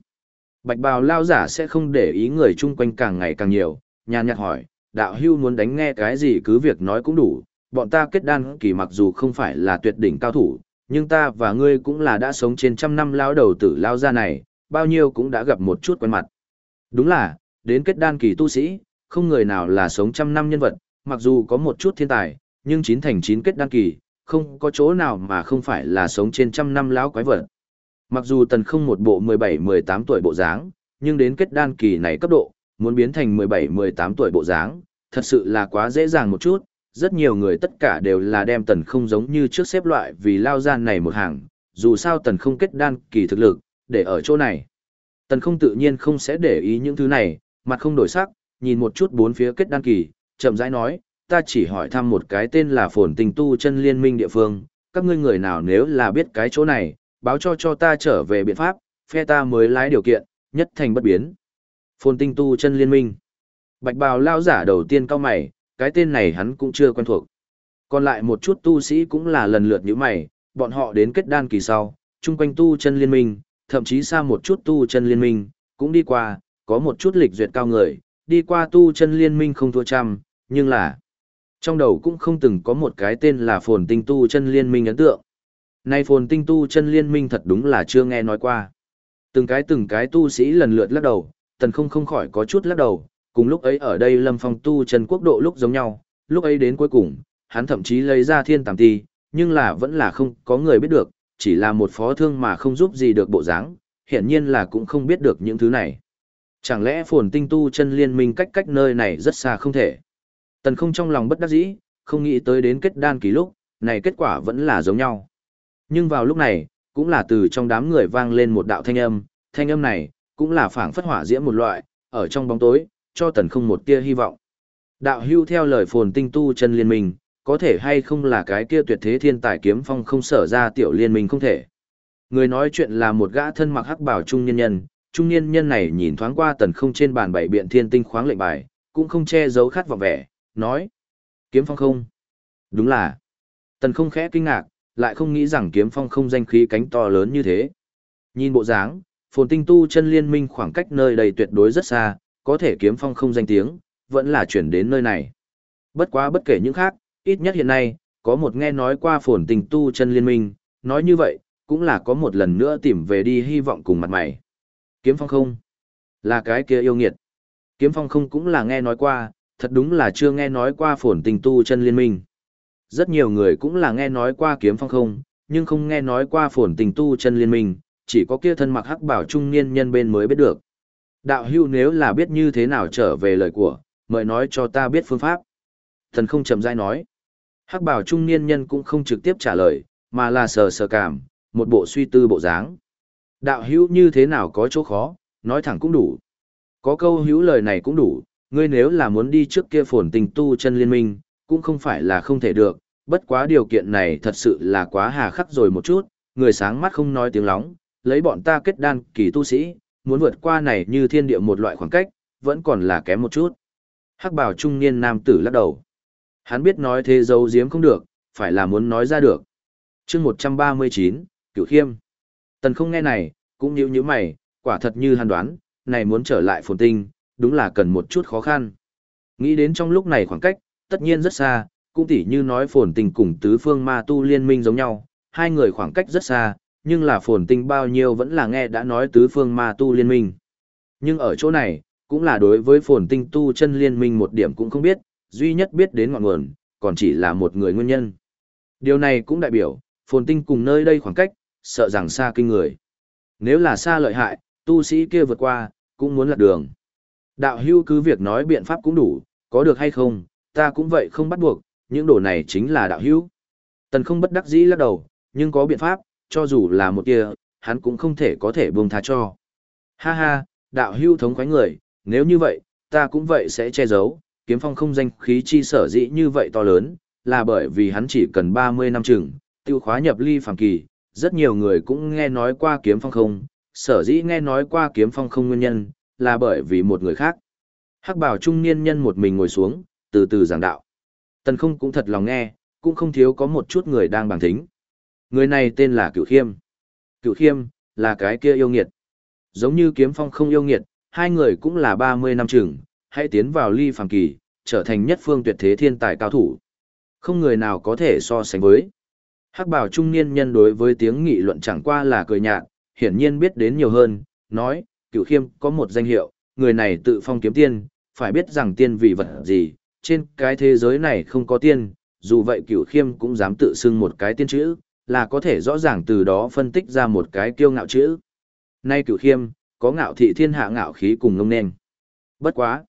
A: Bạch bào lao giả sẽ không để ý người chung quanh càng ngày càng nhiều, nhàn nhạt hỏi, đạo hưu muốn đánh nghe cái gì cứ việc nói cũng đủ, bọn ta kết đan kỳ mặc dù không phải là tuyệt đỉnh cao thủ, nhưng ta và ngươi cũng là đã sống trên trăm năm lao đầu tử lao gia này, bao nhiêu cũng đã gặp một chút quen mặt. Đúng là, đến kết đan kỳ tu sĩ, không người nào là sống trăm năm nhân vật, mặc dù có một chút thiên tài, nhưng chín thành chín kết đan kỳ, không có chỗ nào mà không phải là sống trên trăm năm lão quái vật. Mặc dù tần không một bộ 17-18 tuổi bộ dáng, nhưng đến kết đan kỳ này cấp độ, muốn biến thành 17-18 tuổi bộ dáng, thật sự là quá dễ dàng một chút, rất nhiều người tất cả đều là đem tần không giống như trước xếp loại vì lao gian này một hàng, dù sao tần không kết đan kỳ thực lực, để ở chỗ này. Tần không tự nhiên không sẽ để ý những thứ này, mặt không đổi sắc, nhìn một chút bốn phía kết đan kỳ, chậm rãi nói, ta chỉ hỏi thăm một cái tên là phồn tình tu chân liên minh địa phương, các ngươi người nào nếu là biết cái chỗ này, báo cho cho ta trở về biện pháp, phe ta mới lái điều kiện, nhất thành bất biến. Phồn tinh tu chân liên minh. Bạch bào lao giả đầu tiên cao mày, cái tên này hắn cũng chưa quen thuộc. Còn lại một chút tu sĩ cũng là lần lượt như mày, bọn họ đến kết đan kỳ sau, chung quanh tu chân liên minh, thậm chí xa một chút tu chân liên minh, cũng đi qua, có một chút lịch duyệt cao người, đi qua tu chân liên minh không thua trăm, nhưng là trong đầu cũng không từng có một cái tên là phồn tinh tu chân liên minh ấn tượng. Nay phồn tinh tu chân liên minh thật đúng là chưa nghe nói qua. Từng cái từng cái tu sĩ lần lượt lắc đầu, tần không không khỏi có chút lắc đầu, cùng lúc ấy ở đây lâm phong tu chân quốc độ lúc giống nhau, lúc ấy đến cuối cùng, hắn thậm chí lấy ra thiên tàng ti, nhưng là vẫn là không có người biết được, chỉ là một phó thương mà không giúp gì được bộ dáng, hiển nhiên là cũng không biết được những thứ này. Chẳng lẽ phồn tinh tu chân liên minh cách cách nơi này rất xa không thể. Tần không trong lòng bất đắc dĩ, không nghĩ tới đến kết đan kỳ lúc, này kết quả vẫn là giống nhau. Nhưng vào lúc này, cũng là từ trong đám người vang lên một đạo thanh âm, thanh âm này, cũng là phảng phất hỏa diễm một loại, ở trong bóng tối, cho tần không một tia hy vọng. Đạo hưu theo lời phồn tinh tu chân liên minh, có thể hay không là cái kia tuyệt thế thiên tài kiếm phong không sở ra tiểu liên minh không thể. Người nói chuyện là một gã thân mặc hắc bảo trung niên nhân, trung niên nhân này nhìn thoáng qua tần không trên bàn bảy biện thiên tinh khoáng lệnh bài, cũng không che giấu khát vọng vẻ, nói. Kiếm phong không? Đúng là. Tần không khẽ kinh ngạc, lại không nghĩ rằng kiếm phong không danh khí cánh to lớn như thế. Nhìn bộ dáng, phồn tinh tu chân liên minh khoảng cách nơi đây tuyệt đối rất xa, có thể kiếm phong không danh tiếng, vẫn là chuyển đến nơi này. Bất quá bất kể những khác, ít nhất hiện nay, có một nghe nói qua phồn tinh tu chân liên minh, nói như vậy, cũng là có một lần nữa tìm về đi hy vọng cùng mặt mày. Kiếm phong không? Là cái kia yêu nghiệt. Kiếm phong không cũng là nghe nói qua, thật đúng là chưa nghe nói qua phồn tinh tu chân liên minh. Rất nhiều người cũng là nghe nói qua kiếm phong không, nhưng không nghe nói qua phồn tình tu chân liên minh, chỉ có kia thân mặc hắc bảo trung niên nhân bên mới biết được. Đạo hưu nếu là biết như thế nào trở về lời của, mời nói cho ta biết phương pháp. Thần không chậm rãi nói. Hắc bảo trung niên nhân cũng không trực tiếp trả lời, mà là sờ sờ cảm, một bộ suy tư bộ dáng. Đạo hữu như thế nào có chỗ khó, nói thẳng cũng đủ. Có câu hữu lời này cũng đủ, ngươi nếu là muốn đi trước kia phồn tình tu chân liên minh, cũng không phải là không thể được, bất quá điều kiện này thật sự là quá hà khắc rồi một chút, người sáng mắt không nói tiếng lóng, lấy bọn ta kết đan kỳ tu sĩ, muốn vượt qua này như thiên địa một loại khoảng cách, vẫn còn là kém một chút. Hắc bảo trung niên nam tử lắc đầu. Hắn biết nói thế dấu diếm không được, phải là muốn nói ra được. chương 139, Cửu Khiêm. Tần không nghe này, cũng nhíu nhíu mày, quả thật như hắn đoán, này muốn trở lại phồn tinh, đúng là cần một chút khó khăn. Nghĩ đến trong lúc này khoảng cách, tất nhiên rất xa, cũng tỉ như nói phồn tinh cùng tứ phương ma tu liên minh giống nhau, hai người khoảng cách rất xa, nhưng là phồn tinh bao nhiêu vẫn là nghe đã nói tứ phương ma tu liên minh. Nhưng ở chỗ này, cũng là đối với phồn tinh tu chân liên minh một điểm cũng không biết, duy nhất biết đến ngọn nguồn, còn chỉ là một người nguyên nhân. Điều này cũng đại biểu, phồn tinh cùng nơi đây khoảng cách, sợ rằng xa kinh người. Nếu là xa lợi hại, tu sĩ kia vượt qua, cũng muốn lật đường. Đạo hưu cứ việc nói biện pháp cũng đủ, có được hay không, ta cũng vậy không bắt buộc, những đồ này chính là đạo hữu. Tần không bất đắc dĩ lắc đầu, nhưng có biện pháp, cho dù là một kia, hắn cũng không thể có thể buông tha cho. Ha ha, đạo hữu thống khoái người, nếu như vậy, ta cũng vậy sẽ che giấu, kiếm phong không danh khí chi sở dĩ như vậy to lớn, là bởi vì hắn chỉ cần 30 năm chừng, tiêu khóa nhập ly phàm kỳ, rất nhiều người cũng nghe nói qua kiếm phong không, sở dĩ nghe nói qua kiếm phong không nguyên nhân, là bởi vì một người khác. Hắc bảo trung niên nhân một mình ngồi xuống, từ từ giảng đạo. Tần không cũng thật lòng nghe, cũng không thiếu có một chút người đang bằng thính. Người này tên là Cửu Khiêm. Cửu Khiêm, là cái kia yêu nghiệt. Giống như kiếm phong không yêu nghiệt, hai người cũng là 30 năm trưởng, hãy tiến vào ly phàm kỳ, trở thành nhất phương tuyệt thế thiên tài cao thủ. Không người nào có thể so sánh với. Hắc bảo trung niên nhân đối với tiếng nghị luận chẳng qua là cười nhạt, hiển nhiên biết đến nhiều hơn, nói, cửu khiêm có một danh hiệu, người này tự phong kiếm tiên, phải biết rằng tiên vì vật gì, trên cái thế giới này không có tiên, dù vậy cửu khiêm cũng dám tự xưng một cái tiên chữ, là có thể rõ ràng từ đó phân tích ra một cái kiêu ngạo chữ. Nay cửu khiêm, có ngạo thị thiên hạ ngạo khí cùng ngông nên. Bất quá.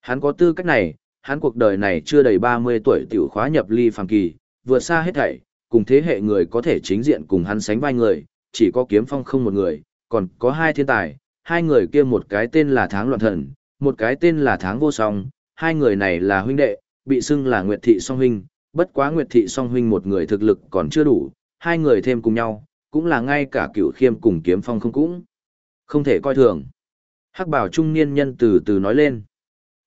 A: Hắn có tư cách này, hắn cuộc đời này chưa đầy 30 tuổi tiểu khóa nhập ly phàm kỳ, vượt xa hết thảy, cùng thế hệ người có thể chính diện cùng hắn sánh vai người, chỉ có kiếm phong không một người, còn có hai thiên tài, hai người kia một cái tên là Tháng Loạn Thần, một cái tên là Tháng Vô Song, hai người này là huynh đệ, bị xưng là Nguyệt Thị Song Huynh, bất quá Nguyệt Thị Song Huynh một người thực lực còn chưa đủ, hai người thêm cùng nhau, cũng là ngay cả cửu khiêm cùng kiếm phong không cũng. Không thể coi thường. Hắc bảo trung niên nhân từ từ nói lên.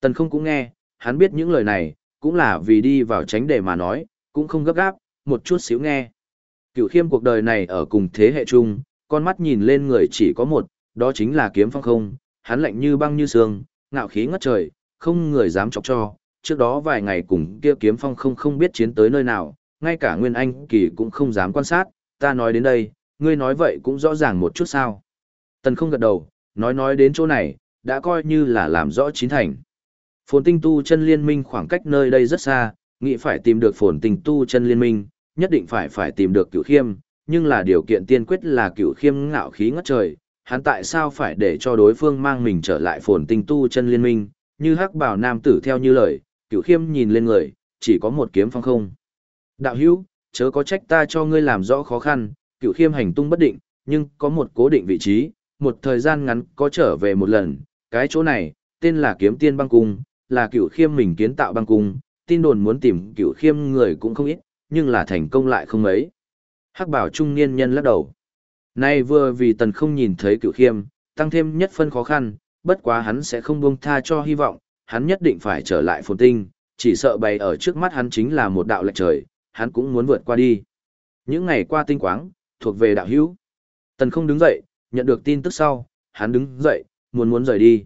A: Tần không cũng nghe, hắn biết những lời này, cũng là vì đi vào tránh đề mà nói, cũng không gấp gáp, một chút xíu nghe. Cựu khiêm cuộc đời này ở cùng thế hệ chung, con mắt nhìn lên người chỉ có một, đó chính là kiếm phong không, hắn lạnh như băng như sương, ngạo khí ngất trời, không người dám chọc cho, trước đó vài ngày cùng kia kiếm phong không không biết chiến tới nơi nào, ngay cả Nguyên Anh kỳ cũng không dám quan sát, ta nói đến đây, ngươi nói vậy cũng rõ ràng một chút sao. Tần không gật đầu, nói nói đến chỗ này, đã coi như là làm rõ chính thành. Phồn tinh tu chân liên minh khoảng cách nơi đây rất xa, nghĩ phải tìm được phồn tinh tu chân liên minh, nhất định phải phải tìm được cửu khiêm, nhưng là điều kiện tiên quyết là cửu khiêm ngạo khí ngất trời, hắn tại sao phải để cho đối phương mang mình trở lại phồn tinh tu chân liên minh, như hắc bảo nam tử theo như lời, cửu khiêm nhìn lên người, chỉ có một kiếm phong không. Đạo hữu, chớ có trách ta cho ngươi làm rõ khó khăn, cửu khiêm hành tung bất định, nhưng có một cố định vị trí, một thời gian ngắn có trở về một lần, cái chỗ này, tên là kiếm tiên băng cung, là cửu khiêm mình kiến tạo băng cung, tin đồn muốn tìm cửu khiêm người cũng không ít, nhưng là thành công lại không mấy. Hắc bảo trung niên nhân lắc đầu. Nay vừa vì tần không nhìn thấy cựu khiêm, tăng thêm nhất phân khó khăn, bất quá hắn sẽ không buông tha cho hy vọng, hắn nhất định phải trở lại phồn tinh, chỉ sợ bày ở trước mắt hắn chính là một đạo lệch trời, hắn cũng muốn vượt qua đi. Những ngày qua tinh quáng, thuộc về đạo hữu. Tần không đứng dậy, nhận được tin tức sau, hắn đứng dậy, muốn muốn rời đi.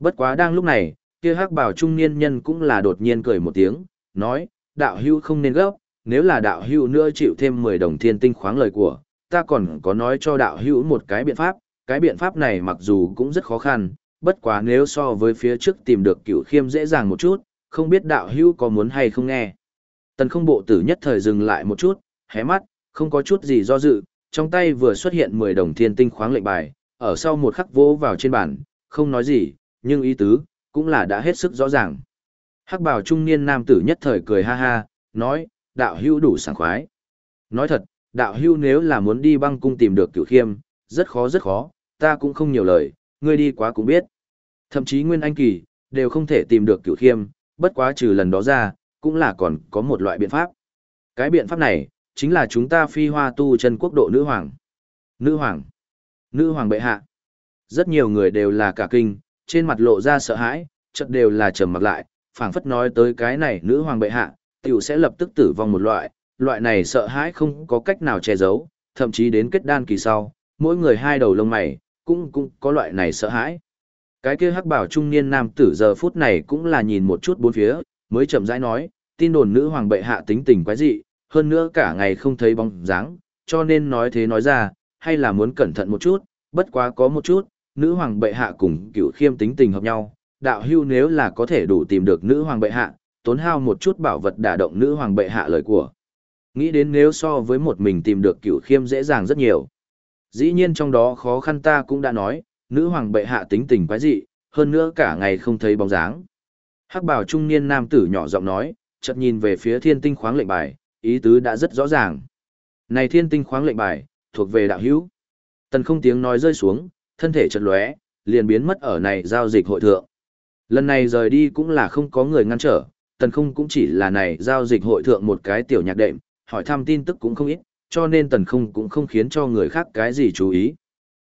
A: Bất quá đang lúc này, kia hắc bảo trung niên nhân cũng là đột nhiên cười một tiếng, nói, đạo hữu không nên gấp, nếu là đạo hữu nữa chịu thêm 10 đồng thiên tinh khoáng lời của, ta còn có nói cho đạo hữu một cái biện pháp, cái biện pháp này mặc dù cũng rất khó khăn, bất quá nếu so với phía trước tìm được cửu khiêm dễ dàng một chút, không biết đạo hữu có muốn hay không nghe. Tần không bộ tử nhất thời dừng lại một chút, hé mắt, không có chút gì do dự, trong tay vừa xuất hiện 10 đồng thiên tinh khoáng lệnh bài, ở sau một khắc vỗ vào trên bàn, không nói gì, nhưng ý tứ, cũng là đã hết sức rõ ràng. Hắc bào trung niên nam tử nhất thời cười ha ha, nói, đạo hữu đủ sảng khoái. Nói thật, đạo hữu nếu là muốn đi băng cung tìm được cửu khiêm, rất khó rất khó, ta cũng không nhiều lời, ngươi đi quá cũng biết. Thậm chí Nguyên Anh Kỳ, đều không thể tìm được cửu khiêm, bất quá trừ lần đó ra, cũng là còn có một loại biện pháp. Cái biện pháp này, chính là chúng ta phi hoa tu chân quốc độ nữ hoàng. Nữ hoàng. Nữ hoàng bệ hạ. Rất nhiều người đều là cả kinh, trên mặt lộ ra sợ hãi, chợt đều là trầm mặc lại, phảng phất nói tới cái này nữ hoàng bệ hạ, tiểu sẽ lập tức tử vong một loại, loại này sợ hãi không có cách nào che giấu, thậm chí đến kết đan kỳ sau, mỗi người hai đầu lông mày, cũng cũng có loại này sợ hãi. Cái kia hắc bảo trung niên nam tử giờ phút này cũng là nhìn một chút bốn phía, mới chậm rãi nói, tin đồn nữ hoàng bệ hạ tính tình quái dị, hơn nữa cả ngày không thấy bóng dáng, cho nên nói thế nói ra, hay là muốn cẩn thận một chút, bất quá có một chút, nữ hoàng bệ hạ cùng cựu khiêm tính tình hợp nhau, đạo hưu nếu là có thể đủ tìm được nữ hoàng bệ hạ, tốn hao một chút bảo vật đả động nữ hoàng bệ hạ lời của. Nghĩ đến nếu so với một mình tìm được cựu khiêm dễ dàng rất nhiều. Dĩ nhiên trong đó khó khăn ta cũng đã nói, nữ hoàng bệ hạ tính tình quái dị, hơn nữa cả ngày không thấy bóng dáng. Hắc bào trung niên nam tử nhỏ giọng nói, chợt nhìn về phía thiên tinh khoáng lệnh bài, ý tứ đã rất rõ ràng. Này thiên tinh khoáng lệnh bài, thuộc về đạo hữu. Tần không tiếng nói rơi xuống, thân thể chợt lóe, liền biến mất ở này giao dịch hội thượng. Lần này rời đi cũng là không có người ngăn trở, tần không cũng chỉ là này giao dịch hội thượng một cái tiểu nhạc đệm, hỏi thăm tin tức cũng không ít, cho nên tần không cũng không khiến cho người khác cái gì chú ý.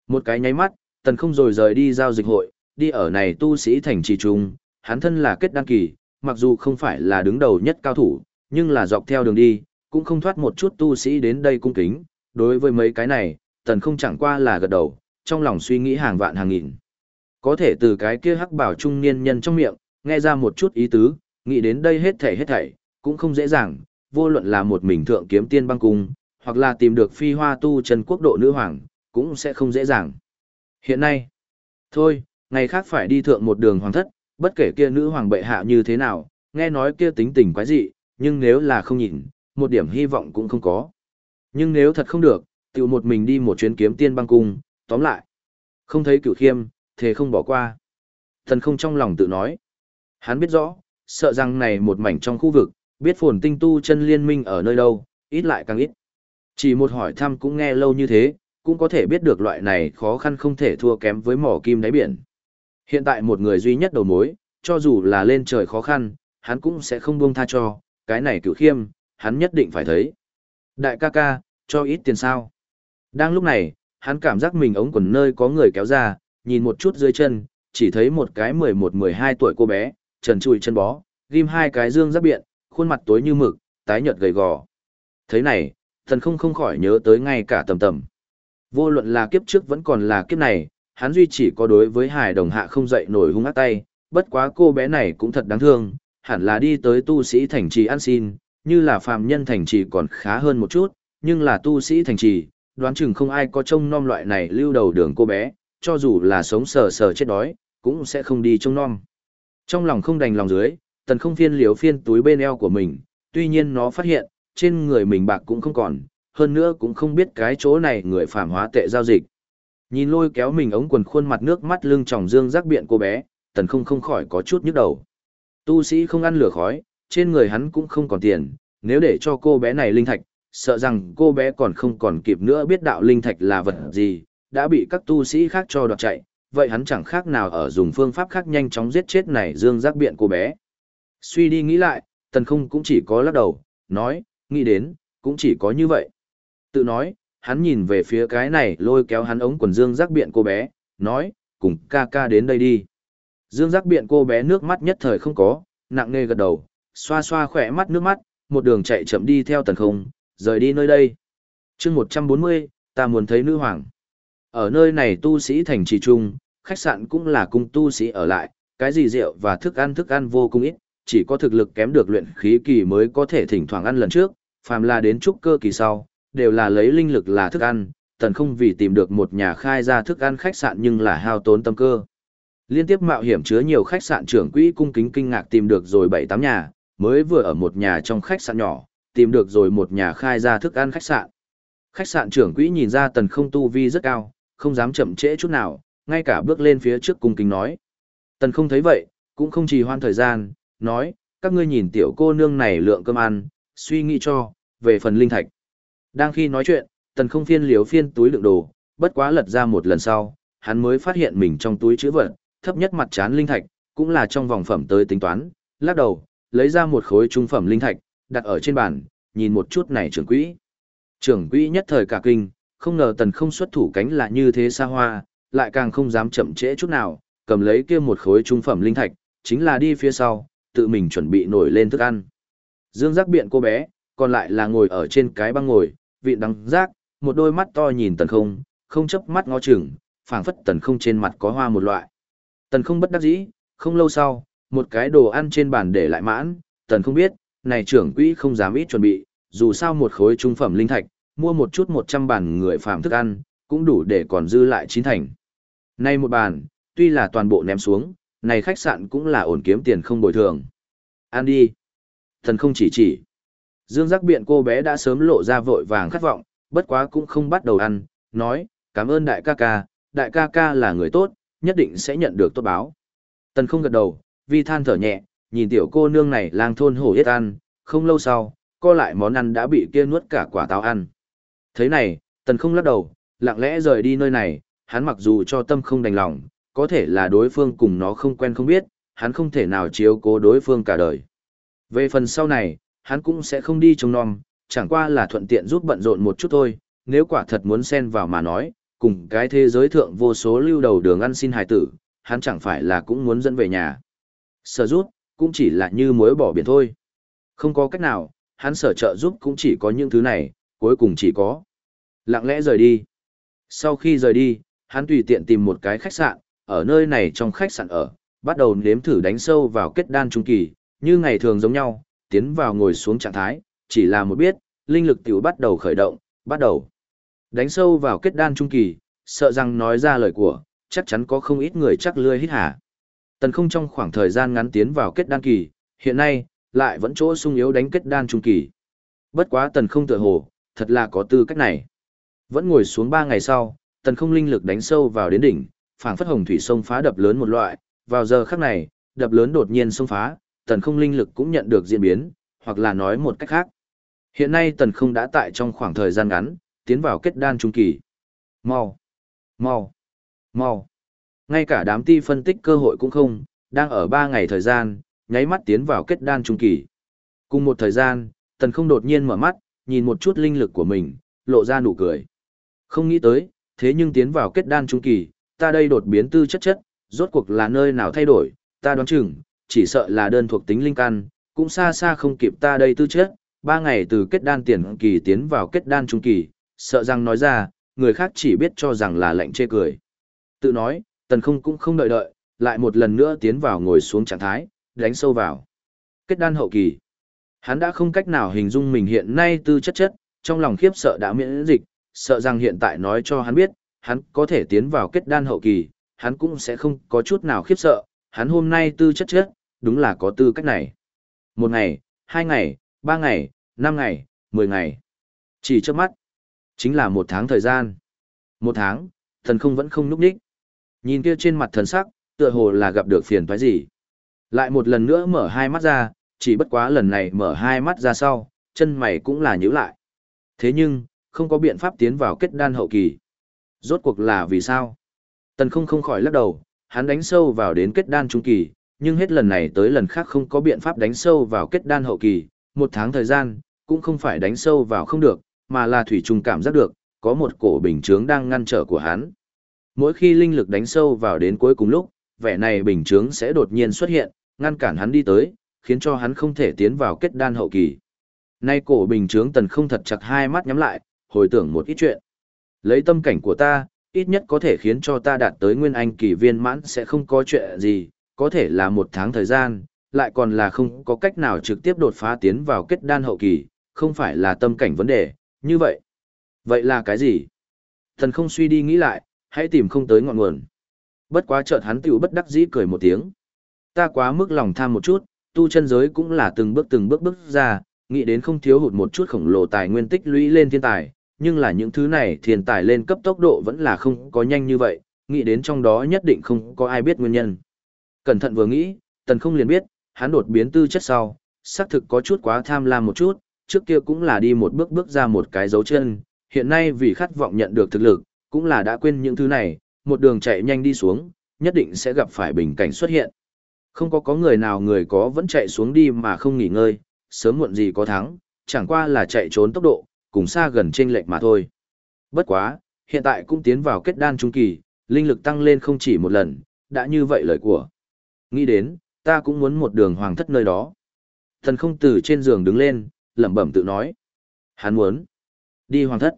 A: Một cái nháy mắt, tần không rồi rời đi giao dịch hội, đi ở này tu sĩ thành trì trung, hắn thân là kết đăng kỳ, mặc dù không phải là đứng đầu nhất cao thủ, nhưng là dọc theo đường đi, cũng không thoát một chút tu sĩ đến đây cung kính, đối với mấy cái này, tần không chẳng qua là gật đầu, trong lòng suy nghĩ hàng vạn hàng nghìn. Có thể từ cái kia hắc bảo trung niên nhân trong miệng, nghe ra một chút ý tứ, nghĩ đến đây hết thảy hết thảy, cũng không dễ dàng, vô luận là một mình thượng kiếm tiên băng cung, hoặc là tìm được phi hoa tu chân quốc độ nữ hoàng, cũng sẽ không dễ dàng. Hiện nay, thôi, ngày khác phải đi thượng một đường hoàng thất, bất kể kia nữ hoàng bệ hạ như thế nào, nghe nói kia tính tình quái dị, nhưng nếu là không nhìn, một điểm hy vọng cũng không có. Nhưng nếu thật không được, tiểu một mình đi một chuyến kiếm tiên băng cung, tóm lại. Không thấy cửu khiêm, thế không bỏ qua. Thần không trong lòng tự nói. Hắn biết rõ, sợ rằng này một mảnh trong khu vực, biết phồn tinh tu chân liên minh ở nơi đâu, ít lại càng ít. Chỉ một hỏi thăm cũng nghe lâu như thế, cũng có thể biết được loại này khó khăn không thể thua kém với mỏ kim đáy biển. Hiện tại một người duy nhất đầu mối, cho dù là lên trời khó khăn, hắn cũng sẽ không buông tha cho, cái này cựu khiêm, hắn nhất định phải thấy. Đại ca ca, cho ít tiền sao. Đang lúc này, hắn cảm giác mình ống quần nơi có người kéo ra, nhìn một chút dưới chân, chỉ thấy một cái 11-12 tuổi cô bé, trần trùi chân bó, ghim hai cái dương giáp biện, khuôn mặt tối như mực, tái nhợt gầy gò. Thế này, thần không không khỏi nhớ tới ngay cả tầm tầm. Vô luận là kiếp trước vẫn còn là kiếp này, hắn duy chỉ có đối với hải đồng hạ không dậy nổi hung ác tay, bất quá cô bé này cũng thật đáng thương, hẳn là đi tới tu sĩ thành trì ăn xin, như là phàm nhân thành trì còn khá hơn một chút, nhưng là tu sĩ thành trì, đoán chừng không ai có trông nom loại này lưu đầu đường cô bé, cho dù là sống sờ sờ chết đói, cũng sẽ không đi trông nom. Trong lòng không đành lòng dưới, tần không phiên liếu phiên túi bên eo của mình, tuy nhiên nó phát hiện, trên người mình bạc cũng không còn, hơn nữa cũng không biết cái chỗ này người phàm hóa tệ giao dịch. Nhìn lôi kéo mình ống quần khuôn mặt nước mắt lưng tròng dương rắc biện cô bé, tần không không khỏi có chút nhức đầu. Tu sĩ không ăn lửa khói, trên người hắn cũng không còn tiền, nếu để cho cô bé này linh thạch, sợ rằng cô bé còn không còn kịp nữa biết đạo linh thạch là vật gì, đã bị các tu sĩ khác cho đoạt chạy, vậy hắn chẳng khác nào ở dùng phương pháp khác nhanh chóng giết chết này dương giác biện cô bé. Suy đi nghĩ lại, tần không cũng chỉ có lắc đầu, nói, nghĩ đến, cũng chỉ có như vậy. Tự nói, hắn nhìn về phía cái này lôi kéo hắn ống quần Dương Giác Biện cô bé, nói, cùng ca ca đến đây đi. Dương Giác Biện cô bé nước mắt nhất thời không có, nặng nề gật đầu, xoa xoa khỏe mắt nước mắt, một đường chạy chậm đi theo tần không, rời đi nơi đây. chương 140, ta muốn thấy nữ hoàng. Ở nơi này tu sĩ thành trì trung, khách sạn cũng là cung tu sĩ ở lại, cái gì rượu và thức ăn thức ăn vô cùng ít, chỉ có thực lực kém được luyện khí kỳ mới có thể thỉnh thoảng ăn lần trước, phàm là đến trúc cơ kỳ sau, đều là lấy linh lực là thức ăn, tần không vì tìm được một nhà khai ra thức ăn khách sạn nhưng là hao tốn tâm cơ. Liên tiếp mạo hiểm chứa nhiều khách sạn trưởng quỹ cung kính kinh ngạc tìm được rồi 7-8 nhà, mới vừa ở một nhà trong khách sạn nhỏ, tìm được rồi một nhà khai ra thức ăn khách sạn. Khách sạn trưởng quỹ nhìn ra tần không tu vi rất cao, không dám chậm trễ chút nào, ngay cả bước lên phía trước cung kính nói. Tần không thấy vậy, cũng không trì hoãn thời gian, nói, các ngươi nhìn tiểu cô nương này lượng cơm ăn, suy nghĩ cho, về phần linh thạch. Đang khi nói chuyện, tần không phiên liếu phiên túi đựng đồ, bất quá lật ra một lần sau, hắn mới phát hiện mình trong túi chữ vật, thấp nhất mặt chán linh thạch, cũng là trong vòng phẩm tới tính toán, lắc đầu, lấy ra một khối trung phẩm linh thạch, đặt ở trên bàn, nhìn một chút này trưởng quỹ. Trưởng quỹ nhất thời cả kinh, không ngờ tần không xuất thủ cánh là như thế xa hoa, lại càng không dám chậm trễ chút nào, cầm lấy kia một khối trung phẩm linh thạch, chính là đi phía sau, tự mình chuẩn bị nổi lên thức ăn. Dương giác biện cô bé, còn lại là ngồi ở trên cái băng ngồi, vị đắng giác, một đôi mắt to nhìn tần không, không chấp mắt ngó chừng, phảng phất tần không trên mặt có hoa một loại. Tần không bất đắc dĩ, không lâu sau, một cái đồ ăn trên bàn để lại mãn, tần không biết, này trưởng quỹ không dám ít chuẩn bị, dù sao một khối trung phẩm linh thạch, mua một chút một trăm bàn người phàm thức ăn, cũng đủ để còn dư lại chín thành. Nay một bàn, tuy là toàn bộ ném xuống, này khách sạn cũng là ổn kiếm tiền không bồi thường. Ăn đi. Thần không chỉ chỉ. Dương giác biện cô bé đã sớm lộ ra vội vàng khát vọng, bất quá cũng không bắt đầu ăn, nói, cảm ơn đại ca ca, đại ca ca là người tốt, nhất định sẽ nhận được tốt báo. Tần không gật đầu, vi than thở nhẹ, nhìn tiểu cô nương này lang thôn hổ yết ăn, không lâu sau, co lại món ăn đã bị kia nuốt cả quả táo ăn. Thế này, tần không lắc đầu, lặng lẽ rời đi nơi này, hắn mặc dù cho tâm không đành lòng, có thể là đối phương cùng nó không quen không biết, hắn không thể nào chiếu cố đối phương cả đời. Về phần sau này, hắn cũng sẽ không đi trông nom, chẳng qua là thuận tiện giúp bận rộn một chút thôi, nếu quả thật muốn xen vào mà nói, cùng cái thế giới thượng vô số lưu đầu đường ăn xin hài tử, hắn chẳng phải là cũng muốn dẫn về nhà. Sở rút, cũng chỉ là như muối bỏ biển thôi. Không có cách nào, hắn sở trợ giúp cũng chỉ có những thứ này, cuối cùng chỉ có. Lặng lẽ rời đi. Sau khi rời đi, hắn tùy tiện tìm một cái khách sạn, ở nơi này trong khách sạn ở, bắt đầu nếm thử đánh sâu vào kết đan trung kỳ, như ngày thường giống nhau, tiến vào ngồi xuống trạng thái, chỉ là một biết, linh lực tiểu bắt đầu khởi động, bắt đầu. Đánh sâu vào kết đan trung kỳ, sợ rằng nói ra lời của, chắc chắn có không ít người chắc lươi hít hả. Tần không trong khoảng thời gian ngắn tiến vào kết đan kỳ, hiện nay, lại vẫn chỗ sung yếu đánh kết đan trung kỳ. Bất quá tần không tựa hồ, thật là có tư cách này. Vẫn ngồi xuống ba ngày sau, tần không linh lực đánh sâu vào đến đỉnh, phảng phất hồng thủy sông phá đập lớn một loại, vào giờ khắc này, đập lớn đột nhiên sông phá, tần không linh lực cũng nhận được diễn biến, hoặc là nói một cách khác. Hiện nay tần không đã tại trong khoảng thời gian ngắn, tiến vào kết đan trung kỳ. Mau! Mau! Mau! Ngay cả đám ti phân tích cơ hội cũng không, đang ở ba ngày thời gian, nháy mắt tiến vào kết đan trung kỳ. Cùng một thời gian, tần không đột nhiên mở mắt, nhìn một chút linh lực của mình, lộ ra nụ cười. Không nghĩ tới, thế nhưng tiến vào kết đan trung kỳ, ta đây đột biến tư chất chất, rốt cuộc là nơi nào thay đổi, ta đoán chừng, chỉ sợ là đơn thuộc tính linh căn, cũng xa xa không kịp ta đây tư chất, ba ngày từ kết đan tiền kỳ tiến vào kết đan trung kỳ, sợ rằng nói ra, người khác chỉ biết cho rằng là lệnh chê cười. Tự nói, tần không cũng không đợi đợi, lại một lần nữa tiến vào ngồi xuống trạng thái, đánh sâu vào. Kết đan hậu kỳ. Hắn đã không cách nào hình dung mình hiện nay tư chất chất, trong lòng khiếp sợ đã miễn dịch, sợ rằng hiện tại nói cho hắn biết, hắn có thể tiến vào kết đan hậu kỳ, hắn cũng sẽ không có chút nào khiếp sợ, hắn hôm nay tư chất chất, đúng là có tư cách này. Một ngày, hai ngày, ba ngày, năm ngày, mười ngày. Chỉ trước mắt, chính là một tháng thời gian. Một tháng, thần không vẫn không núp đích. Nhìn kia trên mặt thần sắc, tựa hồ là gặp được phiền toái gì. Lại một lần nữa mở hai mắt ra, chỉ bất quá lần này mở hai mắt ra sau, chân mày cũng là nhíu lại. Thế nhưng, không có biện pháp tiến vào kết đan hậu kỳ. Rốt cuộc là vì sao? Tần không không khỏi lắc đầu, hắn đánh sâu vào đến kết đan trung kỳ, nhưng hết lần này tới lần khác không có biện pháp đánh sâu vào kết đan hậu kỳ, một tháng thời gian, cũng không phải đánh sâu vào không được, mà là thủy trùng cảm giác được, có một cổ bình chướng đang ngăn trở của hắn. Mỗi khi linh lực đánh sâu vào đến cuối cùng lúc, vẻ này bình chướng sẽ đột nhiên xuất hiện, ngăn cản hắn đi tới, khiến cho hắn không thể tiến vào kết đan hậu kỳ. Nay cổ bình chướng tần không thật chặt hai mắt nhắm lại, hồi tưởng một ít chuyện. Lấy tâm cảnh của ta, ít nhất có thể khiến cho ta đạt tới nguyên anh kỳ viên mãn sẽ không có chuyện gì, có thể là một tháng thời gian, lại còn là không có cách nào trực tiếp đột phá tiến vào kết đan hậu kỳ, không phải là tâm cảnh vấn đề, như vậy. Vậy là cái gì? Thần không suy đi nghĩ lại, hãy tìm không tới ngọn nguồn. Bất quá chợt hắn tiểu bất đắc dĩ cười một tiếng. Ta quá mức lòng tham một chút, tu chân giới cũng là từng bước từng bước bước ra, nghĩ đến không thiếu hụt một chút khổng lồ tài nguyên tích lũy lên thiên tài, nhưng là những thứ này thiên tài lên cấp tốc độ vẫn là không có nhanh như vậy, nghĩ đến trong đó nhất định không có ai biết nguyên nhân. Cẩn thận vừa nghĩ, tần không liền biết, hắn đột biến tư chất sau, xác thực có chút quá tham lam một chút, trước kia cũng là đi một bước bước ra một cái dấu chân, hiện nay vì khát vọng nhận được thực lực, cũng là đã quên những thứ này, một đường chạy nhanh đi xuống, nhất định sẽ gặp phải bình cảnh xuất hiện. Không có có người nào người có vẫn chạy xuống đi mà không nghỉ ngơi, sớm muộn gì có thắng, chẳng qua là chạy trốn tốc độ, cùng xa gần trên lệch mà thôi. Bất quá, hiện tại cũng tiến vào kết đan trung kỳ, linh lực tăng lên không chỉ một lần, đã như vậy lời của. Nghĩ đến, ta cũng muốn một đường hoàng thất nơi đó. Thần không từ trên giường đứng lên, lẩm bẩm tự nói. Hắn muốn đi hoàng thất.